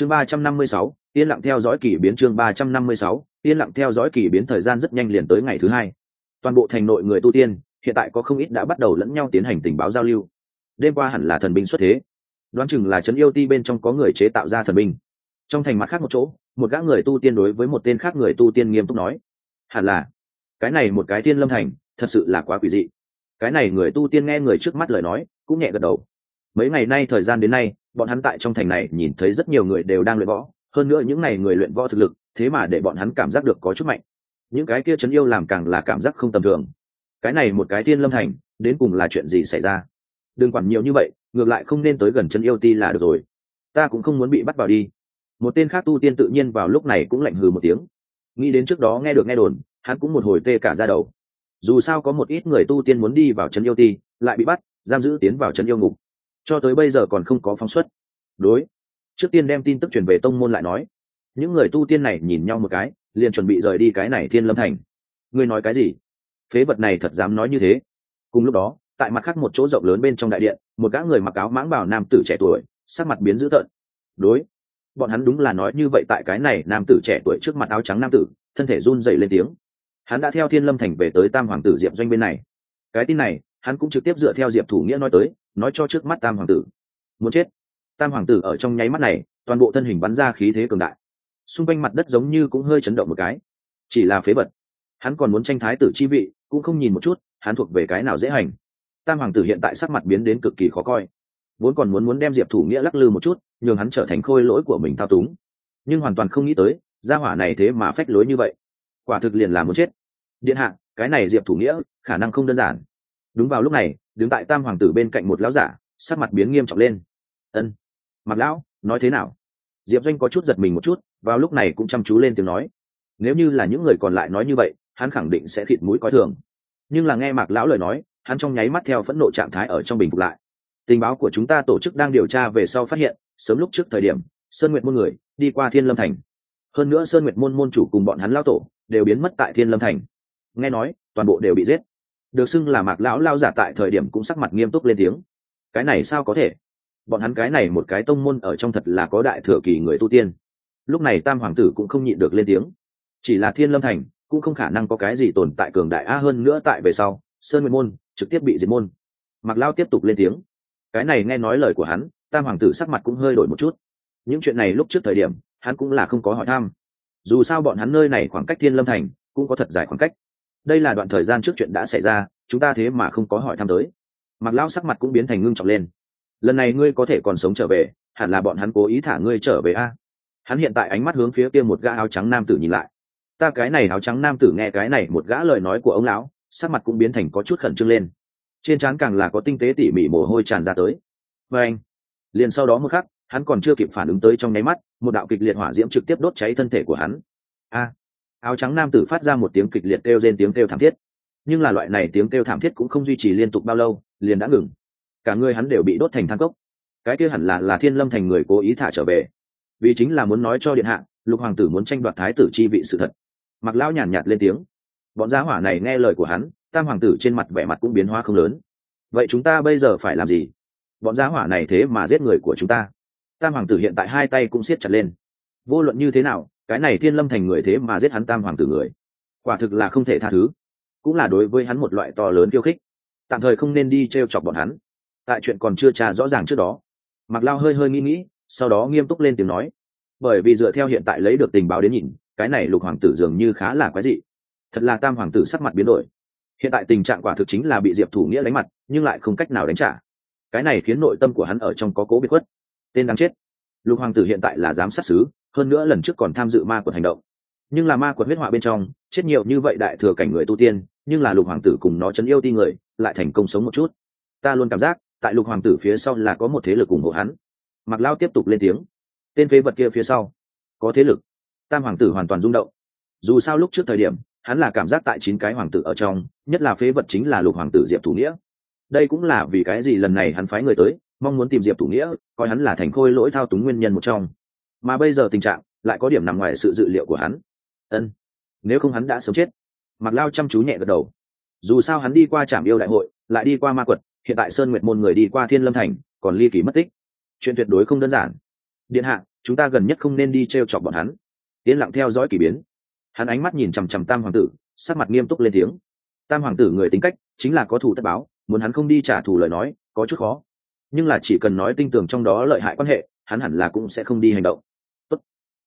chương ba trăm năm mươi sáu, yên lặng theo dõi kỳ biến chương ba trăm năm mươi sáu, yên lặng theo dõi kỳ biến thời gian rất nhanh liền tới ngày thứ hai. Toàn bộ thành nội người tu tiên, hiện tại có không ít đã bắt đầu lẫn nhau tiến hành tình báo giao lưu. Đêm qua hẳn là thần binh xuất thế. Đoán chừng là trấn yêu ti bên trong có người chế tạo ra thần binh. Trong thành mặt khác một chỗ, một gã người tu tiên đối với một tên khác người tu tiên nghiêm túc nói. Hẳn là, cái này một cái tiên lâm thành, thật sự là quá quỷ dị. Cái này người tu tiên nghe người trước mắt lời nói, cũng nhẹ gật đầu mấy ngày nay thời gian đến nay, bọn hắn tại trong thành này nhìn thấy rất nhiều người đều đang luyện võ, hơn nữa những n à y người luyện võ thực lực, thế mà để bọn hắn cảm giác được có chút mạnh. Những cái kia chấn yêu làm càng là cảm giác không tầm thường. Cái này một cái tiên lâm thành, đến cùng là chuyện gì xảy ra? Đừng quản nhiều như vậy, ngược lại không nên tới gần chân yêu ti là được rồi. Ta cũng không muốn bị bắt vào đi. Một tên khác tu tiên tự nhiên vào lúc này cũng lạnh hừ một tiếng. Nghĩ đến trước đó nghe được nghe đồn, hắn cũng một hồi tê cả ra đầu. Dù sao có một ít người tu tiên muốn đi vào chân yêu ti, lại bị bắt, giam giữ tiến vào chân yêu ngục cho tới bây giờ còn không có phóng xuất. Đối. Trước tiên đem tin tức truyền về tông môn lại nói. Những người tu tiên này nhìn nhau một cái, liền chuẩn bị rời đi cái này thiên lâm thành. Ngươi nói cái gì? Phế vật này thật dám nói như thế. Cùng lúc đó, tại mặt khác một chỗ rộng lớn bên trong đại điện, một gã người mặc áo mãng bảo nam tử trẻ tuổi, sắc mặt biến dữ tợn. Đối. Bọn hắn đúng là nói như vậy tại cái này nam tử trẻ tuổi trước mặt áo trắng nam tử, thân thể run dậy lên tiếng. Hắn đã theo thiên lâm thành về tới tam hoàng tử diệp doanh bên này. Cái tin này hắn cũng trực tiếp dựa theo diệp thủ nghĩa nói tới, nói cho trước mắt tam hoàng tử. Muốn chết. Tam hoàng tử ở trong nháy mắt này, toàn bộ thân hình bắn ra khí thế cường đại. Xung quanh mặt đất giống như cũng hơi chấn động một cái. Chỉ là phế vật. Hắn còn muốn tranh thái tử chi vị, cũng không nhìn một chút, hắn thuộc về cái nào dễ hành. Tam hoàng tử hiện tại sắc mặt biến đến cực kỳ khó coi. Vốn còn muốn muốn đem diệp thủ nghĩa lắc lư một chút, nhường hắn trở thành khôi lỗi của mình thao túng. Nhưng hoàn toàn không nghĩ tới, gia hỏa này thế mà phách lối như vậy. Quả thực liền là muốn chết. Điện hạ, cái này diệp thủ nghĩa, khả năng không đơn giản đúng vào lúc này, đứng tại tam hoàng tử bên cạnh một lão giả, sắc mặt biến nghiêm trọng lên. Ân, mặt lão, nói thế nào? Diệp doanh có chút giật mình một chút, vào lúc này cũng chăm chú lên tiếng nói. Nếu như là những người còn lại nói như vậy, hắn khẳng định sẽ khịt mũi coi thường. Nhưng là nghe mạc lão lời nói, hắn trong nháy mắt theo phẫn nộ trạng thái ở trong bình phục lại. Tình báo của chúng ta tổ chức đang điều tra về sau phát hiện, sớm lúc trước thời điểm, sơn nguyệt môn người đi qua thiên lâm thành. Hơn nữa sơn nguyệt môn môn chủ cùng bọn hắn lao tổ đều biến mất tại thiên lâm thành. Nghe nói, toàn bộ đều bị giết được xưng là mạc lão lao giả tại thời điểm cũng sắc mặt nghiêm túc lên tiếng. Cái này sao có thể? Bọn hắn cái này một cái tông môn ở trong thật là có đại thừa kỳ người tu tiên. Lúc này tam hoàng tử cũng không nhịn được lên tiếng. Chỉ là thiên lâm thành, cũng không khả năng có cái gì tồn tại cường đại a hơn nữa tại về sau, sơn nguyên môn trực tiếp bị diệt môn. Mặc lao tiếp tục lên tiếng. Cái này nghe nói lời của hắn, tam hoàng tử sắc mặt cũng hơi đổi một chút. Những chuyện này lúc trước thời điểm, hắn cũng là không có hỏi thăm. Dù sao bọn hắn nơi này khoảng cách thiên lâm thành cũng có thật dài khoảng cách đây là đoạn thời gian trước chuyện đã xảy ra, chúng ta thế mà không có hỏi thăm tới. Mặc lao sắc mặt cũng biến thành ngưng trọng lên. Lần này ngươi có thể còn sống trở về, hẳn là bọn hắn cố ý thả ngươi trở về a. Hắn hiện tại ánh mắt hướng phía kia một gã áo trắng nam tử nhìn lại. Ta cái này áo trắng nam tử nghe cái này một gã lời nói của ông lão, sắc mặt cũng biến thành có chút khẩn trương lên. Trên trán càng là có tinh tế tỉ mỉ mồ hôi tràn ra tới. Và anh, liền sau đó một khắc, hắn còn chưa kịp phản ứng tới trong nháy mắt, một đạo kịch liệt hỏa diễm trực tiếp đốt cháy thân thể của hắn. A áo trắng nam tử phát ra một tiếng kịch liệt kêu trên tiếng kêu thảm thiết. Nhưng là loại này tiếng kêu thảm thiết cũng không duy trì liên tục bao lâu liền đã ngừng. Cả người hắn đều bị đốt thành thang cốc. Cái kia hẳn là là thiên lâm thành người cố ý thả trở về. Vì chính là muốn nói cho điện hạ lục hoàng tử muốn tranh đoạt thái tử chi vị sự thật. Mặc lão nhàn nhạt, nhạt lên tiếng. Bọn gia hỏa này nghe lời của hắn tam hoàng tử trên mặt vẻ mặt cũng biến hóa không lớn. Vậy chúng ta bây giờ phải làm gì? Bọn gia hỏa này thế mà giết người của chúng ta. Tam hoàng tử hiện tại hai tay cũng siết chặt lên. Vô luận như thế nào cái này thiên lâm thành người thế mà giết hắn tam hoàng tử người. Quả thực là không thể tha thứ. Cũng là đối với hắn một loại to lớn khiêu khích. Tạm thời không nên đi t r e o chọc bọn hắn. Tại chuyện còn chưa trà rõ ràng trước đó mặc lao hơi hơi nghĩ nghĩ, sau đó nghiêm túc lên tiếng nói. Bởi vì dựa theo hiện tại lấy được tình báo đến nhìn, cái này lục hoàng tử dường như khá là quái dị. Thật là tam hoàng tử sắc mặt biến đổi. Hiện tại tình trạng quả thực chính là bị diệp thủ nghĩa đánh mặt, nhưng lại không cách nào đánh trả. Cái này khiến nội tâm của hắn ở trong có cố biệt khuất. Tên đáng chết. Lục hoàng tử hiện tại là giám sát xứ hơn nữa lần trước còn tham dự ma quật hành động. Nhưng là ma quật huyết họa bên trong, chết nhiều như vậy đại thừa cảnh người tu tiên, nhưng là lục hoàng tử cùng nó chấn yêu ti người, lại thành công sống một chút. Ta luôn cảm giác, tại lục hoàng tử phía sau là có một thế lực ủng hộ hắn. Mặc lao tiếp tục lên tiếng. Tên phế vật kia phía sau, có thế lực. Tam hoàng tử hoàn toàn rung động. Dù sao lúc trước thời điểm, hắn là cảm giác tại chín cái hoàng tử ở trong, nhất là phế vật chính là lục hoàng tử diệp thủ nghĩa. Đây cũng là vì cái gì lần này hắn phái người tới, mong muốn tìm diệp thủ nghĩa, coi hắn là thành khôi lỗi thao túng nguyên nhân một trong mà bây giờ tình trạng lại có điểm nằm ngoài sự dự liệu của hắn. Ân, nếu không hắn đã sớm chết. Mặc lao chăm chú nhẹ gật đầu. Dù sao hắn đi qua trạm yêu đại hội, lại đi qua ma quật, hiện tại sơn nguyệt môn người đi qua thiên lâm thành, còn ly kỳ mất tích. Chuyện tuyệt đối không đơn giản. Điện hạ, chúng ta gần nhất không nên đi t r e o chọc bọn hắn. Yên lặng theo dõi k ỳ biến. Hắn ánh mắt nhìn chằm chằm tam hoàng tử, sắc mặt nghiêm túc lên tiếng. Tam hoàng tử người tính cách chính là có thù tất báo, muốn hắn không đi trả thù lời nói, có chút khó. Nhưng là chỉ cần nói tinh tường trong đó lợi hại quan hệ, hắn hẳn là cũng sẽ không đi hành động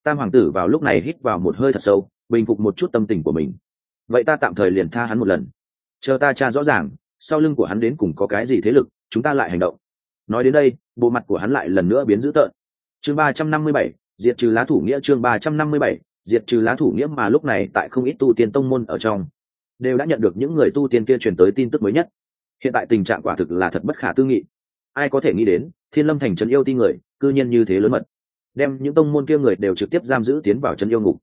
tam hoàng tử vào lúc này hít vào một hơi thật sâu, bình phục một chút tâm tình của mình. Vậy ta tạm thời liền tha hắn một lần. Chờ ta tra rõ ràng, sau lưng của hắn đến cùng có cái gì thế lực, chúng ta lại hành động. Nói đến đây, bộ mặt của hắn lại lần nữa biến dữ tợn. Chương ba trăm năm mươi bảy, diệt trừ lá thủ nghĩa chương ba trăm năm mươi bảy, diệt trừ lá thủ nghĩa mà lúc này tại không ít tu tiên tông môn ở trong, đều đã nhận được những người tu tiên kia truyền tới tin tức mới nhất. Hiện tại tình trạng quả thực là thật bất khả tư nghị. Ai có thể nghĩ đến, thiên lâm thành trấn yêu ti người, cư nhiên như thế lớn mật đem những tông môn kia người đều trực tiếp giam giữ tiến vào trấn yêu ngục.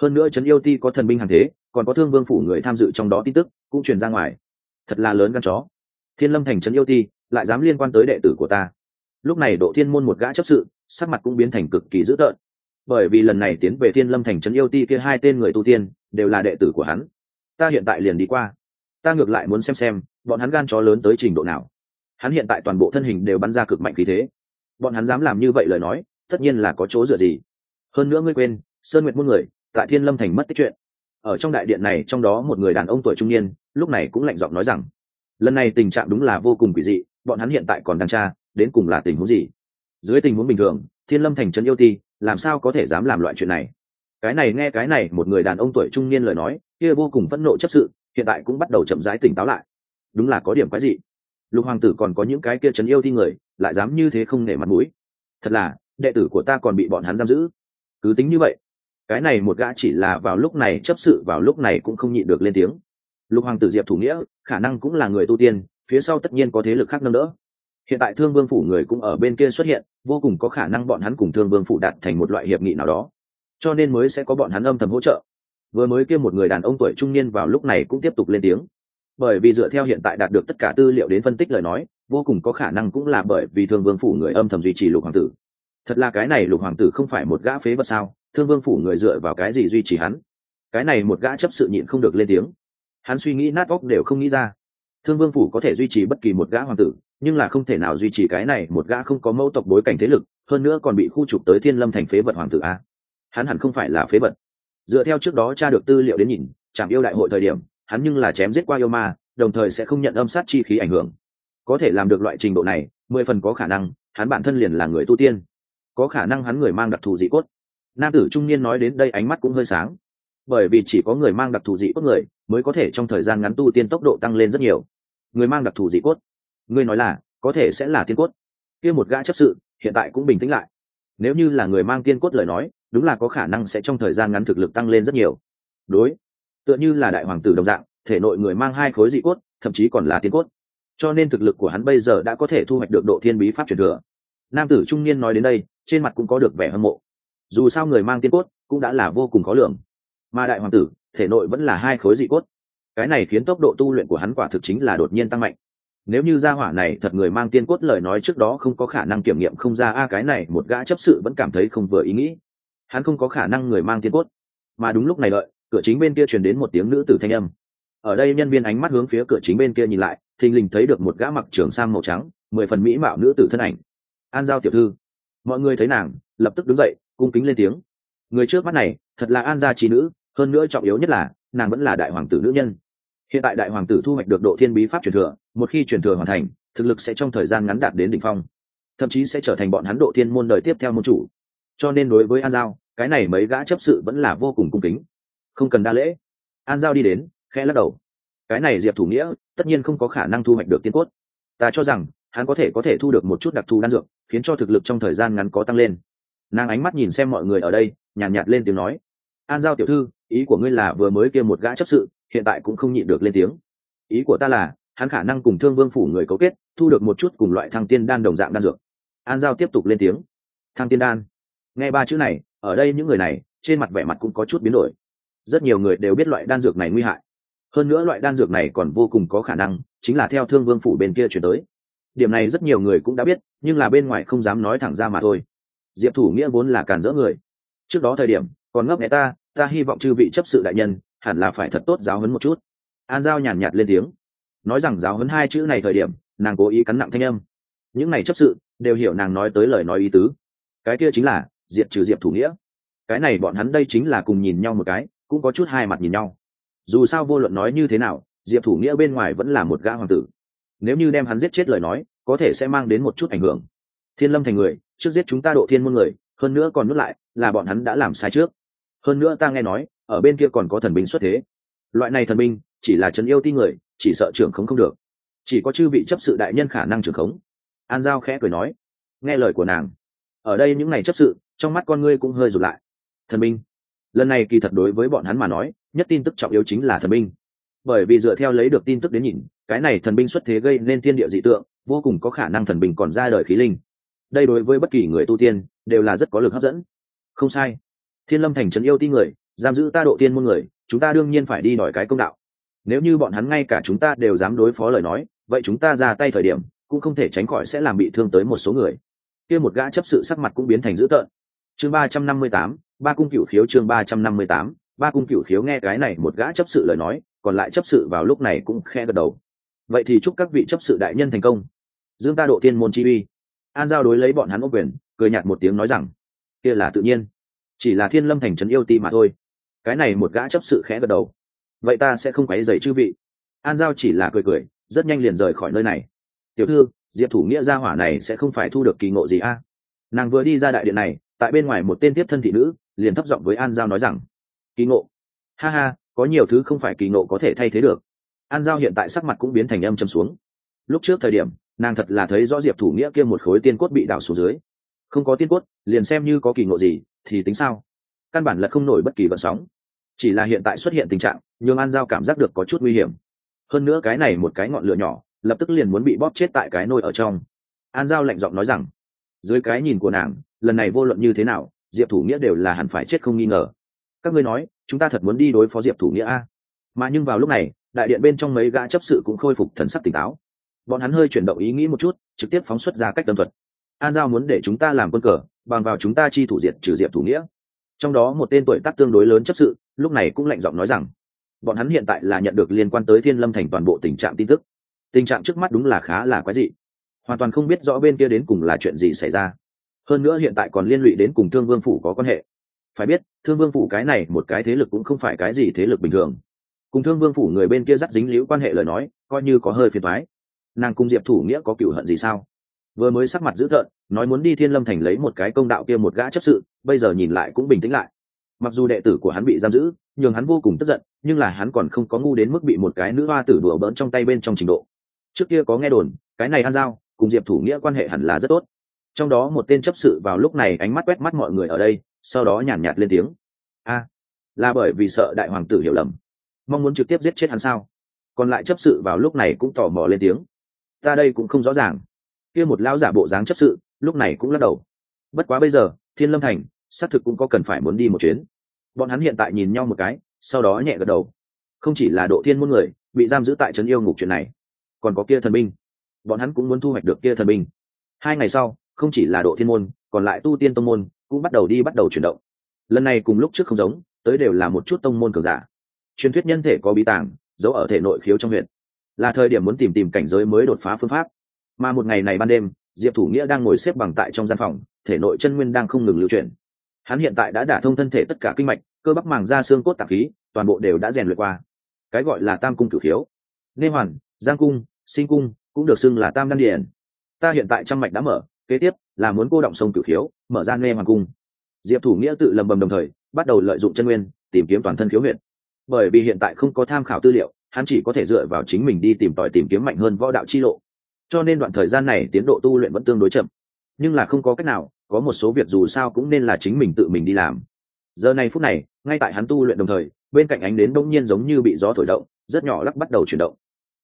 Hơn nữa trấn yêu ti có thần binh hàng thế, còn có thương vương phủ người tham dự trong đó tin tức, cũng truyền ra ngoài. Thật là lớn gan chó. Thiên lâm thành trấn yêu ti, lại dám liên quan tới đệ tử của ta. Lúc này độ thiên môn một gã chấp sự, sắc mặt cũng biến thành cực kỳ dữ tợn. Bởi vì lần này tiến về thiên lâm thành trấn yêu ti kia hai tên người tu tiên, đều là đệ tử của hắn. Ta hiện tại liền đi qua. Ta ngược lại muốn xem xem, bọn hắn gan chó lớn tới trình độ nào. Hắn hiện tại toàn bộ thân hình đều bắn ra cực mạnh khí thế. Bọn hắn dám làm như vậy lời nói tất nhiên là có chỗ dựa gì. Hơn nữa ngươi quên, sơn nguyệt muôn người, tại thiên lâm thành mất tích chuyện. Ở trong đại điện này, trong đó một người đàn ông tuổi trung niên, lúc này cũng lạnh giọng nói rằng, lần này tình trạng đúng là vô cùng quỷ dị, bọn hắn hiện tại còn đang tra, đến cùng là tình huống gì? Dưới tình huống bình thường, thiên lâm thành trấn yêu ti, làm sao có thể dám làm loại chuyện này? Cái này nghe cái này, một người đàn ông tuổi trung niên lời nói, kia vô cùng phẫn nộ chấp sự, hiện tại cũng bắt đầu chậm rãi tỉnh táo lại. Đúng là có điểm quái dị. Lục hoàng tử còn có những cái kia trấn yêu ti người, lại dám như thế không nể mặt mũi. Thật là đệ tử của ta còn bị bọn hắn giam giữ. Cứ tính như vậy, cái này một gã chỉ là vào lúc này chấp sự, vào lúc này cũng không nhịn được lên tiếng. Lục hoàng tử diệp thủ nghĩa, khả năng cũng là người tu tiên, phía sau tất nhiên có thế lực khác nâng đỡ. Hiện tại thương vương phủ người cũng ở bên kia xuất hiện, vô cùng có khả năng bọn hắn cùng thương vương phủ đạt thành một loại hiệp nghị nào đó. Cho nên mới sẽ có bọn hắn âm thầm hỗ trợ. Vừa mới kia một người đàn ông tuổi trung niên vào lúc này cũng tiếp tục lên tiếng. Bởi vì dựa theo hiện tại đạt được tất cả tư liệu đến phân tích lời nói, vô cùng có khả năng cũng là bởi vì thương vương phủ người âm thầm duy trì lục hoàng tử thật là cái này lục hoàng tử không phải một gã phế vật sao? Thương vương phủ người dựa vào cái gì duy trì hắn? Cái này một gã chấp sự nhịn không được lên tiếng. Hắn suy nghĩ nát óc đều không nghĩ ra. Thương vương phủ có thể duy trì bất kỳ một gã hoàng tử, nhưng là không thể nào duy trì cái này một gã không có mẫu tộc bối cảnh thế lực, hơn nữa còn bị khu trục tới thiên lâm thành phế vật hoàng tử a. Hắn hẳn không phải là phế vật. Dựa theo trước đó tra được tư liệu đến nhìn chẳng yêu đại hội thời điểm, hắn nhưng là chém giết qua yêu ma, đồng thời sẽ không nhận âm sát chi khí ảnh hưởng. Có thể làm được loại trình độ này, mười phần có khả năng, hắn bản thân liền là người tu tiên có khả năng hắn người mang đặc thù dị cốt. Nam tử trung niên nói đến đây ánh mắt cũng hơi sáng. Bởi vì chỉ có người mang đặc thù dị cốt người mới có thể trong thời gian ngắn tu tiên tốc độ tăng lên rất nhiều. Người mang đặc thù dị cốt, ngươi nói là, có thể sẽ là tiên cốt. Kia một gã chấp sự, hiện tại cũng bình tĩnh lại. Nếu như là người mang tiên cốt lời nói, đúng là có khả năng sẽ trong thời gian ngắn thực lực tăng lên rất nhiều. Đối, tựa như là đại hoàng tử đồng dạng, thể nội người mang hai khối dị cốt, thậm chí còn là tiên cốt. Cho nên thực lực của hắn bây giờ đã có thể thu hoạch được độ thiên bí pháp truyền thừa. Nam tử trung niên nói đến đây trên mặt cũng có được vẻ hâm mộ. Dù sao người mang tiên cốt cũng đã là vô cùng khó lường. Mà đại hoàng tử, thể nội vẫn là hai khối dị cốt. Cái này khiến tốc độ tu luyện của hắn quả thực chính là đột nhiên tăng mạnh. Nếu như gia hỏa này thật người mang tiên cốt lời nói trước đó không có khả năng kiểm nghiệm không ra, a, cái này một gã chấp sự vẫn cảm thấy không vừa ý nghĩ. Hắn không có khả năng người mang tiên cốt. Mà đúng lúc này đợi, cửa chính bên kia truyền đến một tiếng nữ tử thanh âm. Ở đây nhân viên ánh mắt hướng phía cửa chính bên kia nhìn lại, thình lình thấy được một gã mặc trường sang màu trắng, mười phần mỹ mạo nữ tử thân ảnh. An giao tiểu thư mọi người thấy nàng, lập tức đứng dậy, cung kính lên tiếng. Người trước mắt này, thật là an gia trí nữ, hơn nữa trọng yếu nhất là, nàng vẫn là đại hoàng tử nữ nhân. Hiện tại đại hoàng tử thu hoạch được độ thiên bí pháp truyền thừa, một khi truyền thừa hoàn thành, thực lực sẽ trong thời gian ngắn đạt đến đ ỉ n h phong. Thậm chí sẽ trở thành bọn hắn độ thiên môn đời tiếp theo môn chủ. Cho nên đối với an giao, cái này mấy gã chấp sự vẫn là vô cùng cung kính. Không cần đa lễ. An giao đi đến, khẽ lắc đầu. Cái này diệp thủ nghĩa, tất nhiên không có khả năng thu hoạch được tiên cốt. Ta cho rằng hắn có thể có thể thu được một chút đặc thù đan dược khiến cho thực lực trong thời gian ngắn có tăng lên. Nàng ánh mắt nhìn xem mọi người ở đây nhàn nhạt, nhạt lên tiếng nói. An giao tiểu thư ý của ngươi là vừa mới kia một gã chấp sự hiện tại cũng không nhịn được lên tiếng. Ý của ta là hắn khả năng cùng thương vương phủ người cấu kết thu được một chút cùng loại thăng tiên đan đồng dạng đan dược. An giao tiếp tục lên tiếng. Thăng tiên đan. Nghe ba chữ này ở đây những người này trên mặt vẻ mặt cũng có chút biến đổi. Rất nhiều người đều biết loại đan dược này nguy hại. Hơn nữa loại đan dược này còn vô cùng có khả năng chính là theo thương vương phủ bên kia chuyển tới điểm này rất nhiều người cũng đã biết, nhưng là bên ngoài không dám nói thẳng ra mà thôi. Diệp thủ nghĩa vốn là càn rỡ người. Trước đó thời điểm, còn ngấp nghẽ ta ta hy vọng chư vị chấp sự đại nhân, hẳn là phải thật tốt giáo huấn một chút. An giao nhàn nhạt lên tiếng. Nói rằng giáo huấn hai chữ này thời điểm, nàng cố ý cắn nặng thanh âm. Những này chấp sự, đều hiểu nàng nói tới lời nói ý tứ. Cái kia chính là, diệt trừ diệp thủ nghĩa. Cái này bọn hắn đây chính là cùng nhìn nhau một cái, cũng có chút hai mặt nhìn nhau. Dù sao vô luận nói như thế nào, diệp thủ nghĩa bên ngoài vẫn là một gã hoàng tử nếu như đem hắn giết chết lời nói, có thể sẽ mang đến một chút ảnh hưởng. Thiên lâm thành người, trước giết chúng ta độ thiên môn người, hơn nữa còn nuốt lại, là bọn hắn đã làm sai trước. Hơn nữa ta nghe nói, ở bên kia còn có thần binh xuất thế. Loại này thần binh, chỉ là trấn yêu ti người, chỉ sợ trưởng khống không được. Chỉ có chư vị chấp sự đại nhân khả năng trưởng khống. An giao khẽ cười nói, nghe lời của nàng. Ở đây những ngày chấp sự, trong mắt con ngươi cũng hơi rụt lại. Thần binh. Lần này kỳ thật đối với bọn hắn mà nói, nhất tin tức trọng yếu chính là thần binh. Bởi vì dựa theo lấy được tin tức đến nhìn cái này thần binh xuất thế gây nên thiên địa dị tượng, vô cùng có khả năng thần binh còn ra đời khí linh. Đây đối với bất kỳ người tu tiên, đều là rất có lực hấp dẫn. Không sai. Thiên lâm thành trấn yêu ti người, giam giữ ta độ tiên môn người, chúng ta đương nhiên phải đi đòi cái công đạo. Nếu như bọn hắn ngay cả chúng ta đều dám đối phó lời nói, vậy chúng ta ra tay thời điểm, cũng không thể tránh khỏi sẽ làm bị thương tới một số người. Kia một gã chấp sự sắc mặt cũng biến thành dữ tợn. Chương ba trăm năm mươi tám, ba cung cửu khiếu chương ba trăm năm mươi tám, ba cung cửu khiếu nghe cái này một gã chấp sự lời nói, còn lại chấp sự vào lúc này cũng khe gật đầu vậy thì chúc các vị chấp sự đại nhân thành công. Dương ta độ tiên môn chi uy. An giao đối lấy bọn hắn ô quyền, cười nhạt một tiếng nói rằng, kia là tự nhiên. Chỉ là thiên lâm thành trấn yêu ti mà thôi. Cái này một gã chấp sự khẽ gật đầu. Vậy ta sẽ không quấy dày chư vị. An giao chỉ là cười cười, rất nhanh liền rời khỏi nơi này. Tiểu thư, diệp thủ nghĩa gia hỏa này sẽ không phải thu được kỳ ngộ gì a? Nàng vừa đi ra đại điện này, tại bên ngoài một tên tiếp thân thị nữ, liền thấp giọng với an giao nói rằng, kỳ ngộ. Ha ha, có nhiều thứ không phải kỳ ngộ có thể thay thế được an giao hiện tại sắc mặt cũng biến thành âm châm xuống. Lúc trước thời điểm, nàng thật là thấy rõ diệp thủ nghĩa kia một khối tiên cốt bị đảo xuống dưới. Không có tiên cốt, liền xem như có kỳ ngộ gì, thì tính sao? Căn bản là không nổi bất kỳ vận sóng. Chỉ là hiện tại xuất hiện tình trạng, nhường an giao cảm giác được có chút nguy hiểm. Hơn nữa cái này một cái ngọn lửa nhỏ, lập tức liền muốn bị bóp chết tại cái nôi ở trong. An giao lạnh giọng nói rằng, dưới cái nhìn của nàng, lần này vô luận như thế nào, diệp thủ nghĩa đều là hẳn phải chết không nghi ngờ. Các ngươi nói, chúng ta thật muốn đi đối phó diệp thủ nghĩa a? Mà nhưng vào lúc này đại điện bên trong mấy gã chấp sự cũng khôi phục thần sắc tỉnh táo. Bọn hắn hơi chuyển động ý nghĩ một chút, trực tiếp phóng xuất ra cách tâm thuật. An giao muốn để chúng ta làm quân cờ, bằng vào chúng ta chi thủ diệt trừ diệp thủ nghĩa. Trong đó một tên tuổi tác tương đối lớn chấp sự, lúc này cũng lạnh giọng nói rằng, bọn hắn hiện tại là nhận được liên quan tới thiên lâm thành toàn bộ tình trạng tin tức. Tình trạng trước mắt đúng là khá là quái dị. Hoàn toàn không biết rõ bên kia đến cùng là chuyện gì xảy ra. Hơn nữa hiện tại còn liên lụy đến cùng thương vương phủ có quan hệ. Phải biết, thương vương phủ cái này một cái thế lực cũng không phải cái gì thế lực bình thường cùng thương vương phủ người bên kia dắt dính liễu quan hệ lời nói coi như có hơi phiền thoái nàng cùng diệp thủ nghĩa có cựu hận gì sao? Vừa mới sắc mặt dữ thợn nói muốn đi thiên lâm thành lấy một cái công đạo kia một gã chấp sự bây giờ nhìn lại cũng bình tĩnh lại. Mặc dù đệ tử của hắn bị giam giữ nhường hắn vô cùng tức giận nhưng là hắn còn không có ngu đến mức bị một cái nữ hoa tử đùa bỡn trong tay bên trong trình độ. Trước kia có nghe đồn cái này an giao cùng diệp thủ nghĩa quan hệ hẳn là rất tốt. Trong đó một tên chấp sự vào lúc này ánh mắt quét mắt mọi người ở đây sau đó nhàn nhạt, nhạt lên tiếng. A là bởi vì sợ đại hoàng tử hiểu lầm mong muốn trực tiếp giết chết hắn sao? Còn lại chấp sự vào lúc này cũng tò mò lên tiếng. Ta đây cũng không rõ ràng. Kia một lão giả bộ dáng chấp sự, lúc này cũng lắc đầu. Bất quá bây giờ, thiên lâm thành, xác thực cũng có cần phải muốn đi một chuyến. Bọn hắn hiện tại nhìn nhau một cái, sau đó nhẹ gật đầu. Không chỉ là độ thiên môn người, bị giam giữ tại trấn yêu ngục chuyện này, còn có kia thần binh. Bọn hắn cũng muốn thu hoạch được kia thần binh. Hai ngày sau, không chỉ là độ thiên môn, còn lại tu tiên tông môn cũng bắt đầu đi bắt đầu chuyển động. Lần này cùng lúc trước không giống, tới đều là một chút tông môn cường giả truyền thuyết nhân thể có bí tàng, giấu ở thể nội khiếu trong huyện là thời điểm muốn tìm tìm cảnh giới mới đột phá phương pháp. Mà một ngày này ban đêm, diệp thủ nghĩa đang ngồi xếp bằng tại trong gian phòng, thể nội chân nguyên đang không ngừng lưu chuyển. Hắn hiện tại đã đả thông thân thể tất cả kinh mạch, cơ bắp màng da xương cốt tạp khí, toàn bộ đều đã rèn luyện qua. Cái gọi là tam cung cửu khiếu. Nê hoàn, giang cung, sinh cung cũng được xưng là tam đan điển ta hiện tại trăm mạch đã mở, kế tiếp là muốn cô động sông cửu khiếu, mở ra nê hoàng cung. Diệp thủ nghĩa tự lầm bầm đồng thời, bắt đầu lợi dụng chân nguyên, tìm kiếm toàn thân khiếu huyện bởi vì hiện tại không có tham khảo tư liệu, hắn chỉ có thể dựa vào chính mình đi tìm tòi tìm kiếm mạnh hơn võ đạo chi lộ. Cho nên đoạn thời gian này tiến độ tu luyện vẫn tương đối chậm. Nhưng là không có cách nào, có một số việc dù sao cũng nên là chính mình tự mình đi làm. Giờ này phút này, ngay tại hắn tu luyện đồng thời, bên cạnh ánh đến đông nhiên giống như bị gió thổi động, rất nhỏ lắc bắt đầu chuyển động.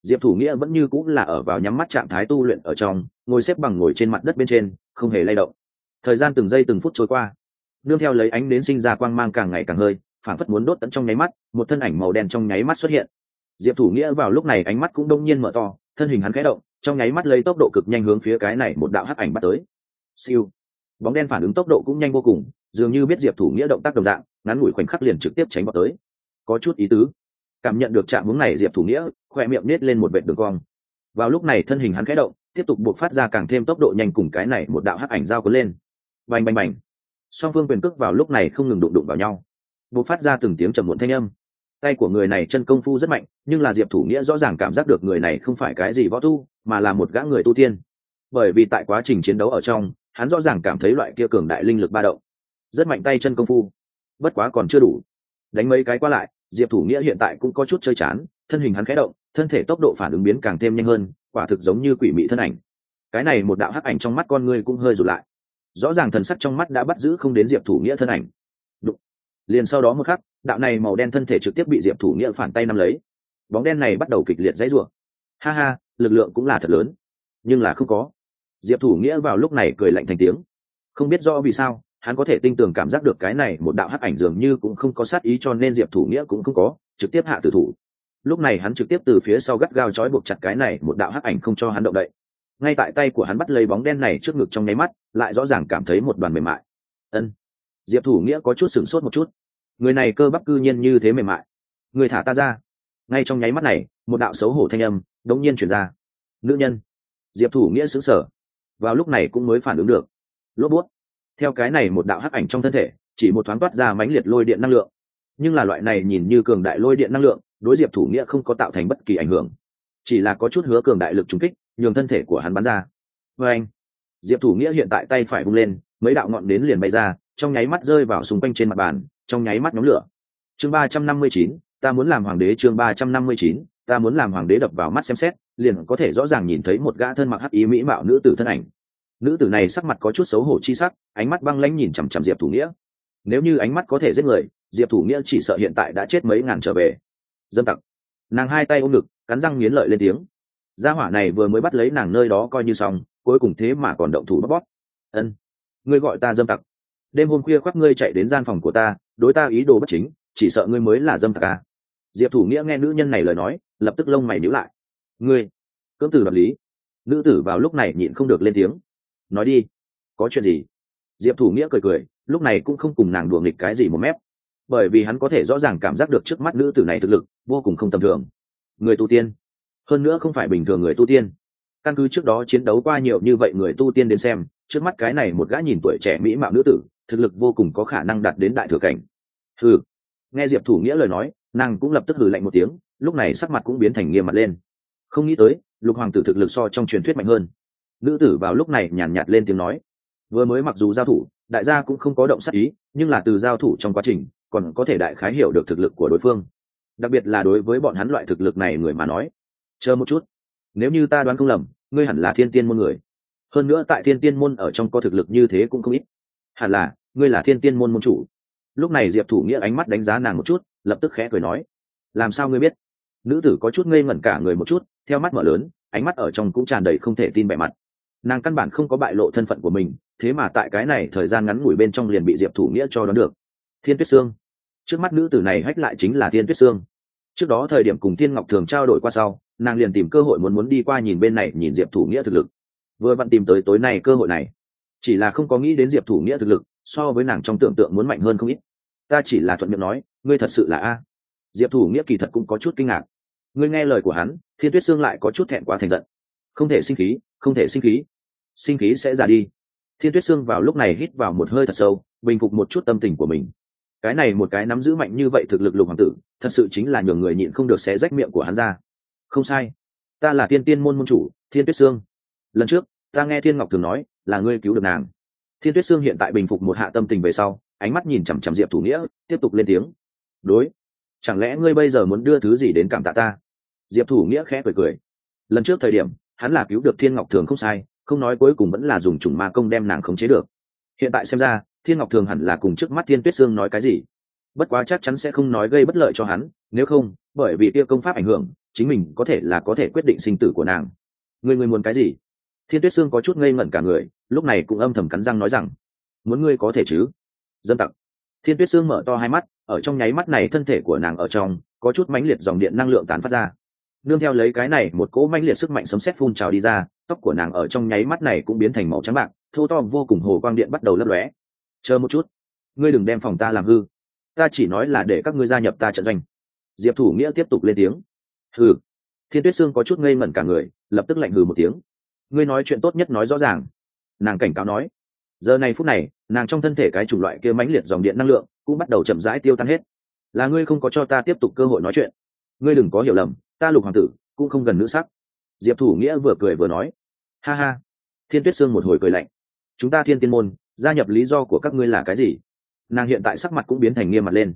Diệp thủ nghĩa vẫn như cũng là ở vào nhắm mắt trạng thái tu luyện ở trong, ngồi xếp bằng ngồi trên mặt đất bên trên, không hề lay động. Thời gian từng giây từng phút trôi qua. Nương theo lấy ánh đến sinh ra quang mang càng ngày càng hơi phản phất muốn đốt tận trong nháy mắt, một thân ảnh màu đen trong nháy mắt xuất hiện. Diệp thủ nghĩa vào lúc này ánh mắt cũng đông nhiên mở to, thân hình hắn khẽ động, trong nháy mắt lấy tốc độ cực nhanh hướng phía cái này một đạo hắc ảnh bắt tới. Siêu. Bóng đen phản ứng tốc độ cũng nhanh vô cùng, dường như biết diệp thủ nghĩa động tác đồng dạng, ngắn ngủi khoảnh khắc liền trực tiếp tránh vào tới. Có chút ý tứ. Cảm nhận được trạng hướng này, diệp thủ nghĩa khoe miệng nết lên một vệt đường cong. Vào lúc này thân hình hắn khẽ động, tiếp tục buộc phát ra càng thêm tốc độ nhanh cùng cái này một đạo hắc ảnh giao cuốn lên. Bành bành bành. Song phương quyền cước vào lúc này không ngừng đụng đụng vào nhau b ộ c phát ra từng tiếng trầm muộn thanh âm. Tay của người này chân công phu rất mạnh, nhưng là diệp thủ nghĩa rõ ràng cảm giác được người này không phải cái gì võ tu, mà là một gã người tu tiên. Bởi vì tại quá trình chiến đấu ở trong, hắn rõ ràng cảm thấy loại kia cường đại linh lực ba động. Rất mạnh tay chân công phu. Bất quá còn chưa đủ. Đánh mấy cái qua lại, diệp thủ nghĩa hiện tại cũng có chút chơi chán, thân hình hắn khẽ động, thân thể tốc độ phản ứng biến càng thêm nhanh hơn, quả thực giống như quỷ mị thân ảnh. Cái này một đạo hắc ảnh trong mắt con ngươi cũng hơi rụt lại. Rõ ràng thần sắc trong mắt đã bắt giữ không đến diệp thủ nghĩa thân ảnh liền sau đó một khắc, đạo này màu đen thân thể trực tiếp bị diệp thủ nghĩa phản tay nắm lấy. Bóng đen này bắt đầu kịch liệt dãy rủa. Ha ha, lực lượng cũng là thật lớn, nhưng là không có. Diệp thủ nghĩa vào lúc này cười lạnh thành tiếng. Không biết rõ vì sao, hắn có thể tinh tường cảm giác được cái này một đạo hắc ảnh dường như cũng không có sát ý cho nên diệp thủ nghĩa cũng không có, trực tiếp hạ tử thủ. Lúc này hắn trực tiếp từ phía sau gắt gao trói buộc chặt cái này một đạo hắc ảnh không cho hắn động đậy. Ngay tại tay của hắn bắt lấy bóng đen này trước ngực trong nháy mắt, lại rõ ràng cảm thấy một đoàn mềm mại. Ân diệp thủ nghĩa có chút sửng sốt một chút. Người này cơ bắp cư nhiên như thế mềm mại. Người thả ta ra. Ngay trong nháy mắt này, một đạo xấu hổ thanh âm đống nhiên chuyển ra. Nữ nhân. Diệp thủ nghĩa xứng sở vào lúc này cũng mới phản ứng được. Lốp bút. Theo cái này một đạo hắc ảnh trong thân thể, chỉ một thoáng toát ra mãnh liệt lôi điện năng lượng. Nhưng là loại này nhìn như cường đại lôi điện năng lượng, đối diệp thủ nghĩa không có tạo thành bất kỳ ảnh hưởng. Chỉ là có chút hứa cường đại lực trúng kích, nhường thân thể của hắn bắn ra. Vê anh, diệp thủ nghĩa hiện tại tay phải vung lên, mấy đạo ngọn đến liền bay ra trong nháy mắt rơi vào xung quanh trên mặt bàn, trong nháy mắt nhóm lửa. Chương ba trăm năm mươi chín, ta muốn làm hoàng đế, chương ba trăm năm mươi chín, ta muốn làm hoàng đế đập vào mắt xem xét, liền có thể rõ ràng nhìn thấy một gã thân mặc hắc ý mỹ mạo nữ tử thân ảnh. Nữ tử này sắc mặt có chút xấu hổ chi sắc, ánh mắt băng lãnh nhìn chằm chằm diệp thủ nghĩa. Nếu như ánh mắt có thể giết người, diệp thủ nghĩa chỉ sợ hiện tại đã chết mấy ngàn trở về. Dâm tặc. Nàng hai tay ôm ngực, cắn răng nghiến lợi lên tiếng. Gia hỏa này vừa mới bắt lấy nàng nơi đó coi như xong, cuối cùng thế mà còn động thủ bóp bóp. Ân. Ngươi gọi ta dâm tặc đêm hôm khuya khoác ngươi chạy đến gian phòng của ta, đối ta ý đồ bất chính, chỉ sợ ngươi mới là dâm tặc à. diệp thủ nghĩa nghe nữ nhân này lời nói, lập tức lông mày níu lại. Ngươi, cưỡng tử đoạt lý. Nữ tử vào lúc này nhịn không được lên tiếng. Nói đi, có chuyện gì? Diệp thủ nghĩa cười cười, lúc này cũng không cùng nàng đùa nghịch cái gì một mép. Bởi vì hắn có thể rõ ràng cảm giác được trước mắt nữ tử này thực lực, vô cùng không tầm thường. Người tu tiên. Hơn nữa không phải bình thường người tu tiên. Căn cứ trước đó chiến đấu qua nhiều như vậy người tu tiên đến xem, trước mắt cái này một gã nhìn tuổi trẻ mỹ mạo nữ tử thực lực vô cùng có khả năng đạt đến đại thừa cảnh. Hừ. Nghe diệp thủ nghĩa lời nói nàng cũng lập tức hừ lạnh một tiếng lúc này sắc mặt cũng biến thành nghiêm mặt lên. Không nghĩ tới lục hoàng tử thực lực so trong truyền thuyết mạnh hơn. Nữ tử vào lúc này nhàn nhạt, lên tiếng nói. Vừa mới mặc dù giao thủ đại gia cũng không có động sát ý nhưng là từ giao thủ trong quá trình còn có thể đại khái hiểu được thực lực của đối phương. Đặc biệt là đối với bọn hắn loại thực lực này người mà nói. Chờ một chút. Nếu như ta đoán không lầm ngươi hẳn là thiên tiên môn người. Hơn nữa tại thiên tiên môn ở trong có thực lực như thế cũng không ít hẳn là, ngươi là thiên tiên môn môn chủ. Lúc này diệp thủ nghĩa ánh mắt đánh giá nàng một chút, lập tức khẽ cười nói, làm sao ngươi biết? Nữ tử có chút ngây ngẩn cả người một chút, theo mắt mở lớn, ánh mắt ở trong cũng tràn đầy không thể tin bẻ mặt. Nàng căn bản không có bại lộ thân phận của mình, thế mà tại cái này thời gian ngắn ngủi bên trong liền bị diệp thủ nghĩa cho đón được. Thiên tuyết sương. Trước mắt nữ tử này hách lại chính là thiên tuyết sương. Trước đó thời điểm cùng thiên ngọc thường trao đổi qua sau, nàng liền tìm cơ hội muốn muốn đi qua nhìn bên này, nhìn diệp thủ nghĩa thực lực. Vừa vặn tìm tới tối nay cơ hội này chỉ là không có nghĩ đến diệp thủ nghĩa thực lực, so với nàng trong tưởng tượng muốn mạnh hơn không ít. Ta chỉ là thuận miệng nói, ngươi thật sự là a. Diệp thủ nghĩa kỳ thật cũng có chút kinh ngạc. Ngươi nghe lời của hắn, thiên tuyết sương lại có chút thẹn quá thành giận. Không thể sinh khí, không thể sinh khí. Sinh khí sẽ già đi. Thiên tuyết sương vào lúc này hít vào một hơi thật sâu, bình phục một chút tâm tình của mình. Cái này một cái nắm giữ mạnh như vậy thực lực lục hoàng tử, thật sự chính là nhường người nhịn không được xé rách miệng của hắn ra. Không sai. Ta là tiên tiên môn môn chủ, thiên tuyết sương. Lần trước, ta nghe thiên ngọc thường nói là ngươi cứu được nàng. Thiên tuyết sương hiện tại bình phục một hạ tâm tình về sau, ánh mắt nhìn chằm chằm diệp thủ nghĩa, tiếp tục lên tiếng. Đối, chẳng lẽ ngươi bây giờ muốn đưa thứ gì đến cảm tạ ta? Diệp thủ nghĩa khẽ cười cười. Lần trước thời điểm, hắn là cứu được thiên ngọc thường không sai, không nói cuối cùng vẫn là dùng chủng ma công đem nàng khống chế được. Hiện tại xem ra, thiên ngọc thường hẳn là cùng trước mắt thiên tuyết sương nói cái gì? Bất quá chắc chắn sẽ không nói gây bất lợi cho hắn, nếu không, bởi vì kia công pháp ảnh hưởng, chính mình có thể là có thể quyết định sinh tử của nàng. Người người muốn cái gì? Thiên tuyết sương có chút ngây ngẩn cả người, lúc này cũng âm thầm cắn răng nói rằng, muốn ngươi có thể chứ? Dâm tặc. Thiên tuyết sương mở to hai mắt, ở trong nháy mắt này thân thể của nàng ở trong, có chút mãnh liệt dòng điện năng lượng tán phát ra. Nương theo lấy cái này, một cỗ mãnh liệt sức mạnh sấm sét phun trào đi ra, tóc của nàng ở trong nháy mắt này cũng biến thành màu trắng bạc, thô to vô cùng hồ quang điện bắt đầu lấp lóe. Chờ một chút, ngươi đừng đem phòng ta làm hư. Ta chỉ nói là để các ngươi gia nhập ta trận doanh. Diệp thủ nghĩa tiếp tục lên tiếng. Hừ. Thiên tuyết sương có chút ngây ngẩn cả người, lập tức lạnh hừ một tiếng ngươi nói chuyện tốt nhất nói rõ ràng. Nàng cảnh cáo nói. Giờ này phút này, nàng trong thân thể cái chủng loại kia mãnh liệt dòng điện năng lượng cũng bắt đầu chậm rãi tiêu tan hết. Là ngươi không có cho ta tiếp tục cơ hội nói chuyện. Ngươi đừng có hiểu lầm, ta lục hoàng tử, cũng không gần nữ sắc. Diệp thủ nghĩa vừa cười vừa nói. Ha ha. Thiên tuyết sương một hồi cười lạnh. Chúng ta thiên tiên môn, gia nhập lý do của các ngươi là cái gì? Nàng hiện tại sắc mặt cũng biến thành nghiêm mặt lên.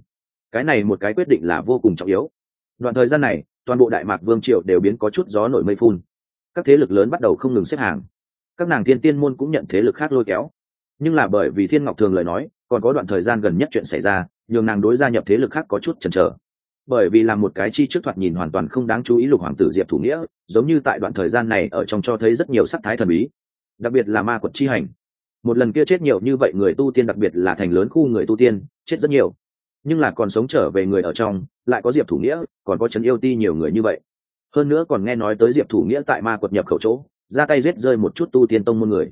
Cái này một cái quyết định là vô cùng trọng yếu. Đoạn thời gian này, toàn bộ đại mạc vương triều đều biến có chút gió nổi mây phun các thế lực lớn bắt đầu không ngừng xếp hàng. Các nàng thiên tiên môn cũng nhận thế lực khác lôi kéo. Nhưng là bởi vì thiên ngọc thường lời nói, còn có đoạn thời gian gần nhất chuyện xảy ra, nhường nàng đối gia nhập thế lực khác có chút chần chờ. Bởi vì là một cái chi trước thoạt nhìn hoàn toàn không đáng chú ý lục hoàng tử diệp thủ nghĩa, giống như tại đoạn thời gian này ở trong cho thấy rất nhiều sắc thái thần bí. Đặc biệt là ma quật chi hành. Một lần kia chết nhiều như vậy người tu tiên, đặc biệt là thành lớn khu người tu tiên, chết rất nhiều. Nhưng là còn sống trở về người ở trong, lại có diệp thủ nghĩa, còn có trấn yêu ti nhiều người như vậy hơn nữa còn nghe nói tới diệp thủ nghĩa tại ma quật nhập khẩu chỗ, ra tay giết rơi một chút tu tiên tông môn người.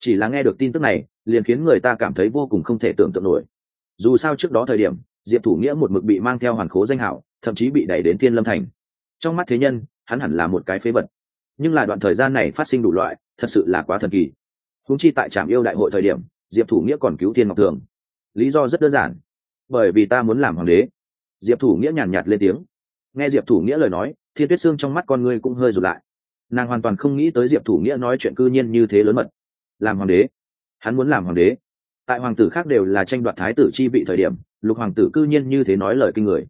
Chỉ là nghe được tin tức này, liền khiến người ta cảm thấy vô cùng không thể tưởng tượng nổi. Dù sao trước đó thời điểm, diệp thủ nghĩa một mực bị mang theo hoàn khố danh hảo, thậm chí bị đẩy đến thiên lâm thành. Trong mắt thế nhân, hắn hẳn là một cái phế vật. Nhưng là đoạn thời gian này phát sinh đủ loại, thật sự là quá thần kỳ. Húng chi tại trạm yêu đại hội thời điểm, diệp thủ nghĩa còn cứu thiên ngọc thường. Lý do rất đơn giản. Bởi vì ta muốn làm hoàng đế. Diệp thủ nghĩa nhàn nhạt lên tiếng nghe diệp thủ nghĩa lời nói, thiên tuyết xương trong mắt con ngươi cũng hơi rụt lại. Nàng hoàn toàn không nghĩ tới diệp thủ nghĩa nói chuyện cư nhiên như thế lớn mật. Làm hoàng đế. Hắn muốn làm hoàng đế. Tại hoàng tử khác đều là tranh đoạt thái tử chi vị thời điểm, lục hoàng tử cư nhiên như thế nói lời kinh người.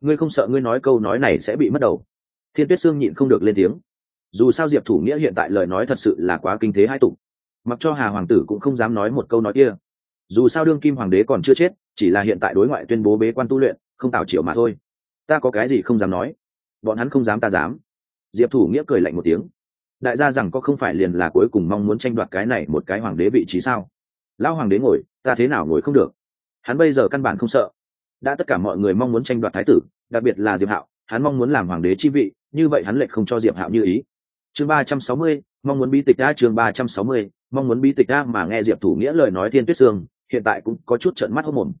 Ngươi không sợ ngươi nói câu nói này sẽ bị mất đầu? Thiên tuyết sương nhịn không được lên tiếng. Dù sao diệp thủ nghĩa hiện tại lời nói thật sự là quá kinh thế hai tục mặc cho hà hoàng tử cũng không dám nói một câu nói kia. Dù sao đương kim hoàng đế còn chưa chết, chỉ là hiện tại đối ngoại tuyên bố bế quan tu luyện, không tạo triệu mà thôi ta có cái gì không dám nói? Bọn hắn không dám ta dám. Diệp thủ nghĩa cười lạnh một tiếng. Đại gia rằng có không phải liền là cuối cùng mong muốn tranh đoạt cái này một cái hoàng đế vị trí sao? Lão hoàng đế ngồi, ta thế nào ngồi không được? Hắn bây giờ căn bản không sợ. Đã tất cả mọi người mong muốn tranh đoạt thái tử, đặc biệt là diệp hạo, hắn mong muốn làm hoàng đế chi vị, như vậy hắn lệch không cho diệp hạo như ý. Chương ba trăm sáu mươi, mong muốn bi tịch đa chương ba trăm sáu mươi, mong muốn bi tịch đa mà nghe diệp thủ nghĩa lời nói thiên tuyết sương hiện tại cũng có chút trợn mắt hốc mồm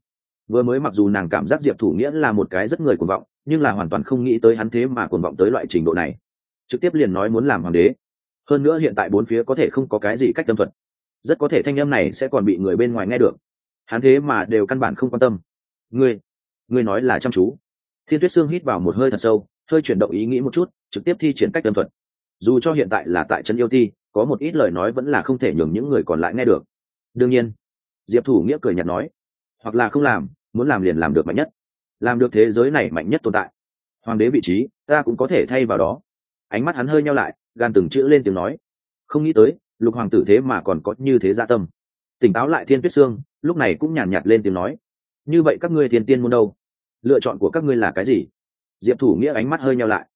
vừa mới mặc dù nàng cảm giác diệp thủ nghĩa là một cái rất người cuồng vọng, nhưng là hoàn toàn không nghĩ tới hắn thế mà cuồng vọng tới loại trình độ này. Trực tiếp liền nói muốn làm hoàng đế. Hơn nữa hiện tại bốn phía có thể không có cái gì cách tâm thuật. Rất có thể thanh âm này sẽ còn bị người bên ngoài nghe được. Hắn thế mà đều căn bản không quan tâm. Ngươi ngươi nói là chăm chú. Thiên tuyết sương hít vào một hơi thật sâu, hơi chuyển động ý nghĩ một chút, trực tiếp thi triển cách tâm thuật. Dù cho hiện tại là tại trấn yêu ti, có một ít lời nói vẫn là không thể nhường những người còn lại nghe được. Đương nhiên, diệp thủ nghĩa cười nhạt nói, hoặc là không làm muốn làm liền làm được mạnh nhất. Làm được thế giới này mạnh nhất tồn tại. Hoàng đế vị trí ta cũng có thể thay vào đó. Ánh mắt hắn hơi nhau lại gan từng chữ lên tiếng nói. Không nghĩ tới lục hoàng tử thế mà còn có như thế gia dạ tâm. Tỉnh táo lại thiên tuyết sương lúc này cũng nhàn nhạt, nhạt lên tiếng nói. Như vậy các ngươi thiên tiên môn đâu? Lựa chọn của các ngươi là cái gì? Diệp thủ nghĩa ánh mắt hơi nhau lại.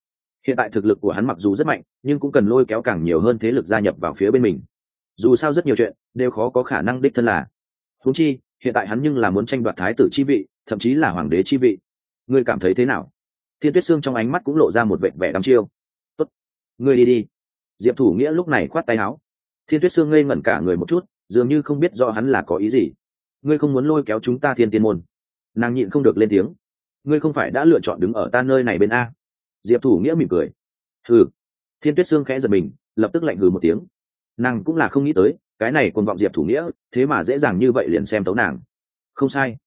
Hiện tại thực lực của hắn mặc dù rất mạnh nhưng cũng cần lôi kéo càng nhiều hơn thế lực gia nhập vào phía bên mình. Dù sao rất nhiều chuyện đều khó có khả năng đích thân là. Thú chi hiện tại hắn nhưng là muốn tranh đoạt thái tử chi vị, thậm chí là hoàng đế chi vị. Ngươi cảm thấy thế nào? Thiên tuyết sương trong ánh mắt cũng lộ ra một vẻ vẻ đăm chiêu. Tốt, ngươi đi đi. Diệp thủ nghĩa lúc này khoát tay áo. Thiên tuyết sương ngây ngẩn cả người một chút, dường như không biết do hắn là có ý gì. Ngươi không muốn lôi kéo chúng ta thiên tiên môn. Nàng nhịn không được lên tiếng. Ngươi không phải đã lựa chọn đứng ở ta nơi này bên a. Diệp thủ nghĩa mỉm cười. Hừ. Thiên tuyết sương khẽ giật mình, lập tức lạnh hừ một tiếng. Nàng cũng là không nghĩ tới cái này còn vọng diệp thủ nghĩa, thế mà dễ dàng như vậy liền xem tấu nàng. Không sai.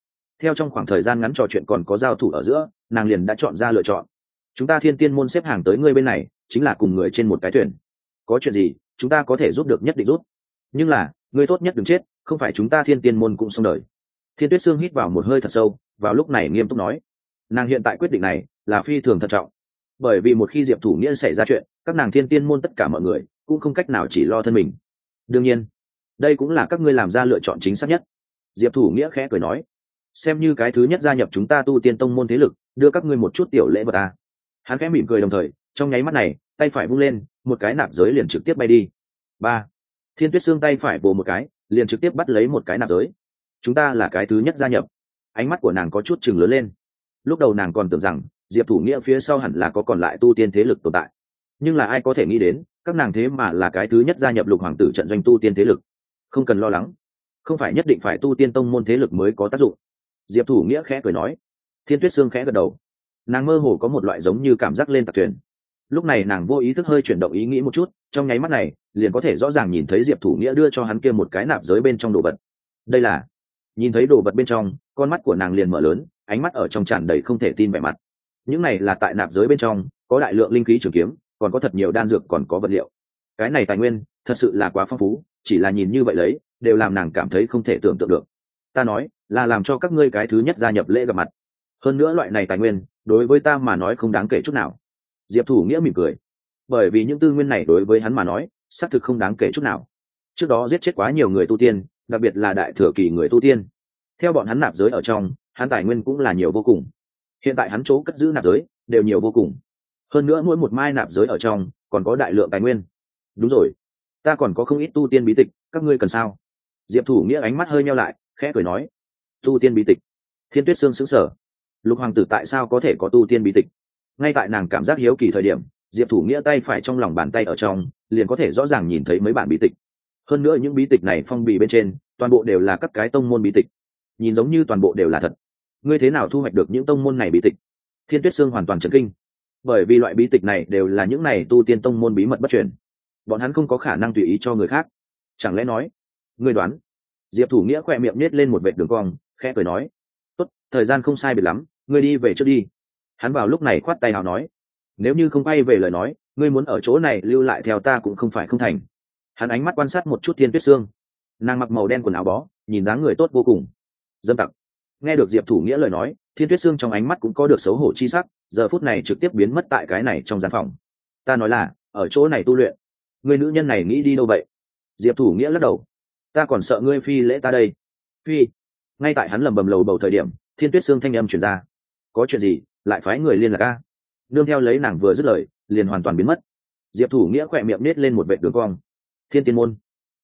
Theo trong khoảng thời gian ngắn trò chuyện còn có giao thủ ở giữa, nàng liền đã chọn ra lựa chọn. Chúng ta thiên tiên môn xếp hàng tới ngươi bên này, chính là cùng người trên một cái thuyền. Có chuyện gì, chúng ta có thể giúp được nhất định rút. Nhưng là, ngươi tốt nhất đừng chết, không phải chúng ta thiên tiên môn cũng xong đời. Thiên tuyết sương hít vào một hơi thật sâu, vào lúc này nghiêm túc nói. Nàng hiện tại quyết định này, là phi thường thận trọng. Bởi vì một khi diệp thủ nghĩa xảy ra chuyện, các nàng thiên tiên môn tất cả mọi người, cũng không cách nào chỉ lo thân mình. Đương nhiên đây cũng là các ngươi làm ra lựa chọn chính xác nhất. Diệp thủ nghĩa khẽ cười nói, xem như cái thứ nhất gia nhập chúng ta tu tiên tông môn thế lực, đưa các ngươi một chút tiểu lễ vật ta hắn khẽ mỉm cười đồng thời, trong nháy mắt này, tay phải bung lên, một cái nạp giới liền trực tiếp bay đi. Ba. Thiên tuyết xương tay phải bồ một cái, liền trực tiếp bắt lấy một cái nạp giới. Chúng ta là cái thứ nhất gia nhập. Ánh mắt của nàng có chút chừng lớn lên. Lúc đầu nàng còn tưởng rằng, diệp thủ nghĩa phía sau hẳn là có còn lại tu tiên thế lực tồn tại. Nhưng là ai có thể nghĩ đến, các nàng thế mà là cái thứ nhất gia nhập lục hoàng tử trận doanh tu tiên thế lực không cần lo lắng. Không phải nhất định phải tu tiên tông môn thế lực mới có tác dụng. Diệp thủ nghĩa khẽ cười nói. Thiên tuyết sương khẽ gật đầu. Nàng mơ hồ có một loại giống như cảm giác lên tạc thuyền. Lúc này nàng vô ý thức hơi chuyển động ý nghĩ một chút, trong nháy mắt này, liền có thể rõ ràng nhìn thấy diệp thủ nghĩa đưa cho hắn kia một cái nạp giới bên trong đồ vật. Đây là, nhìn thấy đồ vật bên trong, con mắt của nàng liền mở lớn, ánh mắt ở trong tràn đầy không thể tin vẻ mặt. Những này là tại nạp giới bên trong, có đại lượng linh khí trường kiếm, còn có thật nhiều đan dược còn có vật liệu cái này tài nguyên thật sự là quá phong phú, chỉ là nhìn như vậy lấy, đều làm nàng cảm thấy không thể tưởng tượng được. Ta nói, là làm cho các ngươi cái thứ nhất gia nhập lễ gặp mặt. Hơn nữa loại này tài nguyên, đối với ta mà nói không đáng kể chút nào. Diệp thủ nghĩa mỉm cười. Bởi vì những tư nguyên này đối với hắn mà nói, xác thực không đáng kể chút nào. Trước đó giết chết quá nhiều người tu tiên, đặc biệt là đại thừa kỳ người tu tiên. Theo bọn hắn nạp giới ở trong, hắn tài nguyên cũng là nhiều vô cùng. Hiện tại hắn chỗ cất giữ nạp giới, đều nhiều vô cùng. Hơn nữa mỗi một mai nạp giới ở trong, còn có đại lượng tài nguyên đúng rồi. Ta còn có không ít tu tiên bí tịch, các ngươi cần sao? Diệp thủ nghĩa ánh mắt hơi nhau lại, khẽ cười nói. Tu tiên bí tịch. Thiên tuyết sương xứng sở lục hoàng tử tại sao có thể có tu tiên bí tịch? Ngay tại nàng cảm giác hiếu kỳ thời điểm, diệp thủ nghĩa tay phải trong lòng bàn tay ở trong, liền có thể rõ ràng nhìn thấy mấy bản bí tịch. Hơn nữa những bí tịch này phong bì bên trên, toàn bộ đều là các cái tông môn bí tịch. Nhìn giống như toàn bộ đều là thật. Ngươi thế nào thu hoạch được những tông môn này bí tịch? Thiên tuyết sương hoàn toàn chấn kinh. Bởi vì loại bí tịch này đều là những này tu tiên tông môn bí mật bất truyền bọn hắn không có khả năng tùy ý cho người khác. Chẳng lẽ nói ngươi đoán? Diệp thủ nghĩa khỏe miệng nết lên một vệ đường cong, khẽ cười nói, tốt, thời gian không sai biệt lắm, ngươi đi về trước đi. Hắn vào lúc này khoát tay nào nói, nếu như không bay về lời nói, ngươi muốn ở chỗ này lưu lại theo ta cũng không phải không thành. Hắn ánh mắt quan sát một chút thiên tuyết xương nàng mặc màu đen quần áo bó, nhìn dáng người tốt vô cùng. Dâm tặc. Nghe được diệp thủ nghĩa lời nói, thiên tuyết xương trong ánh mắt cũng có được xấu hổ chi sắc, giờ phút này trực tiếp biến mất tại cái này trong gian phòng. Ta nói là, ở chỗ này tu luyện người nữ nhân này nghĩ đi đâu vậy? Diệp thủ nghĩa lắc đầu. Ta còn sợ ngươi phi lễ ta đây. Phi. Ngay tại hắn lầm bầm lầu bầu thời điểm, thiên tuyết xương thanh âm chuyển ra. Có chuyện gì, lại phái người liên lạc ca nương theo lấy nàng vừa dứt lời, liền hoàn toàn biến mất. Diệp thủ nghĩa khỏe miệng nết lên một vệ đường cong. Thiên tiên môn.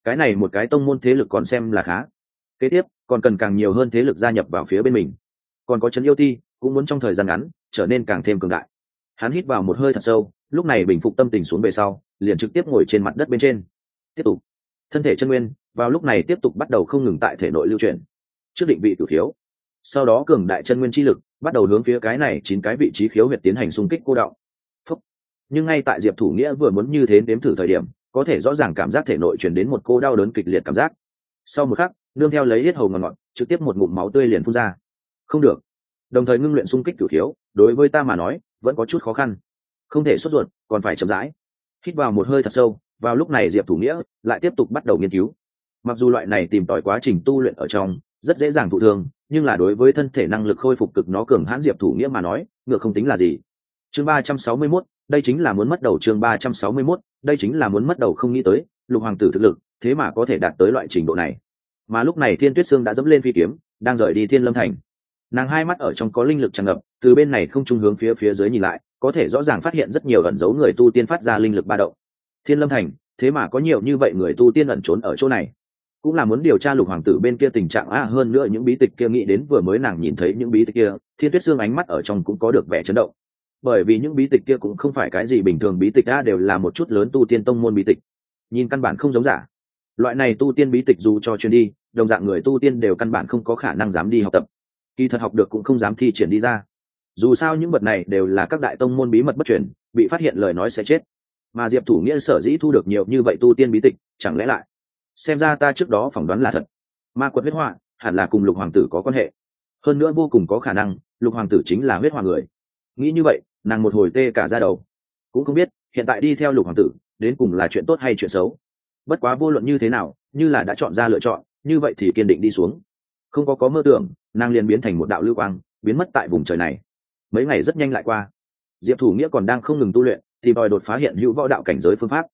Cái này một cái tông môn thế lực còn xem là khá. Kế tiếp, còn cần càng nhiều hơn thế lực gia nhập vào phía bên mình. Còn có trấn yêu ti, cũng muốn trong thời gian ngắn, trở nên càng thêm cường đại. Hắn hít vào một hơi thật sâu lúc này bình phục tâm tình xuống về sau, liền trực tiếp ngồi trên mặt đất bên trên. Tiếp tục. Thân thể chân nguyên, vào lúc này tiếp tục bắt đầu không ngừng tại thể nội lưu chuyển. Trước định vị cửu khiếu. Sau đó cường đại chân nguyên chi lực, bắt đầu hướng phía cái này chín cái vị trí khiếu huyệt tiến hành xung kích cô động. Phúc. nhưng ngay tại diệp thủ nghĩa vừa muốn như thế đếm thử thời điểm, có thể rõ ràng cảm giác thể nội chuyển đến một cô đau đớn kịch liệt cảm giác. Sau một khắc, nương theo lấy hết hầu ngọt ngọt, trực tiếp một ngụm máu tươi liền phun ra. Không được. Đồng thời ngưng luyện xung kích cửu khiếu, đối với ta mà nói, vẫn có chút khó khăn không thể sốt ruột, còn phải chậm rãi. Hít vào một hơi thật sâu, vào lúc này diệp thủ nghĩa lại tiếp tục bắt đầu nghiên cứu. Mặc dù loại này tìm tòi quá trình tu luyện ở trong rất dễ dàng thụ thương, nhưng là đối với thân thể năng lực khôi phục cực nó cường hãn diệp thủ nghĩa mà nói, ngược không tính là gì. Chương ba trăm sáu mươi mốt, đây chính là muốn mất đầu chương ba trăm sáu mươi mốt, đây chính là muốn mất đầu không nghĩ tới, lục hoàng tử thực lực, thế mà có thể đạt tới loại trình độ này. Mà lúc này thiên tuyết sương đã dẫm lên phi kiếm, đang rời đi thiên lâm thành. Nàng hai mắt ở trong có linh lực tràn ngập, từ bên này không trung hướng phía phía dưới nhìn lại có thể rõ ràng phát hiện rất nhiều ẩn dấu người tu tiên phát ra linh lực ba động. Thiên lâm thành, thế mà có nhiều như vậy người tu tiên ẩn trốn ở chỗ này. Cũng là muốn điều tra lục hoàng tử bên kia tình trạng a hơn nữa những bí tịch kia nghĩ đến vừa mới nàng nhìn thấy những bí tịch kia, thiên tuyết xương ánh mắt ở trong cũng có được vẻ chấn động. Bởi vì những bí tịch kia cũng không phải cái gì bình thường bí tịch a đều là một chút lớn tu tiên tông môn bí tịch. Nhìn căn bản không giống giả. Loại này tu tiên bí tịch dù cho truyền đi, đồng dạng người tu tiên đều căn bản không có khả năng dám đi học tập. Kỳ thật học được cũng không dám thi triển đi ra dù sao những vật này đều là các đại tông môn bí mật bất truyền, bị phát hiện lời nói sẽ chết. Mà diệp thủ nghĩa sở dĩ thu được nhiều như vậy tu tiên bí tịch chẳng lẽ lại? Xem ra ta trước đó phỏng đoán là thật. Ma quật huyết họa hẳn là cùng lục hoàng tử có quan hệ. Hơn nữa vô cùng có khả năng lục hoàng tử chính là huyết họa người. Nghĩ như vậy nàng một hồi tê cả ra đầu. Cũng không biết hiện tại đi theo lục hoàng tử đến cùng là chuyện tốt hay chuyện xấu. Bất quá vô luận như thế nào như là đã chọn ra lựa chọn như vậy thì kiên định đi xuống. Không có có mơ tưởng nàng liền biến thành một đạo lưu quang biến mất tại vùng trời này mấy ngày rất nhanh lại qua. Diệp thủ nghĩa còn đang không ngừng tu luyện, thì đòi đột phá hiện hữu võ đạo cảnh giới phương pháp.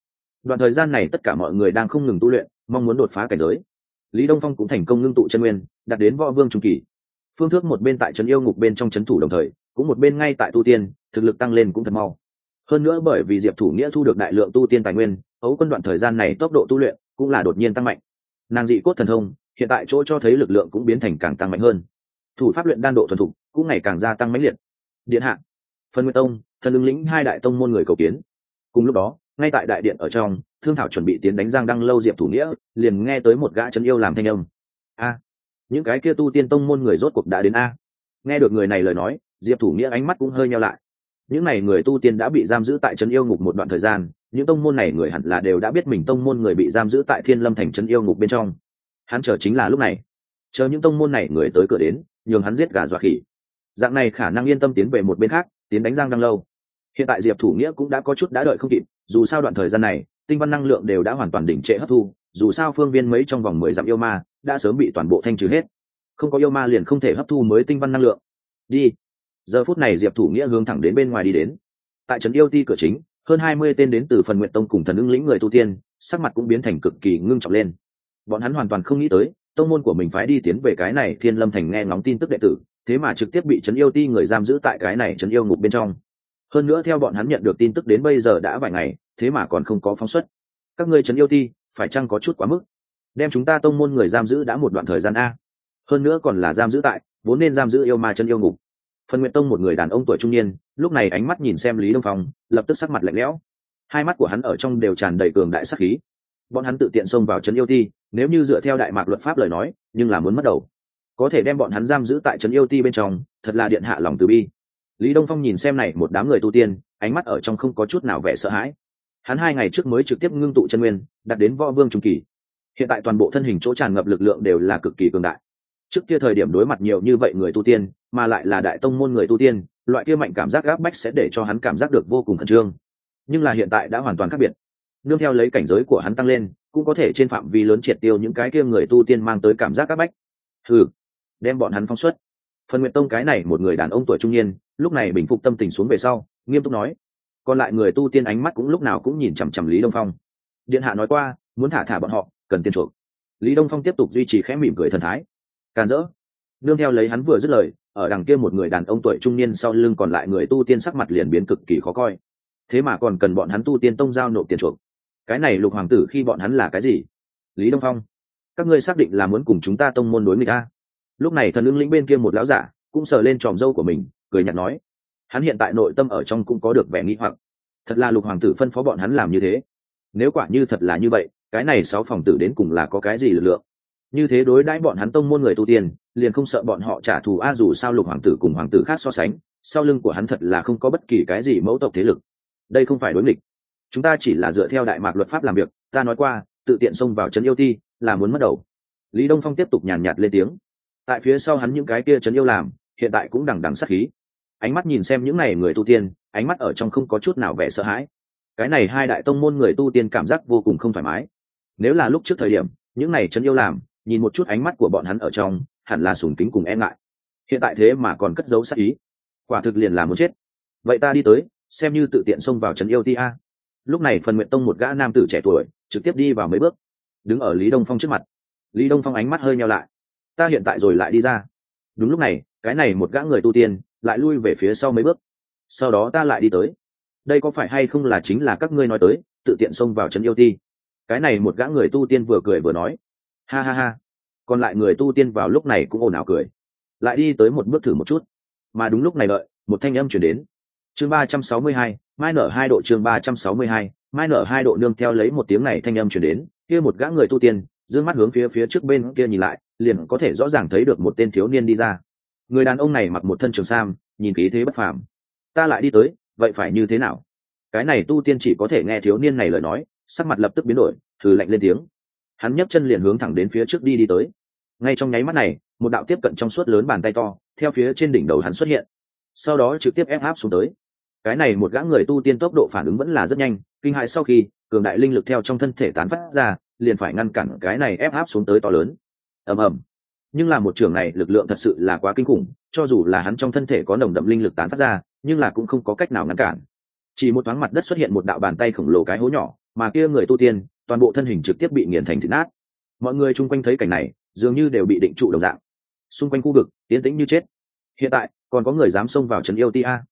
Đoạn thời gian này tất cả mọi người đang không ngừng tu luyện, mong muốn đột phá cảnh giới. Lý đông phong cũng thành công ngưng tụ chân nguyên, đạt đến võ vương trung kỳ. Phương thức một bên tại trấn yêu ngục bên trong trấn thủ đồng thời, cũng một bên ngay tại tu tiên, thực lực tăng lên cũng thật mau. Hơn nữa bởi vì diệp thủ nghĩa thu được đại lượng tu tiên tài nguyên, ấu quân đoạn thời gian này tốc độ tu luyện cũng là đột nhiên tăng mạnh. Nàng dị cốt thần thông, hiện tại chỗ cho thấy lực lượng cũng biến thành càng tăng mạnh hơn. Thủ pháp luyện đan độ thuần thục cũng ngày càng gia tăng mãnh liệt điện hạ. Phân nguyên tông, thần ứng lĩnh hai đại tông môn người cầu kiến. Cùng lúc đó, ngay tại đại điện ở trong, thương thảo chuẩn bị tiến đánh giang đăng lâu diệp thủ nghĩa, liền nghe tới một gã chân yêu làm thanh âm. A, những cái kia tu tiên tông môn người rốt cuộc đã đến a. Nghe được người này lời nói, diệp thủ nghĩa ánh mắt cũng hơi nhau lại. Những n à y người tu tiên đã bị giam giữ tại trấn yêu ngục một đoạn thời gian, những tông môn này người hẳn là đều đã biết mình tông môn người bị giam giữ tại thiên lâm thành trấn yêu ngục bên trong. Hắn chờ chính là lúc này. Chờ những tông môn này người tới cửa đến, nhường hắn giết gà dọa khỉ dạng này khả năng yên tâm tiến về một bên khác, tiến đánh giang đang lâu. Hiện tại diệp thủ nghĩa cũng đã có chút đã đợi không kịp, dù sao đoạn thời gian này, tinh văn năng lượng đều đã hoàn toàn đỉnh trệ hấp thu, dù sao phương viên mấy trong vòng mười dặm yêu ma đã sớm bị toàn bộ thanh trừ hết. Không có yêu ma liền không thể hấp thu mới tinh văn năng lượng. Đi. Giờ phút này diệp thủ nghĩa hướng thẳng đến bên ngoài đi đến. Tại trấn yêu ti cửa chính, hơn hai mươi tên đến từ phần nguyện tông cùng thần ưng lĩnh người tu tiên, sắc mặt cũng biến thành cực kỳ ngưng trọng lên. Bọn hắn hoàn toàn không nghĩ tới, tông môn của mình phái đi tiến về cái này thiên lâm thành nghe ngóng tin tức đệ tử thế mà trực tiếp bị trấn yêu ti người giam giữ tại cái này trấn yêu ngục bên trong. Hơn nữa theo bọn hắn nhận được tin tức đến bây giờ đã vài ngày, thế mà còn không có phóng xuất. Các ngươi trấn yêu ti, phải chăng có chút quá mức? Đem chúng ta tông môn người giam giữ đã một đoạn thời gian a. Hơn nữa còn là giam giữ tại, vốn nên giam giữ yêu ma chân yêu ngục. Phần nguyện tông một người đàn ông tuổi trung niên, lúc này ánh mắt nhìn xem lý đông phong, lập tức sắc mặt lạnh lẽo. Hai mắt của hắn ở trong đều tràn đầy cường đại sắc khí. Bọn hắn tự tiện xông vào trấn yêu ti, nếu như dựa theo đại mạc luật pháp lời nói, nhưng là muốn mất đầu có thể đem bọn hắn giam giữ tại trấn yêu ti bên trong, thật là điện hạ lòng từ bi. Lý đông phong nhìn xem này một đám người tu tiên, ánh mắt ở trong không có chút nào vẻ sợ hãi. Hắn hai ngày trước mới trực tiếp ngưng tụ chân nguyên đặt đến võ vương trung kỳ. Hiện tại toàn bộ thân hình chỗ tràn ngập lực lượng đều là cực kỳ cường đại. Trước kia thời điểm đối mặt nhiều như vậy người tu tiên, mà lại là đại tông môn người tu tiên, loại kia mạnh cảm giác gáp bách sẽ để cho hắn cảm giác được vô cùng khẩn trương. Nhưng là hiện tại đã hoàn toàn khác biệt. Nương theo lấy cảnh giới của hắn tăng lên, cũng có thể trên phạm vi lớn triệt tiêu những cái kia người tu tiên mang tới cảm giác gác bách. Ừ đem bọn hắn phóng xuất. Phần nguyện tông cái này một người đàn ông tuổi trung niên, lúc này bình phục tâm tình xuống về sau, nghiêm túc nói. Còn lại người tu tiên ánh mắt cũng lúc nào cũng nhìn chằm chằm lý đông phong. Điện hạ nói qua, muốn thả thả bọn họ, cần tiền chuộc. Lý đông phong tiếp tục duy trì khẽ mỉm cười thần thái. Càn rỡ. Nương theo lấy hắn vừa dứt lời, ở đằng kia một người đàn ông tuổi trung niên sau lưng còn lại người tu tiên sắc mặt liền biến cực kỳ khó coi. Thế mà còn cần bọn hắn tu tiên tông giao nộp tiền chuộc. Cái này lục hoàng tử khi bọn hắn là cái gì? Lý đông phong. Các ngươi xác định là muốn cùng chúng ta tông môn đối người ta lúc này thần ứng lĩnh bên kia một lão giả cũng sờ lên tròm dâu của mình, cười nhạt nói, hắn hiện tại nội tâm ở trong cũng có được vẻ nghĩ hoặc. Thật là lục hoàng tử phân phó bọn hắn làm như thế. Nếu quả như thật là như vậy, cái này sáu phòng tử đến cùng là có cái gì lực lượng? Như thế đối đãi bọn hắn tông môn người tu tiên, liền không sợ bọn họ trả thù a, dù sao lục hoàng tử cùng hoàng tử khác so sánh, sau lưng của hắn thật là không có bất kỳ cái gì mẫu tộc thế lực. Đây không phải đối nghịch. Chúng ta chỉ là dựa theo đại mạc luật pháp làm việc, ta nói qua, tự tiện xông vào trấn yêu ti là muốn mất đầu. Lý đông phong tiếp tục nhàn nhạt lên tiếng tại phía sau hắn những cái kia trấn yêu làm, hiện tại cũng đằng đằng sắc khí. Ánh mắt nhìn xem những n à y người tu tiên, ánh mắt ở trong không có chút nào vẻ sợ hãi. Cái này hai đại tông môn người tu tiên cảm giác vô cùng không thoải mái. Nếu là lúc trước thời điểm, những n à y trấn yêu làm, nhìn một chút ánh mắt của bọn hắn ở trong, hẳn là sùng kính cùng e ngại. Hiện tại thế mà còn cất giấu sắc ý. Quả thực liền là muốn chết. Vậy ta đi tới, xem như tự tiện xông vào trấn yêu ti a. Lúc này phần nguyện tông một gã nam tử trẻ tuổi, trực tiếp đi vào mấy bước, đứng ở lý đông phong trước mặt. Lý đông phong ánh mắt hơi nhau lại ta hiện tại rồi lại đi ra. Đúng lúc này, cái này một gã người tu tiên lại lui về phía sau mấy bước. Sau đó ta lại đi tới. Đây có phải hay không là chính là các ngươi nói tới, tự tiện xông vào trấn yêu ti? Cái này một gã người tu tiên vừa cười vừa nói. Ha ha ha. Còn lại người tu tiên vào lúc này cũng ồn ào cười. Lại đi tới một bước thử một chút. Mà đúng lúc này đợi, một thanh âm chuyển đến. Chương ba trăm sáu mươi hai, mai nở hai độ chương ba trăm sáu mươi hai, mai nở hai độ nương theo lấy một tiếng này thanh âm chuyển đến. Kia một gã người tu tiên dương mắt hướng phía phía trước bên kia nhìn lại, liền có thể rõ ràng thấy được một tên thiếu niên đi ra. Người đàn ông này mặc một thân trường sam, nhìn khí thế bất phàm. Ta lại đi tới, vậy phải như thế nào? Cái này tu tiên chỉ có thể nghe thiếu niên này lời nói, sắc mặt lập tức biến đổi, thử lạnh lên tiếng. Hắn nhấc chân liền hướng thẳng đến phía trước đi đi tới. Ngay trong nháy mắt này, một đạo tiếp cận trong suốt lớn bàn tay to, theo phía trên đỉnh đầu hắn xuất hiện. Sau đó trực tiếp ép áp xuống tới. Cái này một gã người tu tiên tốc độ phản ứng vẫn là rất nhanh, kinh hại sau khi, cường đại linh lực theo trong thân thể tán phát ra liền phải ngăn cản cái này ép áp xuống tới to lớn. Ầm ầm. Nhưng là một trường này lực lượng thật sự là quá kinh khủng, cho dù là hắn trong thân thể có nồng đậm linh lực tán phát ra, nhưng là cũng không có cách nào ngăn cản. Chỉ một thoáng mặt đất xuất hiện một đạo bàn tay khổng lồ cái hố nhỏ, mà kia người tu tiên, toàn bộ thân hình trực tiếp bị nghiền thành thịt nát. Mọi người chung quanh thấy cảnh này, dường như đều bị định trụ đồng dạng. Xung quanh khu vực tiến tĩnh như chết. Hiện tại, còn có người dám xông vào trấn yêu ti a?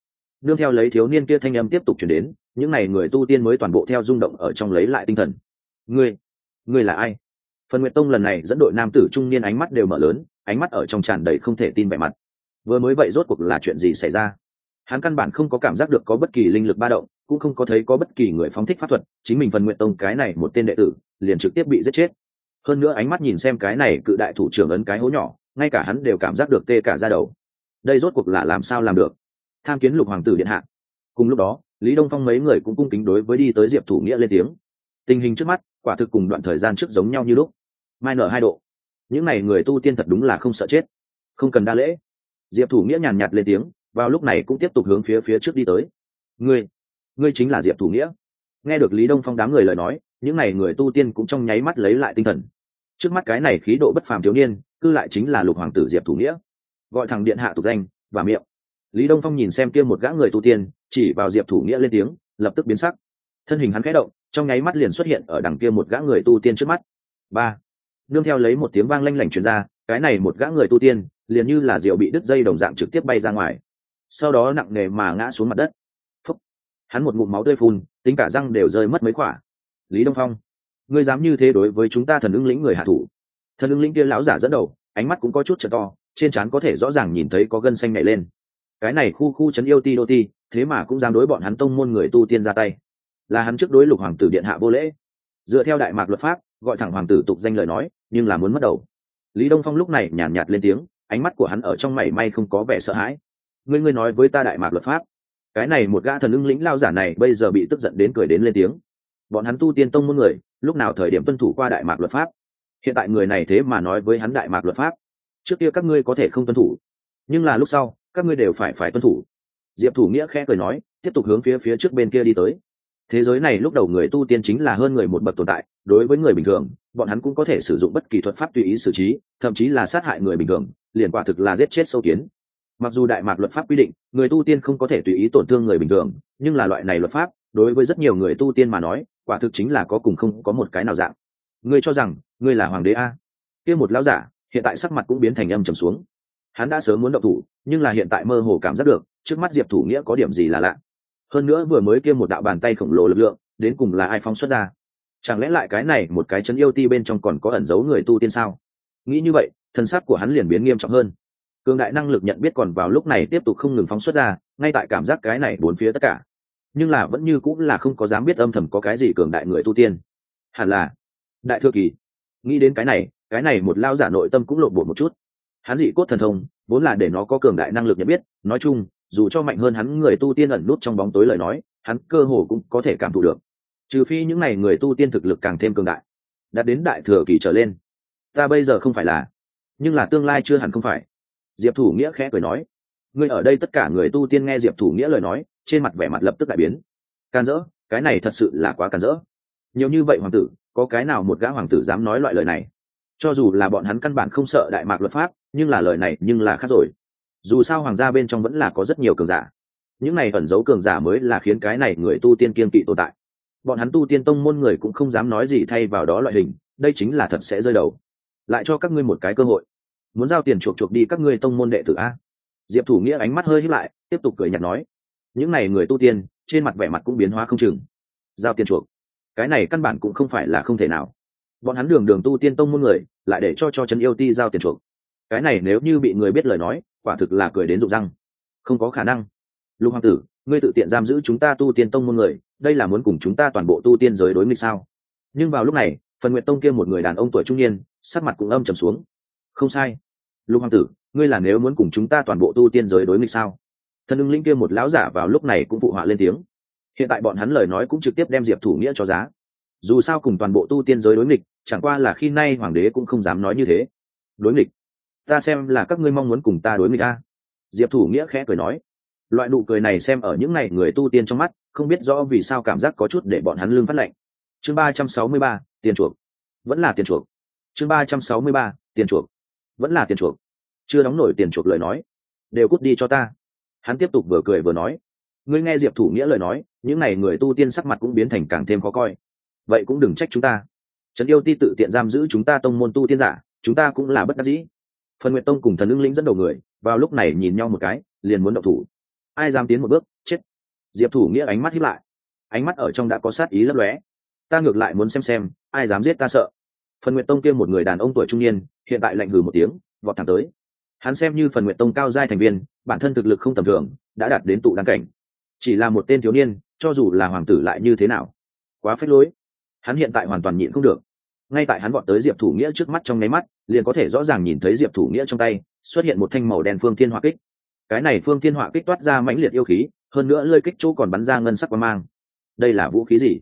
Nương theo lấy thiếu niên kia thanh âm tiếp tục chuyển đến, những n à y người tu tiên mới toàn bộ theo rung động ở trong lấy lại tinh thần. Ngươi ngươi là ai? Phần nguyện tông lần này dẫn đội nam tử trung niên ánh mắt đều mở lớn, ánh mắt ở trong tràn đầy không thể tin vẻ mặt. Vừa mới vậy rốt cuộc là chuyện gì xảy ra? Hắn căn bản không có cảm giác được có bất kỳ linh lực ba động, cũng không có thấy có bất kỳ người phóng thích pháp thuật, chính mình phần nguyện tông cái này một tên đệ tử, liền trực tiếp bị giết chết. Hơn nữa ánh mắt nhìn xem cái này cự đại thủ trưởng ấn cái hố nhỏ, ngay cả hắn đều cảm giác được tê cả ra đầu. Đây rốt cuộc là làm sao làm được? Tham kiến lục hoàng tử điện hạ. Cùng lúc đó, lý đông phong mấy người cũng cung kính đối với đi tới diệp thủ nghĩa lên tiếng tình hình trước mắt, quả thực cùng đoạn thời gian trước giống nhau như lúc. Mai nở hai độ. Những n à y người tu tiên thật đúng là không sợ chết. Không cần đa lễ. Diệp thủ nghĩa nhàn nhạt lên tiếng, vào lúc này cũng tiếp tục hướng phía phía trước đi tới. Ngươi ngươi chính là diệp thủ nghĩa. Nghe được lý đông phong đám người lời nói, những n à y người tu tiên cũng trong nháy mắt lấy lại tinh thần. Trước mắt cái này khí độ bất phàm thiếu niên, cư lại chính là lục hoàng tử diệp thủ nghĩa. Gọi thằng điện hạ tục danh, và miệng. Lý đông phong nhìn xem kia một gã người tu tiên, chỉ vào diệp thủ nghĩa lên tiếng, lập tức biến sắc. Thân hình hắn khẽ động trong nháy mắt liền xuất hiện ở đằng kia một gã người tu tiên trước mắt. Ba. Nương theo lấy một tiếng vang lanh lảnh truyền ra, cái này một gã người tu tiên, liền như là rượu bị đứt dây đồng dạng trực tiếp bay ra ngoài. Sau đó nặng nề mà ngã xuống mặt đất. Phúc. hắn một ngụm máu tươi phun, tính cả răng đều rơi mất mấy quả. Lý đông phong. Ngươi dám như thế đối với chúng ta thần ứng lĩnh người hạ thủ. Thần ứng lĩnh kia lão giả dẫn đầu, ánh mắt cũng có chút trở to, trên trán có thể rõ ràng nhìn thấy có gân xanh nhảy lên. Cái này khu khu trấn yêu ti đô ti, thế mà cũng dám đối bọn hắn tông môn người tu tiên ra tay là hắn trước đối lục hoàng tử điện hạ vô lễ. Dựa theo đại mạc luật pháp gọi thẳng hoàng tử tục danh lời nói nhưng là muốn mất đầu. Lý đông phong lúc này nhàn nhạt, nhạt lên tiếng ánh mắt của hắn ở trong mảy may không có vẻ sợ hãi. Ngươi ngươi nói với ta đại mạc luật pháp. Cái này một gã thần ưng lĩnh lao giả này bây giờ bị tức giận đến cười đến lên tiếng. Bọn hắn tu tiên tông môn người lúc nào thời điểm tuân thủ qua đại mạc luật pháp? Hiện tại người này thế mà nói với hắn đại mạc luật pháp. Trước kia các ngươi có thể không tuân thủ nhưng là lúc sau các ngươi đều phải phải tuân thủ. Diệp thủ nghĩa khẽ cười nói tiếp tục hướng phía phía trước bên kia đi tới thế giới này lúc đầu người tu tiên chính là hơn người một bậc tồn tại, đối với người bình thường, bọn hắn cũng có thể sử dụng bất kỳ thuật pháp tùy ý xử trí, thậm chí là sát hại người bình thường, liền quả thực là giết chết sâu kiến. Mặc dù đại mạc luật pháp quy định, người tu tiên không có thể tùy ý tổn thương người bình thường, nhưng là loại này luật pháp, đối với rất nhiều người tu tiên mà nói, quả thực chính là có cùng không có một cái nào dạng. Ngươi cho rằng, ngươi là hoàng đế a? Kia một lão giả, hiện tại sắc mặt cũng biến thành âm trầm xuống. Hắn đã sớm muốn động thủ, nhưng là hiện tại mơ hồ cảm giác được, trước mắt diệp thủ nghĩa có điểm gì là lạ hơn nữa vừa mới kia một đạo bàn tay khổng lồ lực lượng, đến cùng là ai phóng xuất ra? Chẳng lẽ lại cái này một cái chân yêu ti bên trong còn có ẩn giấu người tu tiên sao? Nghĩ như vậy, thân sắc của hắn liền biến nghiêm trọng hơn. Cường đại năng lực nhận biết còn vào lúc này tiếp tục không ngừng phóng xuất ra, ngay tại cảm giác cái này bốn phía tất cả. Nhưng là vẫn như cũng là không có dám biết âm thầm có cái gì cường đại người tu tiên. Hẳn là, đại thừa kỳ. Nghĩ đến cái này cái này một lao giả nội tâm cũng lộn bột một chút. Hắn dị cốt thần thông, vốn là để nó có cường đại năng lực nhận biết, nói chung dù cho mạnh hơn hắn người tu tiên ẩn nút trong bóng tối lời nói, hắn cơ hồ cũng có thể cảm thụ được. Trừ phi những n à y người tu tiên thực lực càng thêm cường đại. Đạt đến đại thừa kỳ trở lên, ta bây giờ không phải là, nhưng là tương lai chưa hẳn không phải. Diệp thủ nghĩa khẽ cười nói, ngươi ở đây tất cả người tu tiên nghe diệp thủ nghĩa lời nói, trên mặt vẻ mặt lập tức đại biến. Can dỡ, cái này thật sự là quá can dỡ. Nhiều như vậy hoàng tử, có cái nào một gã hoàng tử dám nói loại lời này? Cho dù là bọn hắn căn bản không sợ đại mạc luật pháp, nhưng là lời này nhưng là khác rồi dù sao hoàng gia bên trong vẫn là có rất nhiều cường giả. Những này ẩn giấu cường giả mới là khiến cái này người tu tiên kiên kỵ tồn tại. Bọn hắn tu tiên tông môn người cũng không dám nói gì thay vào đó loại hình, đây chính là thật sẽ rơi đầu. Lại cho các ngươi một cái cơ hội. Muốn giao tiền chuộc chuộc đi các ngươi tông môn đệ tử a. Diệp thủ nghĩa ánh mắt hơi hít lại, tiếp tục cười nhạt nói. Những này người tu tiên, trên mặt vẻ mặt cũng biến hóa không chừng. Giao tiền chuộc. Cái này căn bản cũng không phải là không thể nào. Bọn hắn đường đường tu tiên tông môn người, lại để cho cho trấn yêu ti giao tiền chuộc. Cái này nếu như bị người biết lời nói quả thực là cười đến rụng răng. Không có khả năng. Lục hoàng tử, ngươi tự tiện giam giữ chúng ta tu tiên tông môn người, đây là muốn cùng chúng ta toàn bộ tu tiên giới đối nghịch sao? Nhưng vào lúc này, phần nguyện tông kia một người đàn ông tuổi trung niên, sắc mặt cũng âm trầm xuống. Không sai. Lục hoàng tử, ngươi là nếu muốn cùng chúng ta toàn bộ tu tiên giới đối nghịch sao? Thần ưng linh kia một lão giả vào lúc này cũng phụ họa lên tiếng. Hiện tại bọn hắn lời nói cũng trực tiếp đem diệp thủ nghĩa cho giá. Dù sao cùng toàn bộ tu tiên giới đối nghịch, chẳng qua là khi nay hoàng đế cũng không dám nói như thế. Đối nghịch? Ta xem là các ngươi mong muốn cùng ta đối nghịch a. Diệp thủ nghĩa khẽ cười nói. Loại nụ cười này xem ở những ngày người tu tiên trong mắt, không biết rõ vì sao cảm giác có chút để bọn hắn lương phát lệnh chương ba trăm sáu mươi ba, tiền chuộc. Vẫn là tiền chuộc. Chương ba trăm sáu mươi ba, tiền chuộc. Vẫn là tiền chuộc. Chưa đóng nổi tiền chuộc lời nói. Đều cút đi cho ta. Hắn tiếp tục vừa cười vừa nói. Ngươi nghe diệp thủ nghĩa lời nói, những n à y người tu tiên sắc mặt cũng biến thành càng thêm khó coi. Vậy cũng đừng trách chúng ta. Trấn yêu ti tự tiện giam giữ chúng ta tông môn tu tiên giả, chúng ta cũng là bất đắc dĩ phần Nguyệt tông cùng thần lưng lĩnh dẫn đầu người, vào lúc này nhìn nhau một cái, liền muốn động thủ. Ai dám tiến một bước, chết. Diệp thủ nghĩa ánh mắt hiếp lại. Ánh mắt ở trong đã có sát ý lấp lóe. Ta ngược lại muốn xem xem, ai dám giết ta sợ. Phần Nguyệt tông kia một người đàn ông tuổi trung niên, hiện tại lạnh hừ một tiếng, vọt thẳng tới. Hắn xem như phần Nguyệt tông cao giai thành viên, bản thân thực lực không tầm thường, đã đạt đến tụ đáng cảnh. Chỉ là một tên thiếu niên, cho dù là hoàng tử lại như thế nào? Quá phết lối. Hắn hiện tại hoàn toàn nhịn không được ngay tại hắn vọt tới diệp thủ nghĩa trước mắt trong nháy mắt, liền có thể rõ ràng nhìn thấy diệp thủ nghĩa trong tay, xuất hiện một thanh màu đen phương thiên hỏa kích. Cái này phương thiên hỏa kích toát ra mãnh liệt yêu khí, hơn nữa lơi kích chỗ còn bắn ra ngân sắc quang mang. Đây là vũ khí gì?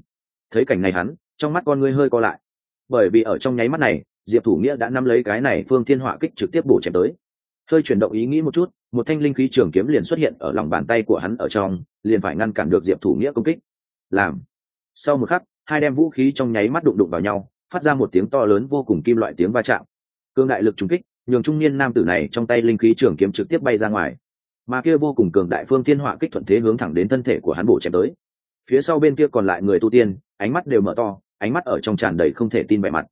Thấy cảnh này hắn, trong mắt con ngươi hơi co lại. Bởi vì ở trong nháy mắt này, diệp thủ nghĩa đã nắm lấy cái này phương thiên hỏa kích trực tiếp bổ chém tới. Hơi chuyển động ý nghĩ một chút, một thanh linh khí trường kiếm liền xuất hiện ở lòng bàn tay của hắn ở trong, liền phải ngăn cản được diệp thủ nghĩa công kích. Làm. Sau một khắc, hai đem vũ khí trong nháy mắt đụng đụng vào nhau phát ra một tiếng to lớn vô cùng kim loại tiếng va chạm. Cương đại lực trùng kích, nhường trung niên nam tử này trong tay linh khí trường kiếm trực tiếp bay ra ngoài. Mà kia vô cùng cường đại phương thiên họa kích thuận thế hướng thẳng đến thân thể của hắn bổ chém tới. Phía sau bên kia còn lại người tu tiên, ánh mắt đều mở to, ánh mắt ở trong tràn đầy không thể tin vẻ mặt.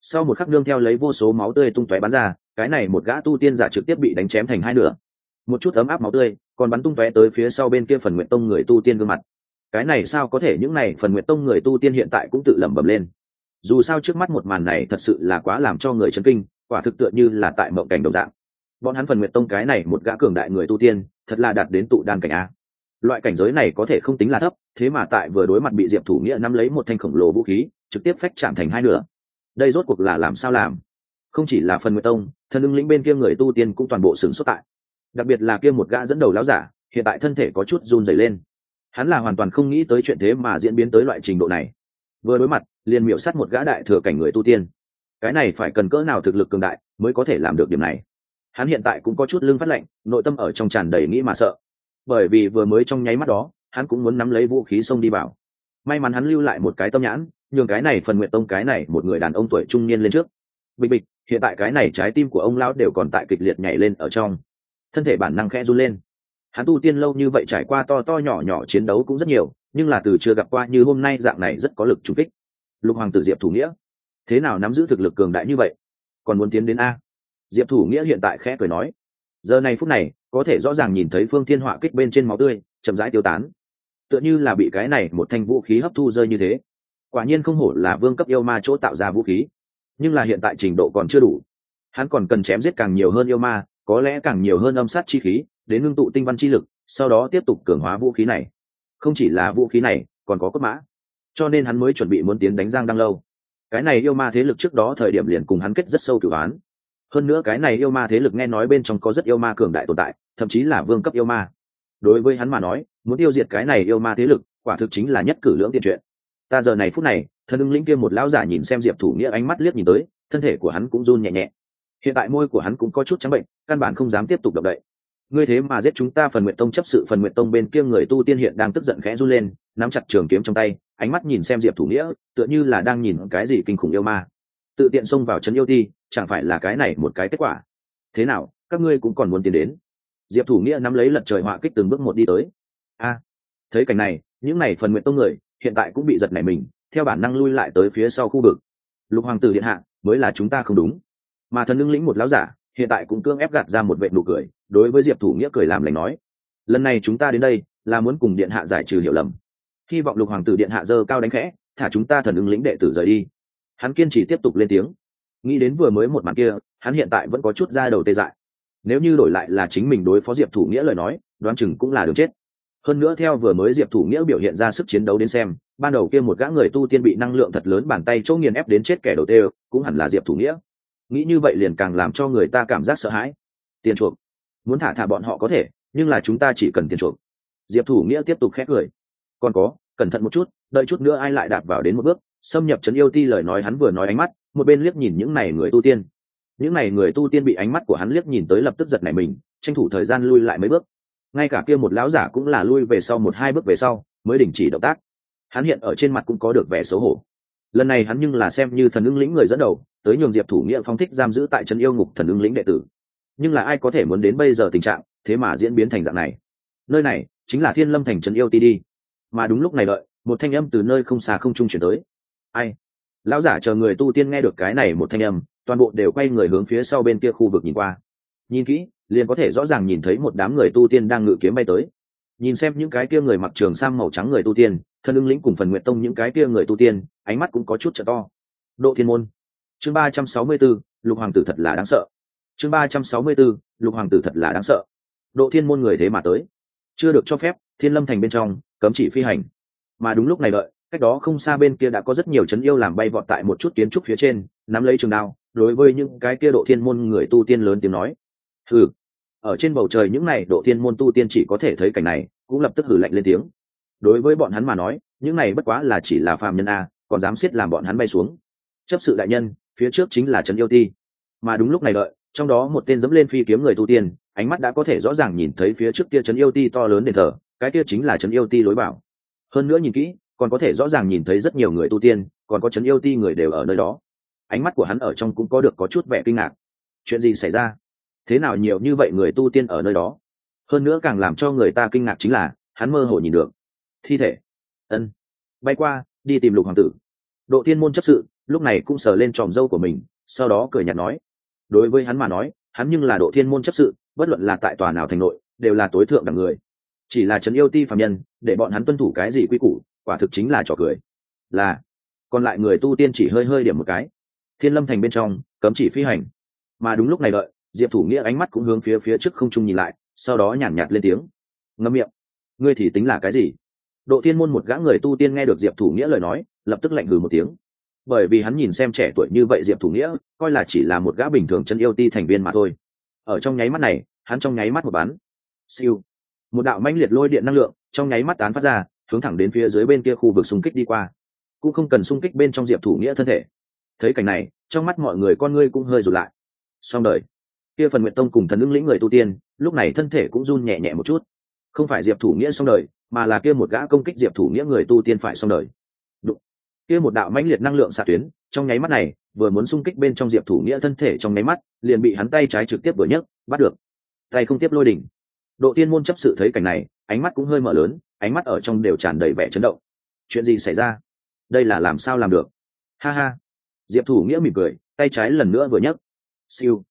Sau một khắc đương theo lấy vô số máu tươi tung tóe bắn ra, cái này một gã tu tiên giả trực tiếp bị đánh chém thành hai nửa. Một chút ấm áp máu tươi còn bắn tung tóe tới phía sau bên kia phần nguyện tông người tu tiên gương mặt. Cái này sao có thể, những này phần nguyện tông người tu tiên hiện tại cũng tự lẩm bẩm lên dù sao trước mắt một màn này thật sự là quá làm cho người chấn kinh, quả thực tựa như là tại mộng cảnh đồng dạng. Bọn hắn phần nguyện tông cái này một gã cường đại người tu tiên, thật là đạt đến tụ đan cảnh a. Loại cảnh giới này có thể không tính là thấp, thế mà tại vừa đối mặt bị diệp thủ nghĩa nắm lấy một thanh khổng lồ vũ khí, trực tiếp phách chạm thành hai nửa. Đây rốt cuộc là làm sao làm? Không chỉ là phần nguyện tông thần ưng lĩnh bên kia người tu tiên cũng toàn bộ sửng xuất tại. Đặc biệt là kia một gã dẫn đầu láo giả, hiện tại thân thể có chút run dày lên. Hắn là hoàn toàn không nghĩ tới chuyện thế mà diễn biến tới loại trình độ này. Vừa đối mặt liền miểu sắt một gã đại thừa cảnh người tu tiên. Cái này phải cần cỡ nào thực lực cường đại mới có thể làm được điểm này? Hắn hiện tại cũng có chút lưng phát lệnh nội tâm ở trong tràn đầy nghĩ mà sợ. Bởi vì vừa mới trong nháy mắt đó, hắn cũng muốn nắm lấy vũ khí xông đi vào. May mắn hắn lưu lại một cái tâm nhãn, nhường cái này phần nguyện tông cái này một người đàn ông tuổi trung niên lên trước. Bịch bịch, hiện tại cái này trái tim của ông lão đều còn tại kịch liệt nhảy lên ở trong. Thân thể bản năng khẽ run lên. Hắn tu tiên lâu như vậy trải qua to to nhỏ nhỏ chiến đấu cũng rất nhiều, nhưng là từ chưa gặp qua như hôm nay dạng này rất có lực trùng kích lục hoàng tử diệp thủ nghĩa. Thế nào nắm giữ thực lực cường đại như vậy? Còn muốn tiến đến a? Diệp thủ nghĩa hiện tại khẽ cười nói. Giờ này phút này, có thể rõ ràng nhìn thấy phương thiên họa kích bên trên máu tươi, chậm rãi tiêu tán. Tựa như là bị cái này một thanh vũ khí hấp thu rơi như thế. Quả nhiên không hổ là vương cấp yêu ma chỗ tạo ra vũ khí. Nhưng là hiện tại trình độ còn chưa đủ. Hắn còn cần chém giết càng nhiều hơn yêu ma, có lẽ càng nhiều hơn âm sát chi khí, đến ngưng tụ tinh văn chi lực, sau đó tiếp tục cường hóa vũ khí này. Không chỉ là vũ khí này, còn có cấp mã cho nên hắn mới chuẩn bị muốn tiến đánh giang đăng lâu. Cái này yêu ma thế lực trước đó thời điểm liền cùng hắn kết rất sâu cửu án hơn nữa cái này yêu ma thế lực nghe nói bên trong có rất yêu ma cường đại tồn tại, thậm chí là vương cấp yêu ma. Đối với hắn mà nói, muốn tiêu diệt cái này yêu ma thế lực, quả thực chính là nhất cử lưỡng tiên chuyện. Ta giờ này phút này, thân ưng lĩnh kia một lão giả nhìn xem diệp thủ nghĩa ánh mắt liếc nhìn tới, thân thể của hắn cũng run nhẹ nhẹ. Hiện tại môi của hắn cũng có chút trắng bệnh, căn bản không dám tiếp tục động đậy ngươi thế mà giết chúng ta phần nguyện tông chấp sự phần nguyện tông bên kia người tu tiên hiện đang tức giận khẽ run lên, nắm chặt trường kiếm trong tay, ánh mắt nhìn xem diệp thủ nghĩa, tựa như là đang nhìn cái gì kinh khủng yêu ma. Tự tiện xông vào trấn yêu ti chẳng phải là cái này một cái kết quả. Thế nào, các ngươi cũng còn muốn tiến đến. Diệp thủ nghĩa nắm lấy lật trời họa kích từng bước một đi tới. A, thấy cảnh này, những này phần nguyện tông người, hiện tại cũng bị giật nảy mình, theo bản năng lui lại tới phía sau khu vực. Lục hoàng tử điện hạ, mới là chúng ta không đúng. Mà thần lưng lĩnh một láo giả, hiện tại cũng cương ép gạt ra một vệ nụ cười đối với diệp thủ nghĩa cười làm lành nói, lần này chúng ta đến đây là muốn cùng điện hạ giải trừ hiểu lầm. Hy vọng lục hoàng tử điện hạ dơ cao đánh khẽ, thả chúng ta thần ứng lĩnh đệ tử rời đi. Hắn kiên trì tiếp tục lên tiếng. Nghĩ đến vừa mới một màn kia, hắn hiện tại vẫn có chút ra đầu tê dại. Nếu như đổi lại là chính mình đối phó diệp thủ nghĩa lời nói, đoán chừng cũng là đường chết. Hơn nữa theo vừa mới diệp thủ nghĩa biểu hiện ra sức chiến đấu đến xem, ban đầu kia một gã người tu tiên bị năng lượng thật lớn bàn tay chỗ nghiền ép đến chết kẻ đầu tê, cũng hẳn là diệp thủ nghĩa. Nghĩ như vậy liền càng làm cho người ta cảm giác sợ hãi. Tiền chuộc muốn thả thả bọn họ có thể, nhưng là chúng ta chỉ cần tiền chuộc. Diệp thủ nghĩa tiếp tục khét cười. Còn có, cẩn thận một chút, đợi chút nữa ai lại đạp vào đến một bước, xâm nhập trấn yêu ti lời nói hắn vừa nói ánh mắt, một bên liếc nhìn những này người tu tiên. Những này người tu tiên bị ánh mắt của hắn liếc nhìn tới lập tức giật này mình, tranh thủ thời gian lui lại mấy bước. Ngay cả kia một lão giả cũng là lui về sau một hai bước về sau, mới đình chỉ động tác. Hắn hiện ở trên mặt cũng có được vẻ xấu hổ. Lần này hắn nhưng là xem như thần ưng lĩnh người dẫn đầu, tới nhường diệp thủ nghĩa phong thích giam giữ tại trấn yêu ngục thần ưng lĩnh đệ tử nhưng là ai có thể muốn đến bây giờ tình trạng, thế mà diễn biến thành dạng này? Nơi này chính là thiên lâm thành trấn yêu ti đi. Mà đúng lúc này đợi, một thanh âm từ nơi không xa không trung chuyển tới. Ai? Lão giả chờ người tu tiên nghe được cái này một thanh âm, toàn bộ đều quay người hướng phía sau bên kia khu vực nhìn qua. Nhìn kỹ, liền có thể rõ ràng nhìn thấy một đám người tu tiên đang ngự kiếm bay tới. Nhìn xem những cái kia người mặc trường sang màu trắng người tu tiên, thân ưng lĩnh cùng phần nguyện tông những cái kia người tu tiên, ánh mắt cũng có chút trợ to. Độ thiên môn. Chương ba trăm sáu mươi b lục hoàng tử thật là đáng sợ chương ba trăm sáu mươi b ố lục hoàng tử thật là đáng sợ. Độ thiên môn người thế mà tới. Chưa được cho phép, thiên lâm thành bên trong, cấm chỉ phi hành. Mà đúng lúc này đợi, cách đó không xa bên kia đã có rất nhiều chấn yêu làm bay vọt tại một chút kiến trúc phía trên, nắm lấy trường đao, đối với những cái kia độ thiên môn người tu tiên lớn tiếng nói. Ừ ở trên bầu trời những này, độ thiên môn tu tiên chỉ có thể thấy cảnh này, cũng lập tức hử lạnh lên tiếng. Đối với bọn hắn mà nói, những này bất quá là chỉ là phàm nhân a, còn dám xiết làm bọn hắn bay xuống. Chấp sự đại nhân, phía trước chính là trấn yêu ti. Mà đúng lúc này đợi trong đó một tên dẫm lên phi kiếm người tu tiên, ánh mắt đã có thể rõ ràng nhìn thấy phía trước kia trấn yêu ti to lớn đền thờ, cái kia chính là trấn yêu ti lối bảo. Hơn nữa nhìn kỹ, còn có thể rõ ràng nhìn thấy rất nhiều người tu tiên, còn có trấn yêu ti người đều ở nơi đó. Ánh mắt của hắn ở trong cũng có được có chút vẻ kinh ngạc. Chuyện gì xảy ra? Thế nào nhiều như vậy người tu tiên ở nơi đó? Hơn nữa càng làm cho người ta kinh ngạc chính là, hắn mơ hồ nhìn được. Thi thể. Ân. Bay qua, đi tìm lục hoàng tử. Độ thiên môn chấp sự, lúc này cũng sờ lên tròm dâu của mình, sau đó cười nhạt nói đối với hắn mà nói hắn nhưng là độ thiên môn chấp sự bất luận là tại tòa nào thành nội đều là tối thượng đẳng người. Chỉ là trấn yêu ti phạm nhân để bọn hắn tuân thủ cái gì quy củ quả thực chính là trò cười. Là còn lại người tu tiên chỉ hơi hơi điểm một cái. Thiên lâm thành bên trong cấm chỉ phi hành. Mà đúng lúc này đợi diệp thủ nghĩa ánh mắt cũng hướng phía phía trước không trung nhìn lại sau đó nhàn nhạt, nhạt lên tiếng. Ngâm miệng. Ngươi thì tính là cái gì? Độ thiên môn một gã người tu tiên nghe được diệp thủ nghĩa lời nói lập tức lạnh hừ một tiếng bởi vì hắn nhìn xem trẻ tuổi như vậy diệp thủ nghĩa, coi là chỉ là một gã bình thường chân yêu ti thành viên mà thôi. Ở trong nháy mắt này, hắn trong nháy mắt một bắn. Siêu. Một đạo mãnh liệt lôi điện năng lượng trong nháy mắt tán phát ra, hướng thẳng đến phía dưới bên kia khu vực xung kích đi qua. Cũng không cần xung kích bên trong diệp thủ nghĩa thân thể. Thấy cảnh này, trong mắt mọi người con ngươi cũng hơi rụt lại. Xong đời. Kia phần nguyện tông cùng thần ứng lĩnh người tu tiên, lúc này thân thể cũng run nhẹ nhẹ một chút. Không phải diệp thủ nghĩa xong đời, mà là kia một gã công kích diệp thủ nghĩa người tu tiên phải xong đời kia một đạo mãnh liệt năng lượng xạ tuyến, trong nháy mắt này, vừa muốn xung kích bên trong diệp thủ nghĩa thân thể trong nháy mắt, liền bị hắn tay trái trực tiếp vừa nhấc, bắt được. Tay không tiếp lôi đỉnh. Độ tiên môn chấp sự thấy cảnh này, ánh mắt cũng hơi mở lớn, ánh mắt ở trong đều tràn đầy vẻ chấn động. Chuyện gì xảy ra? Đây là làm sao làm được? Ha ha. Diệp thủ nghĩa mỉm cười, tay trái lần nữa vừa nhấc. Siêu.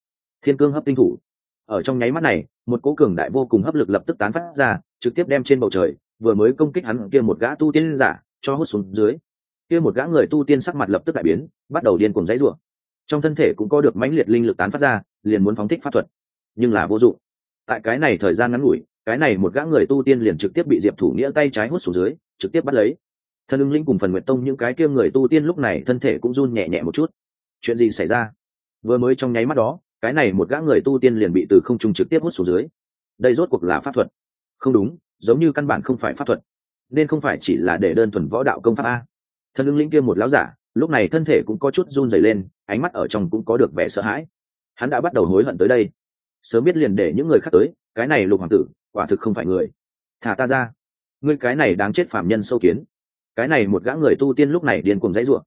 Thiên cương hấp tinh thủ. Ở trong nháy mắt này, một cố cường đại vô cùng hấp lực lập tức tán phát ra, trực tiếp đem trên bầu trời, vừa mới công kích hắn kia một gã tu tiên giả, cho hút xuống dưới kia một gã người tu tiên sắc mặt lập tức đại biến, bắt đầu điên cuồng dãy rủa. Trong thân thể cũng có được mãnh liệt linh lực tán phát ra, liền muốn phóng thích pháp thuật. Nhưng là vô dụng. Tại cái này thời gian ngắn ngủi, cái này một gã người tu tiên liền trực tiếp bị diệp thủ nghĩa tay trái hút xuống dưới, trực tiếp bắt lấy. Thân ưng linh cùng phần nguyện tông những cái kia người tu tiên lúc này thân thể cũng run nhẹ nhẹ một chút. Chuyện gì xảy ra? Vừa mới trong nháy mắt đó, cái này một gã người tu tiên liền bị từ không trung trực tiếp hút xuống dưới. Đây rốt cuộc là pháp thuật. Không đúng, giống như căn bản không phải pháp thuật. Nên không phải chỉ là để đơn thuần võ đạo công pháp a thân ưng lĩnh kia một láo giả, lúc này thân thể cũng có chút run dày lên, ánh mắt ở trong cũng có được vẻ sợ hãi. Hắn đã bắt đầu hối hận tới đây. Sớm biết liền để những người khác tới, cái này lục hoàng tử, quả thực không phải người. Thả ta ra. Ngươi cái này đáng chết phạm nhân sâu kiến. Cái này một gã người tu tiên lúc này điên cuồng dãy ruột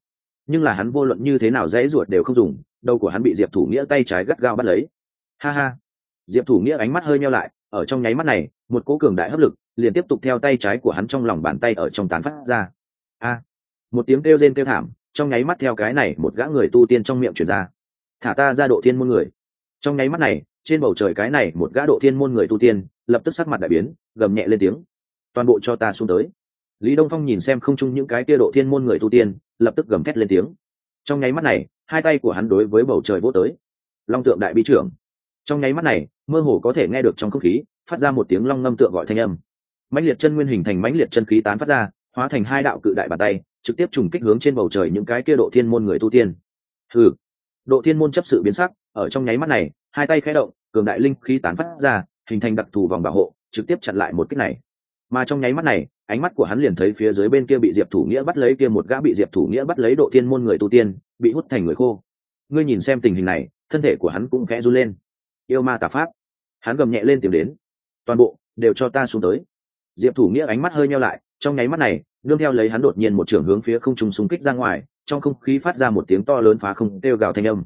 nhưng là hắn vô luận như thế nào dãy ruột đều không dùng, đầu của hắn bị diệp thủ nghĩa tay trái gắt gao bắt lấy. Ha ha. Diệp thủ nghĩa ánh mắt hơi meo lại, ở trong nháy mắt này, một cố cường đại hấp lực, liền tiếp tục theo tay trái của hắn trong lòng bàn tay ở trong tán phát ra. A một tiếng kêu rên kêu thảm, trong nháy mắt theo cái này một gã người tu tiên trong miệng chuyển ra. Thả ta ra độ thiên môn người. Trong nháy mắt này, trên bầu trời cái này một gã độ thiên môn người tu tiên, lập tức sắc mặt đại biến, gầm nhẹ lên tiếng. Toàn bộ cho ta xuống tới. Lý đông phong nhìn xem không chung những cái kia độ thiên môn người tu tiên, lập tức gầm thét lên tiếng. Trong nháy mắt này, hai tay của hắn đối với bầu trời vỗ tới. Long tượng đại bi trưởng. Trong nháy mắt này, mơ hồ có thể nghe được trong không khí, phát ra một tiếng long ngâm tượng gọi thanh âm. Mãnh liệt chân nguyên hình thành mãnh liệt chân khí tán phát ra, hóa thành hai đạo cự đại bàn tay trực tiếp trùng kích hướng trên bầu trời những cái kia độ thiên môn người tu tiên. Thử độ thiên môn chấp sự biến sắc, ở trong nháy mắt này, hai tay khẽ động, cường đại linh khí tán phát ra, hình thành đặc thù vòng bảo hộ, trực tiếp chặn lại một kích này. Mà trong nháy mắt này, ánh mắt của hắn liền thấy phía dưới bên kia bị diệp thủ nghĩa bắt lấy, kia một gã bị diệp thủ nghĩa bắt lấy độ thiên môn người tu tiên, bị hút thành người khô. Ngươi nhìn xem tình hình này, thân thể của hắn cũng khẽ run lên. Yêu ma tà pháp. Hắn gầm nhẹ lên tìm đến. Toàn bộ đều cho ta xuống tới. Diệp thủ nghĩa ánh mắt hơi nhau lại, trong nháy mắt này nương theo lấy hắn đột nhiên một trường hướng phía không trung xung kích ra ngoài, trong không khí phát ra một tiếng to lớn phá không kêu gào thanh âm.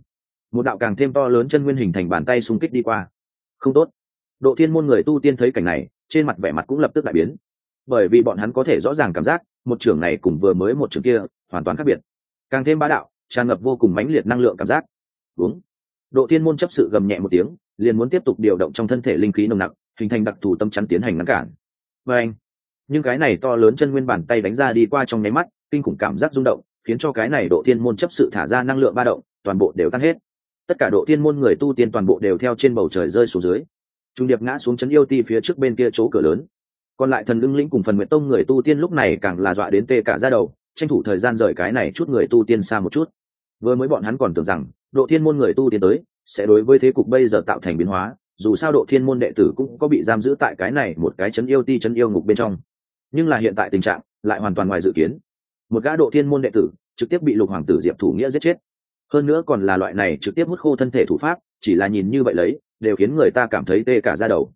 Một đạo càng thêm to lớn chân nguyên hình thành bàn tay xung kích đi qua. Không tốt. Độ thiên môn người tu tiên thấy cảnh này, trên mặt vẻ mặt cũng lập tức đại biến. Bởi vì bọn hắn có thể rõ ràng cảm giác, một trường này cùng vừa mới một trường kia, hoàn toàn khác biệt. Càng thêm bá đạo, tràn ngập vô cùng mãnh liệt năng lượng cảm giác. Đúng. Độ thiên môn chấp sự gầm nhẹ một tiếng, liền muốn tiếp tục điều động trong thân thể linh khí nồng nặc, hình thành đặc thù tâm chắn tiến hành ngăn cản. Và anh nhưng cái này to lớn chân nguyên bàn tay đánh ra đi qua trong nháy mắt, kinh khủng cảm giác rung động, khiến cho cái này độ thiên môn chấp sự thả ra năng lượng ba động, toàn bộ đều tan hết. Tất cả độ thiên môn người tu tiên toàn bộ đều theo trên bầu trời rơi xuống dưới. Trung điệp ngã xuống chấn yêu ti phía trước bên kia chỗ cửa lớn. Còn lại thần ưng lĩnh cùng phần nguyện tông người tu tiên lúc này càng là dọa đến tê cả ra đầu, tranh thủ thời gian rời cái này chút người tu tiên xa một chút. Vừa mới bọn hắn còn tưởng rằng, độ thiên môn người tu tiên tới, sẽ đối với thế cục bây giờ tạo thành biến hóa, dù sao độ thiên môn đệ tử cũng có bị giam giữ tại cái này một cái chấn yêu ti chấn yêu ngục bên trong nhưng là hiện tại tình trạng lại hoàn toàn ngoài dự kiến. Một gã độ thiên môn đệ tử trực tiếp bị lục hoàng tử diệp thủ nghĩa giết chết. Hơn nữa còn là loại này trực tiếp hút khô thân thể thủ pháp, chỉ là nhìn như vậy lấy, đều khiến người ta cảm thấy tê cả ra đầu.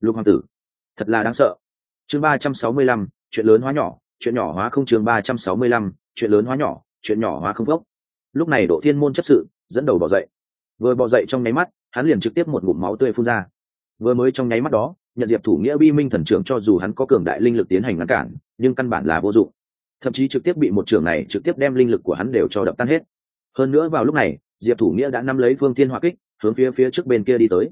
Lục hoàng tử, thật là đáng sợ. Chương ba trăm sáu mươi lăm, chuyện lớn hóa nhỏ, chuyện nhỏ hóa không chương ba trăm sáu mươi lăm, chuyện lớn hóa nhỏ, chuyện nhỏ hóa không gốc lúc này độ thiên môn chấp sự dẫn đầu bỏ dậy. Vừa bỏ dậy trong nháy mắt, hắn liền trực tiếp một ngụm máu tươi phun ra. Vừa mới trong nháy mắt đó nhận diệp thủ nghĩa bi minh thần trưởng cho dù hắn có cường đại linh lực tiến hành ngăn cản, nhưng căn bản là vô dụng. Thậm chí trực tiếp bị một trưởng này trực tiếp đem linh lực của hắn đều cho đập tan hết. Hơn nữa vào lúc này, diệp thủ nghĩa đã nắm lấy phương thiên hoa kích, hướng phía phía trước bên kia đi tới.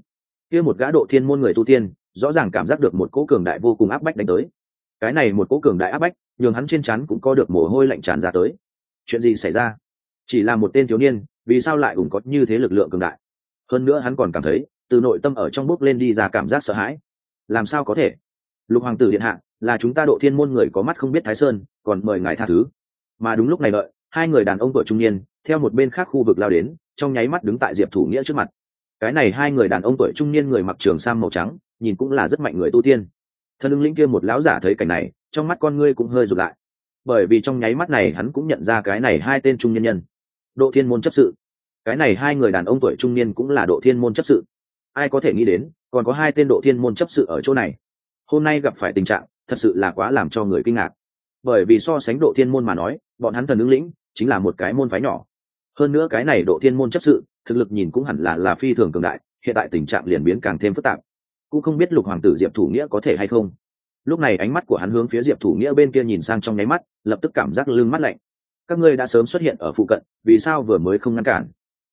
Kia một gã độ thiên môn người tu tiên, rõ ràng cảm giác được một cỗ cường đại vô cùng áp bách đánh tới. Cái này một cỗ cường đại áp bách, nhường hắn trên chắn cũng có được mồ hôi lạnh tràn ra tới. Chuyện gì xảy ra? Chỉ là một tên thiếu niên, vì sao lại cũng có như thế lực lượng cường đại? Hơn nữa hắn còn cảm thấy, từ nội tâm ở trong bước lên đi ra cảm giác sợ hãi làm sao có thể? Lục hoàng tử điện hạ, là chúng ta độ thiên môn người có mắt không biết thái sơn, còn mời ngài tha thứ. Mà đúng lúc này đợi, hai người đàn ông tuổi trung niên, theo một bên khác khu vực lao đến, trong nháy mắt đứng tại diệp thủ nghĩa trước mặt. Cái này hai người đàn ông tuổi trung niên người mặc trường sam màu trắng, nhìn cũng là rất mạnh người tu tiên. Thân ưng lĩnh kia một lão giả thấy cảnh này, trong mắt con ngươi cũng hơi rụt lại. Bởi vì trong nháy mắt này hắn cũng nhận ra cái này hai tên trung nhân nhân. Độ thiên môn chấp sự. Cái này hai người đàn ông tuổi trung niên cũng là độ thiên môn chấp sự ai có thể nghĩ đến, còn có hai tên độ thiên môn chấp sự ở chỗ này. Hôm nay gặp phải tình trạng, thật sự là quá làm cho người kinh ngạc. Bởi vì so sánh độ thiên môn mà nói, bọn hắn thần ứng lĩnh, chính là một cái môn phái nhỏ. Hơn nữa cái này độ thiên môn chấp sự, thực lực nhìn cũng hẳn là là phi thường cường đại, hiện tại tình trạng liền biến càng thêm phức tạp. Cũng không biết lục hoàng tử diệp thủ nghĩa có thể hay không. Lúc này ánh mắt của hắn hướng phía diệp thủ nghĩa bên kia nhìn sang trong nháy mắt, lập tức cảm giác lưng mắt lạnh. Các ngươi đã sớm xuất hiện ở phụ cận, vì sao vừa mới không ngăn cản?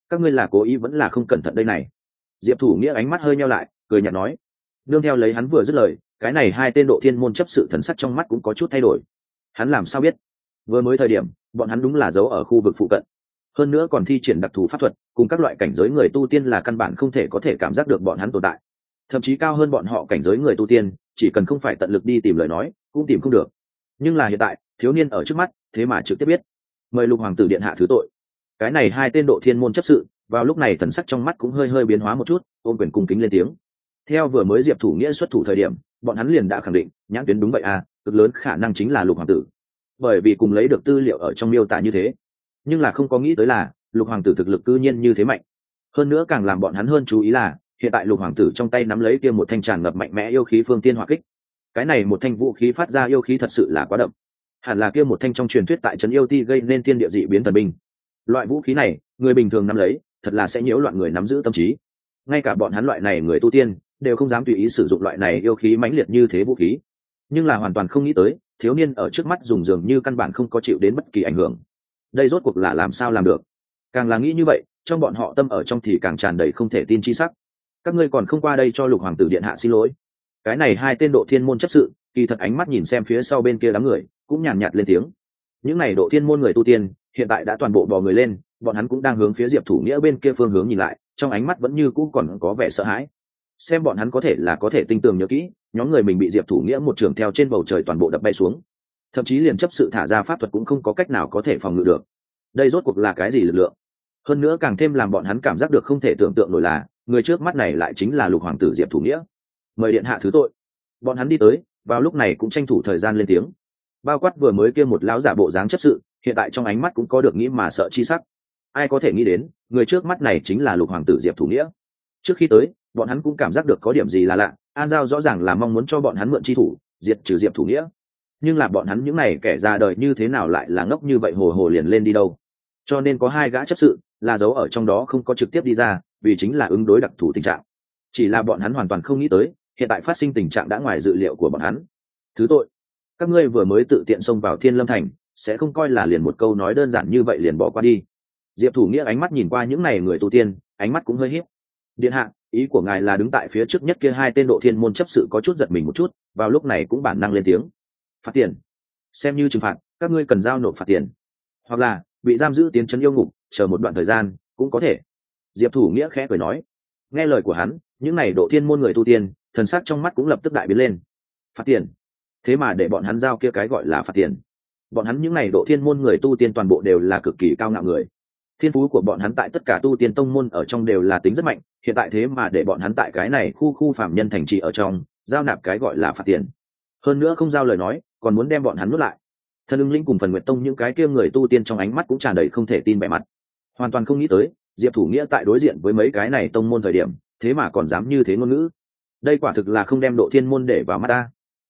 Các ngươi là cố ý vẫn là không cẩn thận đây này? Diệp thủ nghĩa ánh mắt hơi nhau lại, cười nhạt nói, nương theo lấy hắn vừa dứt lời, cái này hai tên độ thiên môn chấp sự thần sắc trong mắt cũng có chút thay đổi. Hắn làm sao biết? Vừa mới thời điểm, bọn hắn đúng là giấu ở khu vực phụ cận. Hơn nữa còn thi triển đặc thù pháp thuật, cùng các loại cảnh giới người tu tiên là căn bản không thể có thể cảm giác được bọn hắn tồn tại. Thậm chí cao hơn bọn họ cảnh giới người tu tiên, chỉ cần không phải tận lực đi tìm lời nói, cũng tìm không được. Nhưng là hiện tại, thiếu niên ở trước mắt, thế mà trực tiếp biết. Mời lục hoàng tử điện hạ thứ tội. Cái này hai tên độ thiên môn chấp sự vào lúc này thần sắc trong mắt cũng hơi hơi biến hóa một chút, ôm quyền cung kính lên tiếng. Theo vừa mới diệp thủ nghĩa xuất thủ thời điểm, bọn hắn liền đã khẳng định, nhãn tuyến đúng vậy à cực lớn khả năng chính là lục hoàng tử. Bởi vì cùng lấy được tư liệu ở trong miêu tả như thế, nhưng là không có nghĩ tới là, lục hoàng tử thực lực cư nhiên như thế mạnh. Hơn nữa càng làm bọn hắn hơn chú ý là, hiện tại lục hoàng tử trong tay nắm lấy kia một thanh tràn ngập mạnh mẽ yêu khí phương tiên hỏa kích. Cái này một thanh vũ khí phát ra yêu khí thật sự là quá đậm. Hẳn là kia một thanh trong truyền thuyết tại trấn yêu ti gây nên tiên địa dị biến thần binh. Loại vũ khí này, người bình thường nắm lấy thật là sẽ nhiễu loạn người nắm giữ tâm trí. Ngay cả bọn hắn loại này người tu tiên, đều không dám tùy ý sử dụng loại này yêu khí mãnh liệt như thế vũ khí. Nhưng là hoàn toàn không nghĩ tới, thiếu niên ở trước mắt dùng dường như căn bản không có chịu đến bất kỳ ảnh hưởng. Đây rốt cuộc là làm sao làm được? Càng là nghĩ như vậy, trong bọn họ tâm ở trong thì càng tràn đầy không thể tin chi sắc. Các ngươi còn không qua đây cho lục hoàng tử điện hạ xin lỗi. Cái này hai tên độ thiên môn chấp sự, kỳ thật ánh mắt nhìn xem phía sau bên kia đám người, cũng nhàn nhạt lên tiếng. Những này độ thiên môn người tu tiên, hiện tại đã toàn bộ bò người lên bọn hắn cũng đang hướng phía diệp thủ nghĩa bên kia phương hướng nhìn lại, trong ánh mắt vẫn như cũ còn có vẻ sợ hãi. Xem bọn hắn có thể là có thể tinh tường nhớ kỹ, nhóm người mình bị diệp thủ nghĩa một trường theo trên bầu trời toàn bộ đập bay xuống. Thậm chí liền chấp sự thả ra pháp thuật cũng không có cách nào có thể phòng ngự được. Đây rốt cuộc là cái gì lực lượng? Hơn nữa càng thêm làm bọn hắn cảm giác được không thể tưởng tượng nổi là, người trước mắt này lại chính là lục hoàng tử diệp thủ nghĩa. Mời điện hạ thứ tội. Bọn hắn đi tới, vào lúc này cũng tranh thủ thời gian lên tiếng. Bao quát vừa mới kia một lão giả bộ dáng chấp sự, hiện tại trong ánh mắt cũng có được nghĩ mà sợ chi sắc ai có thể nghĩ đến, người trước mắt này chính là lục hoàng tử diệp thủ nghĩa. Trước khi tới, bọn hắn cũng cảm giác được có điểm gì là lạ, an giao rõ ràng là mong muốn cho bọn hắn mượn chi thủ, diệt trừ diệp thủ nghĩa. Nhưng là bọn hắn những n à y kẻ ra đời như thế nào lại là ngốc như vậy hồ hồ liền lên đi đâu? Cho nên có hai gã chấp sự, là giấu ở trong đó không có trực tiếp đi ra, vì chính là ứng đối đặc thù tình trạng. Chỉ là bọn hắn hoàn toàn không nghĩ tới, hiện tại phát sinh tình trạng đã ngoài dự liệu của bọn hắn. Thứ tội, các ngươi vừa mới tự tiện xông vào thiên lâm thành, sẽ không coi là liền một câu nói đơn giản như vậy liền bỏ qua đi diệp thủ nghĩa ánh mắt nhìn qua những n à y người tu tiên, ánh mắt cũng hơi hiếp điện hạ, ý của ngài là đứng tại phía trước nhất kia hai tên độ thiên môn chấp sự có chút giật mình một chút, vào lúc này cũng bản năng lên tiếng. Phạt tiền. Xem như trừng phạt, các ngươi cần giao nộp phạt tiền. Hoặc là, bị giam giữ tiến chấn yêu ngục, chờ một đoạn thời gian, cũng có thể. Diệp thủ nghĩa khẽ cười nói. Nghe lời của hắn, những n à y độ thiên môn người tu tiên, thần sắc trong mắt cũng lập tức đại biến lên. Phạt tiền? Thế mà để bọn hắn giao kia cái gọi là phạt tiền. Bọn hắn những n à y độ thiên môn người tu tiên toàn bộ đều là cực kỳ cao ngạo người thiên phú của bọn hắn tại tất cả tu tiên tông môn ở trong đều là tính rất mạnh, hiện tại thế mà để bọn hắn tại cái này khu khu phạm nhân thành trì ở trong, giao nạp cái gọi là phạt tiền. Hơn nữa không giao lời nói, còn muốn đem bọn hắn nuốt lại. Thân ưng linh cùng phần nguyện tông những cái kia người tu tiên trong ánh mắt cũng tràn đầy không thể tin vẻ mặt. Hoàn toàn không nghĩ tới, diệp thủ nghĩa tại đối diện với mấy cái này tông môn thời điểm, thế mà còn dám như thế ngôn ngữ. Đây quả thực là không đem độ thiên môn để vào mắt ta.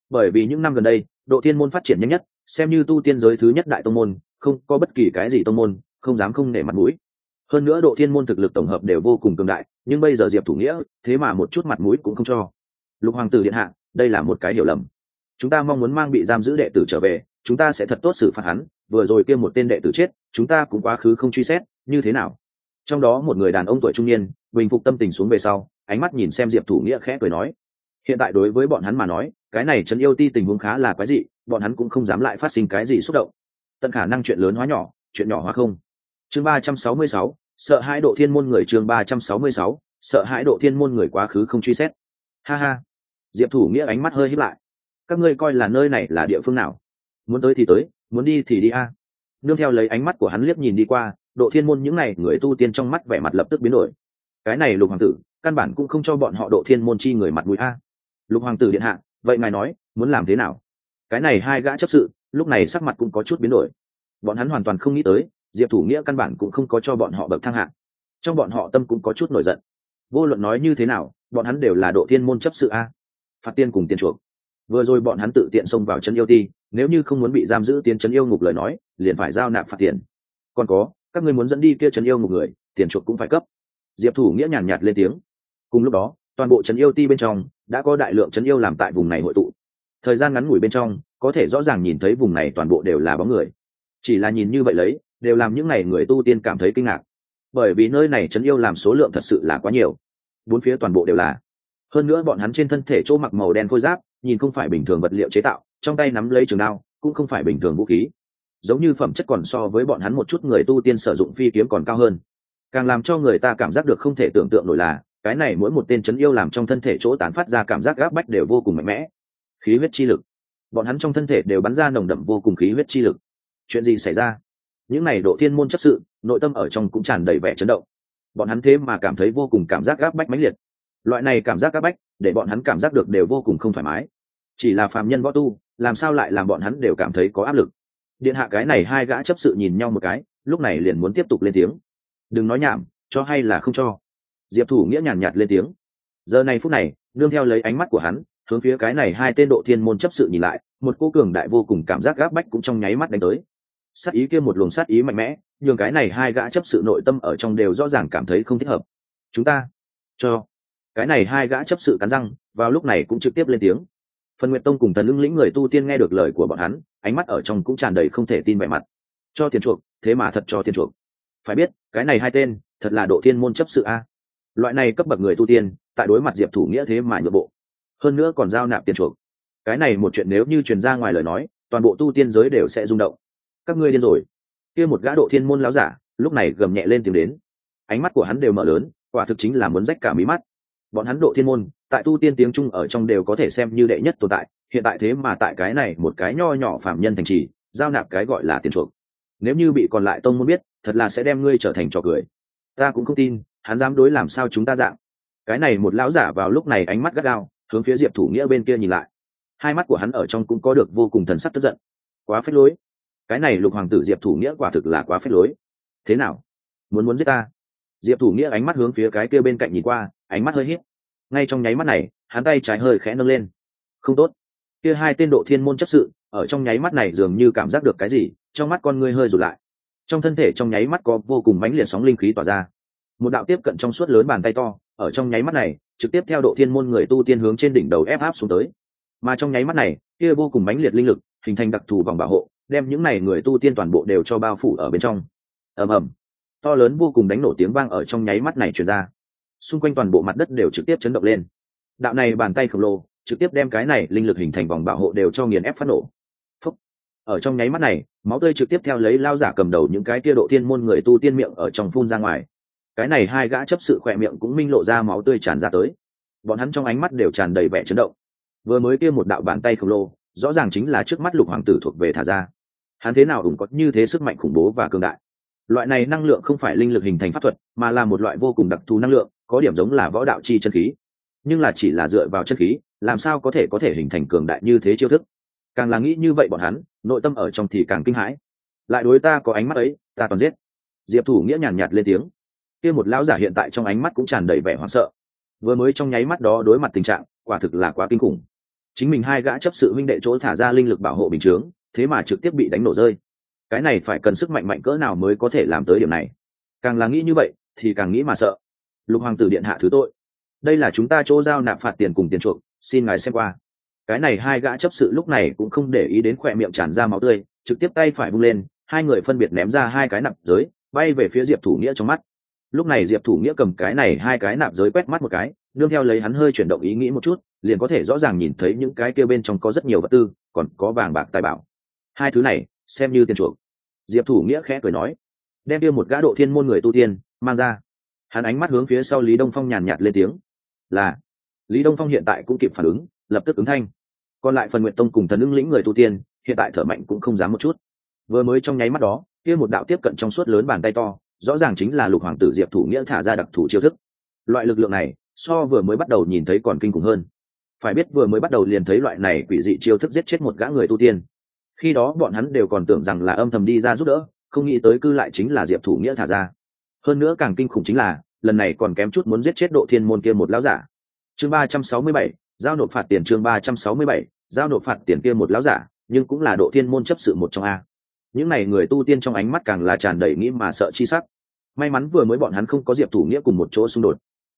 Bởi vì những năm gần đây, độ thiên môn phát triển nhanh nhất, xem như tu tiên giới thứ nhất đại tông môn, không có bất kỳ cái gì tông môn không dám không nể mặt mũi. Hơn nữa độ thiên môn thực lực tổng hợp đều vô cùng cường đại, nhưng bây giờ diệp thủ nghĩa, thế mà một chút mặt mũi cũng không cho. Lục hoàng tử điện hạ, đây là một cái hiểu lầm. Chúng ta mong muốn mang bị giam giữ đệ tử trở về, chúng ta sẽ thật tốt xử phạt hắn, vừa rồi kia một tên đệ tử chết, chúng ta cũng quá khứ không truy xét, như thế nào? Trong đó một người đàn ông tuổi trung niên, bình phục tâm tình xuống về sau, ánh mắt nhìn xem diệp thủ nghĩa khẽ cười nói. Hiện tại đối với bọn hắn mà nói, cái này trấn yêu ti tình huống khá là quái dị, bọn hắn cũng không dám lại phát sinh cái gì xúc động. Tận khả năng chuyện lớn hóa nhỏ, chuyện nhỏ hóa không chương ba trăm sáu mươi sáu, sợ hãi độ thiên môn người chương ba trăm sáu mươi sáu, sợ hãi độ thiên môn người quá khứ không truy xét. Ha ha. Diệp thủ nghĩa ánh mắt hơi hít lại. Các ngươi coi là nơi này là địa phương nào? Muốn tới thì tới, muốn đi thì đi a. Nương theo lấy ánh mắt của hắn liếc nhìn đi qua, độ thiên môn những n à y người tu tiên trong mắt vẻ mặt lập tức biến đổi. Cái này lục hoàng tử, căn bản cũng không cho bọn họ độ thiên môn chi người mặt mũi a. Lục hoàng tử điện hạ, vậy ngài nói, muốn làm thế nào? Cái này hai gã chấp sự, lúc này sắc mặt cũng có chút biến đổi. Bọn hắn hoàn toàn không nghĩ tới diệp thủ nghĩa căn bản cũng không có cho bọn họ bậc thang hạng. Trong bọn họ tâm cũng có chút nổi giận. Vô luận nói như thế nào, bọn hắn đều là độ thiên môn chấp sự a. Phạt tiên cùng tiền chuộc. Vừa rồi bọn hắn tự tiện xông vào chân yêu ti, nếu như không muốn bị giam giữ tiến chân yêu ngục lời nói, liền phải giao nạp phạt tiền. Còn có, các ngươi muốn dẫn đi kia chân yêu ngục người, tiền chuộc cũng phải cấp. Diệp thủ nghĩa nhàn nhạt lên tiếng. Cùng lúc đó, toàn bộ chân yêu ti bên trong, đã có đại lượng chân yêu làm tại vùng này hội tụ. Thời gian ngắn ngủi bên trong, có thể rõ ràng nhìn thấy vùng này toàn bộ đều là bóng người. Chỉ là nhìn như vậy lấy đều làm những ngày người tu tiên cảm thấy kinh ngạc. Bởi vì nơi này trấn yêu làm số lượng thật sự là quá nhiều. Bốn phía toàn bộ đều là. Hơn nữa bọn hắn trên thân thể chỗ mặc màu đen khôi giáp, nhìn không phải bình thường vật liệu chế tạo, trong tay nắm lấy trường đao, cũng không phải bình thường vũ khí. Giống như phẩm chất còn so với bọn hắn một chút người tu tiên sử dụng phi kiếm còn cao hơn. Càng làm cho người ta cảm giác được không thể tưởng tượng nổi là, cái này mỗi một tên chấn yêu làm trong thân thể chỗ tán phát ra cảm giác gáp bách đều vô cùng mạnh mẽ. Khí huyết chi lực. Bọn hắn trong thân thể đều bắn ra nồng đậm vô cùng khí huyết chi lực. Chuyện gì xảy ra? Những này độ thiên môn chấp sự, nội tâm ở trong cũng tràn đầy vẻ chấn động. Bọn hắn thế mà cảm thấy vô cùng cảm giác gáp bách mãnh liệt. Loại này cảm giác gáp bách, để bọn hắn cảm giác được đều vô cùng không thoải mái. Chỉ là phạm nhân võ tu, làm sao lại làm bọn hắn đều cảm thấy có áp lực? Điện hạ cái này hai gã chấp sự nhìn nhau một cái, lúc này liền muốn tiếp tục lên tiếng. Đừng nói nhảm, cho hay là không cho. Diệp thủ nghĩa nhàn nhạt lên tiếng. Giờ này phút này, nương theo lấy ánh mắt của hắn, hướng phía cái này hai tên độ thiên môn chấp sự nhìn lại, một cô cường đại vô cùng cảm giác gáp bách cũng trong nháy mắt đánh tới sát ý kia một luồng sát ý mạnh mẽ, nhường cái này hai gã chấp sự nội tâm ở trong đều rõ ràng cảm thấy không thích hợp. Chúng ta, cho. Cái này hai gã chấp sự cắn răng, vào lúc này cũng trực tiếp lên tiếng. Phần nguyệt tông cùng thần lưng lĩnh người tu tiên nghe được lời của bọn hắn, ánh mắt ở trong cũng tràn đầy không thể tin vẻ mặt. Cho tiền chuộc, thế mà thật cho tiền chuộc. Phải biết, cái này hai tên, thật là độ thiên môn chấp sự a. Loại này cấp bậc người tu tiên, tại đối mặt diệp thủ nghĩa thế mà nhượng bộ. Hơn nữa còn giao nạp tiền chuộc. Cái này một chuyện nếu như truyền ra ngoài lời nói, toàn bộ tu tiên giới đều sẽ rung động các ngươi điên rồi. Kia một gã độ thiên môn láo giả, lúc này gầm nhẹ lên tìm đến. Ánh mắt của hắn đều mở lớn, quả thực chính là muốn rách cả mí mắt. Bọn hắn độ thiên môn, tại tu tiên tiếng trung ở trong đều có thể xem như đệ nhất tồn tại, hiện tại thế mà tại cái này một cái nho nhỏ phạm nhân thành trì, giao nạp cái gọi là tiền chuộc. Nếu như bị còn lại tông muốn biết, thật là sẽ đem ngươi trở thành trò cười. Ta cũng không tin, hắn dám đối làm sao chúng ta dạng. Cái này một lão giả vào lúc này ánh mắt gắt gao, hướng phía diệp thủ nghĩa bên kia nhìn lại. Hai mắt của hắn ở trong cũng có được vô cùng thần sắc tức giận. Quá phết lối cái này lục hoàng tử diệp thủ nghĩa quả thực là quá phết lối. Thế nào? Muốn muốn giết ta? Diệp thủ nghĩa ánh mắt hướng phía cái kia bên cạnh nhìn qua, ánh mắt hơi hít ngay trong nháy mắt này, hắn tay trái hơi khẽ nâng lên. Không tốt. Kia hai tên độ thiên môn chấp sự, ở trong nháy mắt này dường như cảm giác được cái gì, trong mắt con ngươi hơi rụt lại. Trong thân thể trong nháy mắt có vô cùng mãnh liệt sóng linh khí tỏa ra. Một đạo tiếp cận trong suốt lớn bàn tay to, ở trong nháy mắt này, trực tiếp theo độ thiên môn người tu tiên hướng trên đỉnh đầu ép áp xuống tới. Mà trong nháy mắt này, kia vô cùng mãnh liệt linh lực, hình thành đặc thù vòng bảo hộ đem những này người tu tiên toàn bộ đều cho bao phủ ở bên trong. Ầm ầm. To lớn vô cùng đánh nổ tiếng vang ở trong nháy mắt này truyền ra. Xung quanh toàn bộ mặt đất đều trực tiếp chấn động lên. Đạo này bàn tay khổng lồ, trực tiếp đem cái này linh lực hình thành vòng bảo hộ đều cho nghiền ép phát nổ. Phúc. ở trong nháy mắt này, máu tươi trực tiếp theo lấy lao giả cầm đầu những cái kia độ thiên môn người tu tiên miệng ở trong phun ra ngoài. Cái này hai gã chấp sự khỏe miệng cũng minh lộ ra máu tươi tràn ra tới. Bọn hắn trong ánh mắt đều tràn đầy vẻ chấn động. Vừa mới kia một đạo bàn tay khổng lồ, rõ ràng chính là trước mắt lục hoàng tử thuộc về thả ra hắn thế nào ủng có như thế sức mạnh khủng bố và cường đại. Loại này năng lượng không phải linh lực hình thành pháp thuật, mà là một loại vô cùng đặc thù năng lượng, có điểm giống là võ đạo chi chân khí. Nhưng là chỉ là dựa vào chân khí, làm sao có thể có thể hình thành cường đại như thế chiêu thức? Càng là nghĩ như vậy bọn hắn, nội tâm ở trong thì càng kinh hãi. Lại đối ta có ánh mắt ấy, ta toàn giết. Diệp thủ nghĩa nhàn nhạt lên tiếng. Kia một lão giả hiện tại trong ánh mắt cũng tràn đầy vẻ hoảng sợ. Vừa mới trong nháy mắt đó đối mặt tình trạng, quả thực là quá kinh khủng. Chính mình hai gã chấp sự huynh đệ chỗ thả ra linh lực bảo hộ bình chướng thế mà trực tiếp bị đánh nổ rơi. Cái này phải cần sức mạnh mạnh cỡ nào mới có thể làm tới điểm này? Càng là nghĩ như vậy, thì càng nghĩ mà sợ. Lục hoàng tử điện hạ thứ tội. Đây là chúng ta chỗ giao nạp phạt tiền cùng tiền chuộc, xin ngài xem qua. Cái này hai gã chấp sự lúc này cũng không để ý đến khỏe miệng tràn ra máu tươi, trực tiếp tay phải bung lên, hai người phân biệt ném ra hai cái nạp giới, bay về phía diệp thủ nghĩa trong mắt. Lúc này diệp thủ nghĩa cầm cái này hai cái nạp giới quét mắt một cái đương theo lấy hắn hơi chuyển động ý nghĩ một chút, liền có thể rõ ràng nhìn thấy những cái kia bên trong có rất nhiều vật tư, còn có vàng bạc tài bảo hai thứ này, xem như tiền chuộc. Diệp thủ nghĩa khẽ cười nói, đem kia một gã độ thiên môn người tu tiên mang ra. Hắn ánh mắt hướng phía sau lý đông phong nhàn nhạt lên tiếng, là, lý đông phong hiện tại cũng kịp phản ứng, lập tức ứng thanh. Còn lại phần nguyện tông cùng thần ứng lĩnh người tu tiên, hiện tại thở mạnh cũng không dám một chút. Vừa mới trong nháy mắt đó, kia một đạo tiếp cận trong suốt lớn bàn tay to, rõ ràng chính là lục hoàng tử diệp thủ nghĩa thả ra đặc thủ chiêu thức. Loại lực lượng này, so vừa mới bắt đầu nhìn thấy còn kinh khủng hơn. Phải biết vừa mới bắt đầu liền thấy loại này quỷ dị chiêu thức giết chết một gã người tu tiên khi đó bọn hắn đều còn tưởng rằng là âm thầm đi ra giúp đỡ, không nghĩ tới cư lại chính là diệp thủ nghĩa thả ra. Hơn nữa càng kinh khủng chính là, lần này còn kém chút muốn giết chết độ thiên môn kia một lão giả. Chương ba trăm sáu mươi bảy, giao nộp phạt tiền chương ba trăm sáu mươi bảy, giao nộp phạt tiền kia một lão giả, nhưng cũng là độ thiên môn chấp sự một trong a. Những n à y người tu tiên trong ánh mắt càng là tràn đầy nghĩ mà sợ chi sắc. May mắn vừa mới bọn hắn không có diệp thủ nghĩa cùng một chỗ xung đột.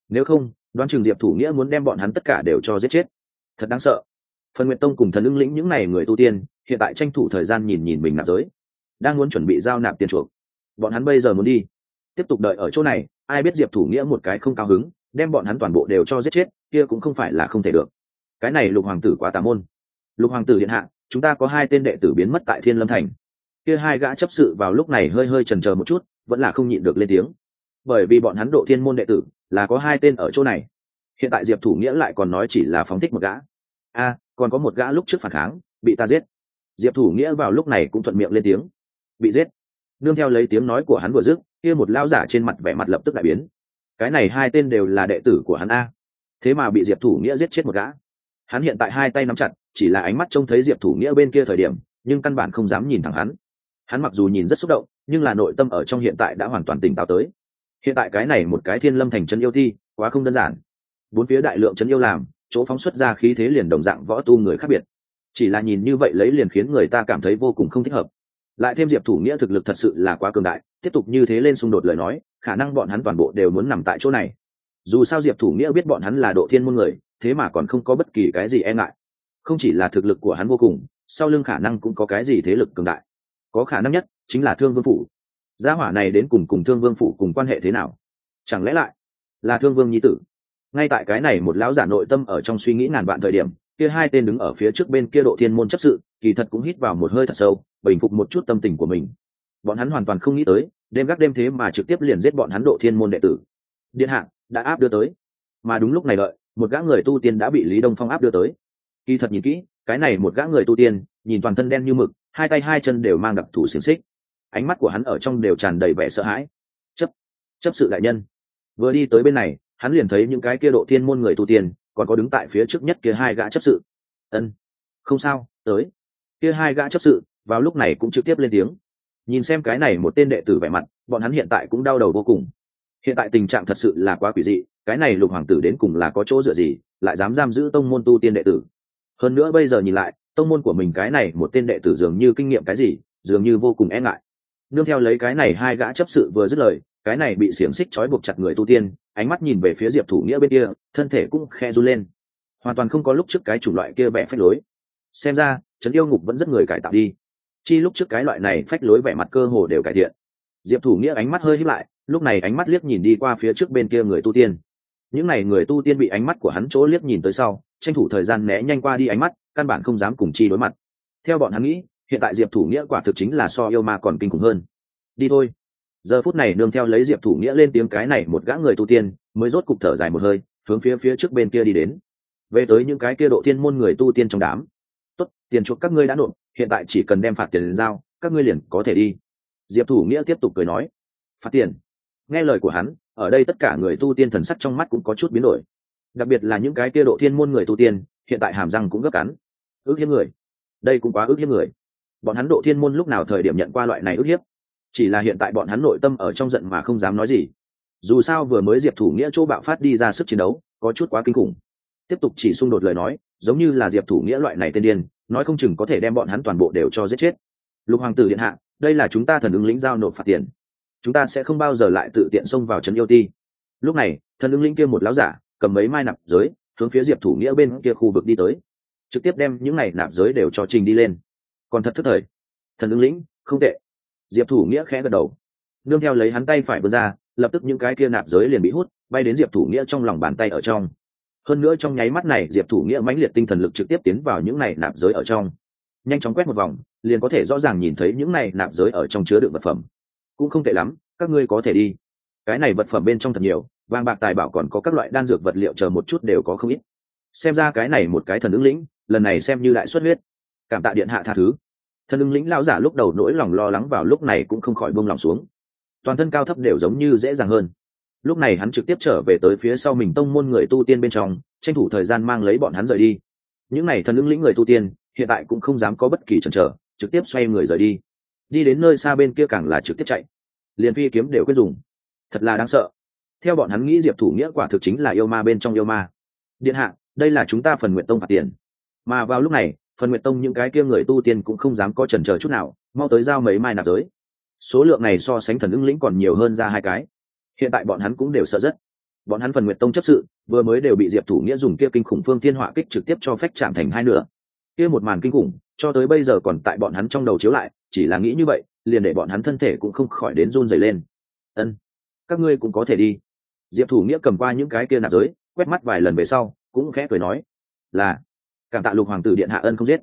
Nếu không, đoán chừng diệp thủ nghĩa muốn đem bọn hắn tất cả đều cho giết chết. Thật đáng sợ. Phần nguyện tông cùng thần ưng lĩnh những n à y người tu tiên hiện tại tranh thủ thời gian nhìn nhìn mình nạp giới. Đang muốn chuẩn bị giao nạp tiền chuộc. Bọn hắn bây giờ muốn đi. Tiếp tục đợi ở chỗ này, ai biết diệp thủ nghĩa một cái không cao hứng, đem bọn hắn toàn bộ đều cho giết chết, kia cũng không phải là không thể được. Cái này lục hoàng tử quá tà môn. Lục hoàng tử điện hạ, chúng ta có hai tên đệ tử biến mất tại thiên lâm thành. Kia hai gã chấp sự vào lúc này hơi hơi trần c một chút, vẫn là không nhịn được lên tiếng. Bởi vì bọn hắn độ thiên môn đệ tử, là có hai tên ở chỗ này. Hiện tại diệp thủ nghĩa lại còn nói chỉ là phóng thích một gã. A, còn có một gã lúc trước phản kháng, bị ta giết diệp thủ nghĩa vào lúc này cũng thuận miệng lên tiếng. Bị giết. Nương theo lấy tiếng nói của hắn vừa dứt, kia một lao giả trên mặt vẻ mặt lập tức đại biến. Cái này hai tên đều là đệ tử của hắn a. Thế mà bị diệp thủ nghĩa giết chết một gã. Hắn hiện tại hai tay nắm chặt, chỉ là ánh mắt trông thấy diệp thủ nghĩa bên kia thời điểm, nhưng căn bản không dám nhìn thẳng hắn. Hắn mặc dù nhìn rất xúc động, nhưng là nội tâm ở trong hiện tại đã hoàn toàn tỉnh táo tới. Hiện tại cái này một cái thiên lâm thành chân yêu thi, quá không đơn giản. Bốn phía đại lượng chân yêu làm, chỗ phóng xuất ra khí thế liền đồng dạng võ tu người khác biệt chỉ là nhìn như vậy lấy liền khiến người ta cảm thấy vô cùng không thích hợp. Lại thêm diệp thủ nghĩa thực lực thật sự là quá cường đại, tiếp tục như thế lên xung đột lời nói, khả năng bọn hắn toàn bộ đều muốn nằm tại chỗ này. Dù sao diệp thủ nghĩa biết bọn hắn là độ thiên môn người, thế mà còn không có bất kỳ cái gì e ngại. Không chỉ là thực lực của hắn vô cùng, sau lưng khả năng cũng có cái gì thế lực cường đại. Có khả năng nhất chính là thương vương phủ. Gia hỏa này đến cùng cùng thương vương phủ cùng quan hệ thế nào? Chẳng lẽ lại là thương vương nhi tử? Ngay tại cái này một lão giả nội tâm ở trong suy nghĩ ngàn vạn thời điểm kia hai tên đứng ở phía trước bên kia độ thiên môn chấp sự, kỳ thật cũng hít vào một hơi thật sâu, bình phục một chút tâm tình của mình. Bọn hắn hoàn toàn không nghĩ tới, đêm gác đêm thế mà trực tiếp liền giết bọn hắn độ thiên môn đệ tử. Điện hạ, đã áp đưa tới. Mà đúng lúc này đợi, một gã người tu tiên đã bị lý đông phong áp đưa tới. Kỳ thật nhìn kỹ, cái này một gã người tu tiên, nhìn toàn thân đen như mực, hai tay hai chân đều mang đặc thù xiềng xích. Ánh mắt của hắn ở trong đều tràn đầy vẻ sợ hãi. Chấp chấp sự đại nhân. Vừa đi tới bên này, hắn liền thấy những cái kia độ thiên môn người tu tiên còn có đứng tại phía trước nhất kia hai gã chấp sự. Ân, không sao, tới. Kia hai gã chấp sự, vào lúc này cũng trực tiếp lên tiếng. Nhìn xem cái này một tên đệ tử vẻ mặt, bọn hắn hiện tại cũng đau đầu vô cùng. Hiện tại tình trạng thật sự là quá quỷ dị, cái này lục hoàng tử đến cùng là có chỗ dựa gì, lại dám giam giữ tông môn tu tiên đệ tử. Hơn nữa bây giờ nhìn lại, tông môn của mình cái này một tên đệ tử dường như kinh nghiệm cái gì, dường như vô cùng e ngại. Nương theo lấy cái này hai gã chấp sự vừa dứt lời, cái này bị xiềng xích trói buộc chặt người tu tiên ánh mắt nhìn về phía diệp thủ nghĩa bên kia, thân thể cũng khe run lên. Hoàn toàn không có lúc trước cái chủng loại kia vẻ phách lối. Xem ra, trấn yêu ngục vẫn rất người cải tạo đi. Chi lúc trước cái loại này phách lối vẻ mặt cơ hồ đều cải thiện. Diệp thủ nghĩa ánh mắt hơi hít lại, lúc này ánh mắt liếc nhìn đi qua phía trước bên kia người tu tiên. Những n à y người tu tiên bị ánh mắt của hắn chỗ liếc nhìn tới sau, tranh thủ thời gian né nhanh qua đi ánh mắt, căn bản không dám cùng chi đối mặt. Theo bọn hắn nghĩ, hiện tại diệp thủ nghĩa quả thực chính là so yêu ma còn kinh khủng hơn. Đi thôi giờ phút này nương theo lấy diệp thủ nghĩa lên tiếng cái này một gã người tu tiên, mới rốt cục thở dài một hơi, hướng phía phía trước bên kia đi đến. Về tới những cái kia độ tiên môn người tu tiên trong đám. Tốt, tiền chuộc các ngươi đã nộp, hiện tại chỉ cần đem phạt tiền đến giao, các ngươi liền có thể đi. Diệp thủ nghĩa tiếp tục cười nói. Phạt tiền? Nghe lời của hắn, ở đây tất cả người tu tiên thần sắc trong mắt cũng có chút biến đổi. Đặc biệt là những cái kia độ thiên môn người tu tiên, hiện tại hàm răng cũng gấp cắn. Ước hiếp người. Đây cũng quá ước hiếp người. Bọn hắn độ thiên môn lúc nào thời điểm nhận qua loại này ước hiếp? Chỉ là hiện tại bọn hắn nội tâm ở trong giận mà không dám nói gì. Dù sao vừa mới diệp thủ nghĩa chỗ bạo phát đi ra sức chiến đấu, có chút quá kinh khủng. Tiếp tục chỉ xung đột lời nói, giống như là diệp thủ nghĩa loại này tên điên, nói không chừng có thể đem bọn hắn toàn bộ đều cho giết chết. Lục hoàng tử điện hạ, đây là chúng ta thần ứng lĩnh giao nộp phạt tiền. Chúng ta sẽ không bao giờ lại tự tiện xông vào trấn yêu ti. Lúc này, thần ứng lĩnh kia một láo giả, cầm mấy mai nạp giới, hướng phía diệp thủ nghĩa bên kia khu vực đi tới. Trực tiếp đem những này nạp giới đều cho trình đi lên. Còn thật thất thời, thần ứng lĩnh, không tệ diệp thủ nghĩa khẽ gật đầu. Nương theo lấy hắn tay phải vươn ra, lập tức những cái kia nạp giới liền bị hút, bay đến diệp thủ nghĩa trong lòng bàn tay ở trong. Hơn nữa trong nháy mắt này, diệp thủ nghĩa mãnh liệt tinh thần lực trực tiếp tiến vào những này nạp giới ở trong. Nhanh chóng quét một vòng, liền có thể rõ ràng nhìn thấy những này nạp giới ở trong chứa đựng vật phẩm. Cũng không tệ lắm, các ngươi có thể đi. Cái này vật phẩm bên trong thật nhiều, vàng bạc tài bảo còn có các loại đan dược vật liệu chờ một chút đều có không ít. Xem ra cái này một cái thần ứng lĩnh, lần này xem như lại xuất huyết. Cảm tạ điện hạ tha thứ thần ứng lĩnh lao giả lúc đầu nỗi lòng lo lắng vào lúc này cũng không khỏi buông lòng xuống. Toàn thân cao thấp đều giống như dễ dàng hơn. Lúc này hắn trực tiếp trở về tới phía sau mình tông môn người tu tiên bên trong, tranh thủ thời gian mang lấy bọn hắn rời đi. Những n à y thần ứng lĩnh người tu tiên, hiện tại cũng không dám có bất kỳ chần trở trực tiếp xoay người rời đi. Đi đến nơi xa bên kia càng là trực tiếp chạy. Liền phi kiếm đều quyết dùng. Thật là đáng sợ. Theo bọn hắn nghĩ diệp thủ nghĩa quả thực chính là yêu ma bên trong yêu ma. Điện hạ, đây là chúng ta phần nguyện tông phạt tiền. Mà vào lúc này phần nguyện tông những cái kia người tu tiên cũng không dám có trần chờ chút nào, mau tới giao mấy mai nạp giới. Số lượng này so sánh thần ưng lĩnh còn nhiều hơn ra hai cái. Hiện tại bọn hắn cũng đều sợ rất. Bọn hắn phần nguyện tông chấp sự, vừa mới đều bị diệp thủ nghĩa dùng kia kinh khủng phương thiên họa kích trực tiếp cho phách chạm thành hai nửa. Kia một màn kinh khủng, cho tới bây giờ còn tại bọn hắn trong đầu chiếu lại, chỉ là nghĩ như vậy, liền để bọn hắn thân thể cũng không khỏi đến run dày lên. Ân, các ngươi cũng có thể đi. Diệp thủ nghĩa cầm qua những cái kia nạp giới, quét mắt vài lần về sau, cũng khẽ cười nói, là cảm tạ lục hoàng tử điện hạ ân không giết.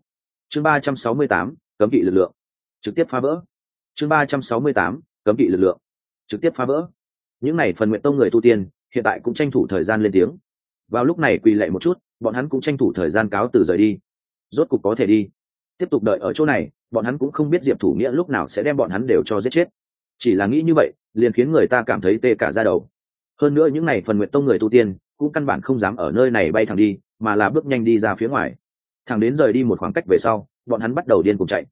Chương ba trăm sáu mươi tám, cấm kỵ lực lượng. Trực tiếp phá vỡ. Chương ba trăm sáu mươi tám, cấm kỵ lực lượng. Trực tiếp phá vỡ. Những n à y phần nguyện tông người tu tiên, hiện tại cũng tranh thủ thời gian lên tiếng. Vào lúc này quỳ lệ một chút, bọn hắn cũng tranh thủ thời gian cáo từ rời đi. Rốt cục có thể đi. Tiếp tục đợi ở chỗ này, bọn hắn cũng không biết diệp thủ nghĩa lúc nào sẽ đem bọn hắn đều cho giết chết. Chỉ là nghĩ như vậy, liền khiến người ta cảm thấy tê cả ra đầu. Hơn nữa những n à y phần nguyện tông người tu tiên cũng căn bản không dám ở nơi này bay thẳng đi, mà là bước nhanh đi ra phía ngoài. Thẳng đến rời đi một khoảng cách về sau, bọn hắn bắt đầu điên cùng chạy.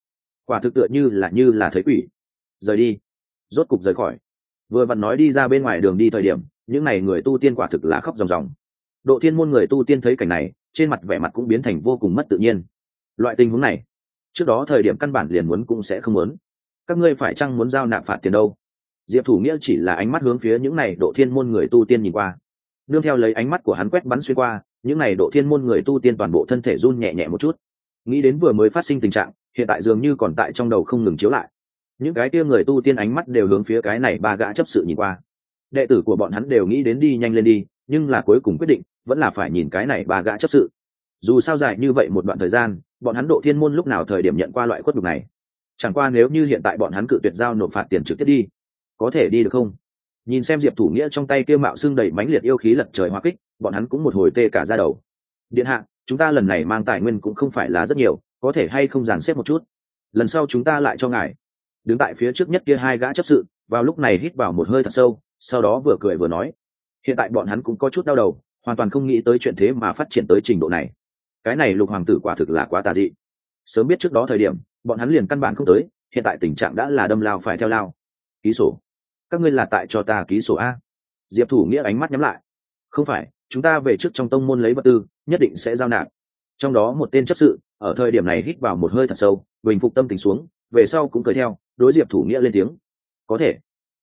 Quả thực tựa như là như là thấy quỷ. Rời đi. Rốt cục rời khỏi. Vừa vặn nói đi ra bên ngoài đường đi thời điểm, những n à y người tu tiên quả thực là khóc ròng ròng. Độ thiên môn người tu tiên thấy cảnh này, trên mặt vẻ mặt cũng biến thành vô cùng mất tự nhiên. Loại tình huống này, trước đó thời điểm căn bản liền muốn cũng sẽ không muốn. Các ngươi phải chăng muốn giao nạp phạt tiền đâu? Diệp thủ nghĩa chỉ là ánh mắt hướng phía những n à y độ thiên môn người tu tiên nhìn qua nương theo lấy ánh mắt của hắn quét bắn xuyên qua, những n à y độ thiên môn người tu tiên toàn bộ thân thể run nhẹ nhẹ một chút. Nghĩ đến vừa mới phát sinh tình trạng, hiện tại dường như còn tại trong đầu không ngừng chiếu lại. Những cái kia người tu tiên ánh mắt đều hướng phía cái này ba gã chấp sự nhìn qua. Đệ tử của bọn hắn đều nghĩ đến đi nhanh lên đi, nhưng là cuối cùng quyết định, vẫn là phải nhìn cái này ba gã chấp sự. Dù sao dài như vậy một đoạn thời gian, bọn hắn độ thiên môn lúc nào thời điểm nhận qua loại khuất đục này? Chẳng qua nếu như hiện tại bọn hắn cự tuyệt giao nộp phạt tiền trực tiếp đi, có thể đi được không? Nhìn xem diệp thủ nghĩa trong tay kia mạo xương đầy mãnh liệt yêu khí lật trời hoa kích, bọn hắn cũng một hồi tê cả ra đầu. Điện hạ, chúng ta lần này mang tài nguyên cũng không phải là rất nhiều, có thể hay không dàn xếp một chút? Lần sau chúng ta lại cho ngài. Đứng tại phía trước nhất kia hai gã chấp sự, vào lúc này hít vào một hơi thật sâu, sau đó vừa cười vừa nói. Hiện tại bọn hắn cũng có chút đau đầu, hoàn toàn không nghĩ tới chuyện thế mà phát triển tới trình độ này. Cái này lục hoàng tử quả thực là quá tà dị. Sớm biết trước đó thời điểm, bọn hắn liền căn bản không tới, hiện tại tình trạng đã là đâm lao phải theo lao. Ký sổ các ngươi là tại cho ta ký sổ a. Diệp thủ nghĩa ánh mắt nhắm lại. Không phải chúng ta về trước trong tông môn lấy vật tư nhất định sẽ giao nạp. Trong đó một tên chấp sự ở thời điểm này hít vào một hơi thật sâu bình phục tâm tình xuống về sau cũng cười theo đối diệp thủ nghĩa lên tiếng. Có thể.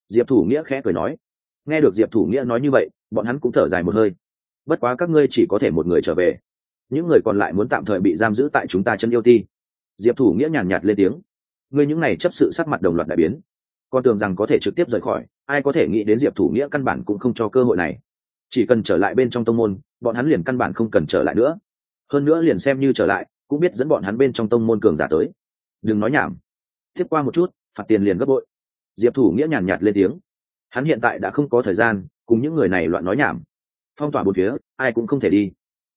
Diệp thủ nghĩa khẽ cười nói. Nghe được diệp thủ nghĩa nói như vậy bọn hắn cũng thở dài một hơi. Bất quá các ngươi chỉ có thể một người trở về. Những người còn lại muốn tạm thời bị giam giữ tại chúng ta chân yêu ti. Diệp thủ nghĩa nhàn nhạt, lên tiếng. Ngươi những này chấp sự sắc mặt đồng loạt đại biến con tưởng rằng có thể trực tiếp rời khỏi, ai có thể nghĩ đến diệp thủ nghĩa căn bản cũng không cho cơ hội này. Chỉ cần trở lại bên trong tông môn, bọn hắn liền căn bản không cần trở lại nữa. Hơn nữa liền xem như trở lại, cũng biết dẫn bọn hắn bên trong tông môn cường giả tới. Đừng nói nhảm. Tiếp qua một chút, phạt tiền liền gấp bội. Diệp thủ nghĩa nhàn nhạt lên tiếng. Hắn hiện tại đã không có thời gian, cùng những người này loạn nói nhảm. Phong tỏa một phía, ai cũng không thể đi.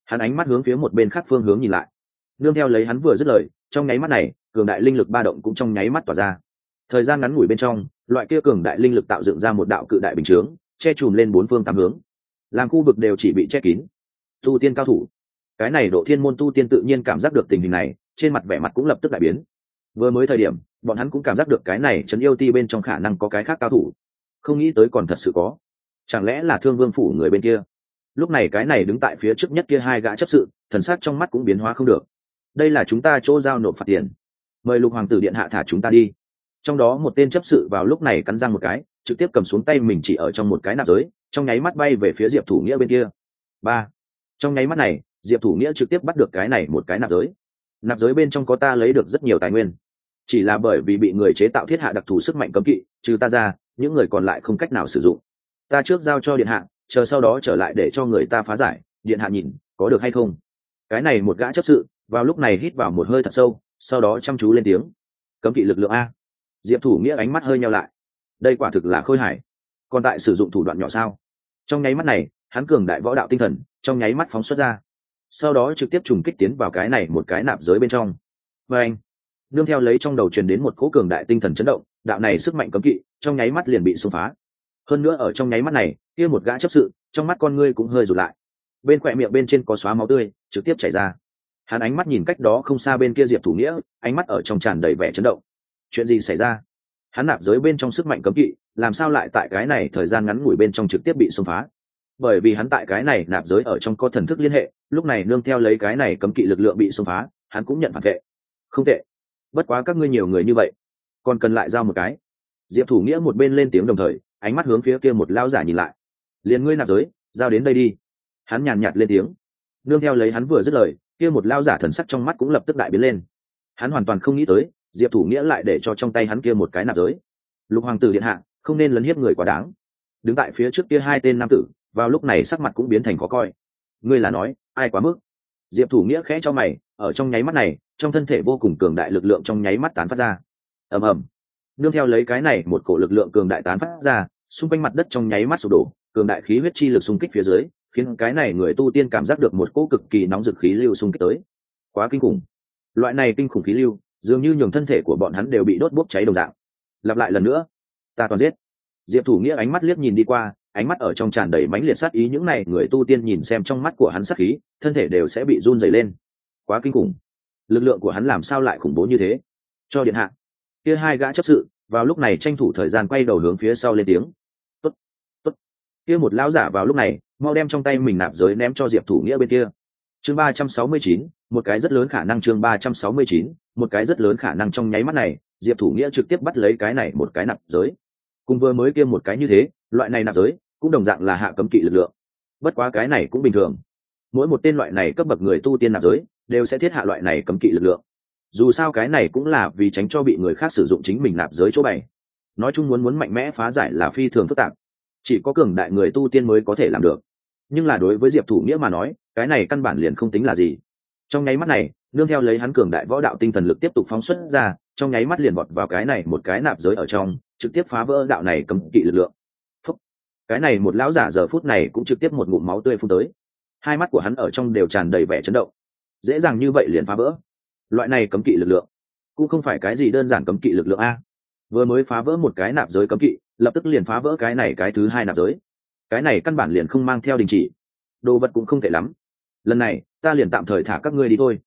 Hắn ánh mắt hướng phía một bên khác phương hướng nhìn lại. Nương theo lấy hắn vừa dứt lời, trong nháy mắt này, cường đại linh lực ba động cũng trong nháy mắt tỏa ra thời gian ngắn ngủi bên trong, loại kia cường đại linh lực tạo dựng ra một đạo cự đại bình chướng, che chùm lên bốn phương tám hướng. Làm khu vực đều chỉ bị che kín. Tu tiên cao thủ. Cái này độ thiên môn tu tiên tự nhiên cảm giác được tình hình này, trên mặt vẻ mặt cũng lập tức đại biến. Vừa mới thời điểm, bọn hắn cũng cảm giác được cái này chấn yêu ti bên trong khả năng có cái khác cao thủ. Không nghĩ tới còn thật sự có. Chẳng lẽ là thương vương phủ người bên kia? Lúc này cái này đứng tại phía trước nhất kia hai gã chấp sự, thần sắc trong mắt cũng biến hóa không được. Đây là chúng ta chỗ giao nộp phạt tiền. Mời lục hoàng tử điện hạ thả chúng ta đi trong đó một tên chấp sự vào lúc này cắn răng một cái, trực tiếp cầm xuống tay mình chỉ ở trong một cái nạp giới, trong nháy mắt bay về phía diệp thủ nghĩa bên kia. Ba. Trong nháy mắt này, diệp thủ nghĩa trực tiếp bắt được cái này một cái nạp giới. Nạp giới bên trong có ta lấy được rất nhiều tài nguyên. Chỉ là bởi vì bị người chế tạo thiết hạ đặc thù sức mạnh cấm kỵ, trừ ta ra, những người còn lại không cách nào sử dụng. Ta trước giao cho điện hạ, chờ sau đó trở lại để cho người ta phá giải. Điện hạ nhìn, có được hay không? Cái này một gã chấp sự, vào lúc này hít vào một hơi thật sâu, sau đó chăm chú lên tiếng. Cấm kỵ lực lượng a diệp thủ nghĩa ánh mắt hơi nhau lại. Đây quả thực là khôi hải còn tại sử dụng thủ đoạn nhỏ sao? Trong nháy mắt này, hắn cường đại võ đạo tinh thần, trong nháy mắt phóng xuất ra. Sau đó trực tiếp trùng kích tiến vào cái này một cái nạp giới bên trong. Và anh, nương theo lấy trong đầu truyền đến một cỗ cường đại tinh thần chấn động, đạo này sức mạnh cấm kỵ, trong nháy mắt liền bị xông phá. Hơn nữa ở trong nháy mắt này, kia một gã chấp sự, trong mắt con ngươi cũng hơi rụt lại. Bên khỏe miệng bên trên có xóa máu tươi, trực tiếp chảy ra. Hắn ánh mắt nhìn cách đó không xa bên kia diệp thủ nghĩa, ánh mắt ở trong tràn đầy vẻ chấn động chuyện gì xảy ra? Hắn nạp giới bên trong sức mạnh cấm kỵ, làm sao lại tại cái này thời gian ngắn ngủi bên trong trực tiếp bị xông phá? Bởi vì hắn tại cái này nạp giới ở trong có thần thức liên hệ, lúc này nương theo lấy cái này cấm kỵ lực lượng bị xông phá, hắn cũng nhận phản vệ. Không tệ. Bất quá các ngươi nhiều người như vậy, còn cần lại giao một cái. Diệp thủ nghĩa một bên lên tiếng đồng thời, ánh mắt hướng phía kia một lao giả nhìn lại. Liền ngươi nạp giới, giao đến đây đi. Hắn nhàn nhạt lên tiếng. Nương theo lấy hắn vừa dứt lời, kia một lao giả thần sắc trong mắt cũng lập tức đại biến lên. Hắn hoàn toàn không nghĩ tới diệp thủ nghĩa lại để cho trong tay hắn kia một cái nạp giới. Lục hoàng tử điện hạ, không nên lấn hiếp người quá đáng. Đứng tại phía trước kia hai tên nam tử, vào lúc này sắc mặt cũng biến thành khó coi. Ngươi là nói, ai quá mức? Diệp thủ nghĩa khẽ cho mày, ở trong nháy mắt này, trong thân thể vô cùng cường đại lực lượng trong nháy mắt tán phát ra. Ầm ầm. Nương theo lấy cái này một cổ lực lượng cường đại tán phát ra, xung quanh mặt đất trong nháy mắt sụp đổ, cường đại khí huyết chi lực xung kích phía dưới, khiến cái này người tu tiên cảm giác được một cỗ cực kỳ nóng dực khí lưu xung kích tới. Quá kinh khủng. Loại này kinh khủng khí lưu dường như nhường thân thể của bọn hắn đều bị đốt bốc cháy đồng dạng. Lặp lại lần nữa, ta toàn giết. Diệp thủ nghĩa ánh mắt liếc nhìn đi qua, ánh mắt ở trong tràn đầy mãnh liệt sát ý những này người tu tiên nhìn xem trong mắt của hắn sát khí, thân thể đều sẽ bị run dày lên. Quá kinh khủng. Lực lượng của hắn làm sao lại khủng bố như thế? Cho điện hạ. Kia hai gã chấp sự, vào lúc này tranh thủ thời gian quay đầu hướng phía sau lên tiếng. Tốt tốt. Kia một lão giả vào lúc này, mau đem trong tay mình nạp giới ném cho diệp thủ nghĩa bên kia chương ba trăm sáu mươi chín, một cái rất lớn khả năng chương ba trăm sáu mươi chín, một cái rất lớn khả năng trong nháy mắt này, diệp thủ nghĩa trực tiếp bắt lấy cái này một cái nạp giới. Cùng vừa mới kia một cái như thế, loại này nạp giới cũng đồng dạng là hạ cấm kỵ lực lượng. Bất quá cái này cũng bình thường. Mỗi một tên loại này cấp bậc người tu tiên nạp giới đều sẽ thiết hạ loại này cấm kỵ lực lượng. Dù sao cái này cũng là vì tránh cho bị người khác sử dụng chính mình nạp giới chỗ bày. Nói chung muốn muốn mạnh mẽ phá giải là phi thường phức tạp. Chỉ có cường đại người tu tiên mới có thể làm được. Nhưng là đối với diệp thủ nghĩa mà nói cái này căn bản liền không tính là gì. Trong nháy mắt này, nương theo lấy hắn cường đại võ đạo tinh thần lực tiếp tục phóng xuất ra, trong nháy mắt liền bọt vào cái này một cái nạp giới ở trong, trực tiếp phá vỡ đạo này cấm kỵ lực lượng. Phúc. cái này một lão giả giờ phút này cũng trực tiếp một ngụm máu tươi phun tới. Hai mắt của hắn ở trong đều tràn đầy vẻ chấn động. Dễ dàng như vậy liền phá vỡ. Loại này cấm kỵ lực lượng, cũng không phải cái gì đơn giản cấm kỵ lực lượng a. Vừa mới phá vỡ một cái nạp giới cấm kỵ, lập tức liền phá vỡ cái này cái thứ hai nạp giới. Cái này căn bản liền không mang theo đình chỉ. Đồ vật cũng không tệ lắm lần này, ta liền tạm thời thả các ngươi đi thôi.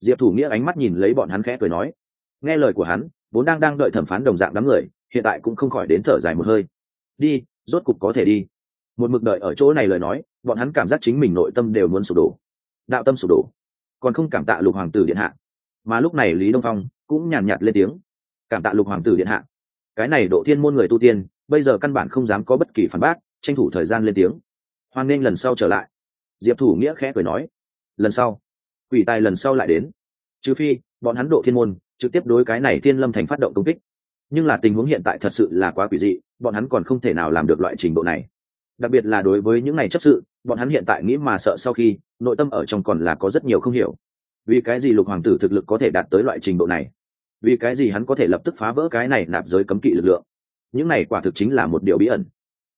Diệp thủ nghĩa ánh mắt nhìn lấy bọn hắn khẽ cười nói. Nghe lời của hắn, vốn đang đang đợi thẩm phán đồng dạng đám người, hiện tại cũng không khỏi đến thở dài một hơi. Đi, rốt cục có thể đi. Một mực đợi ở chỗ này lời nói, bọn hắn cảm giác chính mình nội tâm đều muốn sụp đổ. Đạo tâm sụp đổ. Còn không cảm tạ lục hoàng tử điện hạ. Mà lúc này lý đông phong cũng nhàn nhạt lên tiếng. Cảm tạ lục hoàng tử điện hạ. Cái này độ thiên môn người tu tiên, bây giờ căn bản không dám có bất kỳ phản bác, tranh thủ thời gian lên tiếng. Hoan nghênh lần sau trở lại diệp thủ nghĩa khẽ cười nói, lần sau, quỷ tài lần sau lại đến. Trừ phi, bọn hắn độ thiên môn, trực tiếp đối cái này thiên lâm thành phát động công kích. Nhưng là tình huống hiện tại thật sự là quá quỷ dị, bọn hắn còn không thể nào làm được loại trình độ này. Đặc biệt là đối với những này chấp sự, bọn hắn hiện tại nghĩ mà sợ sau khi, nội tâm ở trong còn là có rất nhiều không hiểu. Vì cái gì lục hoàng tử thực lực có thể đạt tới loại trình độ này? Vì cái gì hắn có thể lập tức phá vỡ cái này nạp giới cấm kỵ lực lượng? Những này quả thực chính là một điều bí ẩn.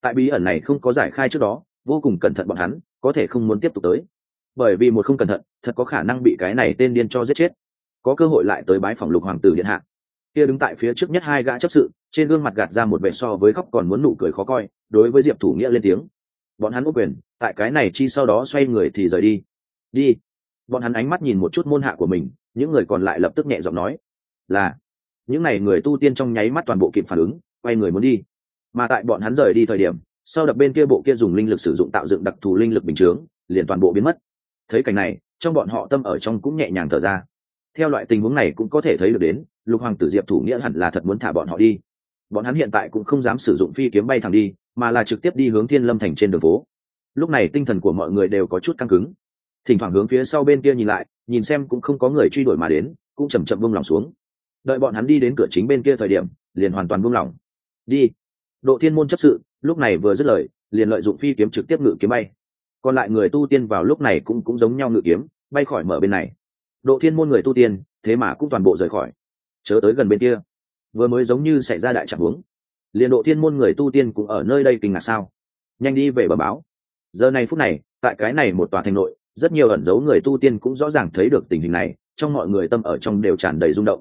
Tại bí ẩn này không có giải khai trước đó vô cùng cẩn thận bọn hắn, có thể không muốn tiếp tục tới. Bởi vì một không cẩn thận, thật có khả năng bị cái này tên điên cho giết chết. Có cơ hội lại tới bái phòng lục hoàng tử điện hạ. Kia đứng tại phía trước nhất hai gã chấp sự, trên gương mặt gạt ra một vẻ so với khóc còn muốn nụ cười khó coi, đối với diệp thủ nghĩa lên tiếng. Bọn hắn ốc quyền, tại cái này chi sau đó xoay người thì rời đi. Đi. Bọn hắn ánh mắt nhìn một chút môn hạ của mình, những người còn lại lập tức nhẹ giọng nói, là, những n à y người tu tiên trong nháy mắt toàn bộ kịp phản ứng, quay người muốn đi. Mà tại bọn hắn rời đi thời điểm sau đập bên kia bộ kia dùng linh lực sử dụng tạo dựng đặc thù linh lực bình chướng, liền toàn bộ biến mất. Thấy cảnh này, trong bọn họ tâm ở trong cũng nhẹ nhàng thở ra. Theo loại tình huống này cũng có thể thấy được đến, lục hoàng tử diệp thủ nghĩa hẳn là thật muốn thả bọn họ đi. Bọn hắn hiện tại cũng không dám sử dụng phi kiếm bay thẳng đi, mà là trực tiếp đi hướng thiên lâm thành trên đường phố. Lúc này tinh thần của mọi người đều có chút căng cứng. Thỉnh thoảng hướng phía sau bên kia nhìn lại, nhìn xem cũng không có người truy đuổi mà đến, cũng chầm chậm vung lòng xuống. Đợi bọn hắn đi đến cửa chính bên kia thời điểm, liền hoàn toàn vung lòng. Đi. Độ thiên môn chấp sự lúc này vừa dứt lời, liền lợi dụng phi kiếm trực tiếp ngự kiếm bay. Còn lại người tu tiên vào lúc này cũng cũng giống nhau ngự kiếm, bay khỏi mở bên này. Độ thiên môn người tu tiên, thế mà cũng toàn bộ rời khỏi. Chớ tới gần bên kia. Vừa mới giống như xảy ra đại trạng huống. Liền độ thiên môn người tu tiên cũng ở nơi đây kinh ngạc sao? Nhanh đi về bờ báo. Giờ này phút này, tại cái này một tòa thành nội, rất nhiều ẩn dấu người tu tiên cũng rõ ràng thấy được tình hình này, trong mọi người tâm ở trong đều tràn đầy rung động.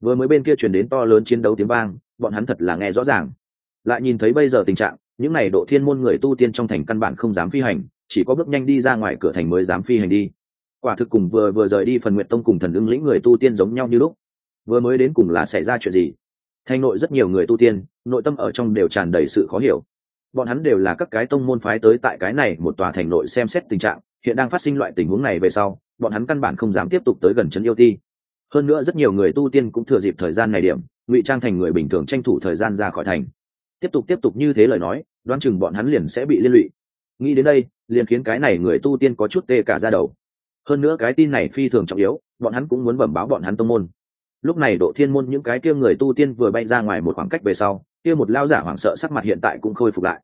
Vừa mới bên kia truyền đến to lớn chiến đấu tiếng vang, bọn hắn thật là nghe rõ ràng lại nhìn thấy bây giờ tình trạng, những n à y độ thiên môn người tu tiên trong thành căn bản không dám phi hành, chỉ có bước nhanh đi ra ngoài cửa thành mới dám phi hành đi. Quả thực cùng vừa vừa rời đi phần nguyện tông cùng thần ưng lĩnh người tu tiên giống nhau như lúc. Vừa mới đến cùng là xảy ra chuyện gì? Thành nội rất nhiều người tu tiên, nội tâm ở trong đều tràn đầy sự khó hiểu. Bọn hắn đều là các cái tông môn phái tới tại cái này một tòa thành nội xem xét tình trạng, hiện đang phát sinh loại tình huống này về sau, bọn hắn căn bản không dám tiếp tục tới gần trấn yêu ti. Hơn nữa rất nhiều người tu tiên cũng thừa dịp thời gian này điểm, ngụy trang thành người bình thường tranh thủ thời gian ra khỏi thành tiếp tục tiếp tục như thế lời nói, đoán chừng bọn hắn liền sẽ bị liên lụy. Nghĩ đến đây, liền khiến cái này người tu tiên có chút tê cả ra đầu. Hơn nữa cái tin này phi thường trọng yếu, bọn hắn cũng muốn bẩm báo bọn hắn tông môn. Lúc này độ thiên môn những cái kia người tu tiên vừa bay ra ngoài một khoảng cách về sau, kia một lao giả hoảng sợ sắc mặt hiện tại cũng khôi phục lại.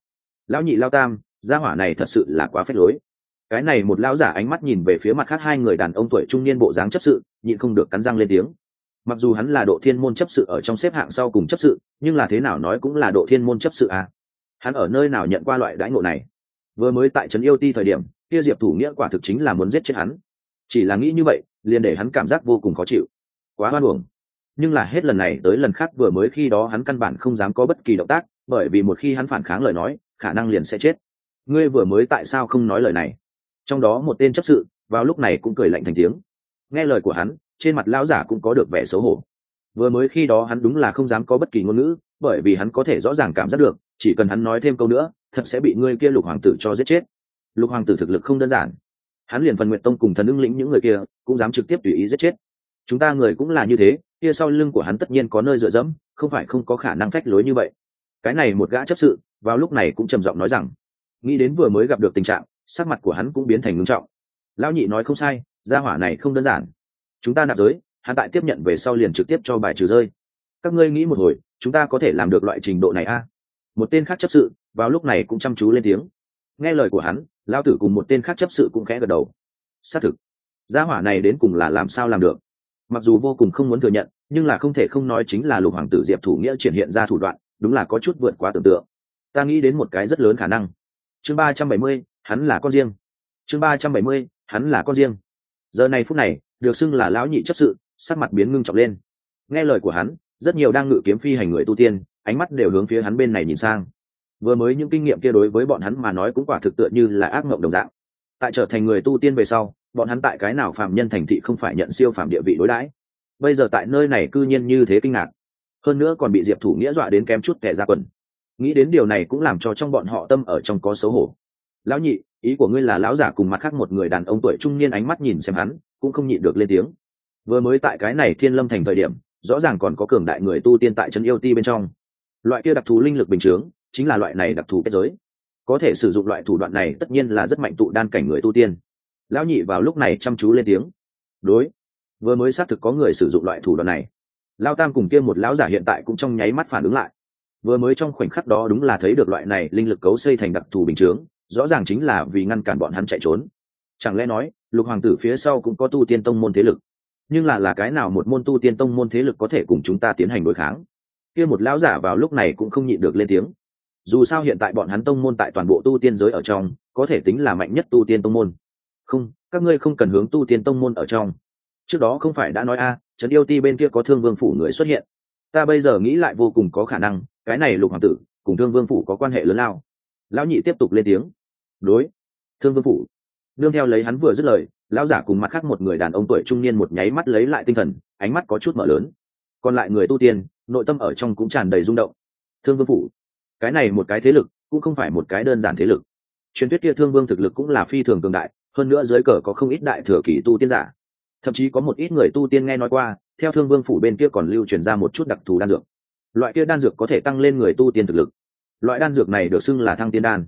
Lão nhị lao tam, gia hỏa này thật sự là quá phết lối. Cái này một lão giả ánh mắt nhìn về phía mặt khác hai người đàn ông tuổi trung niên bộ dáng chấp sự, nhịn không được cắn răng lên tiếng mặc dù hắn là độ thiên môn chấp sự ở trong xếp hạng sau cùng chấp sự, nhưng là thế nào nói cũng là độ thiên môn chấp sự à. hắn ở nơi nào nhận qua loại đãi ngộ này? Vừa mới tại trấn yêu ti thời điểm, kia diệp thủ nghĩa quả thực chính là muốn giết chết hắn. Chỉ là nghĩ như vậy, liền để hắn cảm giác vô cùng khó chịu. Quá hoan hưởng nhưng là hết lần này tới lần khác vừa mới khi đó hắn căn bản không dám có bất kỳ động tác, bởi vì một khi hắn phản kháng lời nói, khả năng liền sẽ chết. Ngươi vừa mới tại sao không nói lời này? Trong đó một tên chấp sự, vào lúc này cũng cười lạnh thành tiếng. Nghe lời của hắn trên mặt lão giả cũng có được vẻ xấu hổ. Vừa mới khi đó hắn đúng là không dám có bất kỳ ngôn ngữ, bởi vì hắn có thể rõ ràng cảm giác được, chỉ cần hắn nói thêm câu nữa, thật sẽ bị ngươi kia lục hoàng tử cho giết chết. Lục hoàng tử thực lực không đơn giản. Hắn liền phần nguyện tông cùng thần ưng lĩnh những người kia, cũng dám trực tiếp tùy ý giết chết. Chúng ta người cũng là như thế, kia sau lưng của hắn tất nhiên có nơi dựa dẫm, không phải không có khả năng phách lối như vậy. Cái này một gã chấp sự, vào lúc này cũng trầm giọng nói rằng, nghĩ đến vừa mới gặp được tình trạng, sắc mặt của hắn cũng biến thành ngưng trọng. Lão nhị nói không sai, gia hỏa này không đơn giản chúng ta nạp giới, hắn tại tiếp nhận về sau liền trực tiếp cho bài trừ rơi. Các ngươi nghĩ một hồi, chúng ta có thể làm được loại trình độ này a một tên khác chấp sự, vào lúc này cũng chăm chú lên tiếng. Nghe lời của hắn, lão tử cùng một tên khác chấp sự cũng khẽ gật đầu. Xác thực, gia hỏa này đến cùng là làm sao làm được? Mặc dù vô cùng không muốn thừa nhận, nhưng là không thể không nói chính là lục hoàng tử diệp thủ nghĩa triển hiện ra thủ đoạn, đúng là có chút vượt quá tưởng tượng. Ta nghĩ đến một cái rất lớn khả năng. Chương ba trăm bảy mươi, hắn là con riêng. Chương ba trăm bảy mươi, hắn là con riêng. Giờ này phút này được xưng là lão nhị chấp sự, sắc mặt biến ngưng trọng lên. Nghe lời của hắn, rất nhiều đang ngự kiếm phi hành người tu tiên, ánh mắt đều hướng phía hắn bên này nhìn sang. Vừa mới những kinh nghiệm kia đối với bọn hắn mà nói cũng quả thực tựa như là ác mộng đồng dạng. Tại trở thành người tu tiên về sau, bọn hắn tại cái nào phạm nhân thành thị không phải nhận siêu phạm địa vị đối đãi. Bây giờ tại nơi này cư nhiên như thế kinh ngạc. Hơn nữa còn bị diệp thủ nghĩa dọa đến kém chút kẻ ra quần. Nghĩ đến điều này cũng làm cho trong bọn họ tâm ở trong có xấu hổ. Lão nhị, ý của ngươi là lão giả cùng mặt khác một người đàn ông tuổi trung niên ánh mắt nhìn xem hắn cũng không nhịn được lên tiếng. Vừa mới tại cái này thiên lâm thành thời điểm, rõ ràng còn có cường đại người tu tiên tại chân yêu ti bên trong. Loại kia đặc thù linh lực bình chướng, chính là loại này đặc thù kết giới. Có thể sử dụng loại thủ đoạn này tất nhiên là rất mạnh tụ đan cảnh người tu tiên. Lão nhị vào lúc này chăm chú lên tiếng. Đối, vừa mới xác thực có người sử dụng loại thủ đoạn này. Lao tam cùng kia một lão giả hiện tại cũng trong nháy mắt phản ứng lại. Vừa mới trong khoảnh khắc đó đúng là thấy được loại này linh lực cấu xây thành đặc thù bình chướng, rõ ràng chính là vì ngăn cản bọn hắn chạy trốn. Chẳng lẽ nói lục hoàng tử phía sau cũng có tu tiên tông môn thế lực. Nhưng là là cái nào một môn tu tiên tông môn thế lực có thể cùng chúng ta tiến hành đối kháng? Kia một lão giả vào lúc này cũng không nhịn được lên tiếng. Dù sao hiện tại bọn hắn tông môn tại toàn bộ tu tiên giới ở trong có thể tính là mạnh nhất tu tiên tông môn. Không các ngươi không cần hướng tu tiên tông môn ở trong. Trước đó không phải đã nói a à, trấn yêu ti bên kia có thương vương phủ người xuất hiện. Ta bây giờ nghĩ lại vô cùng có khả năng cái này lục hoàng tử cùng thương vương phủ có quan hệ lớn lao. Lão nhị tiếp tục lên tiếng. Đối thương vương phủ nương theo lấy hắn vừa dứt lời, lão giả cùng mặt khác một người đàn ông tuổi trung niên một nháy mắt lấy lại tinh thần, ánh mắt có chút mở lớn. Còn lại người tu tiên, nội tâm ở trong cũng tràn đầy rung động. Thương vương phủ, cái này một cái thế lực cũng không phải một cái đơn giản thế lực. Truyền thuyết kia thương vương thực lực cũng là phi thường cường đại, hơn nữa dưới cờ có không ít đại thừa kỷ tu tiên giả. Thậm chí có một ít người tu tiên nghe nói qua, theo thương vương phủ bên kia còn lưu truyền ra một chút đặc thù đan dược. Loại kia đan dược có thể tăng lên người tu tiên thực lực. Loại đan dược này được xưng là thăng tiên đan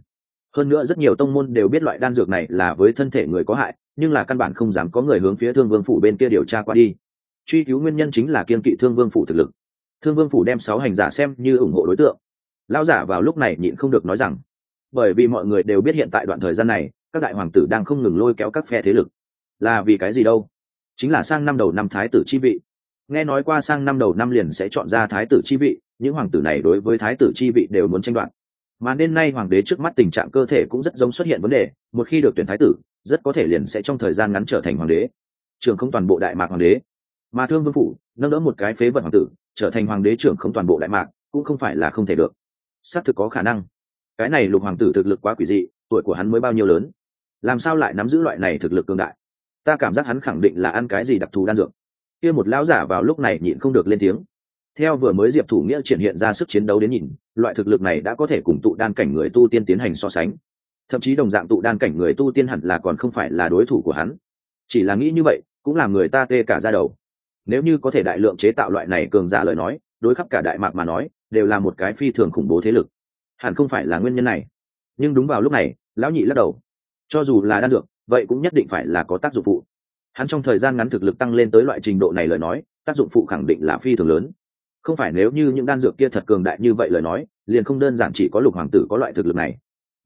hơn nữa rất nhiều tông môn đều biết loại đan dược này là với thân thể người có hại, nhưng là căn bản không dám có người hướng phía thương vương phủ bên kia điều tra qua đi. Truy cứu nguyên nhân chính là kiên kỵ thương vương phủ thực lực. Thương vương phủ đem sáu hành giả xem như ủng hộ đối tượng. Lao giả vào lúc này nhịn không được nói rằng, bởi vì mọi người đều biết hiện tại đoạn thời gian này, các đại hoàng tử đang không ngừng lôi kéo các phe thế lực. Là vì cái gì đâu? Chính là sang năm đầu năm thái tử chi vị. Nghe nói qua sang năm đầu năm liền sẽ chọn ra thái tử chi vị, những hoàng tử này đối với thái tử chi vị đều muốn tranh đoạt mà nên nay hoàng đế trước mắt tình trạng cơ thể cũng rất giống xuất hiện vấn đề, một khi được tuyển thái tử, rất có thể liền sẽ trong thời gian ngắn trở thành hoàng đế. Trưởng không toàn bộ đại mạc hoàng đế. Mà thương vương phủ, nâng đỡ một cái phế vật hoàng tử, trở thành hoàng đế trưởng không toàn bộ đại mạc, cũng không phải là không thể được. Xác thực có khả năng. Cái này lục hoàng tử thực lực quá quỷ dị, tuổi của hắn mới bao nhiêu lớn? Làm sao lại nắm giữ loại này thực lực cương đại? Ta cảm giác hắn khẳng định là ăn cái gì đặc thù đan dược. Kia một lão giả vào lúc này nhịn không được lên tiếng theo vừa mới diệp thủ nghĩa triển hiện ra sức chiến đấu đến nhìn, loại thực lực này đã có thể cùng tụ đan cảnh người tu tiên tiến hành so sánh. Thậm chí đồng dạng tụ đan cảnh người tu tiên hẳn là còn không phải là đối thủ của hắn. Chỉ là nghĩ như vậy, cũng làm người ta tê cả ra đầu. Nếu như có thể đại lượng chế tạo loại này cường giả lời nói, đối khắp cả đại mạc mà nói, đều là một cái phi thường khủng bố thế lực. Hẳn không phải là nguyên nhân này. Nhưng đúng vào lúc này, lão nhị lắc đầu. Cho dù là đan dược, vậy cũng nhất định phải là có tác dụng phụ. Hắn trong thời gian ngắn thực lực tăng lên tới loại trình độ này lời nói, tác dụng phụ khẳng định là phi thường lớn không phải nếu như những đan dược kia thật cường đại như vậy lời nói, liền không đơn giản chỉ có lục hoàng tử có loại thực lực này.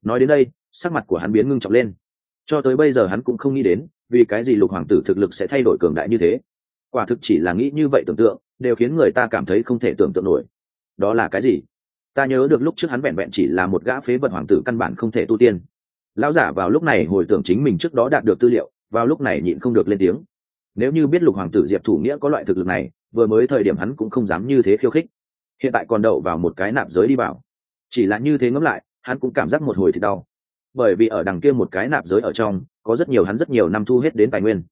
Nói đến đây, sắc mặt của hắn biến ngưng trọng lên. Cho tới bây giờ hắn cũng không nghĩ đến, vì cái gì lục hoàng tử thực lực sẽ thay đổi cường đại như thế. Quả thực chỉ là nghĩ như vậy tưởng tượng, đều khiến người ta cảm thấy không thể tưởng tượng nổi. Đó là cái gì? Ta nhớ được lúc trước hắn vẹn vẹn chỉ là một gã phế vật hoàng tử căn bản không thể tu tiên. Lão giả vào lúc này hồi tưởng chính mình trước đó đạt được tư liệu, vào lúc này nhịn không được lên tiếng nếu như biết lục hoàng tử diệp thủ nghĩa có loại thực lực này, vừa mới thời điểm hắn cũng không dám như thế khiêu khích. Hiện tại còn đậu vào một cái nạp giới đi vào. Chỉ là như thế ngẫm lại, hắn cũng cảm giác một hồi thì đau. Bởi vì ở đằng kia một cái nạp giới ở trong, có rất nhiều hắn rất nhiều năm thu hết đến tài nguyên.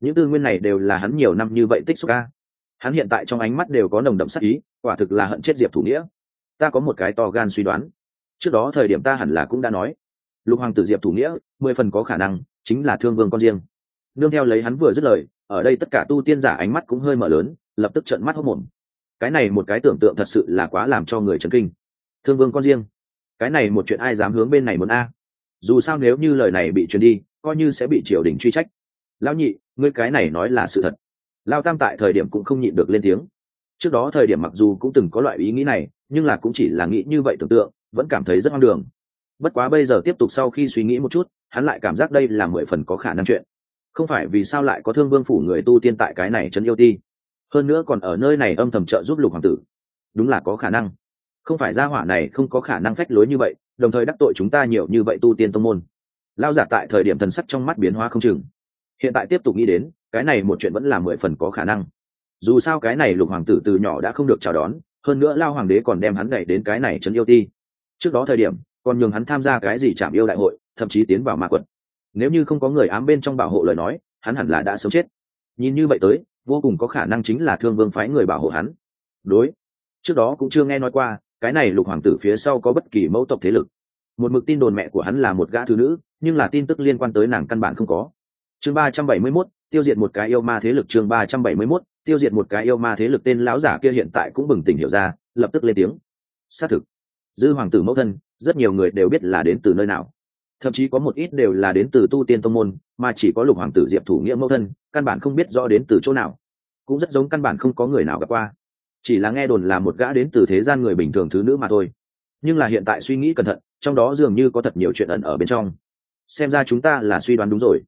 Những tư nguyên này đều là hắn nhiều năm như vậy tích xúc ca hắn hiện tại trong ánh mắt đều có nồng đậm sắc ý, quả thực là hận chết diệp thủ nghĩa. Ta có một cái to gan suy đoán. Trước đó thời điểm ta hẳn là cũng đã nói. Lục hoàng tử diệp thủ nghĩa, mười phần có khả năng chính là thương vương con riêng. Nương theo lấy hắn vừa dứt lời ở đây tất cả tu tiên giả ánh mắt cũng hơi mở lớn, lập tức trợn mắt hốc mồm cái này một cái tưởng tượng thật sự là quá làm cho người chấn kinh. Thương vương con riêng, cái này một chuyện ai dám hướng bên này muốn a? Dù sao nếu như lời này bị truyền đi, coi như sẽ bị triều đình truy trách. Lão nhị, ngươi cái này nói là sự thật. Lao tam tại thời điểm cũng không nhịn được lên tiếng. Trước đó thời điểm mặc dù cũng từng có loại ý nghĩ này, nhưng là cũng chỉ là nghĩ như vậy tưởng tượng, vẫn cảm thấy rất hoang đường. Bất quá bây giờ tiếp tục sau khi suy nghĩ một chút, hắn lại cảm giác đây là mười phần có khả năng chuyện không phải vì sao lại có thương vương phủ người tu tiên tại cái này trấn yêu ti? Hơn nữa còn ở nơi này âm thầm trợ giúp lục hoàng tử. Đúng là có khả năng. Không phải gia hỏa này không có khả năng phách lối như vậy, đồng thời đắc tội chúng ta nhiều như vậy tu tiên tông môn. Lao giả tại thời điểm thần sắc trong mắt biến hóa không chừng. Hiện tại tiếp tục nghĩ đến, cái này một chuyện vẫn là mười phần có khả năng. Dù sao cái này lục hoàng tử từ nhỏ đã không được chào đón, hơn nữa lao hoàng đế còn đem hắn đẩy đến cái này trấn yêu ti. Trước đó thời điểm, còn nhường hắn tham gia cái gì chạm yêu đại hội, thậm chí tiến vào ma quật nếu như không có người ám bên trong bảo hộ lời nói, hắn hẳn là đã sớm chết. Nhìn như vậy tới, vô cùng có khả năng chính là thương vương phái người bảo hộ hắn. Đối, trước đó cũng chưa nghe nói qua, cái này lục hoàng tử phía sau có bất kỳ mẫu tộc thế lực. Một mực tin đồn mẹ của hắn là một gã thứ nữ, nhưng là tin tức liên quan tới nàng căn bản không có. Chương ba trăm bảy mươi mốt, tiêu diệt một cái yêu ma thế lực. Chương ba trăm bảy mươi mốt, tiêu diệt một cái yêu ma thế lực. Tên lão giả kia hiện tại cũng bừng tỉnh hiểu ra, lập tức lên tiếng. Xác thực, dư hoàng tử mẫu thân, rất nhiều người đều biết là đến từ nơi nào thậm chí có một ít đều là đến từ tu tiên tông môn, mà chỉ có lục hoàng tử diệp thủ nghĩa mẫu thân, căn bản không biết rõ đến từ chỗ nào. Cũng rất giống căn bản không có người nào gặp qua. Chỉ là nghe đồn là một gã đến từ thế gian người bình thường thứ nữ mà thôi. Nhưng là hiện tại suy nghĩ cẩn thận, trong đó dường như có thật nhiều chuyện ẩn ở bên trong. Xem ra chúng ta là suy đoán đúng rồi.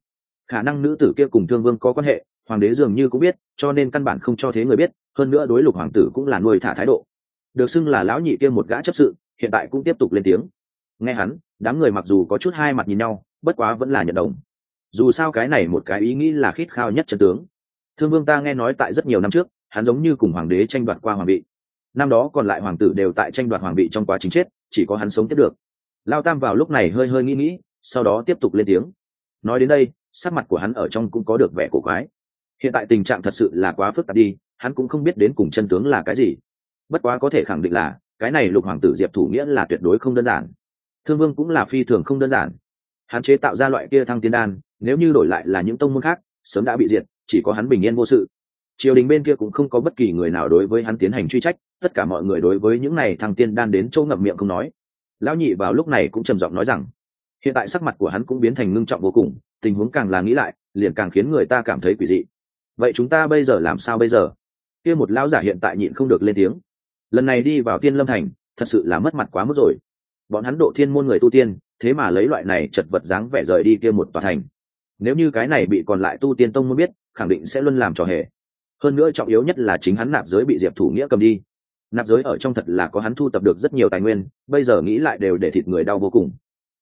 Khả năng nữ tử kia cùng thương vương có quan hệ, hoàng đế dường như cũng biết, cho nên căn bản không cho thế người biết, hơn nữa đối lục hoàng tử cũng là nuôi thả thái độ. Được xưng là lão nhị kia một gã chấp sự, hiện tại cũng tiếp tục lên tiếng nghe hắn, đám người mặc dù có chút hai mặt nhìn nhau, bất quá vẫn là nhận đồng. Dù sao cái này một cái ý nghĩ là khít khao nhất chân tướng. Thương vương ta nghe nói tại rất nhiều năm trước, hắn giống như cùng hoàng đế tranh đoạt qua hoàng vị. Năm đó còn lại hoàng tử đều tại tranh đoạt hoàng vị trong quá trình chết, chỉ có hắn sống tiếp được. Lao tam vào lúc này hơi hơi nghĩ nghĩ, sau đó tiếp tục lên tiếng. Nói đến đây, sắc mặt của hắn ở trong cũng có được vẻ cổ quái. Hiện tại tình trạng thật sự là quá phức tạp đi, hắn cũng không biết đến cùng chân tướng là cái gì. Bất quá có thể khẳng định là, cái này lục hoàng tử diệp thủ nghĩa là tuyệt đối không đơn giản thương vương cũng là phi thường không đơn giản. Hắn chế tạo ra loại kia thăng tiến đan, nếu như đổi lại là những tông môn khác, sớm đã bị diệt, chỉ có hắn bình yên vô sự. Triều đình bên kia cũng không có bất kỳ người nào đối với hắn tiến hành truy trách, tất cả mọi người đối với những này thăng tiên đan đến chỗ ngậm miệng không nói. Lão nhị vào lúc này cũng trầm giọng nói rằng, hiện tại sắc mặt của hắn cũng biến thành ngưng trọng vô cùng, tình huống càng là nghĩ lại, liền càng khiến người ta cảm thấy quỷ dị. Vậy chúng ta bây giờ làm sao bây giờ? Kia một lão giả hiện tại nhịn không được lên tiếng. Lần này đi vào tiên lâm thành, thật sự là mất mặt quá mức rồi bọn hắn độ thiên môn người tu tiên, thế mà lấy loại này chật vật dáng vẻ rời đi kia một tòa thành. Nếu như cái này bị còn lại tu tiên tông muốn biết, khẳng định sẽ luôn làm trò hề. Hơn nữa trọng yếu nhất là chính hắn nạp giới bị diệp thủ nghĩa cầm đi. Nạp giới ở trong thật là có hắn thu tập được rất nhiều tài nguyên, bây giờ nghĩ lại đều để thịt người đau vô cùng.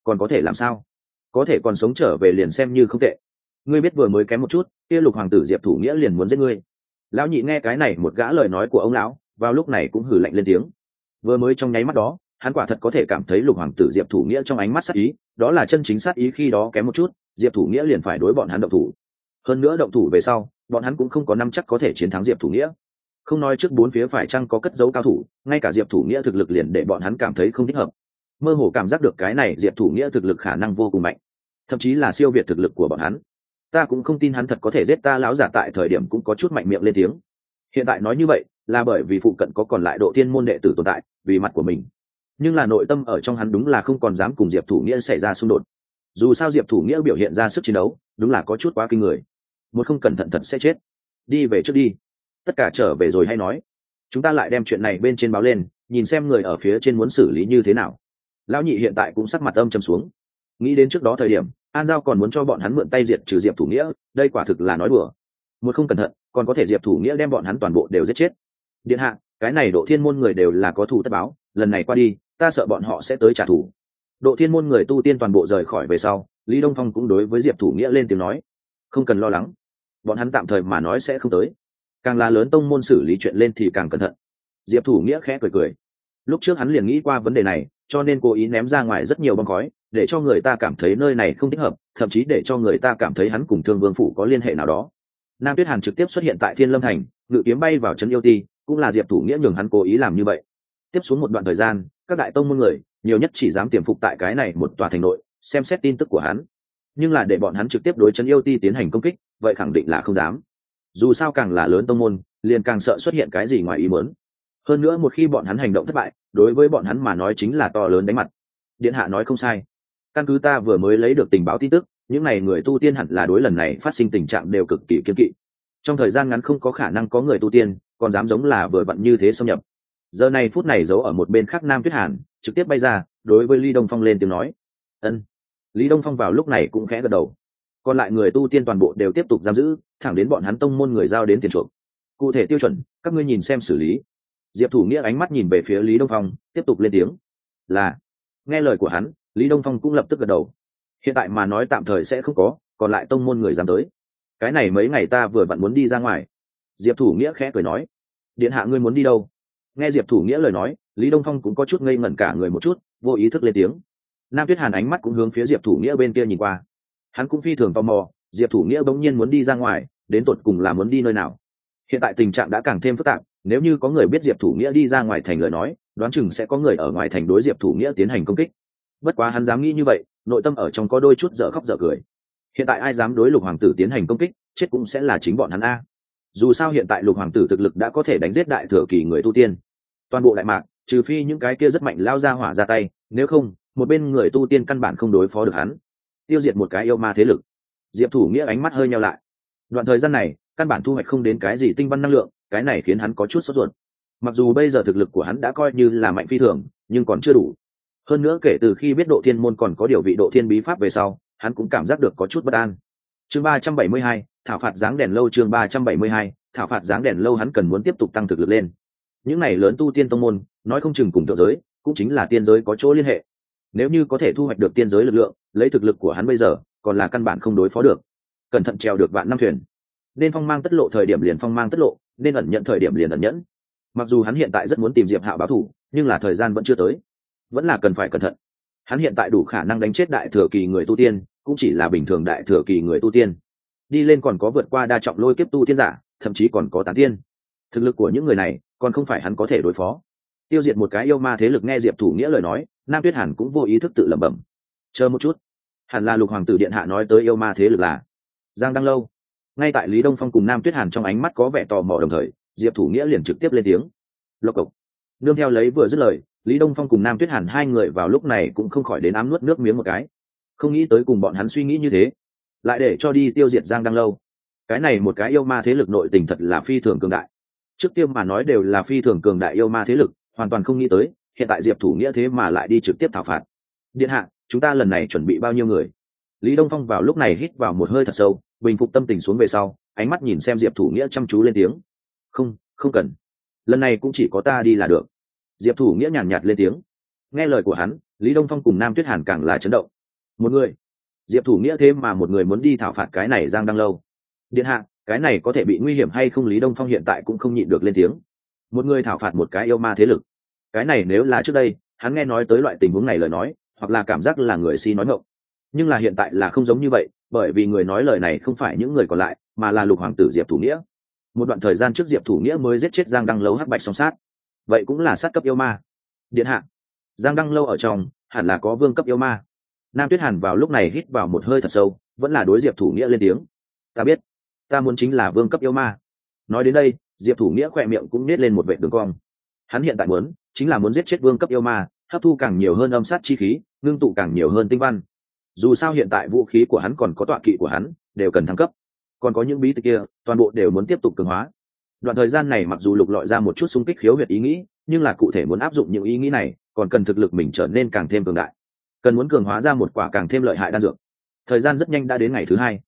Còn có thể làm sao? Có thể còn sống trở về liền xem như không tệ. Ngươi biết vừa mới kém một chút, kia lục hoàng tử diệp thủ nghĩa liền muốn giết ngươi. Lão nhị nghe cái này một gã lời nói của ông lão, vào lúc này cũng hử lạnh lên tiếng. Vừa mới trong nháy mắt đó hắn quả thật có thể cảm thấy lục hoàng tử diệp thủ nghĩa trong ánh mắt sát ý, đó là chân chính sát ý khi đó kém một chút, diệp thủ nghĩa liền phải đối bọn hắn động thủ. Hơn nữa động thủ về sau, bọn hắn cũng không có năm chắc có thể chiến thắng diệp thủ nghĩa. Không nói trước bốn phía phải chăng có cất dấu cao thủ, ngay cả diệp thủ nghĩa thực lực liền để bọn hắn cảm thấy không thích hợp. Mơ hồ cảm giác được cái này diệp thủ nghĩa thực lực khả năng vô cùng mạnh, thậm chí là siêu việt thực lực của bọn hắn. Ta cũng không tin hắn thật có thể giết ta lão giả tại thời điểm cũng có chút mạnh miệng lên tiếng. Hiện tại nói như vậy, là bởi vì phụ cận có còn lại độ thiên môn đệ tử tồn tại, vì mặt của mình nhưng là nội tâm ở trong hắn đúng là không còn dám cùng diệp thủ nghĩa xảy ra xung đột. Dù sao diệp thủ nghĩa biểu hiện ra sức chiến đấu, đúng là có chút quá kinh người. Một không cẩn thận thật sẽ chết. Đi về trước đi. Tất cả trở về rồi hay nói. Chúng ta lại đem chuyện này bên trên báo lên, nhìn xem người ở phía trên muốn xử lý như thế nào. Lão nhị hiện tại cũng sắc mặt âm trầm xuống. Nghĩ đến trước đó thời điểm, an giao còn muốn cho bọn hắn mượn tay diệt trừ diệp thủ nghĩa, đây quả thực là nói đùa. Một không cẩn thận, còn có thể diệp thủ nghĩa đem bọn hắn toàn bộ đều giết chết. Điện hạ, cái này độ thiên môn người đều là có thù tất báo, lần này qua đi ta sợ bọn họ sẽ tới trả thù. Độ thiên môn người tu tiên toàn bộ rời khỏi về sau, lý đông phong cũng đối với diệp thủ nghĩa lên tiếng nói, không cần lo lắng, bọn hắn tạm thời mà nói sẽ không tới. Càng là lớn tông môn xử lý chuyện lên thì càng cẩn thận. Diệp thủ nghĩa khẽ cười cười. Lúc trước hắn liền nghĩ qua vấn đề này, cho nên cố ý ném ra ngoài rất nhiều băng khói, để cho người ta cảm thấy nơi này không thích hợp, thậm chí để cho người ta cảm thấy hắn cùng thương vương phủ có liên hệ nào đó. Nam tuyết hàn trực tiếp xuất hiện tại thiên lâm thành, ngự kiếm bay vào trấn yêu ti, cũng là diệp thủ nghĩa nhường hắn cố ý làm như vậy. Tiếp xuống một đoạn thời gian các đại tông môn người, nhiều nhất chỉ dám tiềm phục tại cái này một tòa thành nội, xem xét tin tức của hắn. Nhưng là để bọn hắn trực tiếp đối chấn yêu ti tiến hành công kích, vậy khẳng định là không dám. Dù sao càng là lớn tông môn, liền càng sợ xuất hiện cái gì ngoài ý muốn. Hơn nữa một khi bọn hắn hành động thất bại, đối với bọn hắn mà nói chính là to lớn đánh mặt. Điện hạ nói không sai. Căn cứ ta vừa mới lấy được tình báo tin tức, những n à y người tu tiên hẳn là đối lần này phát sinh tình trạng đều cực kỳ kiên kỵ. Trong thời gian ngắn không có khả năng có người tu tiên, còn dám giống là vừa vặn như thế xâm nhập giờ này phút này giấu ở một bên khác nam tuyết hàn, trực tiếp bay ra, đối với ly đông phong lên tiếng nói. Ân. Lý đông phong vào lúc này cũng khẽ gật đầu. Còn lại người tu tiên toàn bộ đều tiếp tục giam giữ, thẳng đến bọn hắn tông môn người giao đến tiền chuộc. Cụ thể tiêu chuẩn, các ngươi nhìn xem xử lý. Diệp thủ nghĩa ánh mắt nhìn về phía lý đông phong, tiếp tục lên tiếng. Là. Nghe lời của hắn, lý đông phong cũng lập tức gật đầu. Hiện tại mà nói tạm thời sẽ không có, còn lại tông môn người dám tới. Cái này mấy ngày ta vừa vặn muốn đi ra ngoài. Diệp thủ nghĩa khẽ cười nói. Điện hạ ngươi muốn đi đâu? Nghe diệp thủ nghĩa lời nói, lý đông phong cũng có chút ngây ngẩn cả người một chút, vô ý thức lên tiếng. Nam tuyết hàn ánh mắt cũng hướng phía diệp thủ nghĩa bên kia nhìn qua. Hắn cũng phi thường tò mò, diệp thủ nghĩa bỗng nhiên muốn đi ra ngoài, đến tột cùng là muốn đi nơi nào? Hiện tại tình trạng đã càng thêm phức tạp, nếu như có người biết diệp thủ nghĩa đi ra ngoài thành lời nói, đoán chừng sẽ có người ở ngoài thành đối diệp thủ nghĩa tiến hành công kích. Bất quá hắn dám nghĩ như vậy, nội tâm ở trong có đôi chút dở khóc dở cười. Hiện tại ai dám đối lục hoàng tử tiến hành công kích, chết cũng sẽ là chính bọn hắn a dù sao hiện tại lục hoàng tử thực lực đã có thể đánh giết đại thừa kỳ người tu tiên. Toàn bộ đại mạc, trừ phi những cái kia rất mạnh lao ra hỏa ra tay, nếu không, một bên người tu tiên căn bản không đối phó được hắn. Tiêu diệt một cái yêu ma thế lực. Diệp thủ nghĩa ánh mắt hơi nhau lại. Đoạn thời gian này, căn bản thu hoạch không đến cái gì tinh văn năng lượng, cái này khiến hắn có chút sốt ruột. Mặc dù bây giờ thực lực của hắn đã coi như là mạnh phi thường, nhưng còn chưa đủ. Hơn nữa kể từ khi biết độ thiên môn còn có điều vị độ thiên bí pháp về sau, hắn cũng cảm giác được có chút bất an. Chương ba trăm bảy mươi hai thảo phạt dáng đèn lâu chương ba trăm bảy mươi hai, thảo phạt dáng đèn lâu hắn cần muốn tiếp tục tăng thực lực lên. Những này lớn tu tiên tông môn, nói không chừng cùng thượng giới, cũng chính là tiên giới có chỗ liên hệ. Nếu như có thể thu hoạch được tiên giới lực lượng, lấy thực lực của hắn bây giờ, còn là căn bản không đối phó được. Cẩn thận trèo được vạn năm thuyền. Nên phong mang tất lộ thời điểm liền phong mang tất lộ, nên ẩn nhận thời điểm liền ẩn nhẫn. Mặc dù hắn hiện tại rất muốn tìm diệp hạo báo thủ, nhưng là thời gian vẫn chưa tới. Vẫn là cần phải cẩn thận. Hắn hiện tại đủ khả năng đánh chết đại thừa kỳ người tu tiên, cũng chỉ là bình thường đại thừa kỳ người tu tiên đi lên còn có vượt qua đa trọng lôi kiếp tu tiên giả, thậm chí còn có tán tiên. Thực lực của những người này, còn không phải hắn có thể đối phó. Tiêu diệt một cái yêu ma thế lực nghe diệp thủ nghĩa lời nói, nam tuyết hàn cũng vô ý thức tự lẩm bẩm. Chờ một chút. Hẳn là lục hoàng tử điện hạ nói tới yêu ma thế lực là giang đăng lâu. Ngay tại lý đông phong cùng nam tuyết hàn trong ánh mắt có vẻ tò mò đồng thời, diệp thủ nghĩa liền trực tiếp lên tiếng. Lộc cộc. Nương theo lấy vừa dứt lời, lý đông phong cùng nam tuyết hàn hai người vào lúc này cũng không khỏi đến ám nuốt nước miếng một cái. Không nghĩ tới cùng bọn hắn suy nghĩ như thế lại để cho đi tiêu diệt giang đăng lâu. Cái này một cái yêu ma thế lực nội tình thật là phi thường cường đại. Trước tiên mà nói đều là phi thường cường đại yêu ma thế lực hoàn toàn không nghĩ tới hiện tại diệp thủ nghĩa thế mà lại đi trực tiếp thảo phạt. Điện hạ chúng ta lần này chuẩn bị bao nhiêu người? Lý đông phong vào lúc này hít vào một hơi thật sâu bình phục tâm tình xuống về sau ánh mắt nhìn xem diệp thủ nghĩa chăm chú lên tiếng. Không không cần. Lần này cũng chỉ có ta đi là được. Diệp thủ nghĩa nhàn nhạt, lên tiếng. Nghe lời của hắn lý đông phong cùng nam tuyết hàn càng là chấn động. Một người diệp thủ nghĩa thế mà một người muốn đi thảo phạt cái này giang đăng lâu. Điện hạ, cái này có thể bị nguy hiểm hay không lý đông phong hiện tại cũng không nhịn được lên tiếng. Một người thảo phạt một cái yêu ma thế lực. Cái này nếu là trước đây, hắn nghe nói tới loại tình huống này lời nói, hoặc là cảm giác là người si nói ngộng nhưng là hiện tại là không giống như vậy, bởi vì người nói lời này không phải những người còn lại, mà là lục hoàng tử diệp thủ nghĩa. Một đoạn thời gian trước diệp thủ nghĩa mới giết chết giang đăng lâu hắc bạch song sát. Vậy cũng là sát cấp yêu ma. Điện hạ, giang đăng lâu ở trong, hẳn là có vương cấp yêu ma nam tuyết hàn vào lúc này hít vào một hơi thật sâu, vẫn là đối diệp thủ nghĩa lên tiếng. Ta biết, ta muốn chính là vương cấp yêu ma. Nói đến đây, diệp thủ nghĩa khỏe miệng cũng nết lên một vệ đường cong. Hắn hiện tại muốn, chính là muốn giết chết vương cấp yêu ma, hấp thu càng nhiều hơn âm sát chi khí, ngưng tụ càng nhiều hơn tinh văn. Dù sao hiện tại vũ khí của hắn còn có tọa kỵ của hắn, đều cần thăng cấp. Còn có những bí tịch kia, toàn bộ đều muốn tiếp tục cường hóa. Đoạn thời gian này mặc dù lục lọi ra một chút xung kích khiếu huyệt ý nghĩ, nhưng là cụ thể muốn áp dụng những ý nghĩ này, còn cần thực lực mình trở nên càng thêm cường đại cần muốn cường hóa ra một quả càng thêm lợi hại đan dược. Thời gian rất nhanh đã đến ngày thứ hai.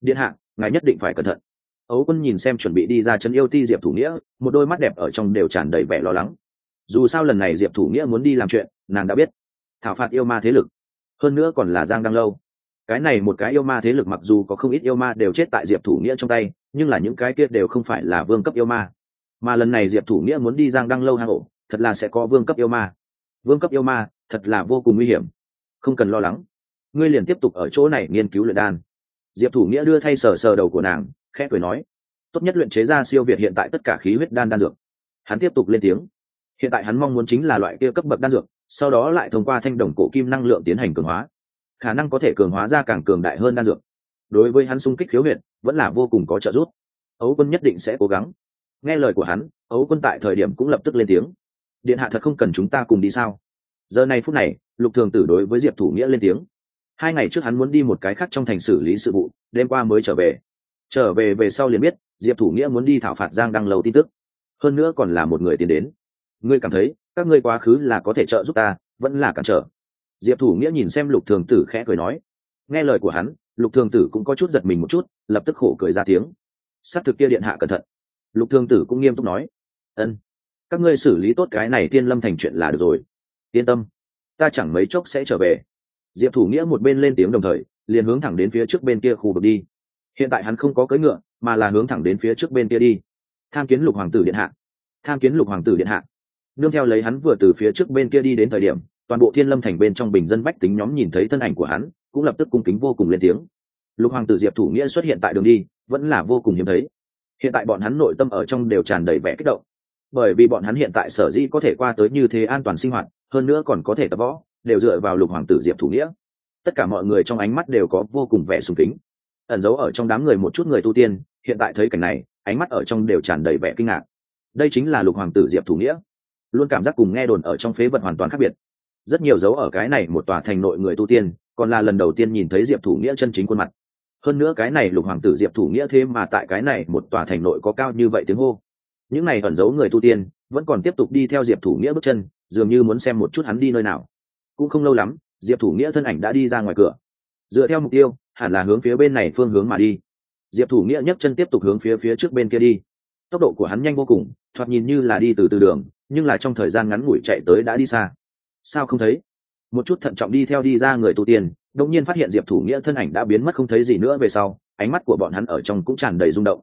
Điện hạ, ngài nhất định phải cẩn thận. Ấu quân nhìn xem chuẩn bị đi ra chân yêu ti diệp thủ nghĩa, một đôi mắt đẹp ở trong đều tràn đầy vẻ lo lắng. Dù sao lần này diệp thủ nghĩa muốn đi làm chuyện, nàng đã biết. Thảo phạt yêu ma thế lực. Hơn nữa còn là giang đăng lâu. Cái này một cái yêu ma thế lực mặc dù có không ít yêu ma đều chết tại diệp thủ nghĩa trong tay, nhưng là những cái kia đều không phải là vương cấp yêu ma. Mà lần này diệp thủ nghĩa muốn đi giang đăng lâu hang ổ, thật là sẽ có vương cấp yêu ma. Vương cấp yêu ma, thật là vô cùng nguy hiểm không cần lo lắng. Ngươi liền tiếp tục ở chỗ này nghiên cứu luyện đan. Diệp thủ nghĩa đưa thay sờ sờ đầu của nàng, khẽ cười nói, tốt nhất luyện chế ra siêu việt hiện tại tất cả khí huyết đan đan dược. Hắn tiếp tục lên tiếng, hiện tại hắn mong muốn chính là loại kia cấp bậc đan dược, sau đó lại thông qua thanh đồng cổ kim năng lượng tiến hành cường hóa. Khả năng có thể cường hóa ra càng cường đại hơn đan dược. Đối với hắn xung kích khiếu huyện vẫn là vô cùng có trợ giúp. Ấu quân nhất định sẽ cố gắng. Nghe lời của hắn, ấu quân tại thời điểm cũng lập tức lên tiếng, điện hạ thật không cần chúng ta cùng đi sao? Giờ này phút này, lục thường tử đối với diệp thủ nghĩa lên tiếng. Hai ngày trước hắn muốn đi một cái khác trong thành xử lý sự vụ, đêm qua mới trở về. Trở về về sau liền biết, diệp thủ nghĩa muốn đi thảo phạt giang đăng lầu tin tức. Hơn nữa còn là một người tiến đến. Ngươi cảm thấy, các ngươi quá khứ là có thể trợ giúp ta, vẫn là cản trở. Diệp thủ nghĩa nhìn xem lục thường tử khẽ cười nói. Nghe lời của hắn, lục thường tử cũng có chút giật mình một chút, lập tức khổ cười ra tiếng. S á t thực kia điện hạ cẩn thận. Lục thường tử cũng nghiêm túc nói. Ân, các ngươi xử lý tốt cái này tiên lâm thành chuyện là được rồi yên tâm, ta chẳng mấy chốc sẽ trở về. Diệp thủ nghĩa một bên lên tiếng đồng thời, liền hướng thẳng đến phía trước bên kia khu vực đi. Hiện tại hắn không có cưỡi ngựa, mà là hướng thẳng đến phía trước bên kia đi. Tham kiến lục hoàng tử điện hạ. Tham kiến lục hoàng tử điện hạ. Nương theo lấy hắn vừa từ phía trước bên kia đi đến thời điểm, toàn bộ thiên lâm thành bên trong bình dân bách tính nhóm nhìn thấy thân ảnh của hắn, cũng lập tức cung kính vô cùng lên tiếng. Lục hoàng tử diệp thủ nghĩa xuất hiện tại đường đi, vẫn là vô cùng hiếm thấy. Hiện tại bọn hắn nội tâm ở trong đều tràn đầy vẻ kích động bởi vì bọn hắn hiện tại sở dĩ có thể qua tới như thế an toàn sinh hoạt, hơn nữa còn có thể tập võ, đều dựa vào lục hoàng tử diệp thủ nghĩa. Tất cả mọi người trong ánh mắt đều có vô cùng vẻ sùng kính. Ẩn giấu ở trong đám người một chút người tu tiên, hiện tại thấy cảnh này, ánh mắt ở trong đều tràn đầy vẻ kinh ngạc. Đây chính là lục hoàng tử diệp thủ nghĩa. Luôn cảm giác cùng nghe đồn ở trong phế vật hoàn toàn khác biệt. Rất nhiều dấu ở cái này một tòa thành nội người tu tiên, còn là lần đầu tiên nhìn thấy diệp thủ nghĩa chân chính khuôn mặt. Hơn nữa cái này lục hoàng tử diệp thủ nghĩa thế mà tại cái này một tòa thành nội có cao như vậy tiếng hô những này ẩn giấu người tu tiên, vẫn còn tiếp tục đi theo diệp thủ nghĩa bước chân, dường như muốn xem một chút hắn đi nơi nào. Cũng không lâu lắm, diệp thủ nghĩa thân ảnh đã đi ra ngoài cửa. Dựa theo mục tiêu, hẳn là hướng phía bên này phương hướng mà đi. Diệp thủ nghĩa nhấc chân tiếp tục hướng phía phía trước bên kia đi. Tốc độ của hắn nhanh vô cùng, thoạt nhìn như là đi từ từ đường, nhưng là trong thời gian ngắn ngủi chạy tới đã đi xa. Sao không thấy? Một chút thận trọng đi theo đi ra người tu tiên, đột nhiên phát hiện diệp thủ nghĩa thân ảnh đã biến mất không thấy gì nữa về sau, ánh mắt của bọn hắn ở trong cũng tràn đầy rung động.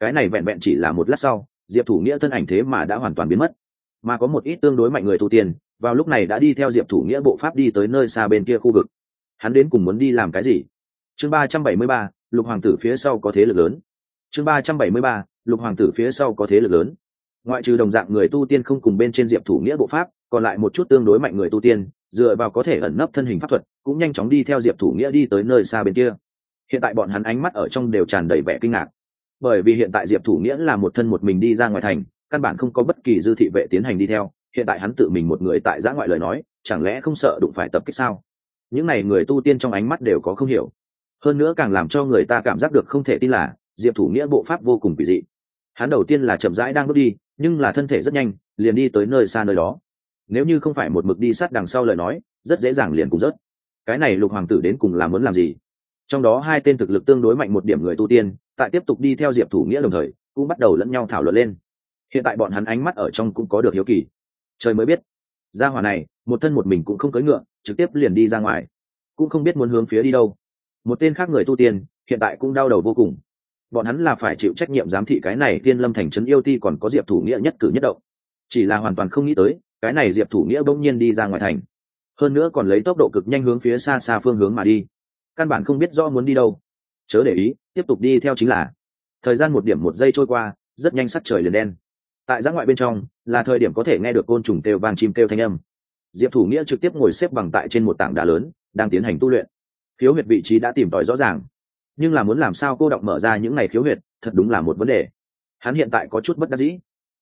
Cái này vẹn vẹn chỉ là một lát sau diệp thủ nghĩa thân ảnh thế mà đã hoàn toàn biến mất. Mà có một ít tương đối mạnh người tu tiên, vào lúc này đã đi theo diệp thủ nghĩa bộ pháp đi tới nơi xa bên kia khu vực. Hắn đến cùng muốn đi làm cái gì? Chương ba trăm bảy mươi ba, lục hoàng tử phía sau có thế lực lớn. Chương ba trăm bảy mươi ba, lục hoàng tử phía sau có thế lực lớn. Ngoại trừ đồng dạng người tu tiên không cùng bên trên diệp thủ nghĩa bộ pháp, còn lại một chút tương đối mạnh người tu tiên, dựa vào có thể ẩn nấp thân hình pháp thuật, cũng nhanh chóng đi theo diệp thủ nghĩa đi tới nơi xa bên kia. Hiện tại bọn hắn ánh mắt ở trong đều tràn đầy vẻ kinh ngạc bởi vì hiện tại diệp thủ nghĩa là một thân một mình đi ra ngoài thành, căn bản không có bất kỳ dư thị vệ tiến hành đi theo, hiện tại hắn tự mình một người tại giã ngoại lời nói, chẳng lẽ không sợ đụng phải tập kích sao? Những n à y người tu tiên trong ánh mắt đều có không hiểu. Hơn nữa càng làm cho người ta cảm giác được không thể tin là, diệp thủ nghĩa bộ pháp vô cùng kỳ dị. Hắn đầu tiên là chậm rãi đang bước đi, nhưng là thân thể rất nhanh, liền đi tới nơi xa nơi đó. Nếu như không phải một mực đi sát đằng sau lời nói, rất dễ dàng liền cũng rớt. Cái này lục hoàng tử đến cùng làm muốn làm gì? Trong đó hai tên thực lực tương đối mạnh một điểm người tu tiên tại tiếp tục đi theo diệp thủ nghĩa đồng thời, cũng bắt đầu lẫn nhau thảo luận lên. Hiện tại bọn hắn ánh mắt ở trong cũng có được hiếu kỳ. Trời mới biết ra hỏa này, một thân một mình cũng không cưỡi ngựa, trực tiếp liền đi ra ngoài. Cũng không biết muốn hướng phía đi đâu. Một tên khác người tu tiên, hiện tại cũng đau đầu vô cùng. Bọn hắn là phải chịu trách nhiệm giám thị cái này tiên lâm thành trấn yêu ti còn có diệp thủ nghĩa nhất cử nhất động. Chỉ là hoàn toàn không nghĩ tới, cái này diệp thủ nghĩa bỗng nhiên đi ra ngoài thành. Hơn nữa còn lấy tốc độ cực nhanh hướng phía xa xa phương hướng mà đi. Căn bản không biết rõ muốn đi đâu. Chớ để ý tiếp tục đi theo chính là, thời gian một điểm một giây trôi qua, rất nhanh sắc trời liền đen. Tại giã ngoại bên trong, là thời điểm có thể nghe được côn trùng kêu vàng chim kêu thanh âm. Diệp thủ nghĩa trực tiếp ngồi xếp bằng tại trên một tảng đá lớn, đang tiến hành tu luyện. Khiếu huyệt vị trí đã tìm tòi rõ ràng. Nhưng là muốn làm sao cô động mở ra những ngày khiếu huyệt, thật đúng là một vấn đề. Hắn hiện tại có chút bất đắc dĩ.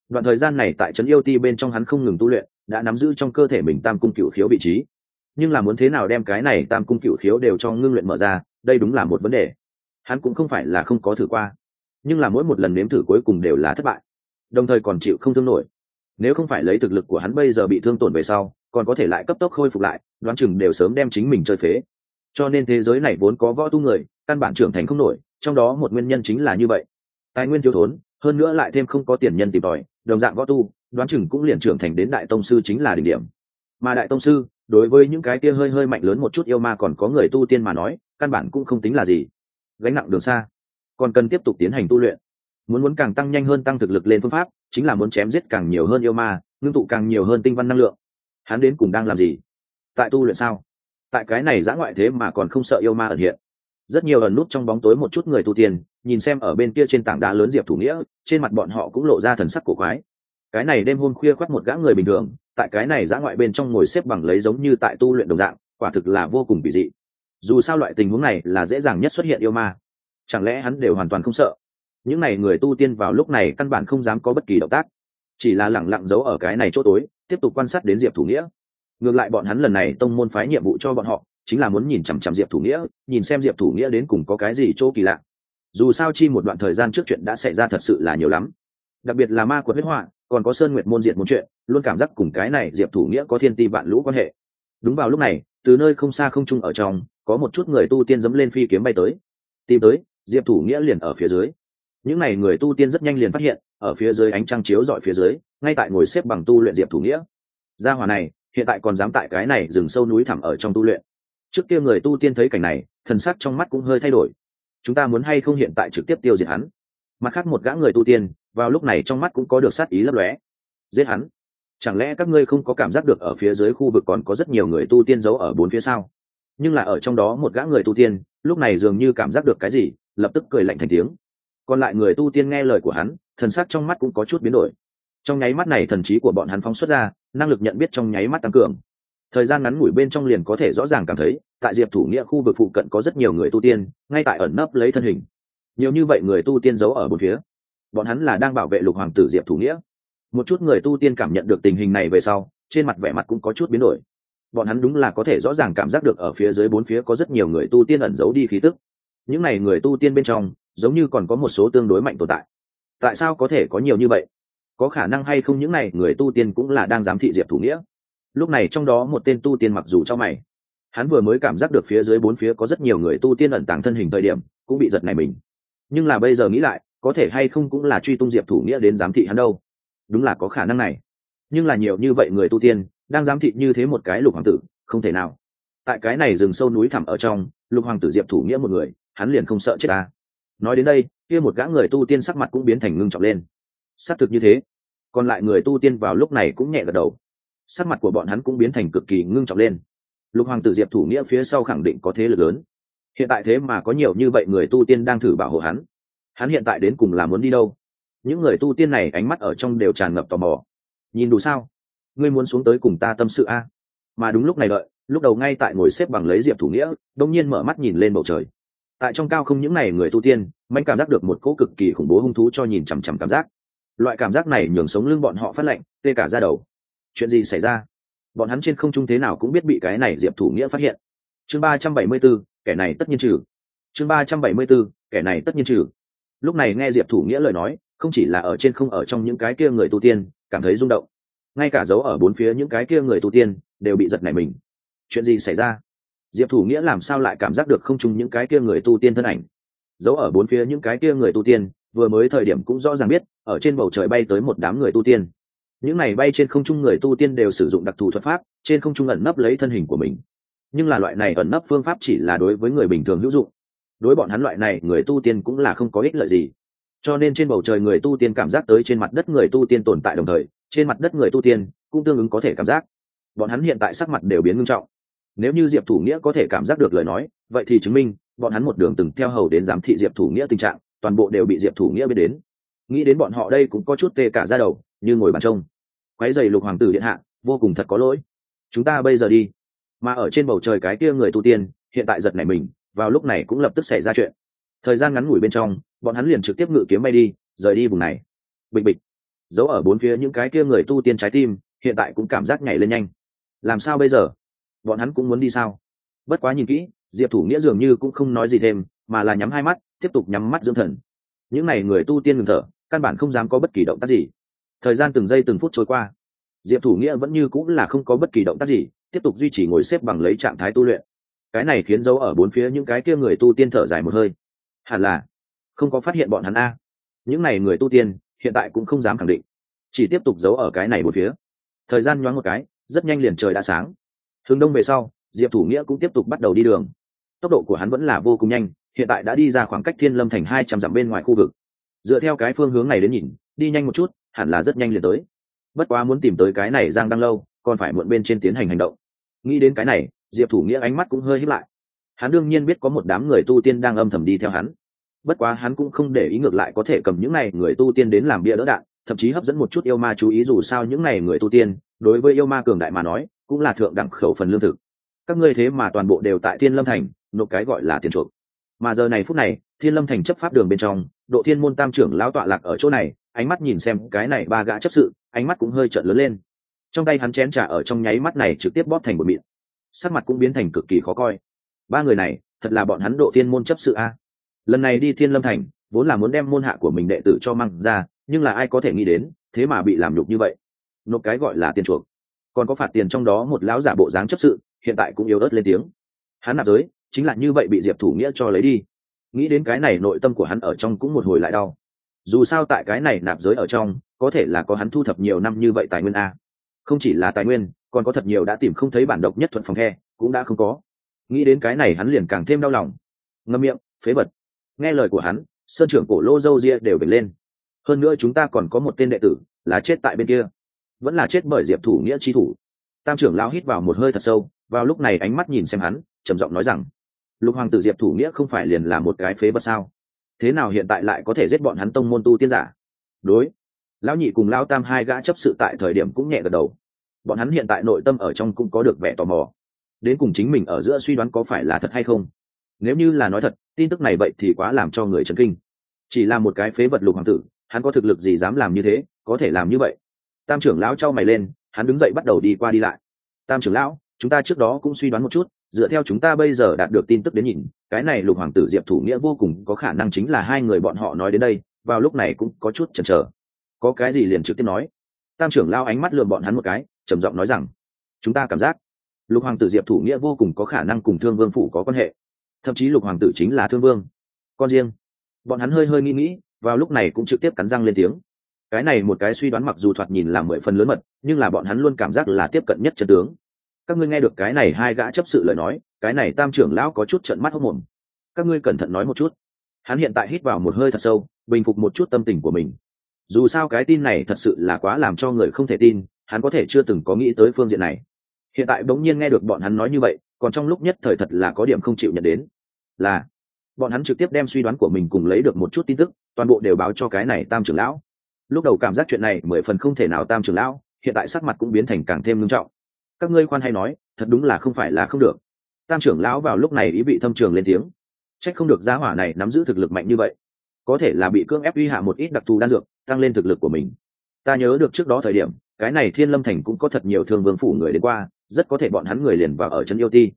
Đoạn thời gian này tại trấn yêu ti bên trong hắn không ngừng tu luyện, đã nắm giữ trong cơ thể mình tam cung cựu khiếu vị trí. Nhưng là muốn thế nào đem cái này tam cung cựu khiếu đều cho ngưng luyện mở ra, đây đúng là một vấn đề hắn cũng không phải là không có thử qua, nhưng là mỗi một lần nếm thử cuối cùng đều là thất bại, đồng thời còn chịu không thương nổi. Nếu không phải lấy thực lực của hắn bây giờ bị thương tổn về sau, còn có thể lại cấp tốc khôi phục lại, đoán chừng đều sớm đem chính mình chơi phế. Cho nên thế giới này vốn có võ tu người, căn bản trưởng thành không nổi, trong đó một nguyên nhân chính là như vậy. Tài nguyên thiếu thốn, hơn nữa lại thêm không có tiền nhân tìm tòi, đồng dạng võ tu, đoán chừng cũng liền trưởng thành đến đại tông sư chính là đỉnh điểm. Mà đại tông sư, đối với những cái kia hơi hơi mạnh lớn một chút yêu ma còn có người tu tiên mà nói, căn bản cũng không tính là gì gánh nặng đường xa. Còn cần tiếp tục tiến hành tu luyện. Muốn muốn càng tăng nhanh hơn tăng thực lực lên phương pháp, chính là muốn chém giết càng nhiều hơn yêu ma, ngưng tụ càng nhiều hơn tinh văn năng lượng. Hắn đến cùng đang làm gì? Tại tu luyện sao? Tại cái này giã ngoại thế mà còn không sợ yêu ma ẩn hiện. Rất nhiều ẩn nút trong bóng tối một chút người tu tiên, nhìn xem ở bên kia trên tảng đá lớn diệp thủ nghĩa, trên mặt bọn họ cũng lộ ra thần sắc cổ quái. Cái này đêm hôm khuya khoác một gã người bình thường, tại cái này giã ngoại bên trong ngồi xếp bằng lấy giống như tại tu luyện đồng dạng, quả thực là vô cùng kỳ dị dù sao loại tình huống này là dễ dàng nhất xuất hiện yêu ma. Chẳng lẽ hắn đều hoàn toàn không sợ? Những n à y người tu tiên vào lúc này căn bản không dám có bất kỳ động tác. Chỉ là lẳng lặng giấu ở cái này chỗ tối, tiếp tục quan sát đến diệp thủ nghĩa. Ngược lại bọn hắn lần này tông môn phái nhiệm vụ cho bọn họ, chính là muốn nhìn chằm chằm diệp thủ nghĩa, nhìn xem diệp thủ nghĩa đến cùng có cái gì chỗ kỳ lạ. Dù sao chi một đoạn thời gian trước chuyện đã xảy ra thật sự là nhiều lắm. Đặc biệt là ma quật huyết họa, còn có sơn nguyệt môn diệt một chuyện, luôn cảm giác cùng cái này diệp thủ nghĩa có thiên ti vạn lũ quan hệ. Đúng vào lúc này, từ nơi không xa không chung ở trong có một chút người tu tiên dẫm lên phi kiếm bay tới. Tìm tới, diệp thủ nghĩa liền ở phía dưới. Những n à y người tu tiên rất nhanh liền phát hiện, ở phía dưới ánh trăng chiếu dọi phía dưới, ngay tại ngồi xếp bằng tu luyện diệp thủ nghĩa. Gia hòa này, hiện tại còn dám tại cái này rừng sâu núi thẳm ở trong tu luyện. Trước kia người tu tiên thấy cảnh này, thần sắc trong mắt cũng hơi thay đổi. Chúng ta muốn hay không hiện tại trực tiếp tiêu diệt hắn? Mặt khác một gã người tu tiên, vào lúc này trong mắt cũng có được sát ý lấp lóe. Giết hắn? Chẳng lẽ các ngươi không có cảm giác được ở phía dưới khu vực còn có rất nhiều người tu tiên giấu ở bốn phía sau nhưng là ở trong đó một gã người tu tiên, lúc này dường như cảm giác được cái gì, lập tức cười lạnh thành tiếng. Còn lại người tu tiên nghe lời của hắn, thần sắc trong mắt cũng có chút biến đổi. Trong nháy mắt này thần trí của bọn hắn phóng xuất ra, năng lực nhận biết trong nháy mắt tăng cường. Thời gian ngắn ngủi bên trong liền có thể rõ ràng cảm thấy, tại diệp thủ nghĩa khu vực phụ cận có rất nhiều người tu tiên, ngay tại ẩn nấp lấy thân hình. Nhiều như vậy người tu tiên giấu ở một phía. Bọn hắn là đang bảo vệ lục hoàng tử diệp thủ nghĩa. Một chút người tu tiên cảm nhận được tình hình này về sau, trên mặt vẻ mặt cũng có chút biến đổi bọn hắn đúng là có thể rõ ràng cảm giác được ở phía dưới bốn phía có rất nhiều người tu tiên ẩn giấu đi khí tức. Những n à y người tu tiên bên trong, giống như còn có một số tương đối mạnh tồn tại. Tại sao có thể có nhiều như vậy? Có khả năng hay không những n à y người tu tiên cũng là đang giám thị diệp thủ nghĩa? Lúc này trong đó một tên tu tiên mặc dù cho mày, hắn vừa mới cảm giác được phía dưới bốn phía có rất nhiều người tu tiên ẩn tàng thân hình thời điểm, cũng bị giật này mình. Nhưng là bây giờ nghĩ lại, có thể hay không cũng là truy tung diệp thủ nghĩa đến giám thị hắn đâu? Đúng là có khả năng này. Nhưng là nhiều như vậy người tu tiên đang giám thị như thế một cái lục hoàng tử, không thể nào. Tại cái này rừng sâu núi thẳm ở trong, lục hoàng tử diệp thủ nghĩa một người, hắn liền không sợ chết ta. Nói đến đây, kia một gã người tu tiên sắc mặt cũng biến thành ngưng trọng lên. Xác thực như thế. Còn lại người tu tiên vào lúc này cũng nhẹ gật đầu. Sắc mặt của bọn hắn cũng biến thành cực kỳ ngưng trọng lên. Lục hoàng tử diệp thủ nghĩa phía sau khẳng định có thế lực lớn. Hiện tại thế mà có nhiều như vậy người tu tiên đang thử bảo hộ hắn. Hắn hiện tại đến cùng là muốn đi đâu? Những người tu tiên này ánh mắt ở trong đều tràn ngập tò mò. Nhìn đủ sao? Ngươi muốn xuống tới cùng ta tâm sự a? Mà đúng lúc này đợi, lúc đầu ngay tại ngồi xếp bằng lấy diệp thủ nghĩa, đông nhiên mở mắt nhìn lên bầu trời. Tại trong cao không những n à y người tu tiên mạnh cảm giác được một cỗ cực kỳ khủng bố hung thú cho nhìn chằm chằm cảm giác. Loại cảm giác này nhường sống lưng bọn họ phát lệnh tê cả ra đầu. Chuyện gì xảy ra? Bọn hắn trên không trung thế nào cũng biết bị cái này diệp thủ nghĩa phát hiện. Chương ba trăm bảy mươi b ố kẻ này tất nhiên trừ. Chương ba trăm bảy mươi b ố kẻ này tất nhiên trừ. Lúc này nghe diệp thủ nghĩa lời nói, không chỉ là ở trên không ở trong những cái kia người tu tiên, cảm thấy rung động ngay cả dấu ở bốn phía những cái kia người tu tiên đều bị giật nảy mình. Chuyện gì xảy ra? Diệp thủ nghĩa làm sao lại cảm giác được không chung những cái kia người tu tiên thân ảnh? Dấu ở bốn phía những cái kia người tu tiên, vừa mới thời điểm cũng rõ ràng biết, ở trên bầu trời bay tới một đám người tu tiên. Những này bay trên không trung người tu tiên đều sử dụng đặc thù thuật pháp, trên không trung ẩn nấp lấy thân hình của mình. Nhưng là loại này ẩn nấp phương pháp chỉ là đối với người bình thường hữu dụng. Đối bọn hắn loại này, người tu tiên cũng là không có ích lợi gì. Cho nên trên bầu trời người tu tiên cảm giác tới trên mặt đất người tu tiên tồn tại đồng thời trên mặt đất người tu tiên cũng tương ứng có thể cảm giác. Bọn hắn hiện tại sắc mặt đều biến ngưng trọng. Nếu như diệp thủ nghĩa có thể cảm giác được lời nói, vậy thì chứng minh bọn hắn một đường từng theo hầu đến giám thị diệp thủ nghĩa tình trạng, toàn bộ đều bị diệp thủ nghĩa biết đến. Nghĩ đến bọn họ đây cũng có chút tê cả ra đầu, như ngồi bàn trông. Quái dày lục hoàng tử điện hạ, vô cùng thật có lỗi. Chúng ta bây giờ đi. Mà ở trên bầu trời cái kia người tu tiên, hiện tại giật nảy mình, vào lúc này cũng lập tức xảy ra chuyện. Thời gian ngắn ngủi bên trong, bọn hắn liền trực tiếp ngự kiếm bay đi, rời đi vùng này. Bịch bịch giấu ở bốn phía những cái kia người tu tiên trái tim, hiện tại cũng cảm giác nhảy lên nhanh. Làm sao bây giờ? Bọn hắn cũng muốn đi sao? Bất quá nhìn kỹ, diệp thủ nghĩa dường như cũng không nói gì thêm, mà là nhắm hai mắt, tiếp tục nhắm mắt dưỡng thần. Những n à y người tu tiên ngừng thở, căn bản không dám có bất kỳ động tác gì. Thời gian từng giây từng phút trôi qua. Diệp thủ nghĩa vẫn như cũng là không có bất kỳ động tác gì, tiếp tục duy trì ngồi xếp bằng lấy trạng thái tu luyện. Cái này khiến dấu ở bốn phía những cái kia người tu tiên thở dài một hơi. Hẳn là không có phát hiện bọn hắn a. Những n à y người tu tiên hiện tại cũng không dám khẳng định. Chỉ tiếp tục giấu ở cái này một phía. Thời gian nhoáng một cái, rất nhanh liền trời đã sáng. Hướng đông về sau, diệp thủ nghĩa cũng tiếp tục bắt đầu đi đường. Tốc độ của hắn vẫn là vô cùng nhanh, hiện tại đã đi ra khoảng cách thiên lâm thành hai trăm dặm bên ngoài khu vực. Dựa theo cái phương hướng này đến nhìn, đi nhanh một chút, hẳn là rất nhanh liền tới. Bất quá muốn tìm tới cái này giang đang lâu, còn phải muộn bên trên tiến hành hành động. Nghĩ đến cái này, diệp thủ nghĩa ánh mắt cũng hơi hít lại. Hắn đương nhiên biết có một đám người tu tiên đang âm thầm đi theo hắn bất quá hắn cũng không để ý ngược lại có thể cầm những này người tu tiên đến làm bia đỡ đạn, thậm chí hấp dẫn một chút yêu ma chú ý dù sao những này người tu tiên, đối với yêu ma cường đại mà nói, cũng là thượng đẳng khẩu phần lương thực. Các ngươi thế mà toàn bộ đều tại thiên lâm thành, nộp cái gọi là tiền chuộc. Mà giờ này phút này, thiên lâm thành chấp pháp đường bên trong, độ thiên môn tam trưởng lão tọa lạc ở chỗ này, ánh mắt nhìn xem cái này ba gã chấp sự, ánh mắt cũng hơi trợn lớn lên. Trong tay hắn chén trà ở trong nháy mắt này trực tiếp bóp thành một miệng. Sắc mặt cũng biến thành cực kỳ khó coi. Ba người này, thật là bọn hắn độ thiên môn chấp sự a lần này đi thiên lâm thành, vốn là muốn đem môn hạ của mình đệ tử cho măng ra, nhưng là ai có thể nghĩ đến, thế mà bị làm nhục như vậy. Nộp cái gọi là tiền chuộc. Còn có phạt tiền trong đó một lão giả bộ dáng chấp sự, hiện tại cũng yếu ớt lên tiếng. Hắn nạp giới, chính là như vậy bị diệp thủ nghĩa cho lấy đi. Nghĩ đến cái này nội tâm của hắn ở trong cũng một hồi lại đau. Dù sao tại cái này nạp giới ở trong, có thể là có hắn thu thập nhiều năm như vậy tài nguyên a. Không chỉ là tài nguyên, còn có thật nhiều đã tìm không thấy bản độc nhất thuận phòng khe cũng đã không có. Nghĩ đến cái này hắn liền càng thêm đau lòng. Ngâm miệng, phế vật nghe lời của hắn, sơn trưởng cổ lô dâu ria đều bình lên. Hơn nữa chúng ta còn có một tên đệ tử, là chết tại bên kia. Vẫn là chết bởi diệp thủ nghĩa chi thủ. Tam trưởng lao hít vào một hơi thật sâu, vào lúc này ánh mắt nhìn xem hắn, trầm giọng nói rằng, lục hoàng tử diệp thủ nghĩa không phải liền là một cái phế bất sao? Thế nào hiện tại lại có thể giết bọn hắn tông môn tu tiên giả? Đối. Lão nhị cùng lao tam hai gã chấp sự tại thời điểm cũng nhẹ gật đầu. Bọn hắn hiện tại nội tâm ở trong cũng có được vẻ tò mò. Đến cùng chính mình ở giữa suy đoán có phải là thật hay không? Nếu như là nói thật, tin tức này vậy thì quá làm cho người chấn kinh. Chỉ là một cái phế vật lục hoàng tử, hắn có thực lực gì dám làm như thế, có thể làm như vậy? Tam trưởng lão trao mày lên, hắn đứng dậy bắt đầu đi qua đi lại. Tam trưởng lão, chúng ta trước đó cũng suy đoán một chút, dựa theo chúng ta bây giờ đạt được tin tức đến nhìn, cái này lục hoàng tử diệp thủ nghĩa vô cùng có khả năng chính là hai người bọn họ nói đến đây, vào lúc này cũng có chút chần chờ. Có cái gì liền trực tiếp nói? Tam trưởng lao ánh mắt lượm bọn hắn một cái, trầm giọng nói rằng, chúng ta cảm giác, lục hoàng tử diệp thủ nghĩa vô cùng có khả năng cùng thương vương phủ có quan hệ thậm chí lục hoàng tử chính là thương vương. Con riêng. Bọn hắn hơi hơi nghĩ nghĩ, vào lúc này cũng trực tiếp cắn răng lên tiếng. Cái này một cái suy đoán mặc dù thoạt nhìn là mười phần lớn mật, nhưng là bọn hắn luôn cảm giác là tiếp cận nhất chân tướng. Các ngươi nghe được cái này hai gã chấp sự lời nói, cái này tam trưởng lão có chút trận mắt hốc mồm. Các ngươi cẩn thận nói một chút. Hắn hiện tại hít vào một hơi thật sâu, bình phục một chút tâm tình của mình. Dù sao cái tin này thật sự là quá làm cho người không thể tin, hắn có thể chưa từng có nghĩ tới phương diện này. Hiện tại bỗng nhiên nghe được bọn hắn nói như vậy còn trong lúc nhất thời thật là có điểm không chịu nhận đến. Là, bọn hắn trực tiếp đem suy đoán của mình cùng lấy được một chút tin tức, toàn bộ đều báo cho cái này tam trưởng lão. Lúc đầu cảm giác chuyện này mười phần không thể nào tam trưởng lão, hiện tại sắc mặt cũng biến thành càng thêm nghiêm trọng. Các ngươi khoan hay nói, thật đúng là không phải là không được. Tam trưởng lão vào lúc này ý vị thâm trường lên tiếng. Trách không được giá hỏa này nắm giữ thực lực mạnh như vậy. Có thể là bị cưỡng ép uy hạ một ít đặc thù đan dược, tăng lên thực lực của mình. Ta nhớ được trước đó thời điểm, cái này thiên lâm thành cũng có thật nhiều thương vương phủ người đến qua rất có thể bọn hắn người liền vào ở chân yêu ti.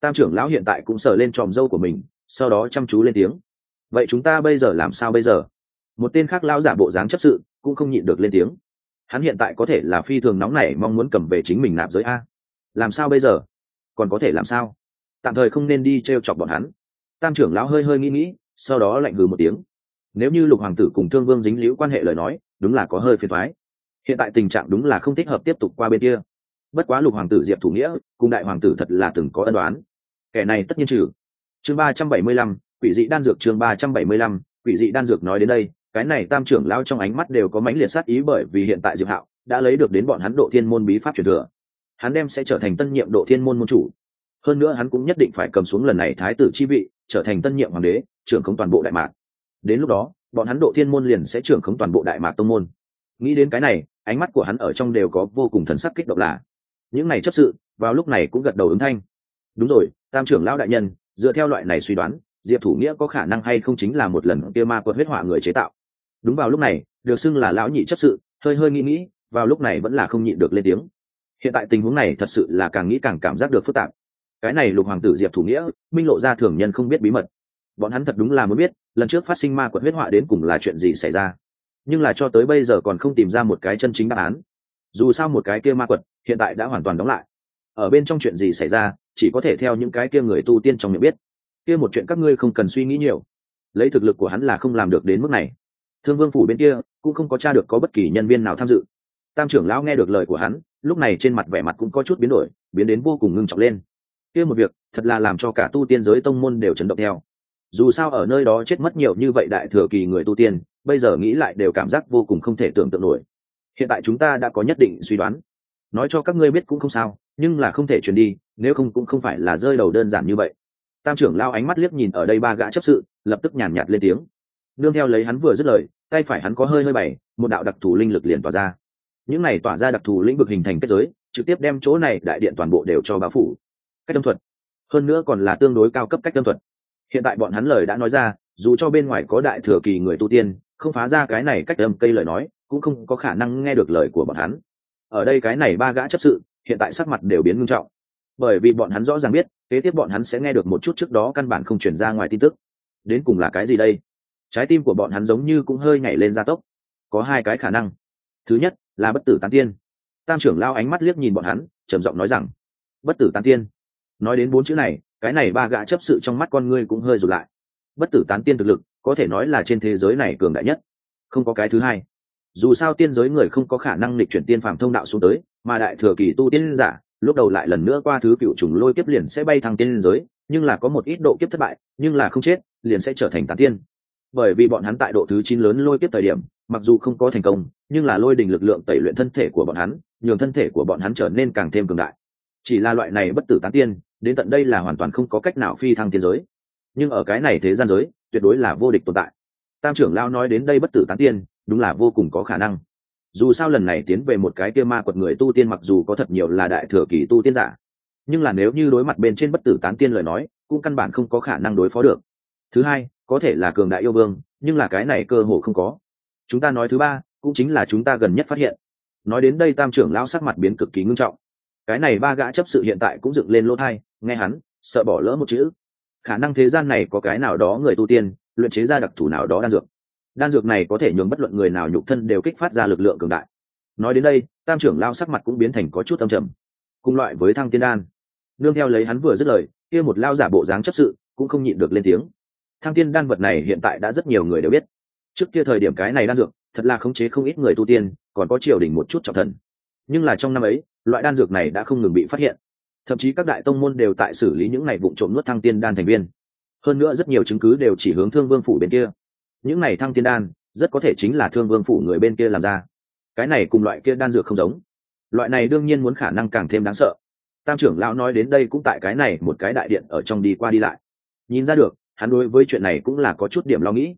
Tam trưởng lão hiện tại cũng sờ lên tròm dâu của mình, sau đó chăm chú lên tiếng. Vậy chúng ta bây giờ làm sao bây giờ? Một tên khác lão giả bộ dáng chấp sự, cũng không nhịn được lên tiếng. Hắn hiện tại có thể là phi thường nóng nảy mong muốn cầm về chính mình nạp giới a. Làm sao bây giờ? Còn có thể làm sao? Tạm thời không nên đi t r e o chọc bọn hắn. Tam trưởng lão hơi hơi nghĩ nghĩ, sau đó lạnh hừ một tiếng. Nếu như lục hoàng tử cùng thương vương dính liễu quan hệ lời nói, đúng là có hơi phiền thoái hiện tại tình trạng đúng là không thích hợp tiếp tục qua bên kia bất quá lục hoàng tử diệp thủ nghĩa, cùng đại hoàng tử thật là từng có ân đoán kẻ này tất nhiên trừ. Chương ba trăm bảy mươi lăm, quỷ dị đan dược chương ba trăm bảy mươi lăm, quỷ dị đan dược nói đến đây, cái này tam trưởng lao trong ánh mắt đều có mãnh liệt sát ý bởi vì hiện tại diệp hạo đã lấy được đến bọn hắn độ thiên môn bí pháp truyền thừa. Hắn đem sẽ trở thành tân nhiệm độ thiên môn môn chủ. Hơn nữa hắn cũng nhất định phải cầm xuống lần này thái tử chi vị, trở thành tân nhiệm hoàng đế, trưởng khống toàn bộ đại mạc. Đến lúc đó, bọn hắn độ thiên môn liền sẽ trưởng khống toàn bộ đại mạc tông môn. Nghĩ đến cái này, ánh mắt của hắn ở trong đều có vô cùng thần sắc kích động là những này chấp sự, vào lúc này cũng gật đầu ứng thanh. Đúng rồi, tam trưởng lão đại nhân, dựa theo loại này suy đoán, diệp thủ nghĩa có khả năng hay không chính là một lần kia ma quật huyết họa người chế tạo. Đúng vào lúc này, được xưng là lão nhị chấp sự, hơi hơi nghĩ nghĩ, vào lúc này vẫn là không nhịn được lên tiếng. Hiện tại tình huống này thật sự là càng nghĩ càng cảm giác được phức tạp. Cái này lục hoàng tử diệp thủ nghĩa minh lộ ra thường nhân không biết bí mật. Bọn hắn thật đúng là mới biết, lần trước phát sinh ma quật huyết họa đến cùng là chuyện gì xảy ra. Nhưng là cho tới bây giờ còn không tìm ra một cái chân chính đáp án dù sao một cái kia ma quật, hiện tại đã hoàn toàn đóng lại. Ở bên trong chuyện gì xảy ra, chỉ có thể theo những cái kia người tu tiên trong miệng biết. Kia một chuyện các ngươi không cần suy nghĩ nhiều. Lấy thực lực của hắn là không làm được đến mức này. Thương vương phủ bên kia cũng không có t r a được có bất kỳ nhân viên nào tham dự. Tam trưởng lão nghe được lời của hắn, lúc này trên mặt vẻ mặt cũng có chút biến đổi, biến đến vô cùng ngưng trọng lên. Kia một việc, thật là làm cho cả tu tiên giới tông môn đều chấn động theo. Dù sao ở nơi đó chết mất nhiều như vậy đại thừa kỳ người tu tiên, bây giờ nghĩ lại đều cảm giác vô cùng không thể tưởng tượng nổi hiện tại chúng ta đã có nhất định suy đoán. Nói cho các ngươi biết cũng không sao, nhưng là không thể truyền đi, nếu không cũng không phải là rơi đầu đơn giản như vậy. Tam trưởng lao ánh mắt liếc nhìn ở đây ba gã chấp sự, lập tức nhàn nhạt lên tiếng. Nương theo lấy hắn vừa dứt lời, tay phải hắn có hơi hơi bày, một đạo đặc thù linh lực liền tỏa ra. Những này tỏa ra đặc thù lĩnh vực hình thành kết giới, trực tiếp đem chỗ này đại điện toàn bộ đều cho báo phủ. Cách âm thuật. Hơn nữa còn là tương đối cao cấp cách âm thuật. Hiện tại bọn hắn lời đã nói ra, dù cho bên ngoài có đại thừa kỳ người tu tiên, không phá ra cái này cách âm cây lời nói cũng không có khả năng nghe được lời của bọn hắn. Ở đây cái này ba gã chấp sự, hiện tại sắc mặt đều biến ngưng trọng. Bởi vì bọn hắn rõ ràng biết, kế tiếp bọn hắn sẽ nghe được một chút trước đó căn bản không chuyển ra ngoài tin tức. Đến cùng là cái gì đây? Trái tim của bọn hắn giống như cũng hơi nhảy lên gia tốc. Có hai cái khả năng. Thứ nhất, là bất tử tán tiên. Tam trưởng lao ánh mắt liếc nhìn bọn hắn, trầm giọng nói rằng, bất tử tán tiên. Nói đến bốn chữ này, cái này ba gã chấp sự trong mắt con ngươi cũng hơi rụt lại. Bất tử tán tiên thực lực, có thể nói là trên thế giới này cường đại nhất. Không có cái thứ hai dù sao tiên giới người không có khả năng lịch chuyển tiên phàm thông đạo xuống tới, mà đại thừa kỳ tu tiên giả, lúc đầu lại lần nữa qua thứ cựu trùng lôi kiếp liền sẽ bay thăng tiên giới, nhưng là có một ít độ kiếp thất bại, nhưng là không chết, liền sẽ trở thành tán tiên. Bởi vì bọn hắn tại độ thứ chín lớn lôi kiếp thời điểm, mặc dù không có thành công, nhưng là lôi đình lực lượng tẩy luyện thân thể của bọn hắn, nhường thân thể của bọn hắn trở nên càng thêm cường đại. Chỉ là loại này bất tử tán tiên, đến tận đây là hoàn toàn không có cách nào phi thăng tiên giới. Nhưng ở cái này thế gian giới, tuyệt đối là vô địch tồn tại. Tam trưởng lao nói đến đây bất tử tán tiên đúng là vô cùng có khả năng. Dù sao lần này tiến về một cái kia ma quật người tu tiên mặc dù có thật nhiều là đại thừa kỳ tu tiên giả, nhưng là nếu như đối mặt bên trên bất tử tán tiên lời nói, cũng căn bản không có khả năng đối phó được. Thứ hai, có thể là cường đại yêu vương, nhưng là cái này cơ hồ không có. Chúng ta nói thứ ba, cũng chính là chúng ta gần nhất phát hiện. Nói đến đây tam trưởng lao sắc mặt biến cực kỳ ngưng trọng. Cái này ba gã chấp sự hiện tại cũng dựng lên lỗ thai, nghe hắn, sợ bỏ lỡ một chữ. Khả năng thế gian này có cái nào đó người tu tiên, luyện chế ra đặc thù nào đó đan dược đan dược này có thể nhường bất luận người nào nhục thân đều kích phát ra lực lượng cường đại. Nói đến đây, tam trưởng lao sắc mặt cũng biến thành có chút âm trầm. Cùng loại với thăng tiên đan, nương theo lấy hắn vừa dứt lời, kia một lao giả bộ dáng chấp sự cũng không nhịn được lên tiếng. Thăng tiên đan vật này hiện tại đã rất nhiều người đều biết. Trước kia thời điểm cái này đan dược, thật là khống chế không ít người tu tiên, còn có triều đình một chút trọng thần. Nhưng là trong năm ấy, loại đan dược này đã không ngừng bị phát hiện. Thậm chí các đại tông môn đều tại xử lý những ngày vụ trộm nuốt thăng tiên đan thành viên. Hơn nữa rất nhiều chứng cứ đều chỉ hướng thương vương phủ bên kia những này thăng tiên đan rất có thể chính là thương vương phủ người bên kia làm ra. Cái này cùng loại kia đan dược không giống. Loại này đương nhiên muốn khả năng càng thêm đáng sợ. Tam trưởng lão nói đến đây cũng tại cái này một cái đại điện ở trong đi qua đi lại. Nhìn ra được, hắn đối với chuyện này cũng là có chút điểm lo nghĩ.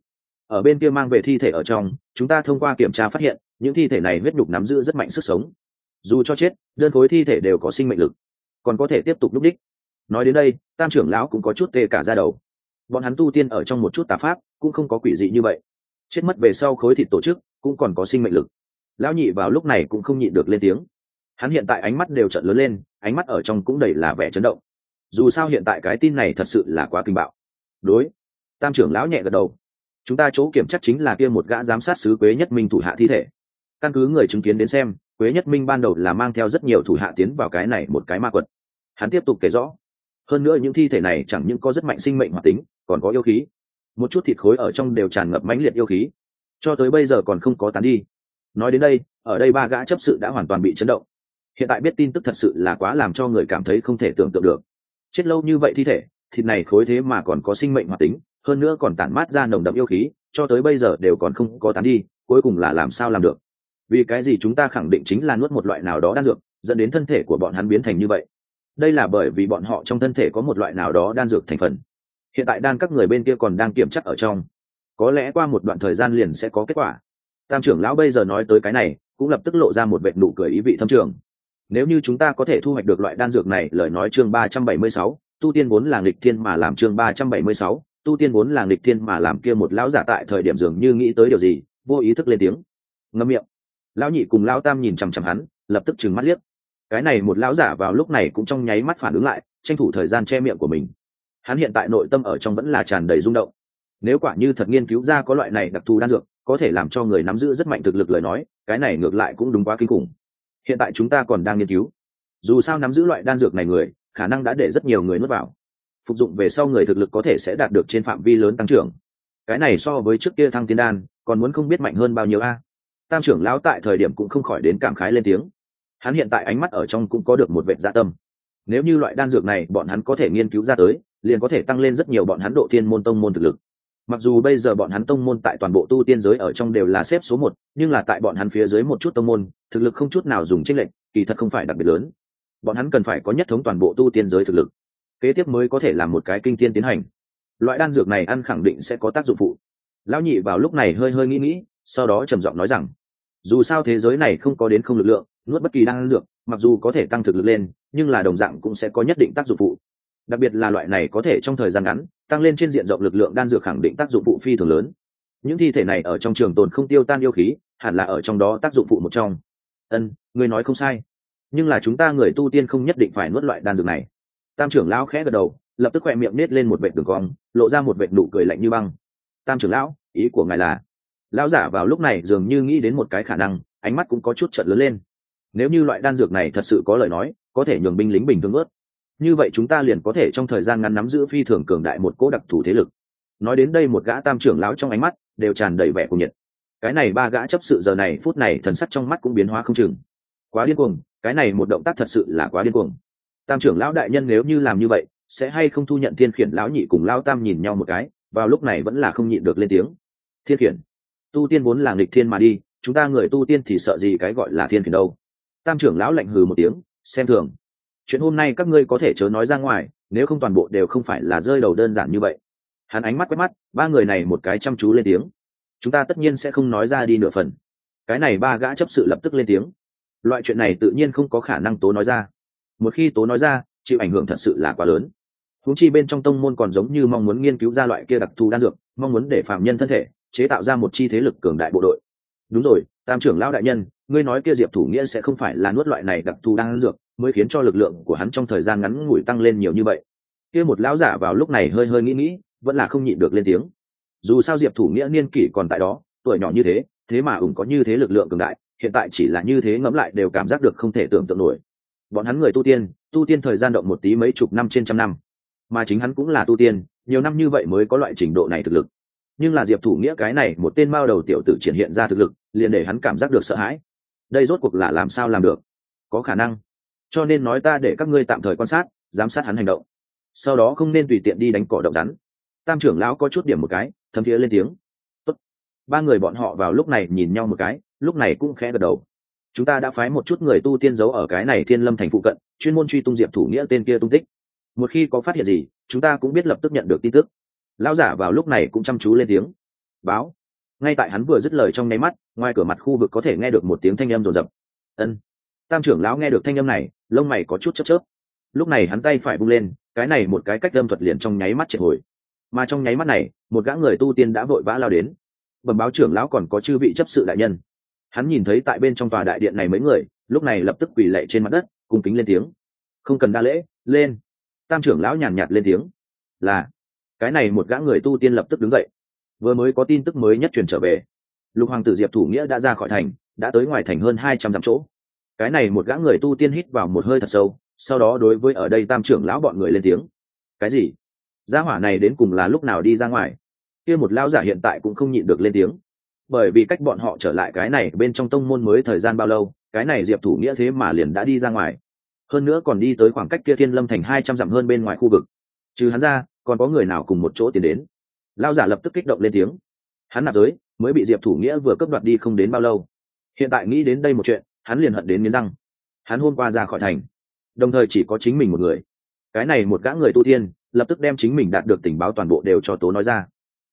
Ở bên kia mang về thi thể ở trong, chúng ta thông qua kiểm tra phát hiện, những thi thể này huyết nhục nắm giữ rất mạnh sức sống. Dù cho chết, đơn khối thi thể đều có sinh mệnh lực. Còn có thể tiếp tục núp đích. Nói đến đây, tam trưởng lão cũng có chút tê cả ra đầu. Bọn hắn tu tiên ở trong một chút tà pháp cũng không có quỷ dị như vậy. Chết mất về sau khối thịt tổ chức cũng còn có sinh mệnh lực. Lão nhị vào lúc này cũng không nhịn được lên tiếng. Hắn hiện tại ánh mắt đều trận lớn lên, ánh mắt ở trong cũng đầy là vẻ chấn động. Dù sao hiện tại cái tin này thật sự là quá kinh bạo. Đối, tam trưởng lão nhẹ gật đầu. Chúng ta chỗ kiểm chắc chính là kia một gã giám sát sứ quế nhất minh thủ hạ thi thể. Căn cứ người chứng kiến đến xem, quế nhất minh ban đầu là mang theo rất nhiều thủ hạ tiến vào cái này một cái ma quật. Hắn tiếp tục kể rõ. Hơn nữa những thi thể này chẳng những có rất mạnh sinh mệnh hoạt tính, còn có yêu khí một chút thịt khối ở trong đều tràn ngập mãnh liệt yêu khí. Cho tới bây giờ còn không có tán đi. Nói đến đây, ở đây ba gã chấp sự đã hoàn toàn bị chấn động. Hiện tại biết tin tức thật sự là quá làm cho người cảm thấy không thể tưởng tượng được. Chết lâu như vậy thi thể, thịt này khối thế mà còn có sinh mệnh hoạt tính, hơn nữa còn tản mát ra nồng đậm yêu khí, cho tới bây giờ đều còn không có tán đi, cuối cùng là làm sao làm được? Vì cái gì chúng ta khẳng định chính là nuốt một loại nào đó đan dược, dẫn đến thân thể của bọn hắn biến thành như vậy? Đây là bởi vì bọn họ trong thân thể có một loại nào đó đan dược thành phần hiện tại đan các người bên kia còn đang kiểm chắc ở trong. Có lẽ qua một đoạn thời gian liền sẽ có kết quả. Tam trưởng lão bây giờ nói tới cái này, cũng lập tức lộ ra một vệ nụ cười ý vị thâm trường. Nếu như chúng ta có thể thu hoạch được loại đan dược này, lời nói chương ba trăm bảy mươi sáu, tu tiên vốn là nghịch thiên mà làm chương ba trăm bảy mươi sáu, tu tiên vốn là nghịch thiên mà làm kia một lão giả tại thời điểm dường như nghĩ tới điều gì, vô ý thức lên tiếng. Ngâm miệng. Lão nhị cùng lão tam nhìn chằm chằm hắn, lập tức trừng mắt liếc. Cái này một lão giả vào lúc này cũng trong nháy mắt phản ứng lại, tranh thủ thời gian che miệng của mình hắn hiện tại nội tâm ở trong vẫn là tràn đầy rung động. Nếu quả như thật nghiên cứu ra có loại này đặc thù đan dược, có thể làm cho người nắm giữ rất mạnh thực lực lời nói, cái này ngược lại cũng đúng quá kinh khủng. Hiện tại chúng ta còn đang nghiên cứu. Dù sao nắm giữ loại đan dược này người, khả năng đã để rất nhiều người nuốt vào. Phục dụng về sau người thực lực có thể sẽ đạt được trên phạm vi lớn tăng trưởng. Cái này so với trước kia thăng tiên đan, còn muốn không biết mạnh hơn bao nhiêu a. Tam trưởng lão tại thời điểm cũng không khỏi đến cảm khái lên tiếng. Hắn hiện tại ánh mắt ở trong cũng có được một vệ dạ tâm. Nếu như loại đan dược này bọn hắn có thể nghiên cứu ra tới liền có thể tăng lên rất nhiều bọn hắn độ tiên môn tông môn thực lực. Mặc dù bây giờ bọn hắn tông môn tại toàn bộ tu tiên giới ở trong đều là xếp số một, nhưng là tại bọn hắn phía dưới một chút tông môn, thực lực không chút nào dùng trích lệnh kỳ thật không phải đặc biệt lớn. Bọn hắn cần phải có nhất thống toàn bộ tu tiên giới thực lực, kế tiếp mới có thể làm một cái kinh tiên tiến hành. Loại đan dược này ăn khẳng định sẽ có tác dụng phụ. Lão nhị vào lúc này hơi hơi nghĩ nghĩ, sau đó trầm giọng nói rằng, dù sao thế giới này không có đến không lực lượng, nuốt bất kỳ đan dược, mặc dù có thể tăng thực lực lên, nhưng là đồng dạng cũng sẽ có nhất định tác dụng phụ đặc biệt là loại này có thể trong thời gian ngắn tăng lên trên diện rộng lực lượng đan dược khẳng định tác dụng phụ phi thường lớn. Những thi thể này ở trong trường tồn không tiêu tan yêu khí, hẳn là ở trong đó tác dụng phụ một trong. Ân người nói không sai. Nhưng là chúng ta người tu tiên không nhất định phải nuốt loại đan dược này. Tam trưởng lão khẽ gật đầu, lập tức khoe miệng nết lên một vệt đường cong, lộ ra một vệt nụ cười lạnh như băng. Tam trưởng lão, ý của ngài là? Lão giả vào lúc này dường như nghĩ đến một cái khả năng, ánh mắt cũng có chút trận lớn lên. Nếu như loại đan dược này thật sự có lời nói, có thể nhường binh lính bình thường ướt như vậy chúng ta liền có thể trong thời gian ngắn nắm giữ phi thường cường đại một cố đặc thù thế lực. Nói đến đây một gã tam trưởng lão trong ánh mắt đều tràn đầy vẻ cuồng nhiệt. Cái này ba gã chấp sự giờ này, phút này thần sắc trong mắt cũng biến hóa không chừng. Quá điên cuồng, cái này một động tác thật sự là quá điên cuồng. Tam trưởng lão đại nhân nếu như làm như vậy, sẽ hay không thu nhận thiên khiển lão nhị cùng lão tam nhìn nhau một cái, vào lúc này vẫn là không nhịn được lên tiếng. Thiên khiển, tu tiên vốn là nghịch thiên mà đi, chúng ta người tu tiên thì sợ gì cái gọi là thiên khiển đâu? Tam trưởng lão lạnh hừ một tiếng, xem thường chuyện hôm nay các ngươi có thể chớ nói ra ngoài, nếu không toàn bộ đều không phải là rơi đầu đơn giản như vậy. Hắn ánh mắt quét mắt, ba người này một cái chăm chú lên tiếng. Chúng ta tất nhiên sẽ không nói ra đi nửa phần. Cái này ba gã chấp sự lập tức lên tiếng. Loại chuyện này tự nhiên không có khả năng tố nói ra. Một khi tố nói ra, chịu ảnh hưởng thật sự là quá lớn. Huống chi bên trong tông môn còn giống như mong muốn nghiên cứu ra loại kia đặc thù đan dược, mong muốn để phạm nhân thân thể, chế tạo ra một chi thế lực cường đại bộ đội. Đúng rồi, tam trưởng lão đại nhân ngươi nói kia diệp thủ nghĩa sẽ không phải là nuốt loại này đặc thù đang dược, mới khiến cho lực lượng của hắn trong thời gian ngắn ngủi tăng lên nhiều như vậy. Kia một lão giả vào lúc này hơi hơi nghĩ nghĩ, vẫn là không nhịn được lên tiếng. Dù sao diệp thủ nghĩa niên kỷ còn tại đó, tuổi nhỏ như thế thế mà ủng có như thế lực lượng cường đại, hiện tại chỉ là như thế ngẫm lại đều cảm giác được không thể tưởng tượng nổi. Bọn hắn người tu tiên tu tiên thời gian động một tí mấy chục năm trên trăm năm. Mà chính hắn cũng là tu tiên, nhiều năm như vậy mới có loại trình độ này thực lực. Nhưng là diệp thủ nghĩa cái này, một tên mao đầu tiểu tử triển hiện ra thực lực, liền để hắn cảm giác được sợ hãi đây rốt cuộc là làm sao làm được? Có khả năng. Cho nên nói ta để các ngươi tạm thời quan sát, giám sát hắn hành động. Sau đó không nên tùy tiện đi đánh cỏ động rắn. Tam trưởng lão có chút điểm một cái, thấm thiế lên tiếng. Tốt. ba người bọn họ vào lúc này nhìn nhau một cái, lúc này cũng khẽ gật đầu. Chúng ta đã phái một chút người tu tiên giấu ở cái này thiên lâm thành phụ cận, chuyên môn truy tung diệp thủ nghĩa tên kia tung tích. Một khi có phát hiện gì, chúng ta cũng biết lập tức nhận được tin tức. Lão giả vào lúc này cũng chăm chú lên tiếng. Báo ngay tại hắn vừa dứt lời trong nháy mắt, ngoài cửa mặt khu vực có thể nghe được một tiếng thanh âm rồn rập. Ân, tam trưởng lão nghe được thanh âm này, lông mày có chút chớp chớp. Lúc này hắn tay phải bung lên, cái này một cái cách đâm thuật liền trong nháy mắt triệt hồi. Mà trong nháy mắt này, một gã người tu tiên đã vội vã lao đến. Bẩm báo trưởng lão còn có chư vị chấp sự đại nhân. Hắn nhìn thấy tại bên trong tòa đại điện này mấy người, lúc này lập tức quỳ lệ trên mặt đất, cung kính lên tiếng. Không cần đa lễ, lên. Tam trưởng lão nhàn nhạt lên tiếng. Là. Cái này một gã người tu tiên lập tức đứng dậy vừa mới có tin tức mới nhất truyền trở về. Lục hoàng tử diệp thủ nghĩa đã ra khỏi thành, đã tới ngoài thành hơn hai trăm dặm chỗ. Cái này một gã người tu tiên hít vào một hơi thật sâu, sau đó đối với ở đây tam trưởng lão bọn người lên tiếng. Cái gì? Gia hỏa này đến cùng là lúc nào đi ra ngoài? Kia một lão giả hiện tại cũng không nhịn được lên tiếng. Bởi vì cách bọn họ trở lại cái này bên trong tông môn mới thời gian bao lâu, cái này diệp thủ nghĩa thế mà liền đã đi ra ngoài. Hơn nữa còn đi tới khoảng cách kia thiên lâm thành hai trăm dặm hơn bên ngoài khu vực. Trừ hắn ra, còn có người nào cùng một chỗ tiến đến? Lao giả lập tức kích động lên tiếng. Hắn nạp giới, mới bị diệp thủ nghĩa vừa cấp đoạt đi không đến bao lâu. Hiện tại nghĩ đến đây một chuyện, hắn liền hận đến nghiến răng. Hắn hôm qua ra khỏi thành. Đồng thời chỉ có chính mình một người. Cái này một gã người tu tiên, lập tức đem chính mình đạt được tình báo toàn bộ đều cho tố nói ra.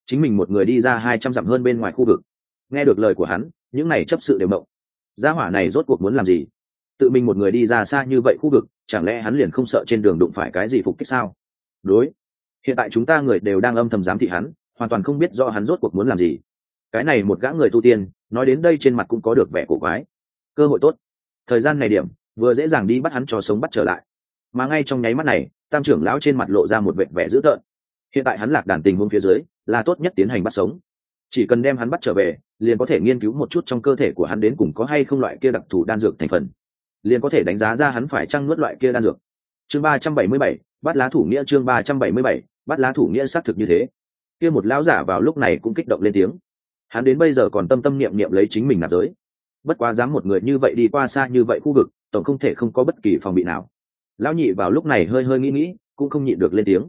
Chính mình một người đi ra hai trăm dặm hơn bên ngoài khu vực. Nghe được lời của hắn, những này chấp sự đều mộng. Gia hỏa này rốt cuộc muốn làm gì? Tự mình một người đi ra xa như vậy khu vực, chẳng lẽ hắn liền không sợ trên đường đụng phải cái gì phục kích sao? Đối hiện tại chúng ta người đều đang âm thầm giám thị hắn, hoàn toàn không biết do hắn rốt cuộc muốn làm gì. Cái này một gã người tu tiên, nói đến đây trên mặt cũng có được vẻ cổ quái. Cơ hội tốt. Thời gian này điểm, vừa dễ dàng đi bắt hắn cho sống bắt trở lại. Mà ngay trong nháy mắt này, tam trưởng lão trên mặt lộ ra một vẻ vẻ dữ tợn. Hiện tại hắn lạc đàn tình huống phía dưới, là tốt nhất tiến hành bắt sống. Chỉ cần đem hắn bắt trở về, liền có thể nghiên cứu một chút trong cơ thể của hắn đến cùng có hay không loại kia đặc thù đan dược thành phần. Liền có thể đánh giá ra hắn phải trăng nuốt loại kia đan dược. Chương ba trăm bảy mươi bảy, bắt lá thủ nghĩa chương ba trăm bảy mươi bảy bắt lá thủ nghĩa xác thực như thế. Kia một lão giả vào lúc này cũng kích động lên tiếng. Hắn đến bây giờ còn tâm tâm niệm niệm lấy chính mình nạp giới. Bất quá dám một người như vậy đi qua xa như vậy khu vực, tổng không thể không có bất kỳ phòng bị nào. Lão nhị vào lúc này hơi hơi nghĩ nghĩ, cũng không nhịn được lên tiếng.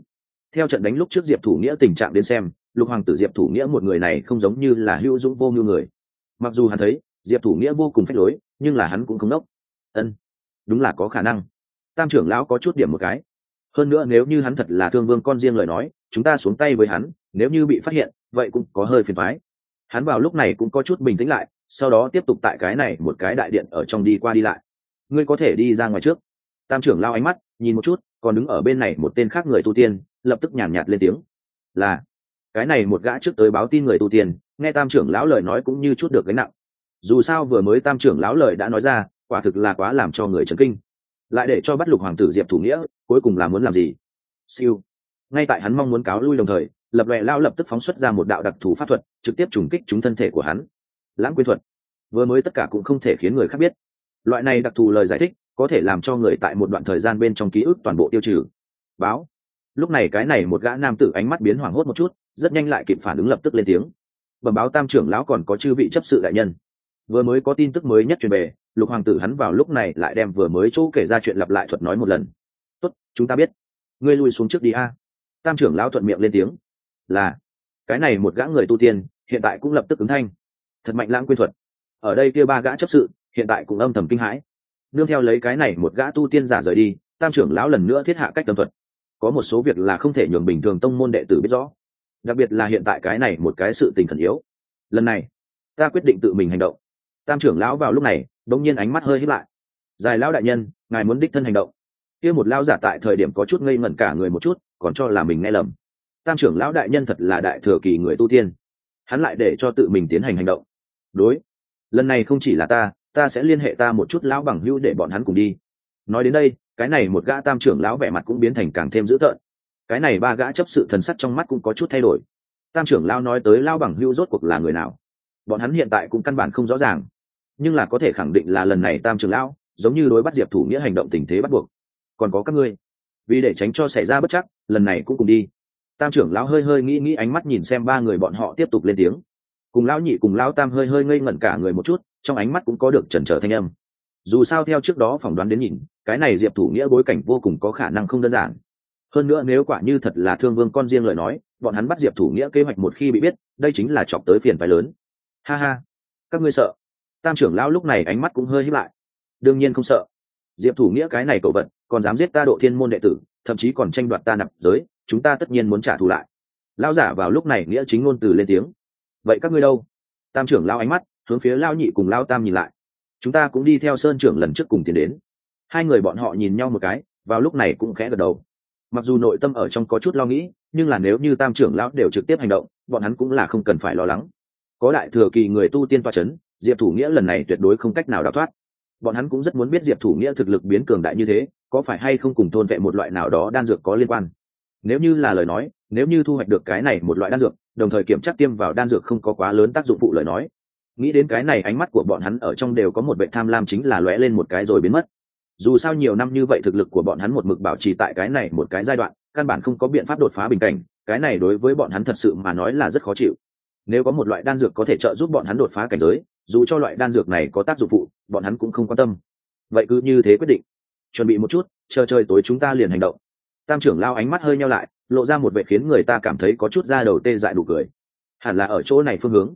Theo trận đánh lúc trước diệp thủ nghĩa tình trạng đến xem, lục hoàng tử diệp thủ nghĩa một người này không giống như là hữu dũng vô mưu người. Mặc dù hắn thấy, diệp thủ nghĩa vô cùng phách lối, nhưng là hắn cũng không đốc. Ân, đúng là có khả năng. Tam trưởng lão có chút điểm một cái hơn nữa nếu như hắn thật là thương vương con riêng lời nói chúng ta xuống tay với hắn nếu như bị phát hiện vậy cũng có hơi phiền thoái hắn vào lúc này cũng có chút bình tĩnh lại sau đó tiếp tục tại cái này một cái đại điện ở trong đi qua đi lại. Ngươi có thể đi ra ngoài trước. Tam trưởng lao ánh mắt nhìn một chút còn đứng ở bên này một tên khác người tu tiên lập tức nhàn nhạt, nhạt lên tiếng. Là cái này một gã trước tới báo tin người tu tiên nghe tam trưởng lão lời nói cũng như chút được gánh nặng. Dù sao vừa mới tam trưởng lão lời đã nói ra quả thực là quá làm cho người chấn kinh. Lại để cho bắt lục hoàng tử diệp thủ nghĩa cuối cùng là muốn làm gì? Siêu. Ngay tại hắn mong muốn cáo lui đồng thời, lập lòe lao lập tức phóng xuất ra một đạo đặc thù pháp thuật, trực tiếp trùng kích chúng thân thể của hắn. Lãng quyên thuật. Vừa mới tất cả cũng không thể khiến người khác biết. Loại này đặc thù lời giải thích, có thể làm cho người tại một đoạn thời gian bên trong ký ức toàn bộ tiêu trừ. Báo. Lúc này cái này một gã nam tử ánh mắt biến hoảng hốt một chút, rất nhanh lại kịp phản ứng lập tức lên tiếng. Bẩm báo tam trưởng lão còn có chư vị chấp sự đại nhân. Vừa mới có tin tức mới nhất truyền về, lục hoàng tử hắn vào lúc này lại đem vừa mới chỗ kể ra chuyện lặp lại thuật nói một lần chúng ta biết. Ngươi lui xuống trước đi a. Tam trưởng lão thuận miệng lên tiếng. Là. Cái này một gã người tu tiên, hiện tại cũng lập tức ứng thanh. Thật mạnh lãng quyên thuật. Ở đây kia ba gã chấp sự, hiện tại cũng âm thầm kinh hãi. Nương theo lấy cái này một gã tu tiên giả rời đi, tam trưởng lão lần nữa thiết hạ cách tâm thuật. Có một số việc là không thể nhường bình thường tông môn đệ tử biết rõ. Đặc biệt là hiện tại cái này một cái sự tình khẩn yếu. Lần này, ta quyết định tự mình hành động. Tam trưởng lão vào lúc này, đống nhiên ánh mắt hơi hít lại. Dài lão đại nhân, ngài muốn đích thân hành động kia một lão giả tại thời điểm có chút ngây ngẩn cả người một chút, còn cho là mình nghe lầm. Tam trưởng lão đại nhân thật là đại thừa kỳ người tu tiên. Hắn lại để cho tự mình tiến hành hành động. Đối, lần này không chỉ là ta ta sẽ liên hệ ta một chút lão bằng hữu để bọn hắn cùng đi. Nói đến đây, cái này một gã tam trưởng lão vẻ mặt cũng biến thành càng thêm dữ tợn. Cái này ba gã chấp sự thần sắc trong mắt cũng có chút thay đổi. Tam trưởng lão nói tới lão bằng hữu rốt cuộc là người nào? Bọn hắn hiện tại cũng căn bản không rõ ràng. Nhưng là có thể khẳng định là lần này tam trưởng lão, giống như đối bắt diệp thủ nghĩa hành động tình thế bắt buộc còn có các ngươi. Vì để tránh cho xảy ra bất chắc, lần này cũng cùng đi. Tam trưởng lão hơi hơi nghĩ nghĩ ánh mắt nhìn xem ba người bọn họ tiếp tục lên tiếng. Cùng lão nhị cùng lão tam hơi hơi ngây ngẩn cả người một chút, trong ánh mắt cũng có được trần trở thanh âm. Dù sao theo trước đó phỏng đoán đến nhìn, cái này diệp thủ nghĩa bối cảnh vô cùng có khả năng không đơn giản. Hơn nữa nếu quả như thật là thương vương con riêng lời nói, bọn hắn bắt diệp thủ nghĩa kế hoạch một khi bị biết, đây chính là chọc tới phiền phái lớn. Ha ha, các ngươi sợ. Tam trưởng lão lúc này ánh mắt cũng hơi hít lại. Đương nhiên không sợ diệp thủ nghĩa cái này cậu vật, còn dám giết ta độ thiên môn đệ tử, thậm chí còn tranh đoạt ta nạp giới, chúng ta tất nhiên muốn trả thù lại. Lão giả vào lúc này nghĩa chính ngôn từ lên tiếng. Vậy các ngươi đâu? Tam trưởng lao ánh mắt, hướng phía lao nhị cùng lao tam nhìn lại. Chúng ta cũng đi theo sơn trưởng lần trước cùng tiến đến. Hai người bọn họ nhìn nhau một cái, vào lúc này cũng khẽ gật đầu. Mặc dù nội tâm ở trong có chút lo nghĩ, nhưng là nếu như tam trưởng lão đều trực tiếp hành động, bọn hắn cũng là không cần phải lo lắng. Có đại thừa kỳ người tu tiên toa c h ấ n diệp thủ nghĩa lần này tuyệt đối không cách nào đào thoát bọn hắn cũng rất muốn biết diệp thủ nghĩa thực lực biến cường đại như thế, có phải hay không cùng thôn vệ một loại nào đó đan dược có liên quan? Nếu như là lời nói, nếu như thu hoạch được cái này một loại đan dược, đồng thời kiểm tra tiêm vào đan dược không có quá lớn tác dụng phụ lời nói, nghĩ đến cái này ánh mắt của bọn hắn ở trong đều có một vệ tham lam chính là lóe lên một cái rồi biến mất. Dù sao nhiều năm như vậy thực lực của bọn hắn một mực bảo trì tại cái này một cái giai đoạn, căn bản không có biện pháp đột phá bình cảnh, cái này đối với bọn hắn thật sự mà nói là rất khó chịu nếu có một loại đan dược có thể trợ giúp bọn hắn đột phá cảnh giới, dù cho loại đan dược này có tác dụng phụ, bọn hắn cũng không quan tâm. Vậy cứ như thế quyết định. Chuẩn bị một chút, chờ trời tối chúng ta liền hành động. Tam trưởng lao ánh mắt hơi nhau lại, lộ ra một vệ khiến người ta cảm thấy có chút da đầu tê dại đủ cười. Hẳn là ở chỗ này phương hướng.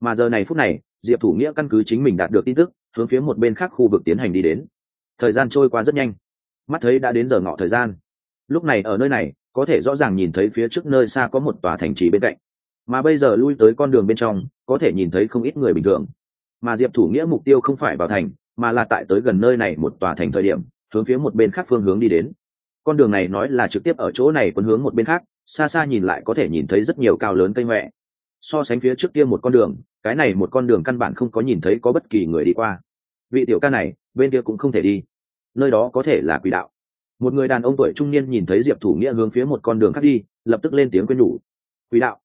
Mà giờ này phút này, diệp thủ nghĩa căn cứ chính mình đạt được tin tức, hướng phía một bên khác khu vực tiến hành đi đến. Thời gian trôi qua rất nhanh. Mắt thấy đã đến giờ ngọ thời gian. Lúc này ở nơi này, có thể rõ ràng nhìn thấy phía trước nơi xa có một tòa thành trì bên cạnh mà bây giờ lui tới con đường bên trong, có thể nhìn thấy không ít người bình thường. Mà diệp thủ nghĩa mục tiêu không phải vào thành, mà là tại tới gần nơi này một tòa thành thời điểm, hướng phía một bên khác phương hướng đi đến. Con đường này nói là trực tiếp ở chỗ này quân hướng một bên khác, xa xa nhìn lại có thể nhìn thấy rất nhiều cao lớn cây huệ so sánh phía trước kia một con đường, cái này một con đường căn bản không có nhìn thấy có bất kỳ người đi qua. Vị tiểu ca này, bên kia cũng không thể đi. Nơi đó có thể là quỷ đạo. Một người đàn ông tuổi trung niên nhìn thấy diệp thủ nghĩa hướng phía một con đường khác đi, lập tức lên tiếng quên nhủ. Quỷ đạo?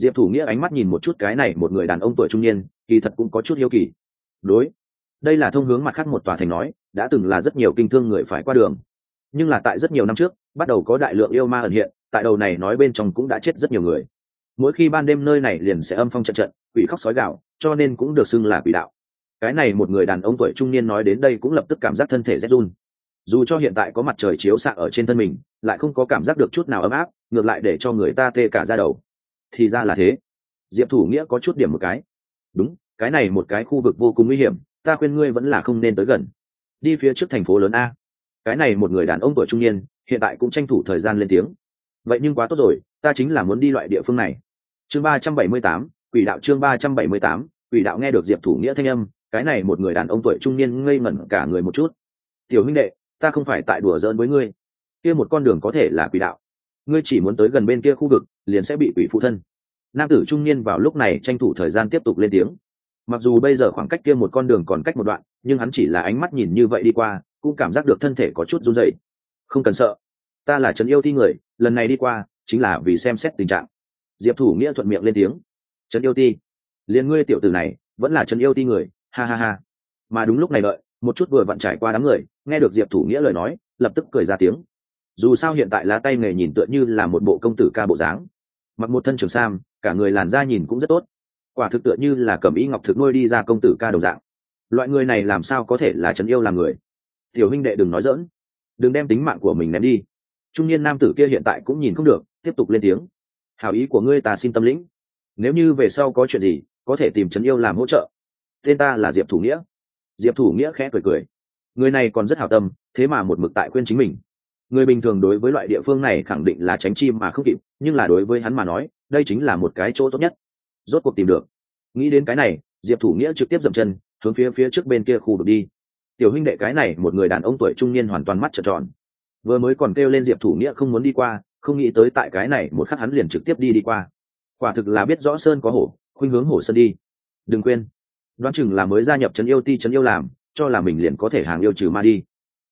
Diệp thủ nghĩa ánh mắt nhìn một chút cái này một người đàn ông tuổi trung niên, kỳ thật cũng có chút hiếu kỳ. Đối, đây là thông hướng mặt khác một tòa thành nói, đã từng là rất nhiều kinh thương người phải qua đường. Nhưng là tại rất nhiều năm trước, bắt đầu có đại lượng yêu ma ẩn hiện, tại đầu này nói bên trong cũng đã chết rất nhiều người. Mỗi khi ban đêm nơi này liền sẽ âm phong trận trận, quỷ khóc sói gạo cho nên cũng được xưng là quỷ đạo. Cái này một người đàn ông tuổi trung niên nói đến đây cũng lập tức cảm giác thân thể rét run. Dù cho hiện tại có mặt trời chiếu xạ ở trên thân mình, lại không có cảm giác được chút nào ấm áp, ngược lại để cho người ta tê cả ra đầu thì ra là thế. Diệp thủ nghĩa có chút điểm một cái. Đúng, cái này một cái khu vực vô cùng nguy hiểm, ta khuyên ngươi vẫn là không nên tới gần. Đi phía trước thành phố lớn a. Cái này một người đàn ông tuổi trung niên, hiện tại cũng tranh thủ thời gian lên tiếng. Vậy nhưng quá tốt rồi, ta chính là muốn đi loại địa phương này. Chương ba trăm bảy mươi tám, quỷ đạo chương ba trăm bảy mươi tám, quỷ đạo nghe được diệp thủ nghĩa thanh âm, cái này một người đàn ông tuổi trung niên ngây ngẩn cả người một chút. Tiểu huynh đệ, ta không phải tại đùa giỡn với ngươi. Kia một con đường có thể là quỷ đạo. Ngươi chỉ muốn tới gần bên kia khu vực liền sẽ bị quỷ phụ thân. Nam tử trung niên vào lúc này tranh thủ thời gian tiếp tục lên tiếng. Mặc dù bây giờ khoảng cách kia một con đường còn cách một đoạn, nhưng hắn chỉ là ánh mắt nhìn như vậy đi qua, cũng cảm giác được thân thể có chút run dậy không cần sợ. Ta là trấn yêu thi người, lần này đi qua, chính là vì xem xét tình trạng. Diệp thủ nghĩa thuận miệng lên tiếng. Trấn yêu ti liền ngươi tiểu tử này, vẫn là trấn yêu ti người, ha ha ha. Mà đúng lúc này đợi, một chút vừa vặn trải qua đám người, nghe được diệp thủ nghĩa lời nói, lập tức cười ra tiếng. Dù sao hiện tại lá tay nghề nhìn tựa như là một bộ công tử ca bộ dáng mặc một thân trường sam, cả người làn da nhìn cũng rất tốt. Quả thực tựa như là cẩm ý ngọc thực nuôi đi ra công tử ca đồng dạng. Loại người này làm sao có thể là trấn yêu làm người? Tiểu huynh đệ đừng nói dỡn đừng đem tính mạng của mình ném đi. Trung niên nam tử kia hiện tại cũng nhìn không được, tiếp tục lên tiếng. Hảo ý của ngươi ta xin tâm lĩnh. Nếu như về sau có chuyện gì, có thể tìm trấn yêu làm hỗ trợ. Tên ta là diệp thủ nghĩa. Diệp thủ nghĩa khẽ cười cười. Người này còn rất hào tâm, thế mà một mực tại khuyên chính mình người bình thường đối với loại địa phương này khẳng định là tránh chim mà không kịp, nhưng là đối với hắn mà nói, đây chính là một cái chỗ tốt nhất. Rốt cuộc tìm được. Nghĩ đến cái này, diệp thủ nghĩa trực tiếp dậm chân, hướng phía phía trước bên kia khu vực đi. Tiểu huynh đệ cái này, một người đàn ông tuổi trung niên hoàn toàn mắt trợn tròn. Vừa mới còn kêu lên diệp thủ nghĩa không muốn đi qua, không nghĩ tới tại cái này, một khắc hắn liền trực tiếp đi đi qua. Quả thực là biết rõ sơn có hổ, khuynh hướng hổ sơn đi. Đừng quên. Đoán chừng là mới gia nhập trấn yêu ti trấn yêu làm, cho là mình liền có thể hàng yêu trừ ma đi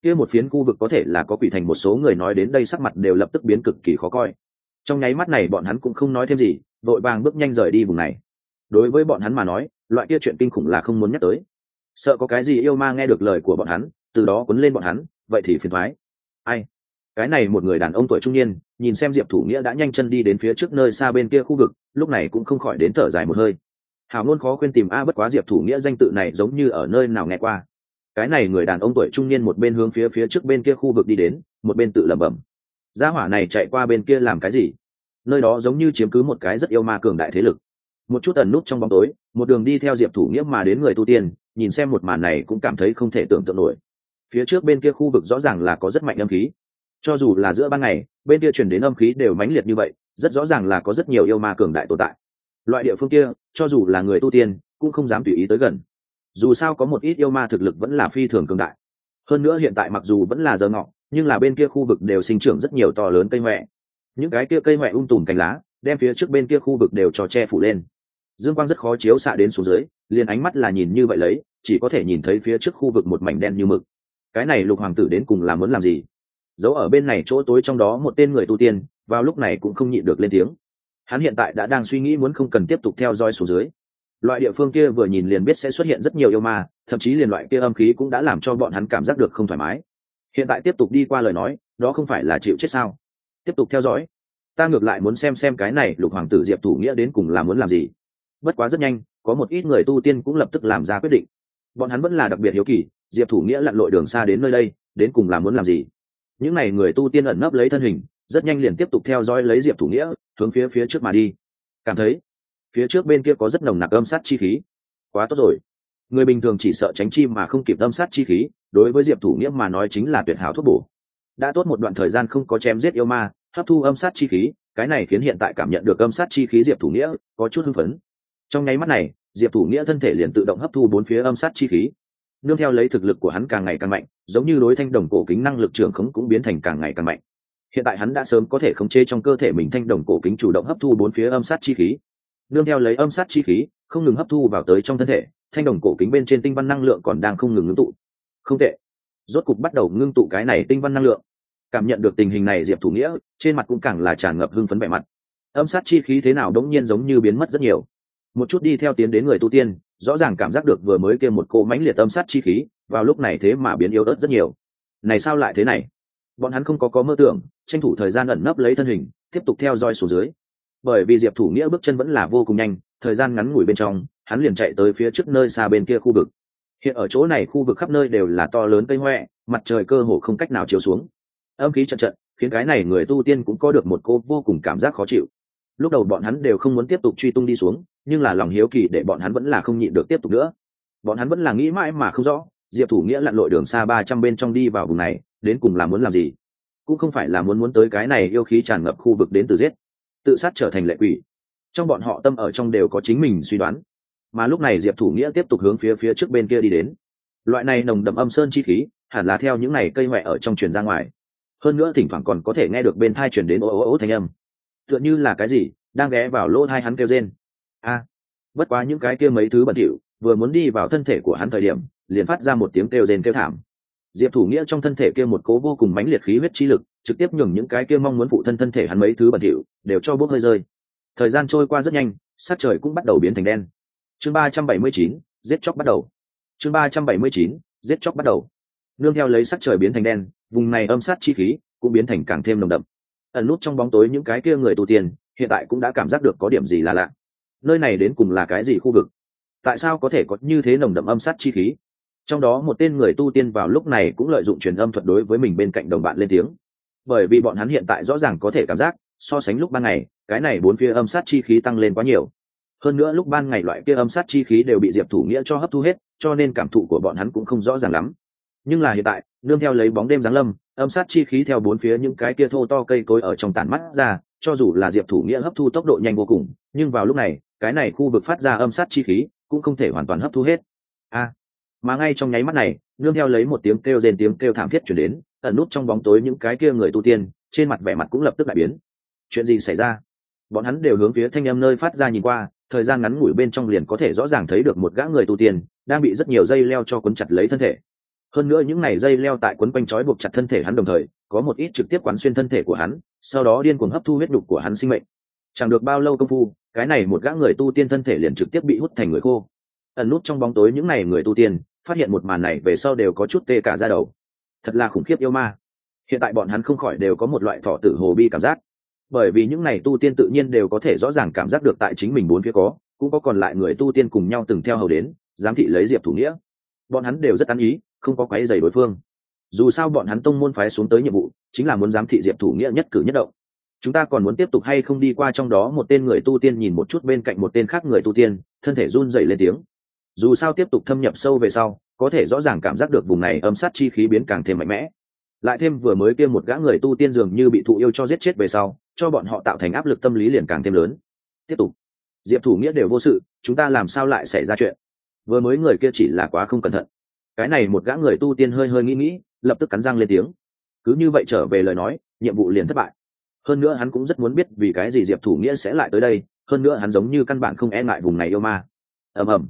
kia một phiến khu vực có thể là có quỷ thành một số người nói đến đây sắc mặt đều lập tức biến cực kỳ khó coi. Trong nháy mắt này bọn hắn cũng không nói thêm gì vội vàng bước nhanh rời đi vùng này. Đối với bọn hắn mà nói, loại kia chuyện kinh khủng là không muốn nhắc tới. Sợ có cái gì yêu ma nghe được lời của bọn hắn, từ đó quấn lên bọn hắn, vậy thì phiền thoái. Ai? Cái này một người đàn ông tuổi trung niên, nhìn xem diệp thủ nghĩa đã nhanh chân đi đến phía trước nơi xa bên kia khu vực, lúc này cũng không khỏi đến thở dài một hơi. Hào ngôn khó khuyên tìm a bất quá diệp thủ nghĩa danh tự này giống như ở nơi nào nghe qua cái này người đàn ông tuổi trung niên một bên hướng phía phía trước bên kia khu vực đi đến, một bên tự lẩm bẩm. Gia hỏa này chạy qua bên kia làm cái gì? Nơi đó giống như chiếm cứ một cái rất yêu ma cường đại thế lực. Một chút ẩn nút trong bóng tối, một đường đi theo diệp thủ nghĩa mà đến người tu tiên, nhìn xem một màn này cũng cảm thấy không thể tưởng tượng nổi. Phía trước bên kia khu vực rõ ràng là có rất mạnh âm khí. Cho dù là giữa ban ngày, bên kia chuyển đến âm khí đều mãnh liệt như vậy, rất rõ ràng là có rất nhiều yêu ma cường đại tồn tại. Loại địa phương kia, cho dù là người tu tiên, cũng không dám tùy ý tới gần dù sao có một ít yêu ma thực lực vẫn là phi thường cường đại. Hơn nữa hiện tại mặc dù vẫn là giờ ngọ, nhưng là bên kia khu vực đều sinh trưởng rất nhiều to lớn cây mẹ. Những cái kia cây mẹ um tùm cành lá, đem phía trước bên kia khu vực đều cho che phủ lên. Dương quang rất khó chiếu xạ đến xuống dưới, liền ánh mắt là nhìn như vậy lấy, chỉ có thể nhìn thấy phía trước khu vực một mảnh đen như mực. Cái này lục hoàng tử đến cùng là muốn làm gì? Giấu ở bên này chỗ tối trong đó một tên người tu tiên, vào lúc này cũng không nhịn được lên tiếng. Hắn hiện tại đã đang suy nghĩ muốn không cần tiếp tục theo dõi xuống dưới loại địa phương kia vừa nhìn liền biết sẽ xuất hiện rất nhiều yêu ma, thậm chí liền loại kia âm khí cũng đã làm cho bọn hắn cảm giác được không thoải mái. Hiện tại tiếp tục đi qua lời nói, đó không phải là chịu chết sao? Tiếp tục theo dõi. Ta ngược lại muốn xem xem cái này lục hoàng tử diệp thủ nghĩa đến cùng là muốn làm gì. Bất quá rất nhanh, có một ít người tu tiên cũng lập tức làm ra quyết định. Bọn hắn vẫn là đặc biệt hiếu kỳ, diệp thủ nghĩa lặn lội đường xa đến nơi đây, đến cùng là muốn làm gì? Những n à y người tu tiên ẩn nấp lấy thân hình, rất nhanh liền tiếp tục theo dõi lấy diệp thủ nghĩa, hướng phía phía trước mà đi. Cảm thấy phía trước bên kia có rất nồng nặc âm sát chi khí. Quá tốt rồi. Người bình thường chỉ sợ tránh chi mà không kịp âm sát chi khí, đối với diệp thủ nghĩa mà nói chính là tuyệt hảo thuốc bổ. Đã tốt một đoạn thời gian không có chém giết yêu ma, hấp thu âm sát chi khí, cái này khiến hiện tại cảm nhận được âm sát chi khí diệp thủ nghĩa có chút hưng phấn. Trong nháy mắt này, diệp thủ nghĩa thân thể liền tự động hấp thu bốn phía âm sát chi khí. Nương theo lấy thực lực của hắn càng ngày càng mạnh, giống như đối thanh đồng cổ kính năng lực trưởng khống cũng biến thành càng ngày càng mạnh. Hiện tại hắn đã sớm có thể khống chế trong cơ thể mình thanh đồng cổ kính chủ động hấp thu bốn phía âm sát chi khí nương theo lấy âm sát chi khí, không ngừng hấp thu vào tới trong thân thể, thanh đồng cổ kính bên trên tinh văn năng lượng còn đang không ngừng ngưng tụ. Không tệ. Rốt cục bắt đầu ngưng tụ cái này tinh văn năng lượng. Cảm nhận được tình hình này diệp thủ nghĩa, trên mặt cũng càng là tràn ngập hưng phấn vẻ mặt. Âm sát chi khí thế nào đống nhiên giống như biến mất rất nhiều. Một chút đi theo tiến đến người tu tiên, rõ ràng cảm giác được vừa mới kêu một cỗ mãnh liệt âm sát chi khí, vào lúc này thế mà biến yếu ớt rất nhiều. Này sao lại thế này? Bọn hắn không có có mơ tưởng, tranh thủ thời gian ẩn nấp lấy thân hình, tiếp tục theo dõi xuống dưới bởi vì diệp thủ nghĩa bước chân vẫn là vô cùng nhanh, thời gian ngắn ngủi bên trong, hắn liền chạy tới phía trước nơi xa bên kia khu vực. Hiện ở chỗ này khu vực khắp nơi đều là to lớn cây hoẹ, mặt trời cơ hồ không cách nào chiếu xuống. Âm khí trận trận khiến cái này người tu tiên cũng có được một cô vô cùng cảm giác khó chịu. Lúc đầu bọn hắn đều không muốn tiếp tục truy tung đi xuống, nhưng là lòng hiếu kỳ để bọn hắn vẫn là không nhịn được tiếp tục nữa. Bọn hắn vẫn là nghĩ mãi mà không rõ, diệp thủ nghĩa lặn lội đường xa ba trăm bên trong đi vào vùng này, đến cùng là muốn làm gì. Cũng không phải là muốn muốn tới cái này yêu khí tràn ngập khu vực đến từ giết tự sát trở thành lệ quỷ. Trong bọn họ tâm ở trong đều có chính mình suy đoán. Mà lúc này diệp thủ nghĩa tiếp tục hướng phía phía trước bên kia đi đến. Loại này nồng đậm âm sơn chi khí, hẳn là theo những này cây mẹ ở trong truyền ra ngoài. Hơn nữa thỉnh thoảng còn có thể nghe được bên thai truyền đến ô ô ô thanh âm. Tựa như là cái gì, đang ghé vào lỗ thai hắn kêu rên. A, bất quá những cái kia mấy thứ bẩn thỉu, vừa muốn đi vào thân thể của hắn thời điểm, liền phát ra một tiếng kêu rên kêu thảm diệp thủ nghĩa trong thân thể kia một cố vô cùng mãnh liệt khí huyết chi lực, trực tiếp nhường những cái kia mong muốn phụ thân thân thể hắn mấy thứ bẩn thỉu, đều cho bốc hơi rơi. Thời gian trôi qua rất nhanh sát trời cũng bắt đầu biến thành đen. Chương ba trăm bảy mươi chín, giết chóc bắt đầu. Chương ba trăm bảy mươi chín, giết chóc bắt đầu. Nương theo lấy sát trời biến thành đen, vùng này âm sát chi khí cũng biến thành càng thêm nồng đậm. Ẩn nút trong bóng tối những cái kia người tu tiên, hiện tại cũng đã cảm giác được có điểm gì là lạ. Nơi này đến cùng là cái gì khu vực? Tại sao có thể có như thế nồng đậm âm sát chi khí? Trong đó một tên người tu tiên vào lúc này cũng lợi dụng truyền âm thuật đối với mình bên cạnh đồng bạn lên tiếng. Bởi vì bọn hắn hiện tại rõ ràng có thể cảm giác, so sánh lúc ban ngày, cái này bốn phía âm sát chi khí tăng lên quá nhiều. Hơn nữa lúc ban ngày loại kia âm sát chi khí đều bị diệp thủ nghĩa cho hấp thu hết, cho nên cảm thụ của bọn hắn cũng không rõ ràng lắm. Nhưng là hiện tại, nương theo lấy bóng đêm giáng lâm, âm sát chi khí theo bốn phía những cái kia thô to cây cối ở trong tàn mắt ra, cho dù là diệp thủ nghĩa hấp thu tốc độ nhanh vô cùng, nhưng vào lúc này, cái này khu vực phát ra âm sát chi khí cũng không thể hoàn toàn hấp thu hết. A mà ngay trong nháy mắt này, nương theo lấy một tiếng kêu rên tiếng kêu thảm thiết chuyển đến, ẩn nút trong bóng tối những cái kia người tu tiên, trên mặt vẻ mặt cũng lập tức lại biến. Chuyện gì xảy ra? Bọn hắn đều hướng phía thanh âm nơi phát ra nhìn qua, thời gian ngắn ngủi bên trong liền có thể rõ ràng thấy được một gã người tu tiên, đang bị rất nhiều dây leo cho quấn chặt lấy thân thể. Hơn nữa những này dây leo tại quấn quanh trói buộc chặt thân thể hắn đồng thời, có một ít trực tiếp quán xuyên thân thể của hắn, sau đó điên cuồng hấp thu huyết đục của hắn sinh mệnh. Chẳng được bao lâu công phu, cái này một gã người tu tiên thân thể liền trực tiếp bị hút thành người khô ẩn nút trong bóng tối những này người tu tiên, phát hiện một màn này về sau đều có chút tê cả ra đầu. Thật là khủng khiếp yêu ma. Hiện tại bọn hắn không khỏi đều có một loại thọ tử hồ bi cảm giác. Bởi vì những này tu tiên tự nhiên đều có thể rõ ràng cảm giác được tại chính mình bốn phía có, cũng có còn lại người tu tiên cùng nhau từng theo hầu đến, giám thị lấy diệp thủ nghĩa. Bọn hắn đều rất ăn ý, không có quái dày đối phương. Dù sao bọn hắn tông môn phái xuống tới nhiệm vụ, chính là muốn giám thị diệp thủ nghĩa nhất cử nhất động. Chúng ta còn muốn tiếp tục hay không đi qua trong đó một tên người tu tiên nhìn một chút bên cạnh một tên khác người tu tiên, thân thể run dậy lên tiếng dù sao tiếp tục thâm nhập sâu về sau, có thể rõ ràng cảm giác được vùng này âm sát chi khí biến càng thêm mạnh mẽ. Lại thêm vừa mới kia một gã người tu tiên dường như bị thụ yêu cho giết chết về sau, cho bọn họ tạo thành áp lực tâm lý liền càng thêm lớn. Tiếp tục. Diệp thủ nghĩa đều vô sự, chúng ta làm sao lại xảy ra chuyện? Vừa mới người kia chỉ là quá không cẩn thận. Cái này một gã người tu tiên hơi hơi nghĩ nghĩ, lập tức cắn răng lên tiếng. Cứ như vậy trở về lời nói, nhiệm vụ liền thất bại. Hơn nữa hắn cũng rất muốn biết vì cái gì diệp thủ nghĩa sẽ lại tới đây, hơn nữa hắn giống như căn bản không e ngại vùng này yêu ma. Ầm ầm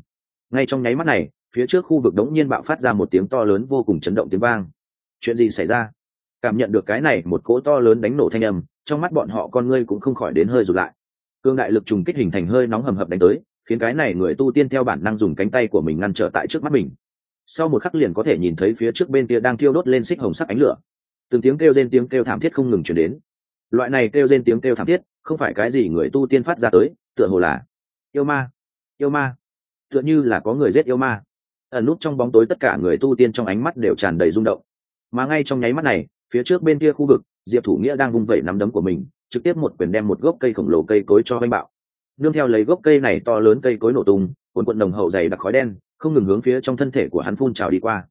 ngay trong nháy mắt này, phía trước khu vực đống nhiên bạo phát ra một tiếng to lớn vô cùng chấn động tiếng vang. Chuyện gì xảy ra? Cảm nhận được cái này, một cỗ to lớn đánh nổ thanh âm, trong mắt bọn họ con ngươi cũng không khỏi đến hơi rụt lại. Cương đại lực trùng kích hình thành hơi nóng hầm hập đánh tới, khiến cái này người tu tiên theo bản năng dùng cánh tay của mình ngăn trở tại trước mắt mình. Sau một khắc liền có thể nhìn thấy phía trước bên kia đang thiêu đốt lên xích hồng sắc ánh lửa. Từng tiếng kêu rên tiếng kêu thảm thiết không ngừng chuyển đến. Loại này kêu rên tiếng kêu thảm thiết, không phải cái gì người tu tiên phát ra tới, tựa hồ là yêu ma yêu ma tựa như là có người giết yêu ma. Ẩn nút trong bóng tối tất cả người tu tiên trong ánh mắt đều tràn đầy rung động. Mà ngay trong nháy mắt này, phía trước bên kia khu vực, diệp thủ nghĩa đang vung vẩy nắm đấm của mình, trực tiếp một quyền đem một gốc cây khổng lồ cây cối cho oanh bạo. Nương theo lấy gốc cây này to lớn cây cối nổ tung cuộn cuộn đồng hậu dày đặc khói đen, không ngừng hướng phía trong thân thể của hắn phun trào đi qua.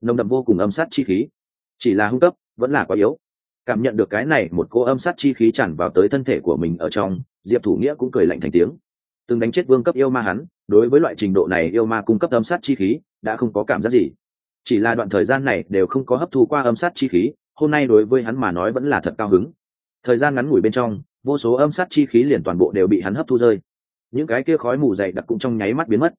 Nồng đậm vô cùng âm sát chi khí. Chỉ là hung cấp, vẫn là quá yếu. Cảm nhận được cái này, một cô âm sát chi khí tràn vào tới thân thể của mình ở trong, diệp thủ nghĩa cũng cười lạnh thành tiếng. Từng đánh chết vương cấp yêu ma hắn đối với loại trình độ này yêu ma cung cấp âm sát chi khí, đã không có cảm giác gì. Chỉ là đoạn thời gian này đều không có hấp thu qua âm sát chi khí, hôm nay đối với hắn mà nói vẫn là thật cao hứng. Thời gian ngắn ngủi bên trong, vô số âm sát chi khí liền toàn bộ đều bị hắn hấp thu rơi. Những cái kia khói mù dày đặc cũng trong nháy mắt biến mất.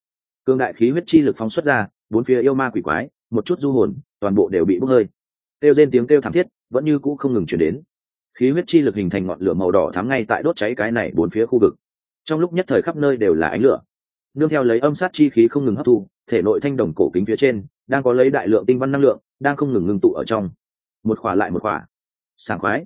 Cương đại khí huyết chi lực phóng xuất ra, bốn phía yêu ma quỷ quái, một chút du hồn, toàn bộ đều bị bốc hơi. Kêu trên tiếng kêu thảm thiết, vẫn như cũ không ngừng chuyển đến. Khí huyết chi lực hình thành ngọn lửa màu đỏ thắm ngay tại đốt cháy cái này bốn phía khu vực. Trong lúc nhất thời khắp nơi đều là ánh lửa nương theo lấy âm sát chi khí không ngừng hấp thu, thể nội thanh đồng cổ kính phía trên, đang có lấy đại lượng tinh văn năng lượng, đang không ngừng ngưng tụ ở trong. Một khỏa lại một khỏa. Sảng khoái.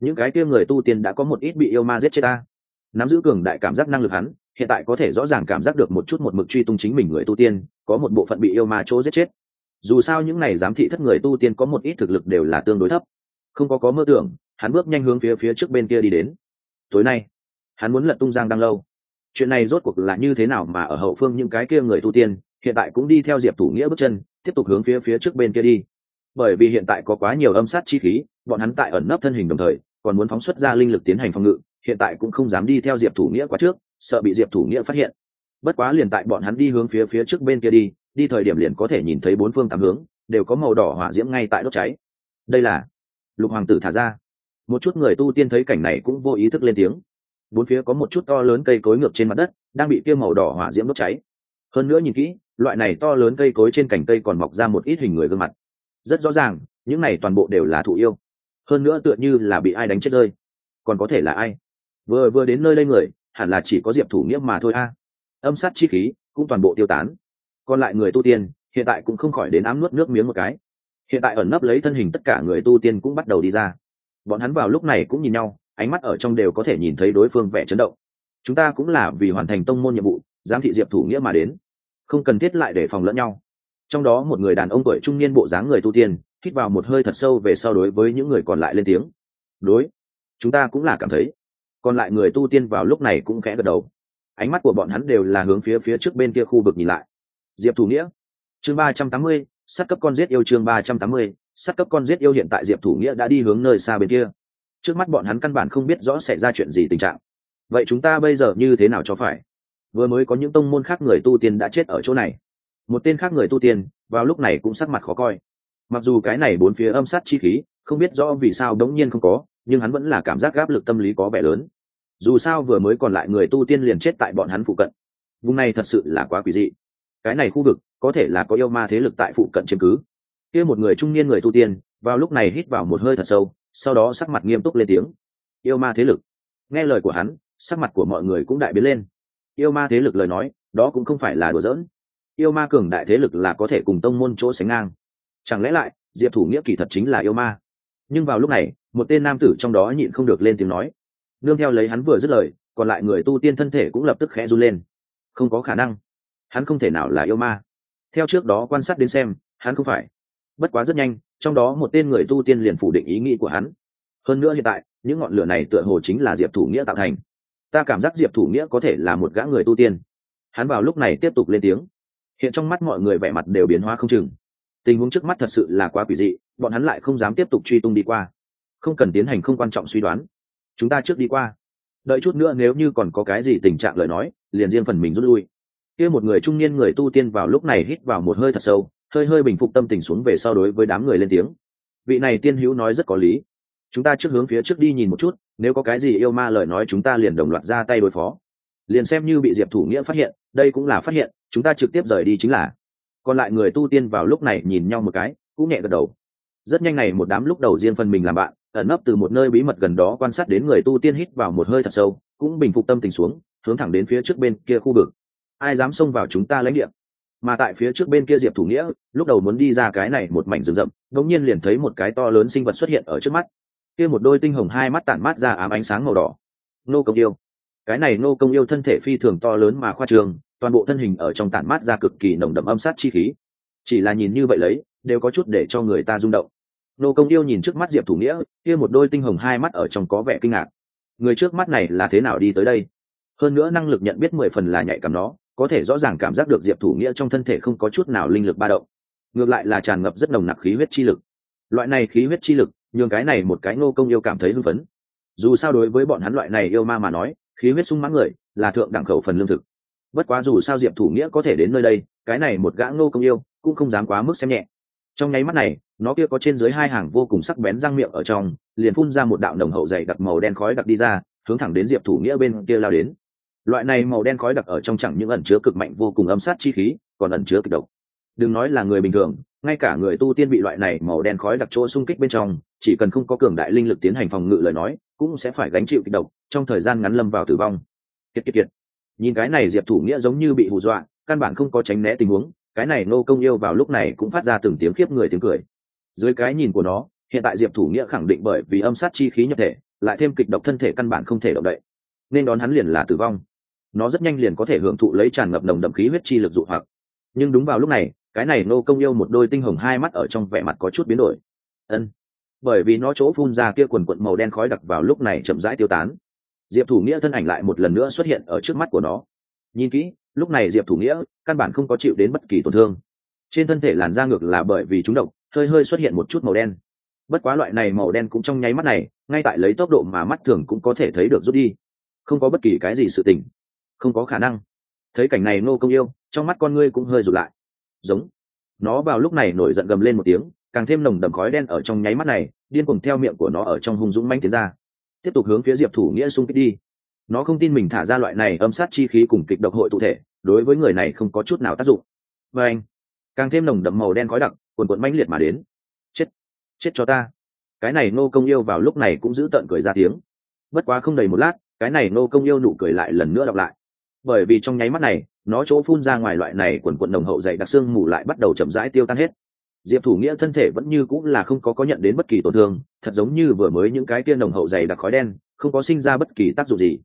Những cái kia người tu tiên đã có một ít bị yêu ma giết chết ta. Nắm giữ cường đại cảm giác năng lực hắn, hiện tại có thể rõ ràng cảm giác được một chút một mực truy tung chính mình người tu tiên, có một bộ phận bị yêu ma chỗ giết chết. Dù sao những này giám thị thất người tu tiên có một ít thực lực đều là tương đối thấp. Không có có mơ tưởng, hắn bước nhanh hướng phía phía trước bên kia đi đến. Tối nay, hắn muốn lật tung giang đang lâu chuyện này rốt cuộc là như thế nào mà ở hậu phương những cái kia người tu tiên, hiện tại cũng đi theo diệp thủ nghĩa bước chân, tiếp tục hướng phía phía trước bên kia đi. Bởi vì hiện tại có quá nhiều âm sát chi khí, bọn hắn tại ẩn nấp thân hình đồng thời, còn muốn phóng xuất ra linh lực tiến hành phòng ngự, hiện tại cũng không dám đi theo diệp thủ nghĩa quá trước, sợ bị diệp thủ nghĩa phát hiện. Bất quá liền tại bọn hắn đi hướng phía phía trước bên kia đi đi thời điểm liền có thể nhìn thấy bốn phương tám hướng, đều có màu đỏ hỏa diễm ngay tại đốt cháy. Đây là lục hoàng tử thả ra. Một chút người tu tiên thấy cảnh này cũng vô ý thức lên tiếng bốn phía có một chút to lớn cây cối ngược trên mặt đất, đang bị kia màu đỏ hỏa diễm đốt cháy. Hơn nữa nhìn kỹ, loại này to lớn cây cối trên cành cây còn mọc ra một ít hình người gương mặt. Rất rõ ràng, những này toàn bộ đều là thụ yêu. Hơn nữa tựa như là bị ai đánh chết rơi. Còn có thể là ai? Vừa vừa đến nơi đây người, hẳn là chỉ có diệp thủ nghĩa mà thôi a. Âm sát chi khí cũng toàn bộ tiêu tán. Còn lại người tu tiên, hiện tại cũng không khỏi đến ám nuốt nước miếng một cái. Hiện tại ẩn nấp lấy thân hình tất cả người tu tiên cũng bắt đầu đi ra. Bọn hắn vào lúc này cũng nhìn nhau ánh mắt ở trong đều có thể nhìn thấy đối phương vẻ chấn động. Chúng ta cũng là vì hoàn thành tông môn nhiệm vụ, giám thị diệp thủ nghĩa mà đến. Không cần thiết lại để phòng lẫn nhau. Trong đó một người đàn ông tuổi trung niên bộ dáng người tu tiên, hít vào một hơi thật sâu về sau đối với những người còn lại lên tiếng. Đối, chúng ta cũng là cảm thấy. Còn lại người tu tiên vào lúc này cũng khẽ gật đầu. Ánh mắt của bọn hắn đều là hướng phía phía trước bên kia khu vực nhìn lại. Diệp thủ nghĩa, chương ba trăm tám mươi, sát cấp con giết yêu chương ba trăm tám mươi, sát cấp con giết yêu hiện tại diệp thủ nghĩa đã đi hướng nơi xa bên kia trước mắt bọn hắn căn bản không biết rõ xảy ra chuyện gì tình trạng. Vậy chúng ta bây giờ như thế nào cho phải? Vừa mới có những tông môn khác người tu tiên đã chết ở chỗ này. Một tên khác người tu tiên, vào lúc này cũng sắc mặt khó coi. Mặc dù cái này bốn phía âm sát chi khí, không biết rõ vì sao đống nhiên không có, nhưng hắn vẫn là cảm giác gáp lực tâm lý có vẻ lớn. Dù sao vừa mới còn lại người tu tiên liền chết tại bọn hắn phụ cận. Vùng này thật sự là quá quỷ dị. Cái này khu vực, có thể là có yêu ma thế lực tại phụ cận chứng cứ. Kia một người trung niên người tu tiên, vào lúc này hít vào một hơi thật sâu sau đó sắc mặt nghiêm túc lên tiếng. Yêu ma thế lực. Nghe lời của hắn, sắc mặt của mọi người cũng đại biến lên. Yêu ma thế lực lời nói, đó cũng không phải là đùa giỡn. Yêu ma cường đại thế lực là có thể cùng tông môn chỗ sánh ngang. Chẳng lẽ lại, diệp thủ nghĩa kỳ thật chính là yêu ma? Nhưng vào lúc này, một tên nam tử trong đó nhịn không được lên tiếng nói. Nương theo lấy hắn vừa dứt lời, còn lại người tu tiên thân thể cũng lập tức khẽ run lên. Không có khả năng. Hắn không thể nào là yêu ma. Theo trước đó quan sát đến xem, hắn không phải. Bất quá rất nhanh trong đó một tên người tu tiên liền phủ định ý nghĩ của hắn. Hơn nữa hiện tại, những ngọn lửa này tựa hồ chính là diệp thủ nghĩa tạo thành. Ta cảm giác diệp thủ nghĩa có thể là một gã người tu tiên. Hắn vào lúc này tiếp tục lên tiếng. Hiện trong mắt mọi người vẻ mặt đều biến hóa không chừng. Tình huống trước mắt thật sự là quá quỷ dị, bọn hắn lại không dám tiếp tục truy tung đi qua. Không cần tiến hành không quan trọng suy đoán. Chúng ta trước đi qua. Đợi chút nữa nếu như còn có cái gì tình trạng lời nói, liền riêng phần mình rút lui. Kia một người trung niên người tu tiên vào lúc này hít vào một hơi thật sâu hơi hơi bình phục tâm tình xuống về sau đối với đám người lên tiếng. Vị này tiên hữu nói rất có lý. Chúng ta trước hướng phía trước đi nhìn một chút, nếu có cái gì yêu ma lời nói chúng ta liền đồng loạt ra tay đối phó. Liền xem như bị diệp thủ nghĩa phát hiện, đây cũng là phát hiện, chúng ta trực tiếp rời đi chính là. Còn lại người tu tiên vào lúc này nhìn nhau một cái, cũng nhẹ gật đầu. Rất nhanh này một đám lúc đầu riêng phần mình làm bạn, ẩn nấp từ một nơi bí mật gần đó quan sát đến người tu tiên hít vào một hơi thật sâu, cũng bình phục tâm tình xuống, hướng thẳng đến phía trước bên kia khu vực. Ai dám xông vào chúng ta lãnh địa? Mà tại phía trước bên kia diệp thủ nghĩa, lúc đầu muốn đi ra cái này một mảnh rừng rậm, đống nhiên liền thấy một cái to lớn sinh vật xuất hiện ở trước mắt. Kia một đôi tinh hồng hai mắt tản mát ra ám ánh sáng màu đỏ. Nô công yêu. Cái này nô công yêu thân thể phi thường to lớn mà khoa trường toàn bộ thân hình ở trong tản mát ra cực kỳ nồng đậm âm sát chi khí. Chỉ là nhìn như vậy lấy, đều có chút để cho người ta rung động. Nô công yêu nhìn trước mắt diệp thủ nghĩa, kia một đôi tinh hồng hai mắt ở trong có vẻ kinh ngạc. Người trước mắt này là thế nào đi tới đây? Hơn nữa năng lực nhận biết mười phần là nhạy cảm nó có thể rõ ràng cảm giác được diệp thủ nghĩa trong thân thể không có chút nào linh lực ba động. Ngược lại là tràn ngập rất nồng nặc khí huyết chi lực. Loại này khí huyết chi lực, nhường cái này một cái ngô công yêu cảm thấy hưng phấn. Dù sao đối với bọn hắn loại này yêu ma mà nói, khí huyết sung mãn người là thượng đẳng khẩu phần lương thực. Bất quá dù sao diệp thủ nghĩa có thể đến nơi đây, cái này một gã ngô công yêu cũng không dám quá mức xem nhẹ. Trong nháy mắt này, nó kia có trên dưới hai hàng vô cùng sắc bén răng miệng ở trong, liền phun ra một đạo nồng hậu dày đặc màu đen khói đặc đi ra, hướng thẳng đến diệp thủ nghĩa bên kia lao đến loại này màu đen khói đặc ở trong chẳng những ẩn chứa cực mạnh vô cùng âm sát chi khí, còn ẩn chứa kịch độc. Đừng nói là người bình thường, ngay cả người tu tiên bị loại này màu đen khói đặc chỗ xung kích bên trong, chỉ cần không có cường đại linh lực tiến hành phòng ngự lời nói, cũng sẽ phải gánh chịu kịch độc, trong thời gian ngắn lâm vào tử vong. Kiệt kiệt kiệt. Nhìn cái này diệp thủ nghĩa giống như bị hù dọa, căn bản không có tránh né tình huống, cái này nô công yêu vào lúc này cũng phát ra từng tiếng khiếp người tiếng cười. Dưới cái nhìn của nó, hiện tại diệp thủ nghĩa khẳng định bởi vì âm sát chi khí nhập thể, lại thêm kịch độc thân thể căn bản không thể động đậy, nên đón hắn liền là tử vong nó rất nhanh liền có thể hưởng thụ lấy tràn ngập nồng đậm khí huyết chi lực dụ hoặc. Nhưng đúng vào lúc này, cái này nô công yêu một đôi tinh hồng hai mắt ở trong vẻ mặt có chút biến đổi. Ân, bởi vì nó chỗ phun ra kia quần quận màu đen khói đặc vào lúc này chậm rãi tiêu tán. Diệp thủ nghĩa thân ảnh lại một lần nữa xuất hiện ở trước mắt của nó. Nhìn kỹ, lúc này diệp thủ nghĩa căn bản không có chịu đến bất kỳ tổn thương. Trên thân thể làn da ngược là bởi vì chúng độc, hơi hơi xuất hiện một chút màu đen. Bất quá loại này màu đen cũng trong nháy mắt này, ngay tại lấy tốc độ mà mắt thường cũng có thể thấy được rút đi. Không có bất kỳ cái gì sự tình không có khả năng. Thấy cảnh này nô công yêu, trong mắt con ngươi cũng hơi rụt lại. Giống. Nó vào lúc này nổi giận gầm lên một tiếng, càng thêm nồng đậm khói đen ở trong nháy mắt này, điên cuồng theo miệng của nó ở trong hung dũng manh tiến ra. Tiếp tục hướng phía diệp thủ nghĩa xung kích đi. Nó không tin mình thả ra loại này âm sát chi khí cùng kịch độc hội tụ thể, đối với người này không có chút nào tác dụng. Và anh, càng thêm nồng đậm màu đen khói đặc quần cuộn mãnh liệt mà đến. Chết chết cho ta. Cái này nô công yêu vào lúc này cũng giữ tợn cười ra tiếng. Bất quá không đầy một lát, cái này nô công yêu nụ cười lại lần nữa đọc lại bởi vì trong nháy mắt này, nó chỗ phun ra ngoài loại này quần quần nồng hậu dày đặc xương mù lại bắt đầu chậm rãi tiêu tan hết. Diệp thủ nghĩa thân thể vẫn như cũng là không có có nhận đến bất kỳ tổn thương, thật giống như vừa mới những cái tiên nồng hậu dày đặc khói đen, không có sinh ra bất kỳ tác dụng gì.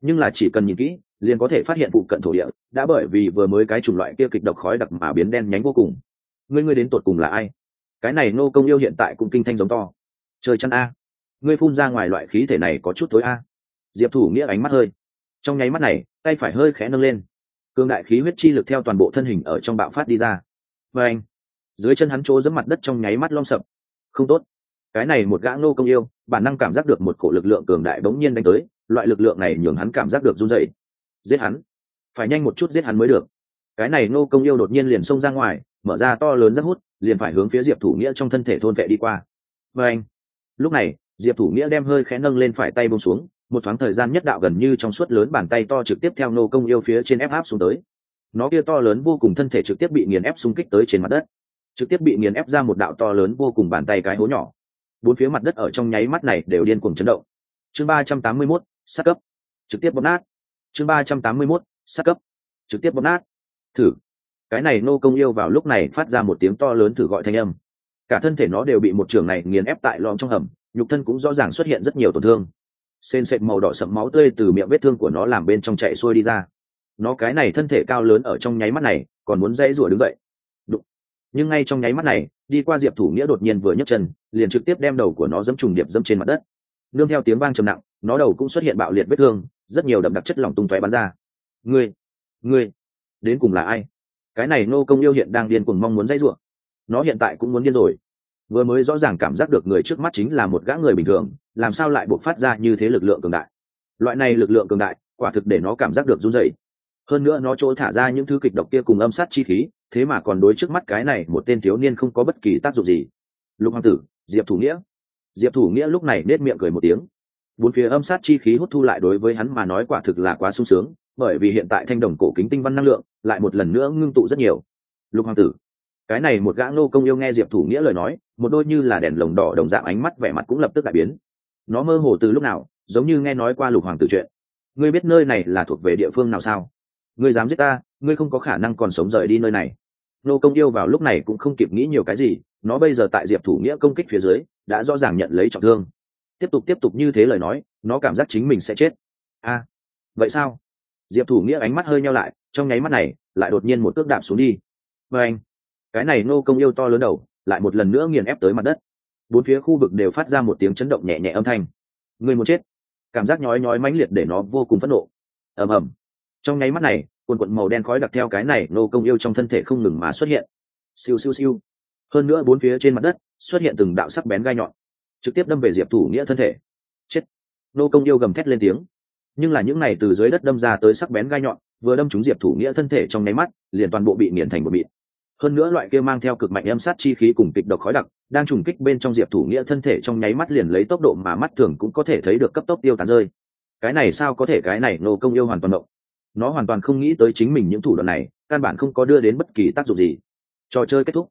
Nhưng là chỉ cần nhìn kỹ, liền có thể phát hiện phụ cận thổ địa, đã bởi vì vừa mới cái chủng loại kia kịch độc khói đặc mà biến đen nhánh vô cùng. Ngươi ngươi đến tột cùng là ai? Cái này nô công yêu hiện tại cũng kinh thanh giống to. Trời chăn a. Ngươi phun ra ngoài loại khí thể này có chút thối a. Diệp thủ nghĩa ánh mắt hơi trong nháy mắt này, tay phải hơi khẽ nâng lên. Cương đại khí huyết chi lực theo toàn bộ thân hình ở trong bạo phát đi ra. Và anh dưới chân hắn chỗ dẫm mặt đất trong nháy mắt lom sập. Không tốt. Cái này một gã nô công yêu, bản năng cảm giác được một cổ lực lượng cường đại bỗng nhiên đánh tới, loại lực lượng này nhường hắn cảm giác được run dậy giết hắn. Phải nhanh một chút giết hắn mới được. Cái này nô công yêu đột nhiên liền xông ra ngoài, mở ra to lớn rất hút, liền phải hướng phía diệp thủ nghĩa trong thân thể thôn vệ đi qua. Và anh lúc này, diệp thủ nghĩa đem hơi khẽ nâng lên phải tay bông xuống một thoáng thời gian nhất đạo gần như trong suốt lớn bàn tay to trực tiếp theo nô công yêu phía trên ép áp xuống tới. Nó kia to lớn vô cùng thân thể trực tiếp bị nghiền ép xung kích tới trên mặt đất. Trực tiếp bị nghiền ép ra một đạo to lớn vô cùng bàn tay cái hố nhỏ. Bốn phía mặt đất ở trong nháy mắt này đều điên cuồng chấn động. Chương ba trăm tám mươi mốt, sát cấp. Trực tiếp bóp nát. Chương ba trăm tám mươi mốt, sát cấp. Trực tiếp bóp nát. Thử. Cái này nô công yêu vào lúc này phát ra một tiếng to lớn thử gọi thanh âm. Cả thân thể nó đều bị một trường này nghiền ép tại lom trong hầm, nhục thân cũng rõ ràng xuất hiện rất nhiều tổn thương sên sệt màu đỏ sậm máu tươi từ miệng vết thương của nó làm bên trong chạy xuôi đi ra. Nó cái này thân thể cao lớn ở trong nháy mắt này, còn muốn dãy rủa đứng dậy. Đụng. nhưng ngay trong nháy mắt này, đi qua diệp thủ nghĩa đột nhiên vừa nhấc chân, liền trực tiếp đem đầu của nó dẫm trùng điệp dẫm trên mặt đất. Nương theo tiếng vang trầm nặng, nó đầu cũng xuất hiện bạo liệt vết thương, rất nhiều đậm đặc chất lỏng tung tóe bắn ra. Ngươi ngươi, đến cùng là ai? Cái này nô công yêu hiện đang điên cuồng mong muốn dãy rủa. Nó hiện tại cũng muốn điên rồi vừa mới rõ ràng cảm giác được người trước mắt chính là một gã người bình thường, làm sao lại buộc phát ra như thế lực lượng cường đại? Loại này lực lượng cường đại, quả thực để nó cảm giác được run rẩy. Hơn nữa nó chỗ thả ra những thứ kịch độc kia cùng âm sát chi khí, thế mà còn đối trước mắt cái này một tên thiếu niên không có bất kỳ tác dụng gì. Lục hoàng tử, diệp thủ nghĩa. Diệp thủ nghĩa lúc này nết miệng cười một tiếng. Bốn phía âm sát chi khí hút thu lại đối với hắn mà nói quả thực là quá sung sướng, bởi vì hiện tại thanh đồng cổ kính tinh văn năng lượng lại một lần nữa ngưng tụ rất nhiều. Lục hoàng tử, cái này một gã nô công yêu nghe diệp thủ nghĩa lời nói một đôi như là đèn lồng đỏ đồng dạng ánh mắt vẻ mặt cũng lập tức đại biến. Nó mơ hồ từ lúc nào, giống như nghe nói qua lục hoàng tử chuyện. Ngươi biết nơi này là thuộc về địa phương nào sao? Ngươi dám giết ta, ngươi không có khả năng còn sống rời đi nơi này. Nô công yêu vào lúc này cũng không kịp nghĩ nhiều cái gì, nó bây giờ tại diệp thủ nghĩa công kích phía dưới, đã rõ ràng nhận lấy trọng thương. Tiếp tục tiếp tục như thế lời nói, nó cảm giác chính mình sẽ chết. A, vậy sao? Diệp thủ nghĩa ánh mắt hơi nhau lại, trong nháy mắt này, lại đột nhiên một cước đạp xuống đi. Và anh, cái này nô công yêu to lớn đầu lại một lần nữa nghiền ép tới mặt đất. Bốn phía khu vực đều phát ra một tiếng chấn động nhẹ nhẹ âm thanh. Người muốn chết. Cảm giác nhói nhói mãnh liệt để nó vô cùng phẫn nộ. Ầm ầm. Trong nháy mắt này, quần quận màu đen khói đặc theo cái này nô công yêu trong thân thể không ngừng mà xuất hiện. Siêu siêu siêu. Hơn nữa bốn phía trên mặt đất xuất hiện từng đạo sắc bén gai nhọn, trực tiếp đâm về diệp thủ nghĩa thân thể. Chết. Nô công yêu gầm thét lên tiếng. Nhưng là những này từ dưới đất đâm ra tới sắc bén gai nhọn, vừa đâm trúng diệp thủ nghĩa thân thể trong nháy mắt, liền toàn bộ bị nghiền thành một bịt hơn nữa loại kia mang theo cực mạnh âm sát chi khí cùng kịch độc khói đặc, đang trùng kích bên trong diệp thủ nghĩa thân thể trong nháy mắt liền lấy tốc độ mà mắt thường cũng có thể thấy được cấp tốc tiêu tán rơi. Cái này sao có thể, cái này nô công yêu hoàn toàn động. Nó hoàn toàn không nghĩ tới chính mình những thủ đoạn này, căn bản không có đưa đến bất kỳ tác dụng gì. Trò chơi kết thúc.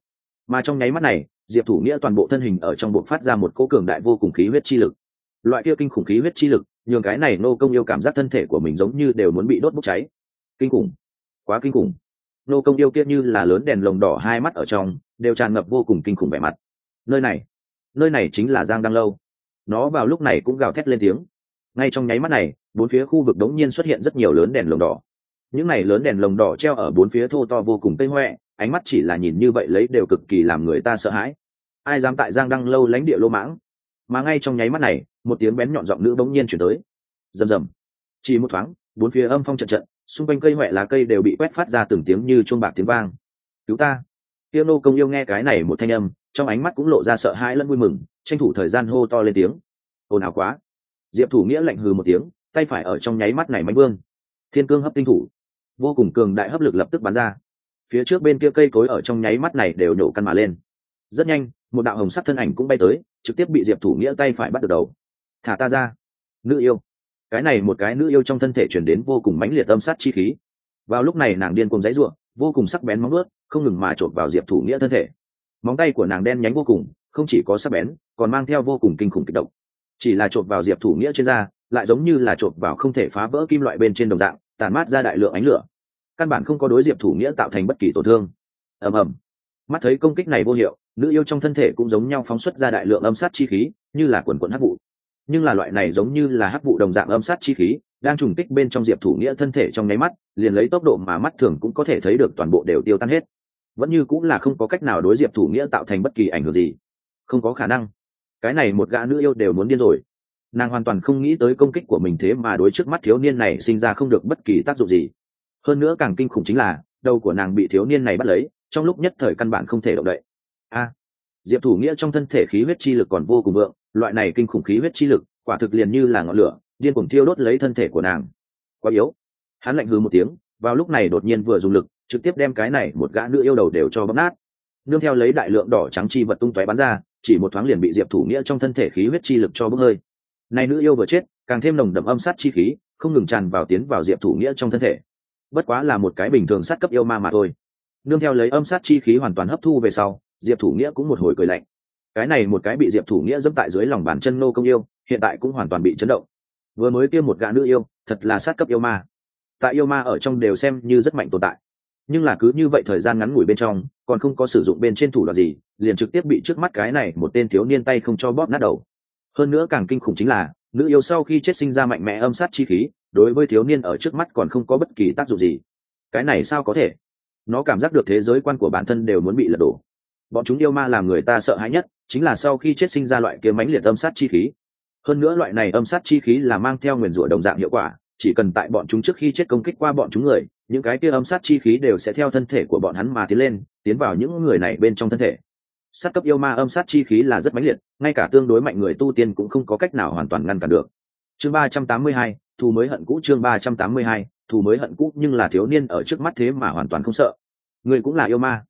Mà trong nháy mắt này, diệp thủ nghĩa toàn bộ thân hình ở trong buộc phát ra một cô cường đại vô cùng khí huyết chi lực. Loại kia kinh khủng khí huyết chi lực, nhường cái này nô công yêu cảm giác thân thể của mình giống như đều muốn bị đốt bốc cháy. Kinh khủng. Quá kinh khủng nô công yêu kia như là lớn đèn lồng đỏ hai mắt ở trong, đều tràn ngập vô cùng kinh khủng vẻ mặt. Nơi này nơi này chính là giang đăng lâu. Nó vào lúc này cũng gào thét lên tiếng. Ngay trong nháy mắt này, bốn phía khu vực đống nhiên xuất hiện rất nhiều lớn đèn lồng đỏ. Những này lớn đèn lồng đỏ treo ở bốn phía thô to vô cùng tây huệ ánh mắt chỉ là nhìn như vậy lấy đều cực kỳ làm người ta sợ hãi. Ai dám tại giang đăng lâu lánh địa lô mãng? Mà ngay trong nháy mắt này, một tiếng bén nhọn giọng nữ bỗng nhiên chuyển tới. Rầm rầm. Chỉ một thoáng, bốn phía âm phong trận trận xung quanh cây huệ lá cây đều bị quét phát ra từng tiếng như chuông bạc tiếng vang. Cứu ta. Tiêu nô công yêu nghe cái này một thanh âm, trong ánh mắt cũng lộ ra sợ hãi lẫn vui mừng, tranh thủ thời gian hô to lên tiếng. Ồn ào quá. Diệp thủ nghĩa lạnh hừ một tiếng, tay phải ở trong nháy mắt này mạnh vương. Thiên cương hấp tinh thủ. Vô cùng cường đại hấp lực lập tức bắn ra. Phía trước bên kia cây cối ở trong nháy mắt này đều nhổ căn mà lên. Rất nhanh, một đạo hồng sắc thân ảnh cũng bay tới, trực tiếp bị diệp thủ nghĩa tay phải bắt được đầu. Thả ta ra. Nữ yêu cái này một cái nữ yêu trong thân thể chuyển đến vô cùng mãnh liệt âm sát chi khí. Vào lúc này nàng điên cùng dãy ruộng vô cùng sắc bén móng ướt không ngừng mà trộn vào diệp thủ nghĩa thân thể. Móng tay của nàng đen nhánh vô cùng, không chỉ có sắc bén, còn mang theo vô cùng kinh khủng kịch động. Chỉ là trộn vào diệp thủ nghĩa trên da, lại giống như là trộn vào không thể phá vỡ kim loại bên trên đồng dạng tàn mát ra đại lượng ánh lửa. Căn bản không có đối diệp thủ nghĩa tạo thành bất kỳ tổn thương. Ầm ầm. Mắt thấy công kích này vô hiệu, nữ yêu trong thân thể cũng giống nhau phóng xuất ra đại lượng âm sát chi khí, như là quần quần hắc vụ nhưng là loại này giống như là hắc vụ đồng dạng âm sát chi khí, đang trùng kích bên trong diệp thủ nghĩa thân thể trong nháy mắt, liền lấy tốc độ mà mắt thường cũng có thể thấy được toàn bộ đều tiêu tan hết. Vẫn như cũng là không có cách nào đối diệp thủ nghĩa tạo thành bất kỳ ảnh hưởng gì. Không có khả năng. Cái này một gã nữ yêu đều muốn điên rồi. Nàng hoàn toàn không nghĩ tới công kích của mình thế mà đối trước mắt thiếu niên này sinh ra không được bất kỳ tác dụng gì. Hơn nữa càng kinh khủng chính là, đầu của nàng bị thiếu niên này bắt lấy, trong lúc nhất thời căn bản không thể động đậy. A. Diệp thủ nghĩa trong thân thể khí huyết chi lực còn vô cùng vượng loại này kinh khủng khí huyết chi lực, quả thực liền như là ngọn lửa, điên cuồng thiêu đốt lấy thân thể của nàng. Quá yếu. Hắn lạnh hư một tiếng, vào lúc này đột nhiên vừa dùng lực, trực tiếp đem cái này một gã nữ yêu đầu đều cho bấm nát. Nương theo lấy đại lượng đỏ trắng chi vật tung tóe bắn ra, chỉ một thoáng liền bị diệp thủ nghĩa trong thân thể khí huyết chi lực cho bốc hơi. Này nữ yêu vừa chết, càng thêm nồng đậm âm sát chi khí, không ngừng tràn vào tiến vào diệp thủ nghĩa trong thân thể. Bất quá là một cái bình thường sát cấp yêu ma mà thôi. Nương theo lấy âm sát chi khí hoàn toàn hấp thu về sau, diệp thủ nghĩa cũng một hồi cười lạnh cái này một cái bị diệp thủ nghĩa dẫm tại dưới lòng bàn chân nô công yêu, hiện tại cũng hoàn toàn bị chấn động. Vừa mới tiêm một gã nữ yêu, thật là sát cấp yêu ma. Tại yêu ma ở trong đều xem như rất mạnh tồn tại. Nhưng là cứ như vậy thời gian ngắn ngủi bên trong, còn không có sử dụng bên trên thủ đoạn gì, liền trực tiếp bị trước mắt cái này một tên thiếu niên tay không cho bóp nát đầu. Hơn nữa càng kinh khủng chính là, nữ yêu sau khi chết sinh ra mạnh mẽ âm sát chi khí, đối với thiếu niên ở trước mắt còn không có bất kỳ tác dụng gì. Cái này sao có thể? Nó cảm giác được thế giới quan của bản thân đều muốn bị lật đổ bọn chúng yêu ma làm người ta sợ hãi nhất chính là sau khi chết sinh ra loại kia mãnh liệt âm sát chi khí. Hơn nữa loại này âm sát chi khí là mang theo nguyền rủa đồng dạng hiệu quả, chỉ cần tại bọn chúng trước khi chết công kích qua bọn chúng người, những cái kia âm sát chi khí đều sẽ theo thân thể của bọn hắn mà tiến lên, tiến vào những người này bên trong thân thể. Sát cấp yêu ma âm sát chi khí là rất mãnh liệt, ngay cả tương đối mạnh người tu tiên cũng không có cách nào hoàn toàn ngăn cản được. Chương ba trăm tám mươi hai, thù mới hận cũ chương ba trăm tám mươi hai, thù mới hận cũ nhưng là thiếu niên ở trước mắt thế mà hoàn toàn không sợ. Người cũng là yêu ma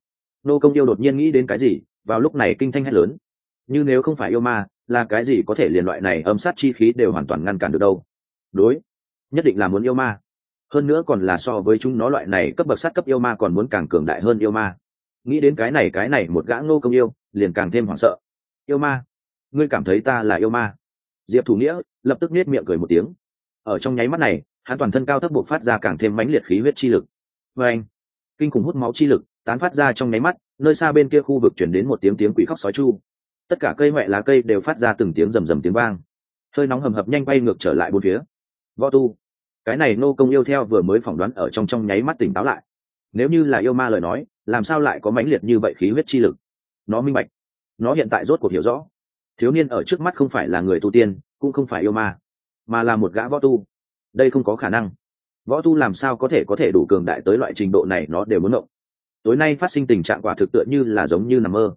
nô công yêu đột nhiên nghĩ đến cái gì, vào lúc này kinh thanh hét lớn. Như nếu không phải yêu ma, là cái gì có thể liền loại này âm sát chi khí đều hoàn toàn ngăn cản được đâu? Đối, nhất định là muốn yêu ma. Hơn nữa còn là so với chúng nó loại này cấp bậc sát cấp yêu ma còn muốn càng cường đại hơn yêu ma. Nghĩ đến cái này cái này một gã ngô công yêu, liền càng thêm hoảng sợ. Yêu ma? Ngươi cảm thấy ta là yêu ma? Diệp thủ nghĩa lập tức nết miệng cười một tiếng. Ở trong nháy mắt này, hắn toàn thân cao thấp buộc phát ra càng thêm mãnh liệt khí huyết chi lực. Vê anh, kinh khủng hút máu chi lực tán phát ra trong nháy mắt, nơi xa bên kia khu vực chuyển đến một tiếng tiếng quỷ khóc sói chu. Tất cả cây huệ lá cây đều phát ra từng tiếng rầm rầm tiếng vang. Hơi nóng hầm hập nhanh bay ngược trở lại bốn phía. Võ tu, cái này nô công yêu theo vừa mới phỏng đoán ở trong trong nháy mắt tỉnh táo lại. Nếu như là yêu ma lời nói, làm sao lại có mãnh liệt như vậy khí huyết chi lực? Nó minh bạch. Nó hiện tại rốt cuộc hiểu rõ. Thiếu niên ở trước mắt không phải là người tu tiên, cũng không phải yêu ma, mà là một gã võ tu. Đây không có khả năng. Võ tu làm sao có thể có thể đủ cường đại tới loại trình độ này, nó đều muốn động tối nay phát sinh tình trạng quả thực tựa như là giống như nằm mơ.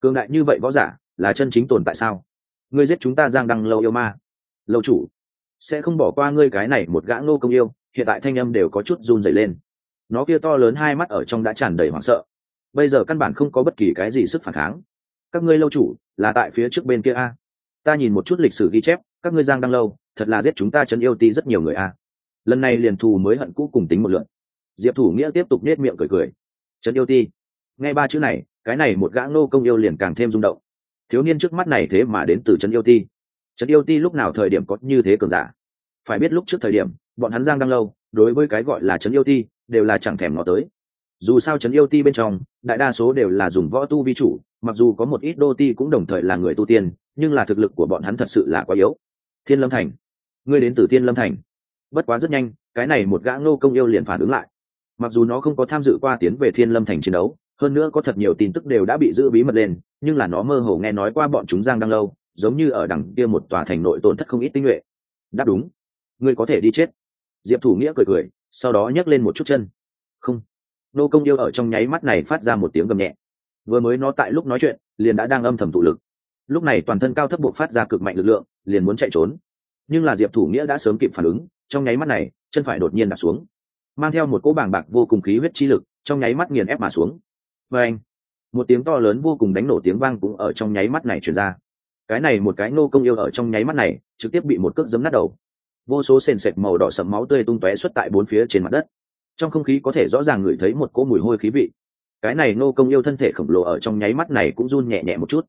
Cường đại như vậy võ giả là chân chính tồn tại sao? Ngươi giết chúng ta giang đăng lâu yêu ma. Lâu chủ, sẽ không bỏ qua ngươi cái này một gã ngô công yêu, hiện tại thanh âm đều có chút run dày lên. Nó kia to lớn hai mắt ở trong đã tràn đầy hoảng sợ. Bây giờ căn bản không có bất kỳ cái gì sức phản kháng. Các ngươi lâu chủ, là tại phía trước bên kia a. Ta nhìn một chút lịch sử ghi chép, các ngươi giang đăng lâu, thật là giết chúng ta chấn yêu ti rất nhiều người a. Lần này liền thù mới hận cũ cùng tính một lượn diệp thủ nghĩa tiếp tục nết miệng cười cười trấn yêu ti. Nghe ba chữ này, cái này một gã nô công yêu liền càng thêm rung động. Thiếu niên trước mắt này thế mà đến từ trấn yêu ti. Trấn yêu ti lúc nào thời điểm có như thế cường giả? Phải biết lúc trước thời điểm, bọn hắn giang đang lâu, đối với cái gọi là trấn yêu ti, đều là chẳng thèm nó tới. Dù sao trấn yêu ti bên trong, đại đa số đều là dùng võ tu vi chủ, mặc dù có một ít đô ti cũng đồng thời là người tu tiên, nhưng là thực lực của bọn hắn thật sự là quá yếu. Thiên lâm thành. Ngươi đến từ thiên lâm thành. Bất quá rất nhanh, cái này một gã ngô công yêu liền phản ứng lại mặc dù nó không có tham dự qua tiến về thiên lâm thành chiến đấu, hơn nữa có thật nhiều tin tức đều đã bị giữ bí mật lên, nhưng là nó mơ hồ nghe nói qua bọn chúng giang đang lâu, giống như ở đằng kia một tòa thành nội tổn thất không ít tinh nhuệ. Đáp đúng. Ngươi có thể đi chết. Diệp thủ nghĩa cười cười, sau đó nhấc lên một chút chân. Không. Nô công yêu ở trong nháy mắt này phát ra một tiếng gầm nhẹ. Vừa mới nó tại lúc nói chuyện, liền đã đang âm thầm tụ lực. Lúc này toàn thân cao thấp buộc phát ra cực mạnh lực lượng, liền muốn chạy trốn. Nhưng là diệp thủ nghĩa đã sớm kịp phản ứng, trong nháy mắt này, chân phải đột nhiên đặt xuống mang theo một cỗ bàng bạc vô cùng khí huyết chi lực, trong nháy mắt nghiền ép mà xuống. Và anh, một tiếng to lớn vô cùng đánh nổ tiếng vang cũng ở trong nháy mắt này truyền ra. Cái này một cái nô công yêu ở trong nháy mắt này, trực tiếp bị một cước giấm nát đầu. Vô số sền sệt màu đỏ sậm máu tươi tung tóe xuất tại bốn phía trên mặt đất. Trong không khí có thể rõ ràng ngửi thấy một cỗ mùi hôi khí vị. Cái này nô công yêu thân thể khổng lồ ở trong nháy mắt này cũng run nhẹ nhẹ một chút.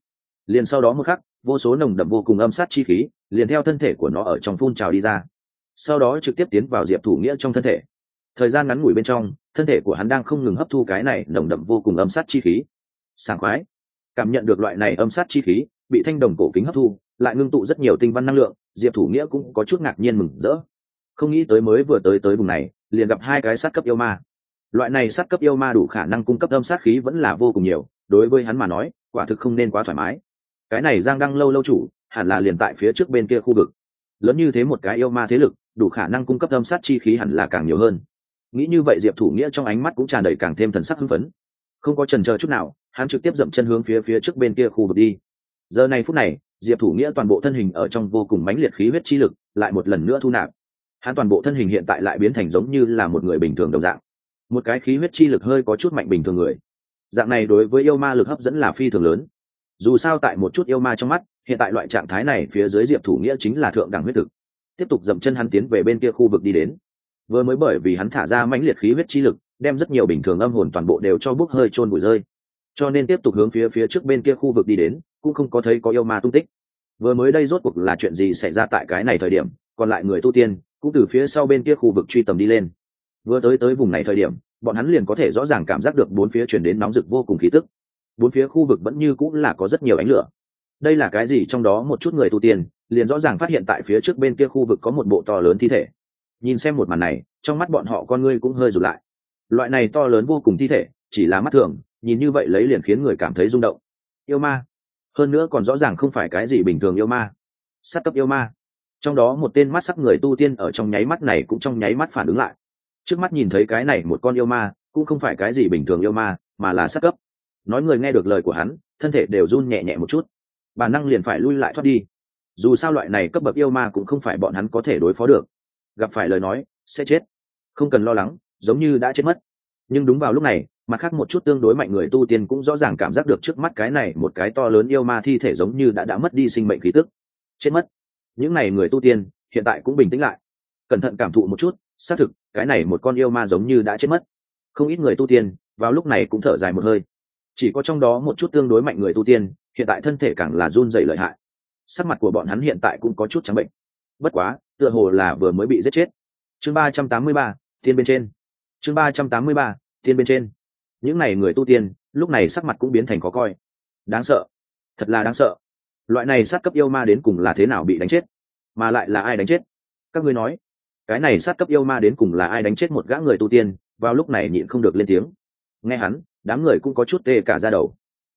Liền sau đó một khắc, vô số nồng đậm vô cùng âm sát chi khí, liền theo thân thể của nó ở trong phun trào đi ra. Sau đó trực tiếp tiến vào diệp thủ nghĩa trong thân thể thời gian ngắn ngủi bên trong, thân thể của hắn đang không ngừng hấp thu cái này nồng đậm vô cùng âm sát chi khí. Sảng khoái. Cảm nhận được loại này âm sát chi khí, bị thanh đồng cổ kính hấp thu, lại ngưng tụ rất nhiều tinh văn năng lượng, diệp thủ nghĩa cũng có chút ngạc nhiên mừng rỡ. Không nghĩ tới mới vừa tới tới vùng này, liền gặp hai cái sát cấp yêu ma. Loại này sát cấp yêu ma đủ khả năng cung cấp âm sát khí vẫn là vô cùng nhiều, đối với hắn mà nói, quả thực không nên quá thoải mái. Cái này giang đăng lâu lâu chủ, hẳn là liền tại phía trước bên kia khu vực. Lớn như thế một cái yêu ma thế lực, đủ khả năng cung cấp âm sát chi khí hẳn là càng nhiều hơn nghĩ như vậy diệp thủ nghĩa trong ánh mắt cũng tràn đầy càng thêm thần sắc hưng phấn. Không có trần chờ chút nào, hắn trực tiếp dậm chân hướng phía phía trước bên kia khu vực đi. Giờ này phút này, diệp thủ nghĩa toàn bộ thân hình ở trong vô cùng mãnh liệt khí huyết chi lực lại một lần nữa thu nạp. Hắn toàn bộ thân hình hiện tại lại biến thành giống như là một người bình thường đồng dạng. Một cái khí huyết chi lực hơi có chút mạnh bình thường người. Dạng này đối với yêu ma lực hấp dẫn là phi thường lớn. Dù sao tại một chút yêu ma trong mắt, hiện tại loại trạng thái này phía dưới diệp thủ nghĩa chính là thượng đẳng huyết thực. Tiếp tục dậm chân hắn tiến về bên kia khu vực đi đến vừa mới bởi vì hắn thả ra mãnh liệt khí huyết chi lực, đem rất nhiều bình thường âm hồn toàn bộ đều cho bốc hơi trôn bụi rơi. Cho nên tiếp tục hướng phía phía trước bên kia khu vực đi đến, cũng không có thấy có yêu ma tung tích. Vừa mới đây rốt cuộc là chuyện gì xảy ra tại cái này thời điểm, còn lại người tu tiên cũng từ phía sau bên kia khu vực truy tầm đi lên. Vừa tới tới vùng này thời điểm, bọn hắn liền có thể rõ ràng cảm giác được bốn phía chuyển đến nóng rực vô cùng khí tức. Bốn phía khu vực vẫn như cũng là có rất nhiều ánh lửa. Đây là cái gì trong đó một chút người tu tiên, liền rõ ràng phát hiện tại phía trước bên kia khu vực có một bộ to lớn thi thể nhìn xem một màn này, trong mắt bọn họ con ngươi cũng hơi rụt lại. Loại này to lớn vô cùng thi thể, chỉ là mắt thường, nhìn như vậy lấy liền khiến người cảm thấy rung động. Yêu ma. Hơn nữa còn rõ ràng không phải cái gì bình thường yêu ma. Sát cấp yêu ma. Trong đó một tên mắt sắc người tu tiên ở trong nháy mắt này cũng trong nháy mắt phản ứng lại. Trước mắt nhìn thấy cái này một con yêu ma, cũng không phải cái gì bình thường yêu ma, mà là sát cấp. Nói người nghe được lời của hắn, thân thể đều run nhẹ nhẹ một chút. Bản năng liền phải lui lại thoát đi. Dù sao loại này cấp bậc yêu ma cũng không phải bọn hắn có thể đối phó được gặp phải lời nói, sẽ chết. Không cần lo lắng, giống như đã chết mất. Nhưng đúng vào lúc này, mặt khác một chút tương đối mạnh người tu tiên cũng rõ ràng cảm giác được trước mắt cái này một cái to lớn yêu ma thi thể giống như đã đã mất đi sinh mệnh khí tức. Chết mất. Những này người tu tiên, hiện tại cũng bình tĩnh lại. Cẩn thận cảm thụ một chút, xác thực, cái này một con yêu ma giống như đã chết mất. Không ít người tu tiên, vào lúc này cũng thở dài một hơi. Chỉ có trong đó một chút tương đối mạnh người tu tiên, hiện tại thân thể càng là run dày lợi hại. Sắc mặt của bọn hắn hiện tại cũng có chút trắng bệnh bất quá, tựa hồ là vừa mới bị giết chết. Chương ba trăm tám mươi ba thiên bên trên. Chương ba trăm tám mươi ba thiên bên trên. Những n à y người tu tiên, lúc này sắc mặt cũng biến thành khó coi. Đáng sợ. Thật là đáng sợ. Loại này sát cấp yêu ma đến cùng là thế nào bị đánh chết? Mà lại là ai đánh chết? Các ngươi nói. Cái này sát cấp yêu ma đến cùng là ai đánh chết một gã người tu tiên, vào lúc này nhịn không được lên tiếng. Nghe hắn, đám người cũng có chút tê cả ra đầu.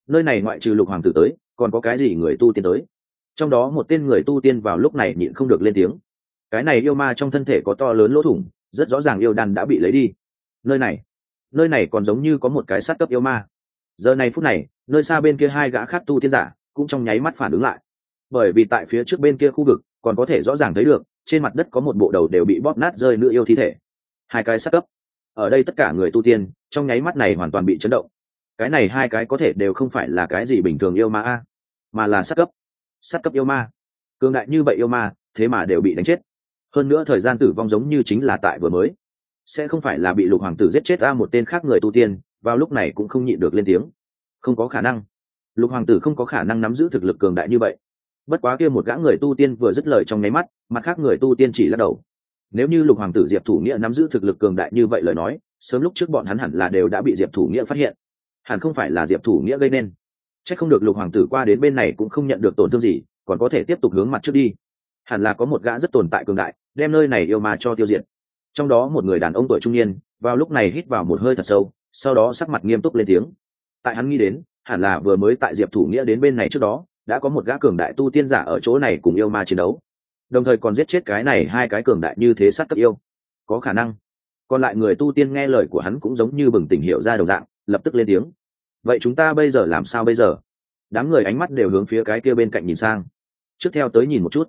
Nơi này ngoại trừ lục hoàng tử tới, còn có cái gì người tu tiên tới? Trong đó một tên người tu tiên vào lúc này nhịn không được lên tiếng. Cái này yêu ma trong thân thể có to lớn lỗ thủng, rất rõ ràng yêu đan đã bị lấy đi. Nơi này nơi này còn giống như có một cái sát cấp yêu ma. Giờ này phút này, nơi xa bên kia hai gã khác tu tiên giả cũng trong nháy mắt phản ứng lại. Bởi vì tại phía trước bên kia khu vực, còn có thể rõ ràng thấy được, trên mặt đất có một bộ đầu đều bị bóp nát rơi nữ yêu thi thể. Hai cái sát cấp. Ở đây tất cả người tu tiên, trong nháy mắt này hoàn toàn bị chấn động. Cái này hai cái có thể đều không phải là cái gì bình thường yêu ma a, mà là sát cấp sát cấp yêu ma. Cường đại như vậy yêu ma, thế mà đều bị đánh chết. Hơn nữa thời gian tử vong giống như chính là tại vừa mới. Sẽ không phải là bị lục hoàng tử giết chết ra một tên khác người tu tiên, vào lúc này cũng không nhịn được lên tiếng. Không có khả năng. Lục hoàng tử không có khả năng nắm giữ thực lực cường đại như vậy. Bất quá kia một gã người tu tiên vừa dứt lời trong nháy mắt, mặt khác người tu tiên chỉ lắc đầu. Nếu như lục hoàng tử diệp thủ nghĩa nắm giữ thực lực cường đại như vậy lời nói, sớm lúc trước bọn hắn hẳn là đều đã bị diệp thủ nghĩa phát hiện. Hẳn không phải là diệp thủ nghĩa gây nên c h ắ c không được lục hoàng tử qua đến bên này cũng không nhận được tổn thương gì, còn có thể tiếp tục hướng mặt trước đi. Hẳn là có một gã rất tồn tại cường đại, đem nơi này yêu ma cho tiêu diệt. Trong đó một người đàn ông tuổi trung niên, vào lúc này hít vào một hơi thật sâu, sau đó sắc mặt nghiêm túc lên tiếng. Tại hắn nghĩ đến, hẳn là vừa mới tại diệp thủ nghĩa đến bên này trước đó, đã có một gã cường đại tu tiên giả ở chỗ này cùng yêu ma chiến đấu. Đồng thời còn giết chết cái này hai cái cường đại như thế sát cấp yêu. Có khả năng. Còn lại người tu tiên nghe lời của hắn cũng giống như bừng tỉnh hiểu ra đồng dạng, lập tức lên tiếng vậy chúng ta bây giờ làm sao bây giờ? Đám người ánh mắt đều hướng phía cái kia bên cạnh nhìn sang. Trước theo tới nhìn một chút.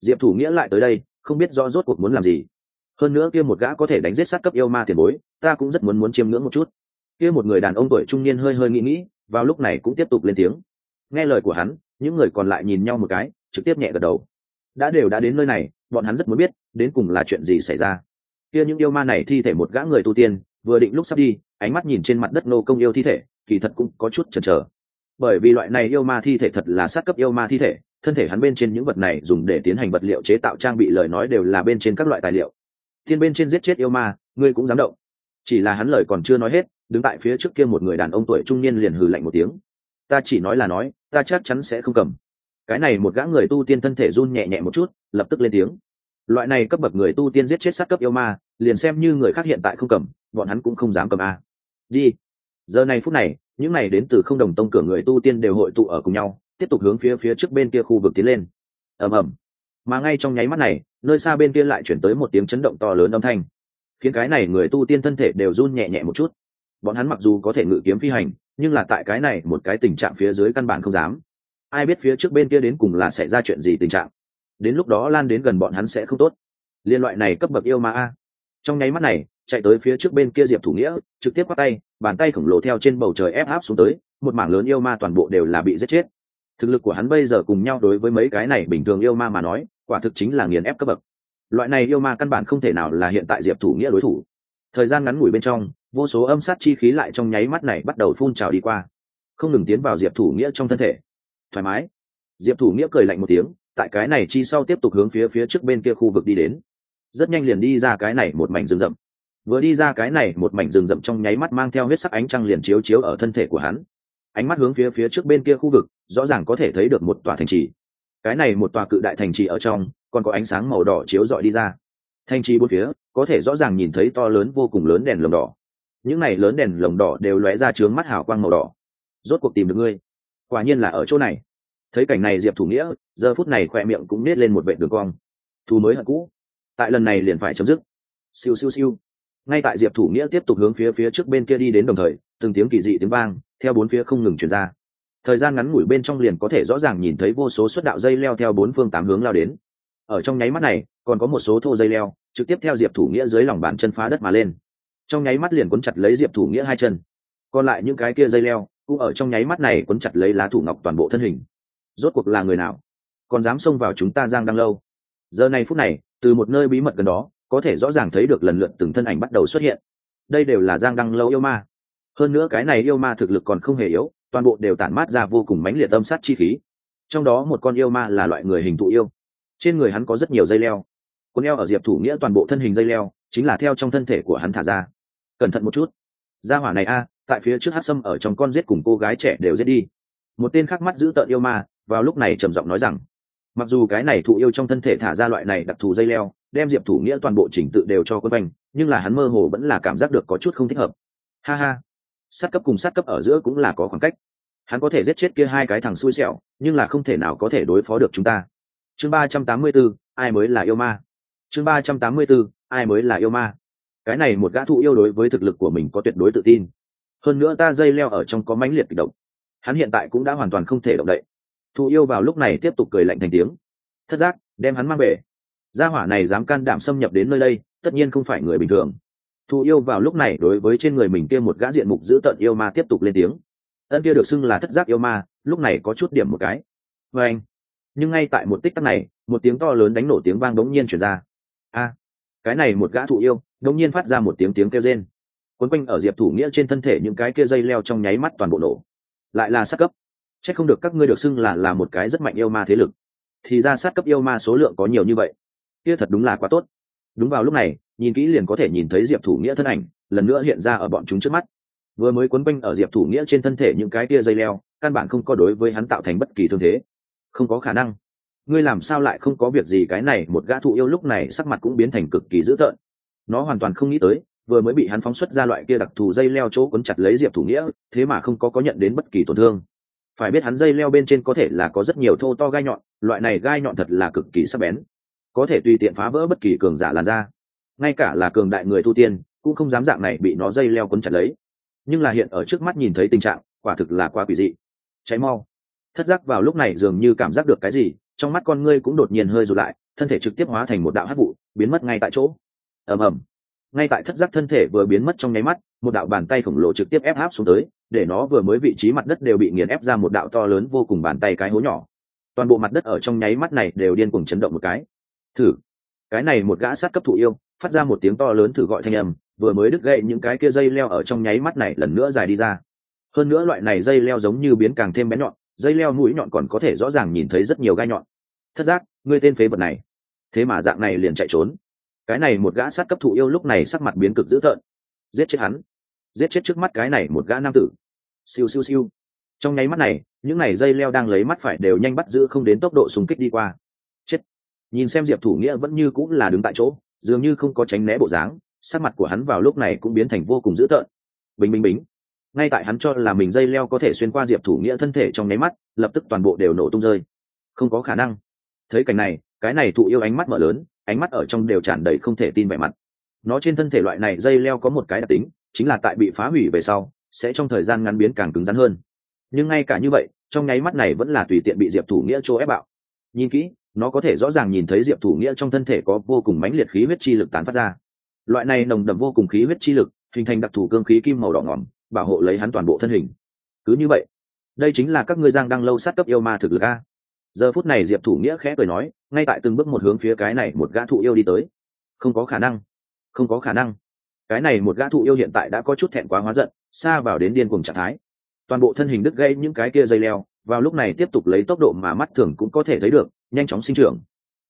Diệp thủ nghĩa lại tới đây, không biết rõ rốt cuộc muốn làm gì. Hơn nữa kia một gã có thể đánh giết sát cấp yêu ma tiền bối, ta cũng rất muốn muốn chiêm ngưỡng một chút. Kia một người đàn ông tuổi trung niên hơi hơi nghĩ nghĩ, vào lúc này cũng tiếp tục lên tiếng. Nghe lời của hắn, những người còn lại nhìn nhau một cái, trực tiếp nhẹ gật đầu. Đã đều đã đến nơi này, bọn hắn rất muốn biết, đến cùng là chuyện gì xảy ra. Kia những yêu ma này thi thể một gã người tu tiên vừa định lúc sắp đi, ánh mắt nhìn trên mặt đất nô công yêu thi thể, kỳ thật cũng có chút chần chờ. Bởi vì loại này yêu ma thi thể thật là sát cấp yêu ma thi thể, thân thể hắn bên trên những vật này dùng để tiến hành vật liệu chế tạo trang bị lời nói đều là bên trên các loại tài liệu. Thiên bên trên giết chết yêu ma, ngươi cũng dám động. Chỉ là hắn lời còn chưa nói hết, đứng tại phía trước kia một người đàn ông tuổi trung niên liền hừ lạnh một tiếng. Ta chỉ nói là nói, ta chắc chắn sẽ không cầm. Cái này một gã người tu tiên thân thể run nhẹ nhẹ một chút, lập tức lên tiếng. Loại này cấp bậc người tu tiên giết chết sát cấp yêu ma, liền xem như người khác hiện tại không cầm bọn hắn cũng không dám cầm a. Đi. Giờ này phút này, những này đến từ không đồng tông cửa người tu tiên đều hội tụ ở cùng nhau, tiếp tục hướng phía phía trước bên kia khu vực tiến lên. Ầm ầm. Mà ngay trong nháy mắt này, nơi xa bên kia lại chuyển tới một tiếng chấn động to lớn âm thanh. Khiến cái này người tu tiên thân thể đều run nhẹ nhẹ một chút. Bọn hắn mặc dù có thể ngự kiếm phi hành, nhưng là tại cái này một cái tình trạng phía dưới căn bản không dám. Ai biết phía trước bên kia đến cùng là sẽ ra chuyện gì tình trạng. Đến lúc đó lan đến gần bọn hắn sẽ không tốt. Liên loại này cấp bậc yêu ma a. Trong nháy mắt này chạy tới phía trước bên kia diệp thủ nghĩa, trực tiếp bắt tay, bàn tay khổng lồ theo trên bầu trời ép áp xuống tới, một mảng lớn yêu ma toàn bộ đều là bị giết chết. Thực lực của hắn bây giờ cùng nhau đối với mấy cái này bình thường yêu ma mà nói, quả thực chính là nghiền ép cấp bậc. Loại này yêu ma căn bản không thể nào là hiện tại diệp thủ nghĩa đối thủ. Thời gian ngắn ngủi bên trong, vô số âm sát chi khí lại trong nháy mắt này bắt đầu phun trào đi qua. Không ngừng tiến vào diệp thủ nghĩa trong thân thể. Thoải mái. Diệp thủ nghĩa cười lạnh một tiếng, tại cái này chi sau tiếp tục hướng phía phía trước bên kia khu vực đi đến. Rất nhanh liền đi ra cái này một mảnh rừng rậm vừa đi ra cái này một mảnh rừng rậm trong nháy mắt mang theo huyết sắc ánh trăng liền chiếu chiếu ở thân thể của hắn. Ánh mắt hướng phía phía trước bên kia khu vực, rõ ràng có thể thấy được một tòa thành trì. Cái này một tòa cự đại thành trì ở trong, còn có ánh sáng màu đỏ chiếu rọi đi ra. Thành trì bốn phía, có thể rõ ràng nhìn thấy to lớn vô cùng lớn đèn lồng đỏ. Những này lớn đèn lồng đỏ đều lóe ra trướng mắt hào quang màu đỏ. Rốt cuộc tìm được ngươi. Quả nhiên là ở chỗ này. Thấy cảnh này diệp thủ nghĩa, giờ phút này khoe miệng cũng nết lên một vệ đường cong. Thù mới hận cũ. Tại lần này liền phải chấm dứt. Siêu siêu siêu ngay tại diệp thủ nghĩa tiếp tục hướng phía phía trước bên kia đi đến đồng thời, từng tiếng kỳ dị tiếng vang, theo bốn phía không ngừng chuyển ra. Thời gian ngắn ngủi bên trong liền có thể rõ ràng nhìn thấy vô số suất đạo dây leo theo bốn phương tám hướng lao đến. Ở trong nháy mắt này, còn có một số thô dây leo, trực tiếp theo diệp thủ nghĩa dưới lòng bàn chân phá đất mà lên. Trong nháy mắt liền cuốn chặt lấy diệp thủ nghĩa hai chân. Còn lại những cái kia dây leo, cũng ở trong nháy mắt này cuốn chặt lấy lá thủ ngọc toàn bộ thân hình. Rốt cuộc là người nào? Còn dám xông vào chúng ta giang đang lâu? Giờ này phút này, từ một nơi bí mật gần đó có thể rõ ràng thấy được lần lượt từng thân ảnh bắt đầu xuất hiện. Đây đều là giang đăng lâu yêu ma. Hơn nữa cái này yêu ma thực lực còn không hề yếu, toàn bộ đều tản mát ra vô cùng mãnh liệt âm sát chi khí. Trong đó một con yêu ma là loại người hình thụ yêu. Trên người hắn có rất nhiều dây leo. Con eo ở diệp thủ nghĩa toàn bộ thân hình dây leo, chính là theo trong thân thể của hắn thả ra. Cẩn thận một chút. Gia hỏa này a, tại phía trước hát sâm ở trong con giết cùng cô gái trẻ đều giết đi. Một tên khác mắt giữ tợn yêu ma, vào lúc này trầm giọng nói rằng, mặc dù cái này thụ yêu trong thân thể thả ra loại này đặc thù dây leo đem diệp thủ nghĩa toàn bộ trình tự đều cho quân quanh, nhưng là hắn mơ hồ vẫn là cảm giác được có chút không thích hợp. Ha ha, sát cấp cùng sát cấp ở giữa cũng là có khoảng cách. Hắn có thể giết chết kia hai cái thằng xui xẻo, nhưng là không thể nào có thể đối phó được chúng ta. Chương ba trăm tám mươi b ố ai mới là yêu ma? Chương ba trăm tám mươi b ố ai mới là yêu ma? Cái này một gã thụ yêu đối với thực lực của mình có tuyệt đối tự tin. Hơn nữa ta dây leo ở trong có mãnh liệt kịch động. Hắn hiện tại cũng đã hoàn toàn không thể động đậy. Thụ yêu vào lúc này tiếp tục cười lạnh thành tiếng. Thất giác, đem hắn mang về gia hỏa này dám can đảm xâm nhập đến nơi đây, tất nhiên không phải người bình thường. Thụ yêu vào lúc này đối với trên người mình kia một gã diện mục giữ tận yêu ma tiếp tục lên tiếng. Ân kia được xưng là thất giác yêu ma, lúc này có chút điểm một cái. Vê anh, nhưng ngay tại một tích tắc này, một tiếng to lớn đánh nổ tiếng vang đống nhiên chuyển ra. A, cái này một gã thụ yêu, đống nhiên phát ra một tiếng tiếng kêu rên. Quấn quanh ở diệp thủ nghĩa trên thân thể những cái kia dây leo trong nháy mắt toàn bộ nổ. Lại là sát cấp. C h ắ c không được các ngươi được xưng là là một cái rất mạnh yêu ma thế lực. Thì ra sát cấp yêu ma số lượng có nhiều như vậy kia thật đúng là quá tốt. Đúng vào lúc này, nhìn kỹ liền có thể nhìn thấy diệp thủ nghĩa thân ảnh, lần nữa hiện ra ở bọn chúng trước mắt. Vừa mới quấn quanh ở diệp thủ nghĩa trên thân thể những cái kia dây leo, căn bản không có đối với hắn tạo thành bất kỳ thương thế. Không có khả năng. Ngươi làm sao lại không có việc gì cái này, một gã thụ yêu lúc này sắc mặt cũng biến thành cực kỳ dữ tợn. Nó hoàn toàn không nghĩ tới, vừa mới bị hắn phóng xuất ra loại kia đặc thù dây leo chỗ quấn chặt lấy diệp thủ nghĩa, thế mà không có có nhận đến bất kỳ tổn thương. Phải biết hắn dây leo bên trên có thể là có rất nhiều thô to gai nhọn, loại này gai nhọn thật là cực kỳ sắc bén có thể tùy tiện phá vỡ bất kỳ cường giả làn da. Ngay cả là cường đại người thu tiên, cũng không dám dạng này bị nó dây leo quấn chặt lấy. Nhưng là hiện ở trước mắt nhìn thấy tình trạng, quả thực là quá quỷ dị. Cháy mau. Thất giác vào lúc này dường như cảm giác được cái gì, trong mắt con ngươi cũng đột nhiên hơi rụt lại, thân thể trực tiếp hóa thành một đạo hát vụ, biến mất ngay tại chỗ. Ầm ầm. Ngay tại thất giác thân thể vừa biến mất trong nháy mắt, một đạo bàn tay khổng lồ trực tiếp ép áp xuống tới, để nó vừa mới vị trí mặt đất đều bị nghiền ép ra một đạo to lớn vô cùng bàn tay cái hố nhỏ. Toàn bộ mặt đất ở trong nháy mắt này đều điên cuồng chấn động một cái thử. Cái này một gã sát cấp thụ yêu, phát ra một tiếng to lớn thử gọi thanh âm, vừa mới đứt gậy những cái kia dây leo ở trong nháy mắt này lần nữa dài đi ra. Hơn nữa loại này dây leo giống như biến càng thêm bé nhọn, dây leo mũi nhọn còn có thể rõ ràng nhìn thấy rất nhiều gai nhọn. Thất giác, ngươi tên phế vật này. Thế mà dạng này liền chạy trốn. Cái này một gã sát cấp thụ yêu lúc này sắc mặt biến cực dữ tợn. Giết chết hắn. Giết chết trước mắt cái này một gã nam tử. Siêu siêu siêu. Trong nháy mắt này, những này dây leo đang lấy mắt phải đều nhanh bắt giữ không đến tốc độ súng kích đi qua nhìn xem diệp thủ nghĩa vẫn như cũng là đứng tại chỗ, dường như không có tránh né bộ dáng, sắc mặt của hắn vào lúc này cũng biến thành vô cùng dữ tợn. Bình bình bình. Ngay tại hắn cho là mình dây leo có thể xuyên qua diệp thủ nghĩa thân thể trong nháy mắt, lập tức toàn bộ đều nổ tung rơi. Không có khả năng. Thấy cảnh này, cái này thụ yêu ánh mắt mở lớn, ánh mắt ở trong đều tràn đầy không thể tin vẻ mặt. Nó trên thân thể loại này dây leo có một cái đặc tính, chính là tại bị phá hủy về sau, sẽ trong thời gian ngắn biến càng cứng rắn hơn. Nhưng ngay cả như vậy, trong nháy mắt này vẫn là tùy tiện bị diệp thủ nghĩa chỗ ép bạo. Nhìn kỹ nó có thể rõ ràng nhìn thấy diệp thủ nghĩa trong thân thể có vô cùng mãnh liệt khí huyết chi lực tán phát ra. Loại này nồng đậm vô cùng khí huyết chi lực, hình thành đặc thù cương khí kim màu đỏ ngỏm, bảo hộ lấy hắn toàn bộ thân hình. Cứ như vậy, đây chính là các ngươi giang đang lâu sát cấp yêu ma thực lực a. Giờ phút này diệp thủ nghĩa khẽ cười nói, ngay tại từng bước một hướng phía cái này một gã thụ yêu đi tới. Không có khả năng, không có khả năng. Cái này một gã thụ yêu hiện tại đã có chút thẹn quá hóa giận, xa vào đến điên cùng trạng thái. Toàn bộ thân hình đứt gây những cái kia dây leo, vào lúc này tiếp tục lấy tốc độ mà mắt thường cũng có thể thấy được nhanh chóng sinh trưởng.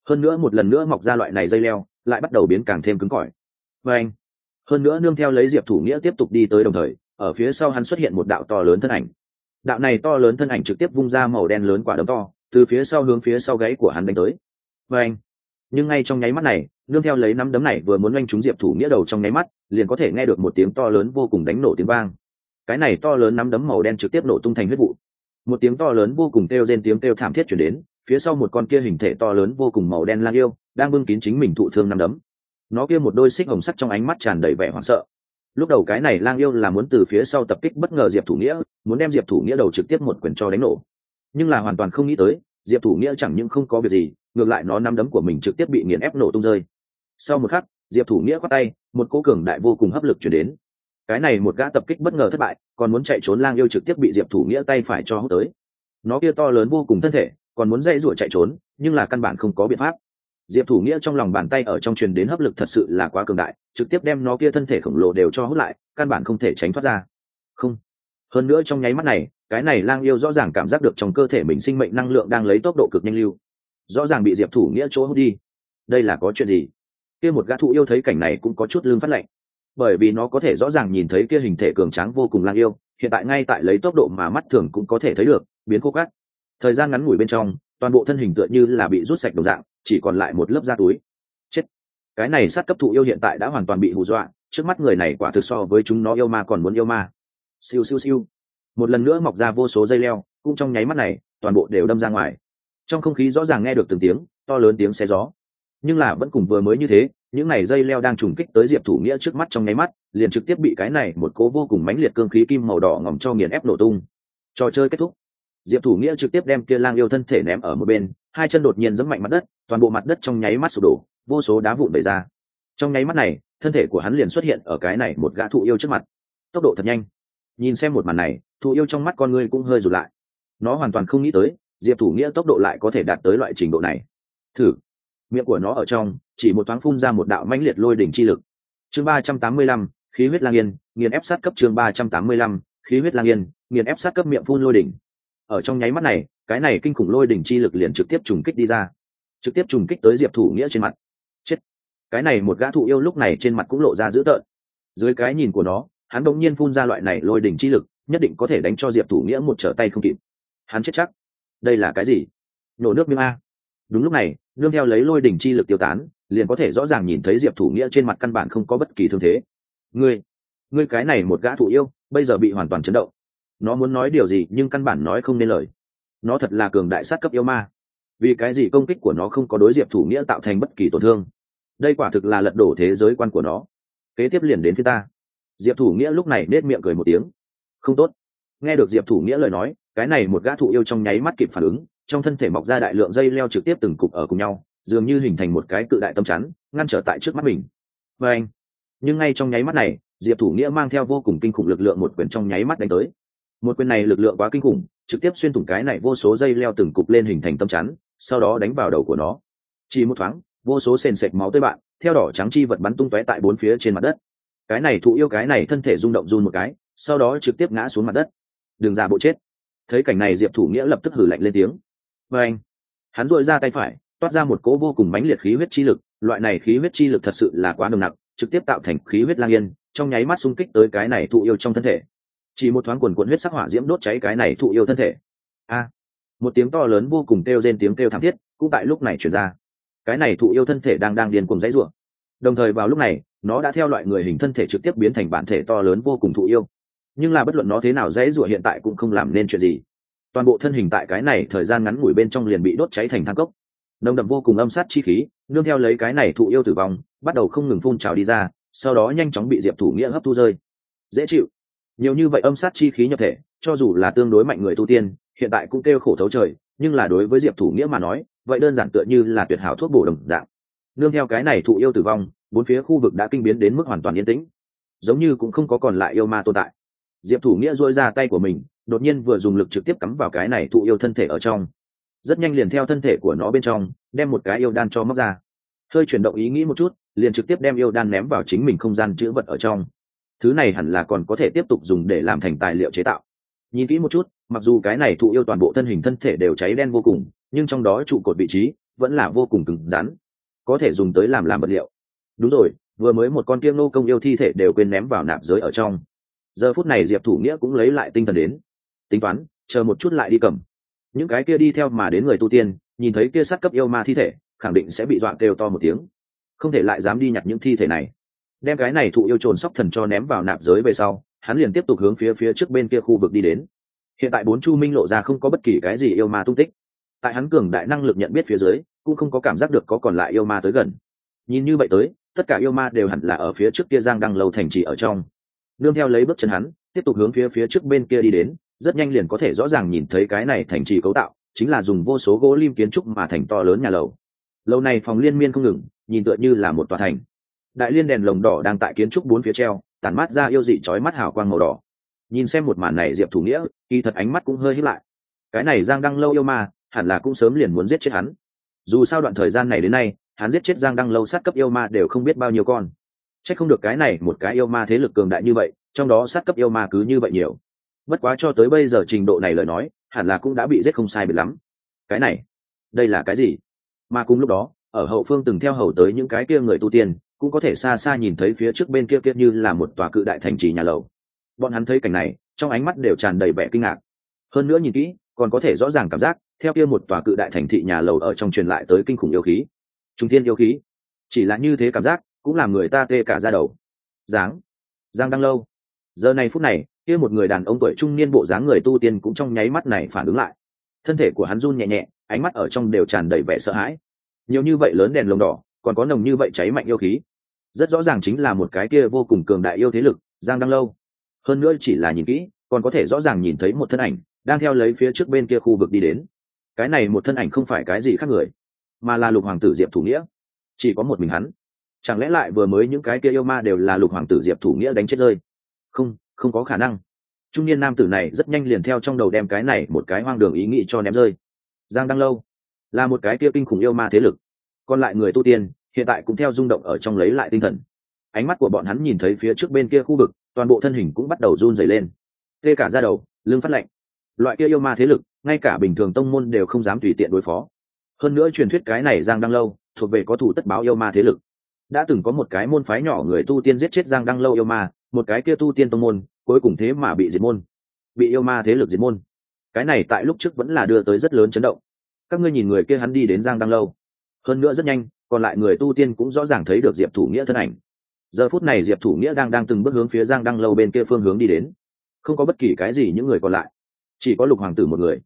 Hơn nữa một lần nữa mọc ra loại này dây leo, lại bắt đầu biến càng thêm cứng cỏi. Và anh, hơn nữa nương theo lấy diệp thủ nghĩa tiếp tục đi tới đồng thời, ở phía sau hắn xuất hiện một đạo to lớn thân ảnh. Đạo này to lớn thân ảnh trực tiếp vung ra màu đen lớn quả đấm to, từ phía sau hướng phía sau gáy của hắn đánh tới. Và anh, nhưng ngay trong nháy mắt này, nương theo lấy nắm đấm này vừa muốn oanh trúng diệp thủ nghĩa đầu trong nháy mắt, liền có thể nghe được một tiếng to lớn vô cùng đánh nổ tiếng vang. Cái này to lớn nắm đấm màu đen trực tiếp nổ tung thành huyết vụ. Một tiếng to lớn vô cùng kêu trên tiếng kêu thảm thiết chuyển đến phía sau một con kia hình thể to lớn vô cùng màu đen lang yêu, đang bưng kín chính mình thụ thương năm đấm. Nó kia một đôi xích hồng sắc trong ánh mắt tràn đầy vẻ hoảng sợ. Lúc đầu cái này lang yêu là muốn từ phía sau tập kích bất ngờ diệp thủ nghĩa, muốn đem diệp thủ nghĩa đầu trực tiếp một quyền cho đánh nổ. Nhưng là hoàn toàn không nghĩ tới, diệp thủ nghĩa chẳng những không có việc gì, ngược lại nó nắm đấm của mình trực tiếp bị nghiền ép nổ tung rơi. Sau một khắc, diệp thủ nghĩa khoát tay, một cố cường đại vô cùng hấp lực chuyển đến. Cái này một gã tập kích bất ngờ thất bại, còn muốn chạy trốn lang yêu trực tiếp bị diệp thủ nghĩa tay phải cho hút tới. Nó kia to lớn vô cùng thân thể còn muốn dây rủa chạy trốn, nhưng là căn bản không có biện pháp. Diệp thủ nghĩa trong lòng bàn tay ở trong truyền đến hấp lực thật sự là quá cường đại, trực tiếp đem nó kia thân thể khổng lồ đều cho hút lại, căn bản không thể tránh thoát ra. Không. Hơn nữa trong nháy mắt này, cái này lang yêu rõ ràng cảm giác được trong cơ thể mình sinh mệnh năng lượng đang lấy tốc độ cực nhanh lưu. Rõ ràng bị diệp thủ nghĩa chỗ hút đi. Đây là có chuyện gì? Kia một gã thụ yêu thấy cảnh này cũng có chút lương phát lạnh. Bởi vì nó có thể rõ ràng nhìn thấy kia hình thể cường tráng vô cùng lang yêu, hiện tại ngay tại lấy tốc độ mà mắt thường cũng có thể thấy được, biến khô cát thời gian ngắn ngủi bên trong, toàn bộ thân hình tựa như là bị rút sạch đồng dạng, chỉ còn lại một lớp da túi. Chết. Cái này sát cấp thụ yêu hiện tại đã hoàn toàn bị hù dọa, trước mắt người này quả thực so với chúng nó yêu ma còn muốn yêu ma. Siêu siêu siêu. Một lần nữa mọc ra vô số dây leo, cũng trong nháy mắt này, toàn bộ đều đâm ra ngoài. Trong không khí rõ ràng nghe được từng tiếng, to lớn tiếng xe gió. Nhưng là vẫn cùng vừa mới như thế, những này dây leo đang trùng kích tới diệp thủ nghĩa trước mắt trong nháy mắt, liền trực tiếp bị cái này một cố vô cùng mãnh liệt cương khí kim màu đỏ ngỏm cho nghiền ép nổ tung. Trò chơi kết thúc diệp thủ nghĩa trực tiếp đem kia lang yêu thân thể ném ở một bên, hai chân đột nhiên giẫm mạnh mặt đất, toàn bộ mặt đất trong nháy mắt sụp đổ, vô số đá vụn bể ra. Trong nháy mắt này, thân thể của hắn liền xuất hiện ở cái này một gã thụ yêu trước mặt. Tốc độ thật nhanh. Nhìn xem một màn này, thụ yêu trong mắt con ngươi cũng hơi rụt lại. Nó hoàn toàn không nghĩ tới, diệp thủ nghĩa tốc độ lại có thể đạt tới loại trình độ này. Thử. Miệng của nó ở trong, chỉ một thoáng phun ra một đạo mãnh liệt lôi đỉnh chi lực. Chương ba trăm tám mươi lăm, khí huyết lang yên, nghiền ép sát cấp chương ba trăm tám mươi lăm, khí huyết lang yên, nghiền ép sát cấp miệng phun lôi đỉnh ở trong nháy mắt này, cái này kinh khủng lôi đỉnh chi lực liền trực tiếp trùng kích đi ra. Trực tiếp trùng kích tới diệp thủ nghĩa trên mặt. Chết. Cái này một gã thụ yêu lúc này trên mặt cũng lộ ra dữ tợn. Dưới cái nhìn của nó, hắn đ ỗ n g nhiên phun ra loại này lôi đỉnh chi lực, nhất định có thể đánh cho diệp thủ nghĩa một trở tay không kịp. Hắn chết chắc. Đây là cái gì? Nổ nước miếng a. Đúng lúc này, nương theo lấy lôi đỉnh chi lực tiêu tán, liền có thể rõ ràng nhìn thấy diệp thủ nghĩa trên mặt căn bản không có bất kỳ thương thế. Ngươi ngươi cái này một gã thủ yêu, bây giờ bị hoàn toàn chấn động nó muốn nói điều gì nhưng căn bản nói không nên lời. Nó thật là cường đại sát cấp yêu ma. Vì cái gì công kích của nó không có đối diệp thủ nghĩa tạo thành bất kỳ tổn thương? Đây quả thực là lật đổ thế giới quan của nó. Kế tiếp liền đến phía ta. Diệp thủ nghĩa lúc này nết miệng cười một tiếng. Không tốt. Nghe được diệp thủ nghĩa lời nói, cái này một gã thụ yêu trong nháy mắt kịp phản ứng, trong thân thể mọc ra đại lượng dây leo trực tiếp từng cục ở cùng nhau, dường như hình thành một cái cự đại tâm chắn, ngăn trở tại trước mắt mình. Và anh. Nhưng ngay trong nháy mắt này, diệp thủ nghĩa mang theo vô cùng kinh khủng lực lượng một quyền trong nháy mắt đánh tới một quyền này lực lượng quá kinh khủng, trực tiếp xuyên thủng cái này vô số dây leo từng cục lên hình thành tâm chắn, sau đó đánh vào đầu của nó. Chỉ một thoáng, vô số sền sệt máu tới bạn, theo đỏ trắng chi vật bắn tung tóe tại bốn phía trên mặt đất. Cái này thụ yêu cái này thân thể rung động run một cái, sau đó trực tiếp ngã xuống mặt đất. Đường ra bộ chết. Thấy cảnh này diệp thủ nghĩa lập tức hử lạnh lên tiếng. Và anh, hắn dội ra tay phải, toát ra một cỗ vô cùng mãnh liệt khí huyết chi lực, loại này khí huyết chi lực thật sự là quá nồng nặng trực tiếp tạo thành khí huyết lang yên, trong nháy mắt xung kích tới cái này thụ yêu trong thân thể chỉ một thoáng quần quần huyết sắc hỏa diễm đốt cháy cái này thụ yêu thân thể. A, một tiếng to lớn vô cùng kêu lên tiếng kêu thảm thiết cũng tại lúc này chuyển ra. Cái này thụ yêu thân thể đang đang điên cuồng dãy rủa. Đồng thời vào lúc này, nó đã theo loại người hình thân thể trực tiếp biến thành bản thể to lớn vô cùng thụ yêu. Nhưng là bất luận nó thế nào dãy rủa hiện tại cũng không làm nên chuyện gì. Toàn bộ thân hình tại cái này thời gian ngắn ngủi bên trong liền bị đốt cháy thành thang cốc. Nồng đậm vô cùng âm sát chi khí, nương theo lấy cái này thụ yêu tử vong, bắt đầu không ngừng phun trào đi ra, sau đó nhanh chóng bị diệp thủ nghĩa hấp thu rơi. Dễ chịu nhiều như vậy âm sát chi khí nhập thể, cho dù là tương đối mạnh người tu tiên, hiện tại cũng kêu khổ thấu trời, nhưng là đối với diệp thủ nghĩa mà nói, vậy đơn giản tựa như là tuyệt hảo thuốc bổ đồng dạng. Nương theo cái này thụ yêu tử vong, bốn phía khu vực đã kinh biến đến mức hoàn toàn yên tĩnh. Giống như cũng không có còn lại yêu ma tồn tại. Diệp thủ nghĩa dôi ra tay của mình, đột nhiên vừa dùng lực trực tiếp cắm vào cái này thụ yêu thân thể ở trong. Rất nhanh liền theo thân thể của nó bên trong, đem một cái yêu đan cho móc ra. Hơi chuyển động ý nghĩ một chút, liền trực tiếp đem yêu đan ném vào chính mình không gian chữ vật ở trong thứ này hẳn là còn có thể tiếp tục dùng để làm thành tài liệu chế tạo. Nhìn kỹ một chút, mặc dù cái này thụ yêu toàn bộ thân hình thân thể đều cháy đen vô cùng, nhưng trong đó trụ cột vị trí vẫn là vô cùng cứng rắn, có thể dùng tới làm làm vật liệu. Đúng rồi, vừa mới một con kiêng nô công yêu thi thể đều quên ném vào nạp giới ở trong. Giờ phút này diệp thủ nghĩa cũng lấy lại tinh thần đến. Tính toán, chờ một chút lại đi cầm. Những cái kia đi theo mà đến người tu tiên, nhìn thấy kia sát cấp yêu ma thi thể, khẳng định sẽ bị dọa kêu to một tiếng. Không thể lại dám đi nhặt những thi thể này đem cái này thụ yêu trồn sóc thần cho ném vào nạp giới về sau, hắn liền tiếp tục hướng phía phía trước bên kia khu vực đi đến. Hiện tại bốn chu minh lộ ra không có bất kỳ cái gì yêu ma tung tích. Tại hắn cường đại năng lực nhận biết phía dưới, cũng không có cảm giác được có còn lại yêu ma tới gần. Nhìn như vậy tới, tất cả yêu ma đều hẳn là ở phía trước kia giang đăng lâu thành trì ở trong. Nương theo lấy bước chân hắn, tiếp tục hướng phía phía trước bên kia đi đến, rất nhanh liền có thể rõ ràng nhìn thấy cái này thành trì cấu tạo, chính là dùng vô số gỗ lim kiến trúc mà thành to lớn nhà lầu. Lâu này phòng liên miên không ngừng, nhìn tựa như là một tòa thành đại liên đèn lồng đỏ đang tại kiến trúc bốn phía treo, tản mát ra yêu dị chói mắt hào quang màu đỏ. Nhìn xem một màn này diệp thủ nghĩa, kỳ thật ánh mắt cũng hơi hít lại. Cái này giang đăng lâu yêu ma, hẳn là cũng sớm liền muốn giết chết hắn. Dù sao đoạn thời gian này đến nay, hắn giết chết giang đăng lâu sát cấp yêu ma đều không biết bao nhiêu con. C h ắ c không được cái này một cái yêu ma thế lực cường đại như vậy, trong đó sát cấp yêu ma cứ như vậy nhiều. Bất quá cho tới bây giờ trình độ này lời nói, hẳn là cũng đã bị giết không sai bị lắm. Cái này, đây là cái gì? Mà cùng lúc đó, ở hậu phương từng theo hầu tới những cái kia người tu tiên cũng có thể xa xa nhìn thấy phía trước bên kia kia như là một tòa cự đại thành trì nhà lầu. Bọn hắn thấy cảnh này, trong ánh mắt đều tràn đầy vẻ kinh ngạc. Hơn nữa nhìn kỹ, còn có thể rõ ràng cảm giác, theo kia một tòa cự đại thành thị nhà lầu ở trong truyền lại tới kinh khủng yêu khí. Trung thiên yêu khí. Chỉ là như thế cảm giác, cũng làm người ta tê cả ra đầu. Dáng giang đang lâu. Giờ này phút này, kia một người đàn ông tuổi trung niên bộ dáng người tu tiên cũng trong nháy mắt này phản ứng lại. Thân thể của hắn run nhẹ nhẹ, ánh mắt ở trong đều tràn đầy vẻ sợ hãi. Nhiều như vậy lớn đèn lồng đỏ còn có nồng như vậy cháy mạnh yêu khí. Rất rõ ràng chính là một cái kia vô cùng cường đại yêu thế lực, giang đăng lâu. Hơn nữa chỉ là nhìn kỹ, còn có thể rõ ràng nhìn thấy một thân ảnh, đang theo lấy phía trước bên kia khu vực đi đến. Cái này một thân ảnh không phải cái gì khác người, mà là lục hoàng tử diệp thủ nghĩa. Chỉ có một mình hắn. Chẳng lẽ lại vừa mới những cái kia yêu ma đều là lục hoàng tử diệp thủ nghĩa đánh chết rơi? Không không có khả năng. Trung niên nam tử này rất nhanh liền theo trong đầu đem cái này một cái hoang đường ý nghĩ cho ném rơi. Giang đăng lâu là một cái kia kinh khủng yêu ma thế lực. Còn lại người tu tiên hiện tại cũng theo rung động ở trong lấy lại tinh thần. Ánh mắt của bọn hắn nhìn thấy phía trước bên kia khu vực, toàn bộ thân hình cũng bắt đầu run dày lên. Tê cả ra đầu, lưng phát lạnh. Loại kia yêu ma thế lực, ngay cả bình thường tông môn đều không dám tùy tiện đối phó. Hơn nữa truyền thuyết cái này giang đăng lâu, thuộc về có thủ tất báo yêu ma thế lực. Đã từng có một cái môn phái nhỏ người tu tiên giết chết giang đăng lâu yêu ma, một cái kia tu tiên tông môn, cuối cùng thế mà bị diệt môn. Bị yêu ma thế lực diệt môn. Cái này tại lúc trước vẫn là đưa tới rất lớn chấn động. Các ngươi nhìn người kia hắn đi đến giang đăng lâu. Hơn nữa rất nhanh còn lại người tu tiên cũng rõ ràng thấy được diệp thủ nghĩa thân ảnh. Giờ phút này diệp thủ nghĩa đang đang từng bước hướng phía giang đăng lâu bên kia phương hướng đi đến. Không có bất kỳ cái gì những người còn lại. Chỉ có lục hoàng tử một người.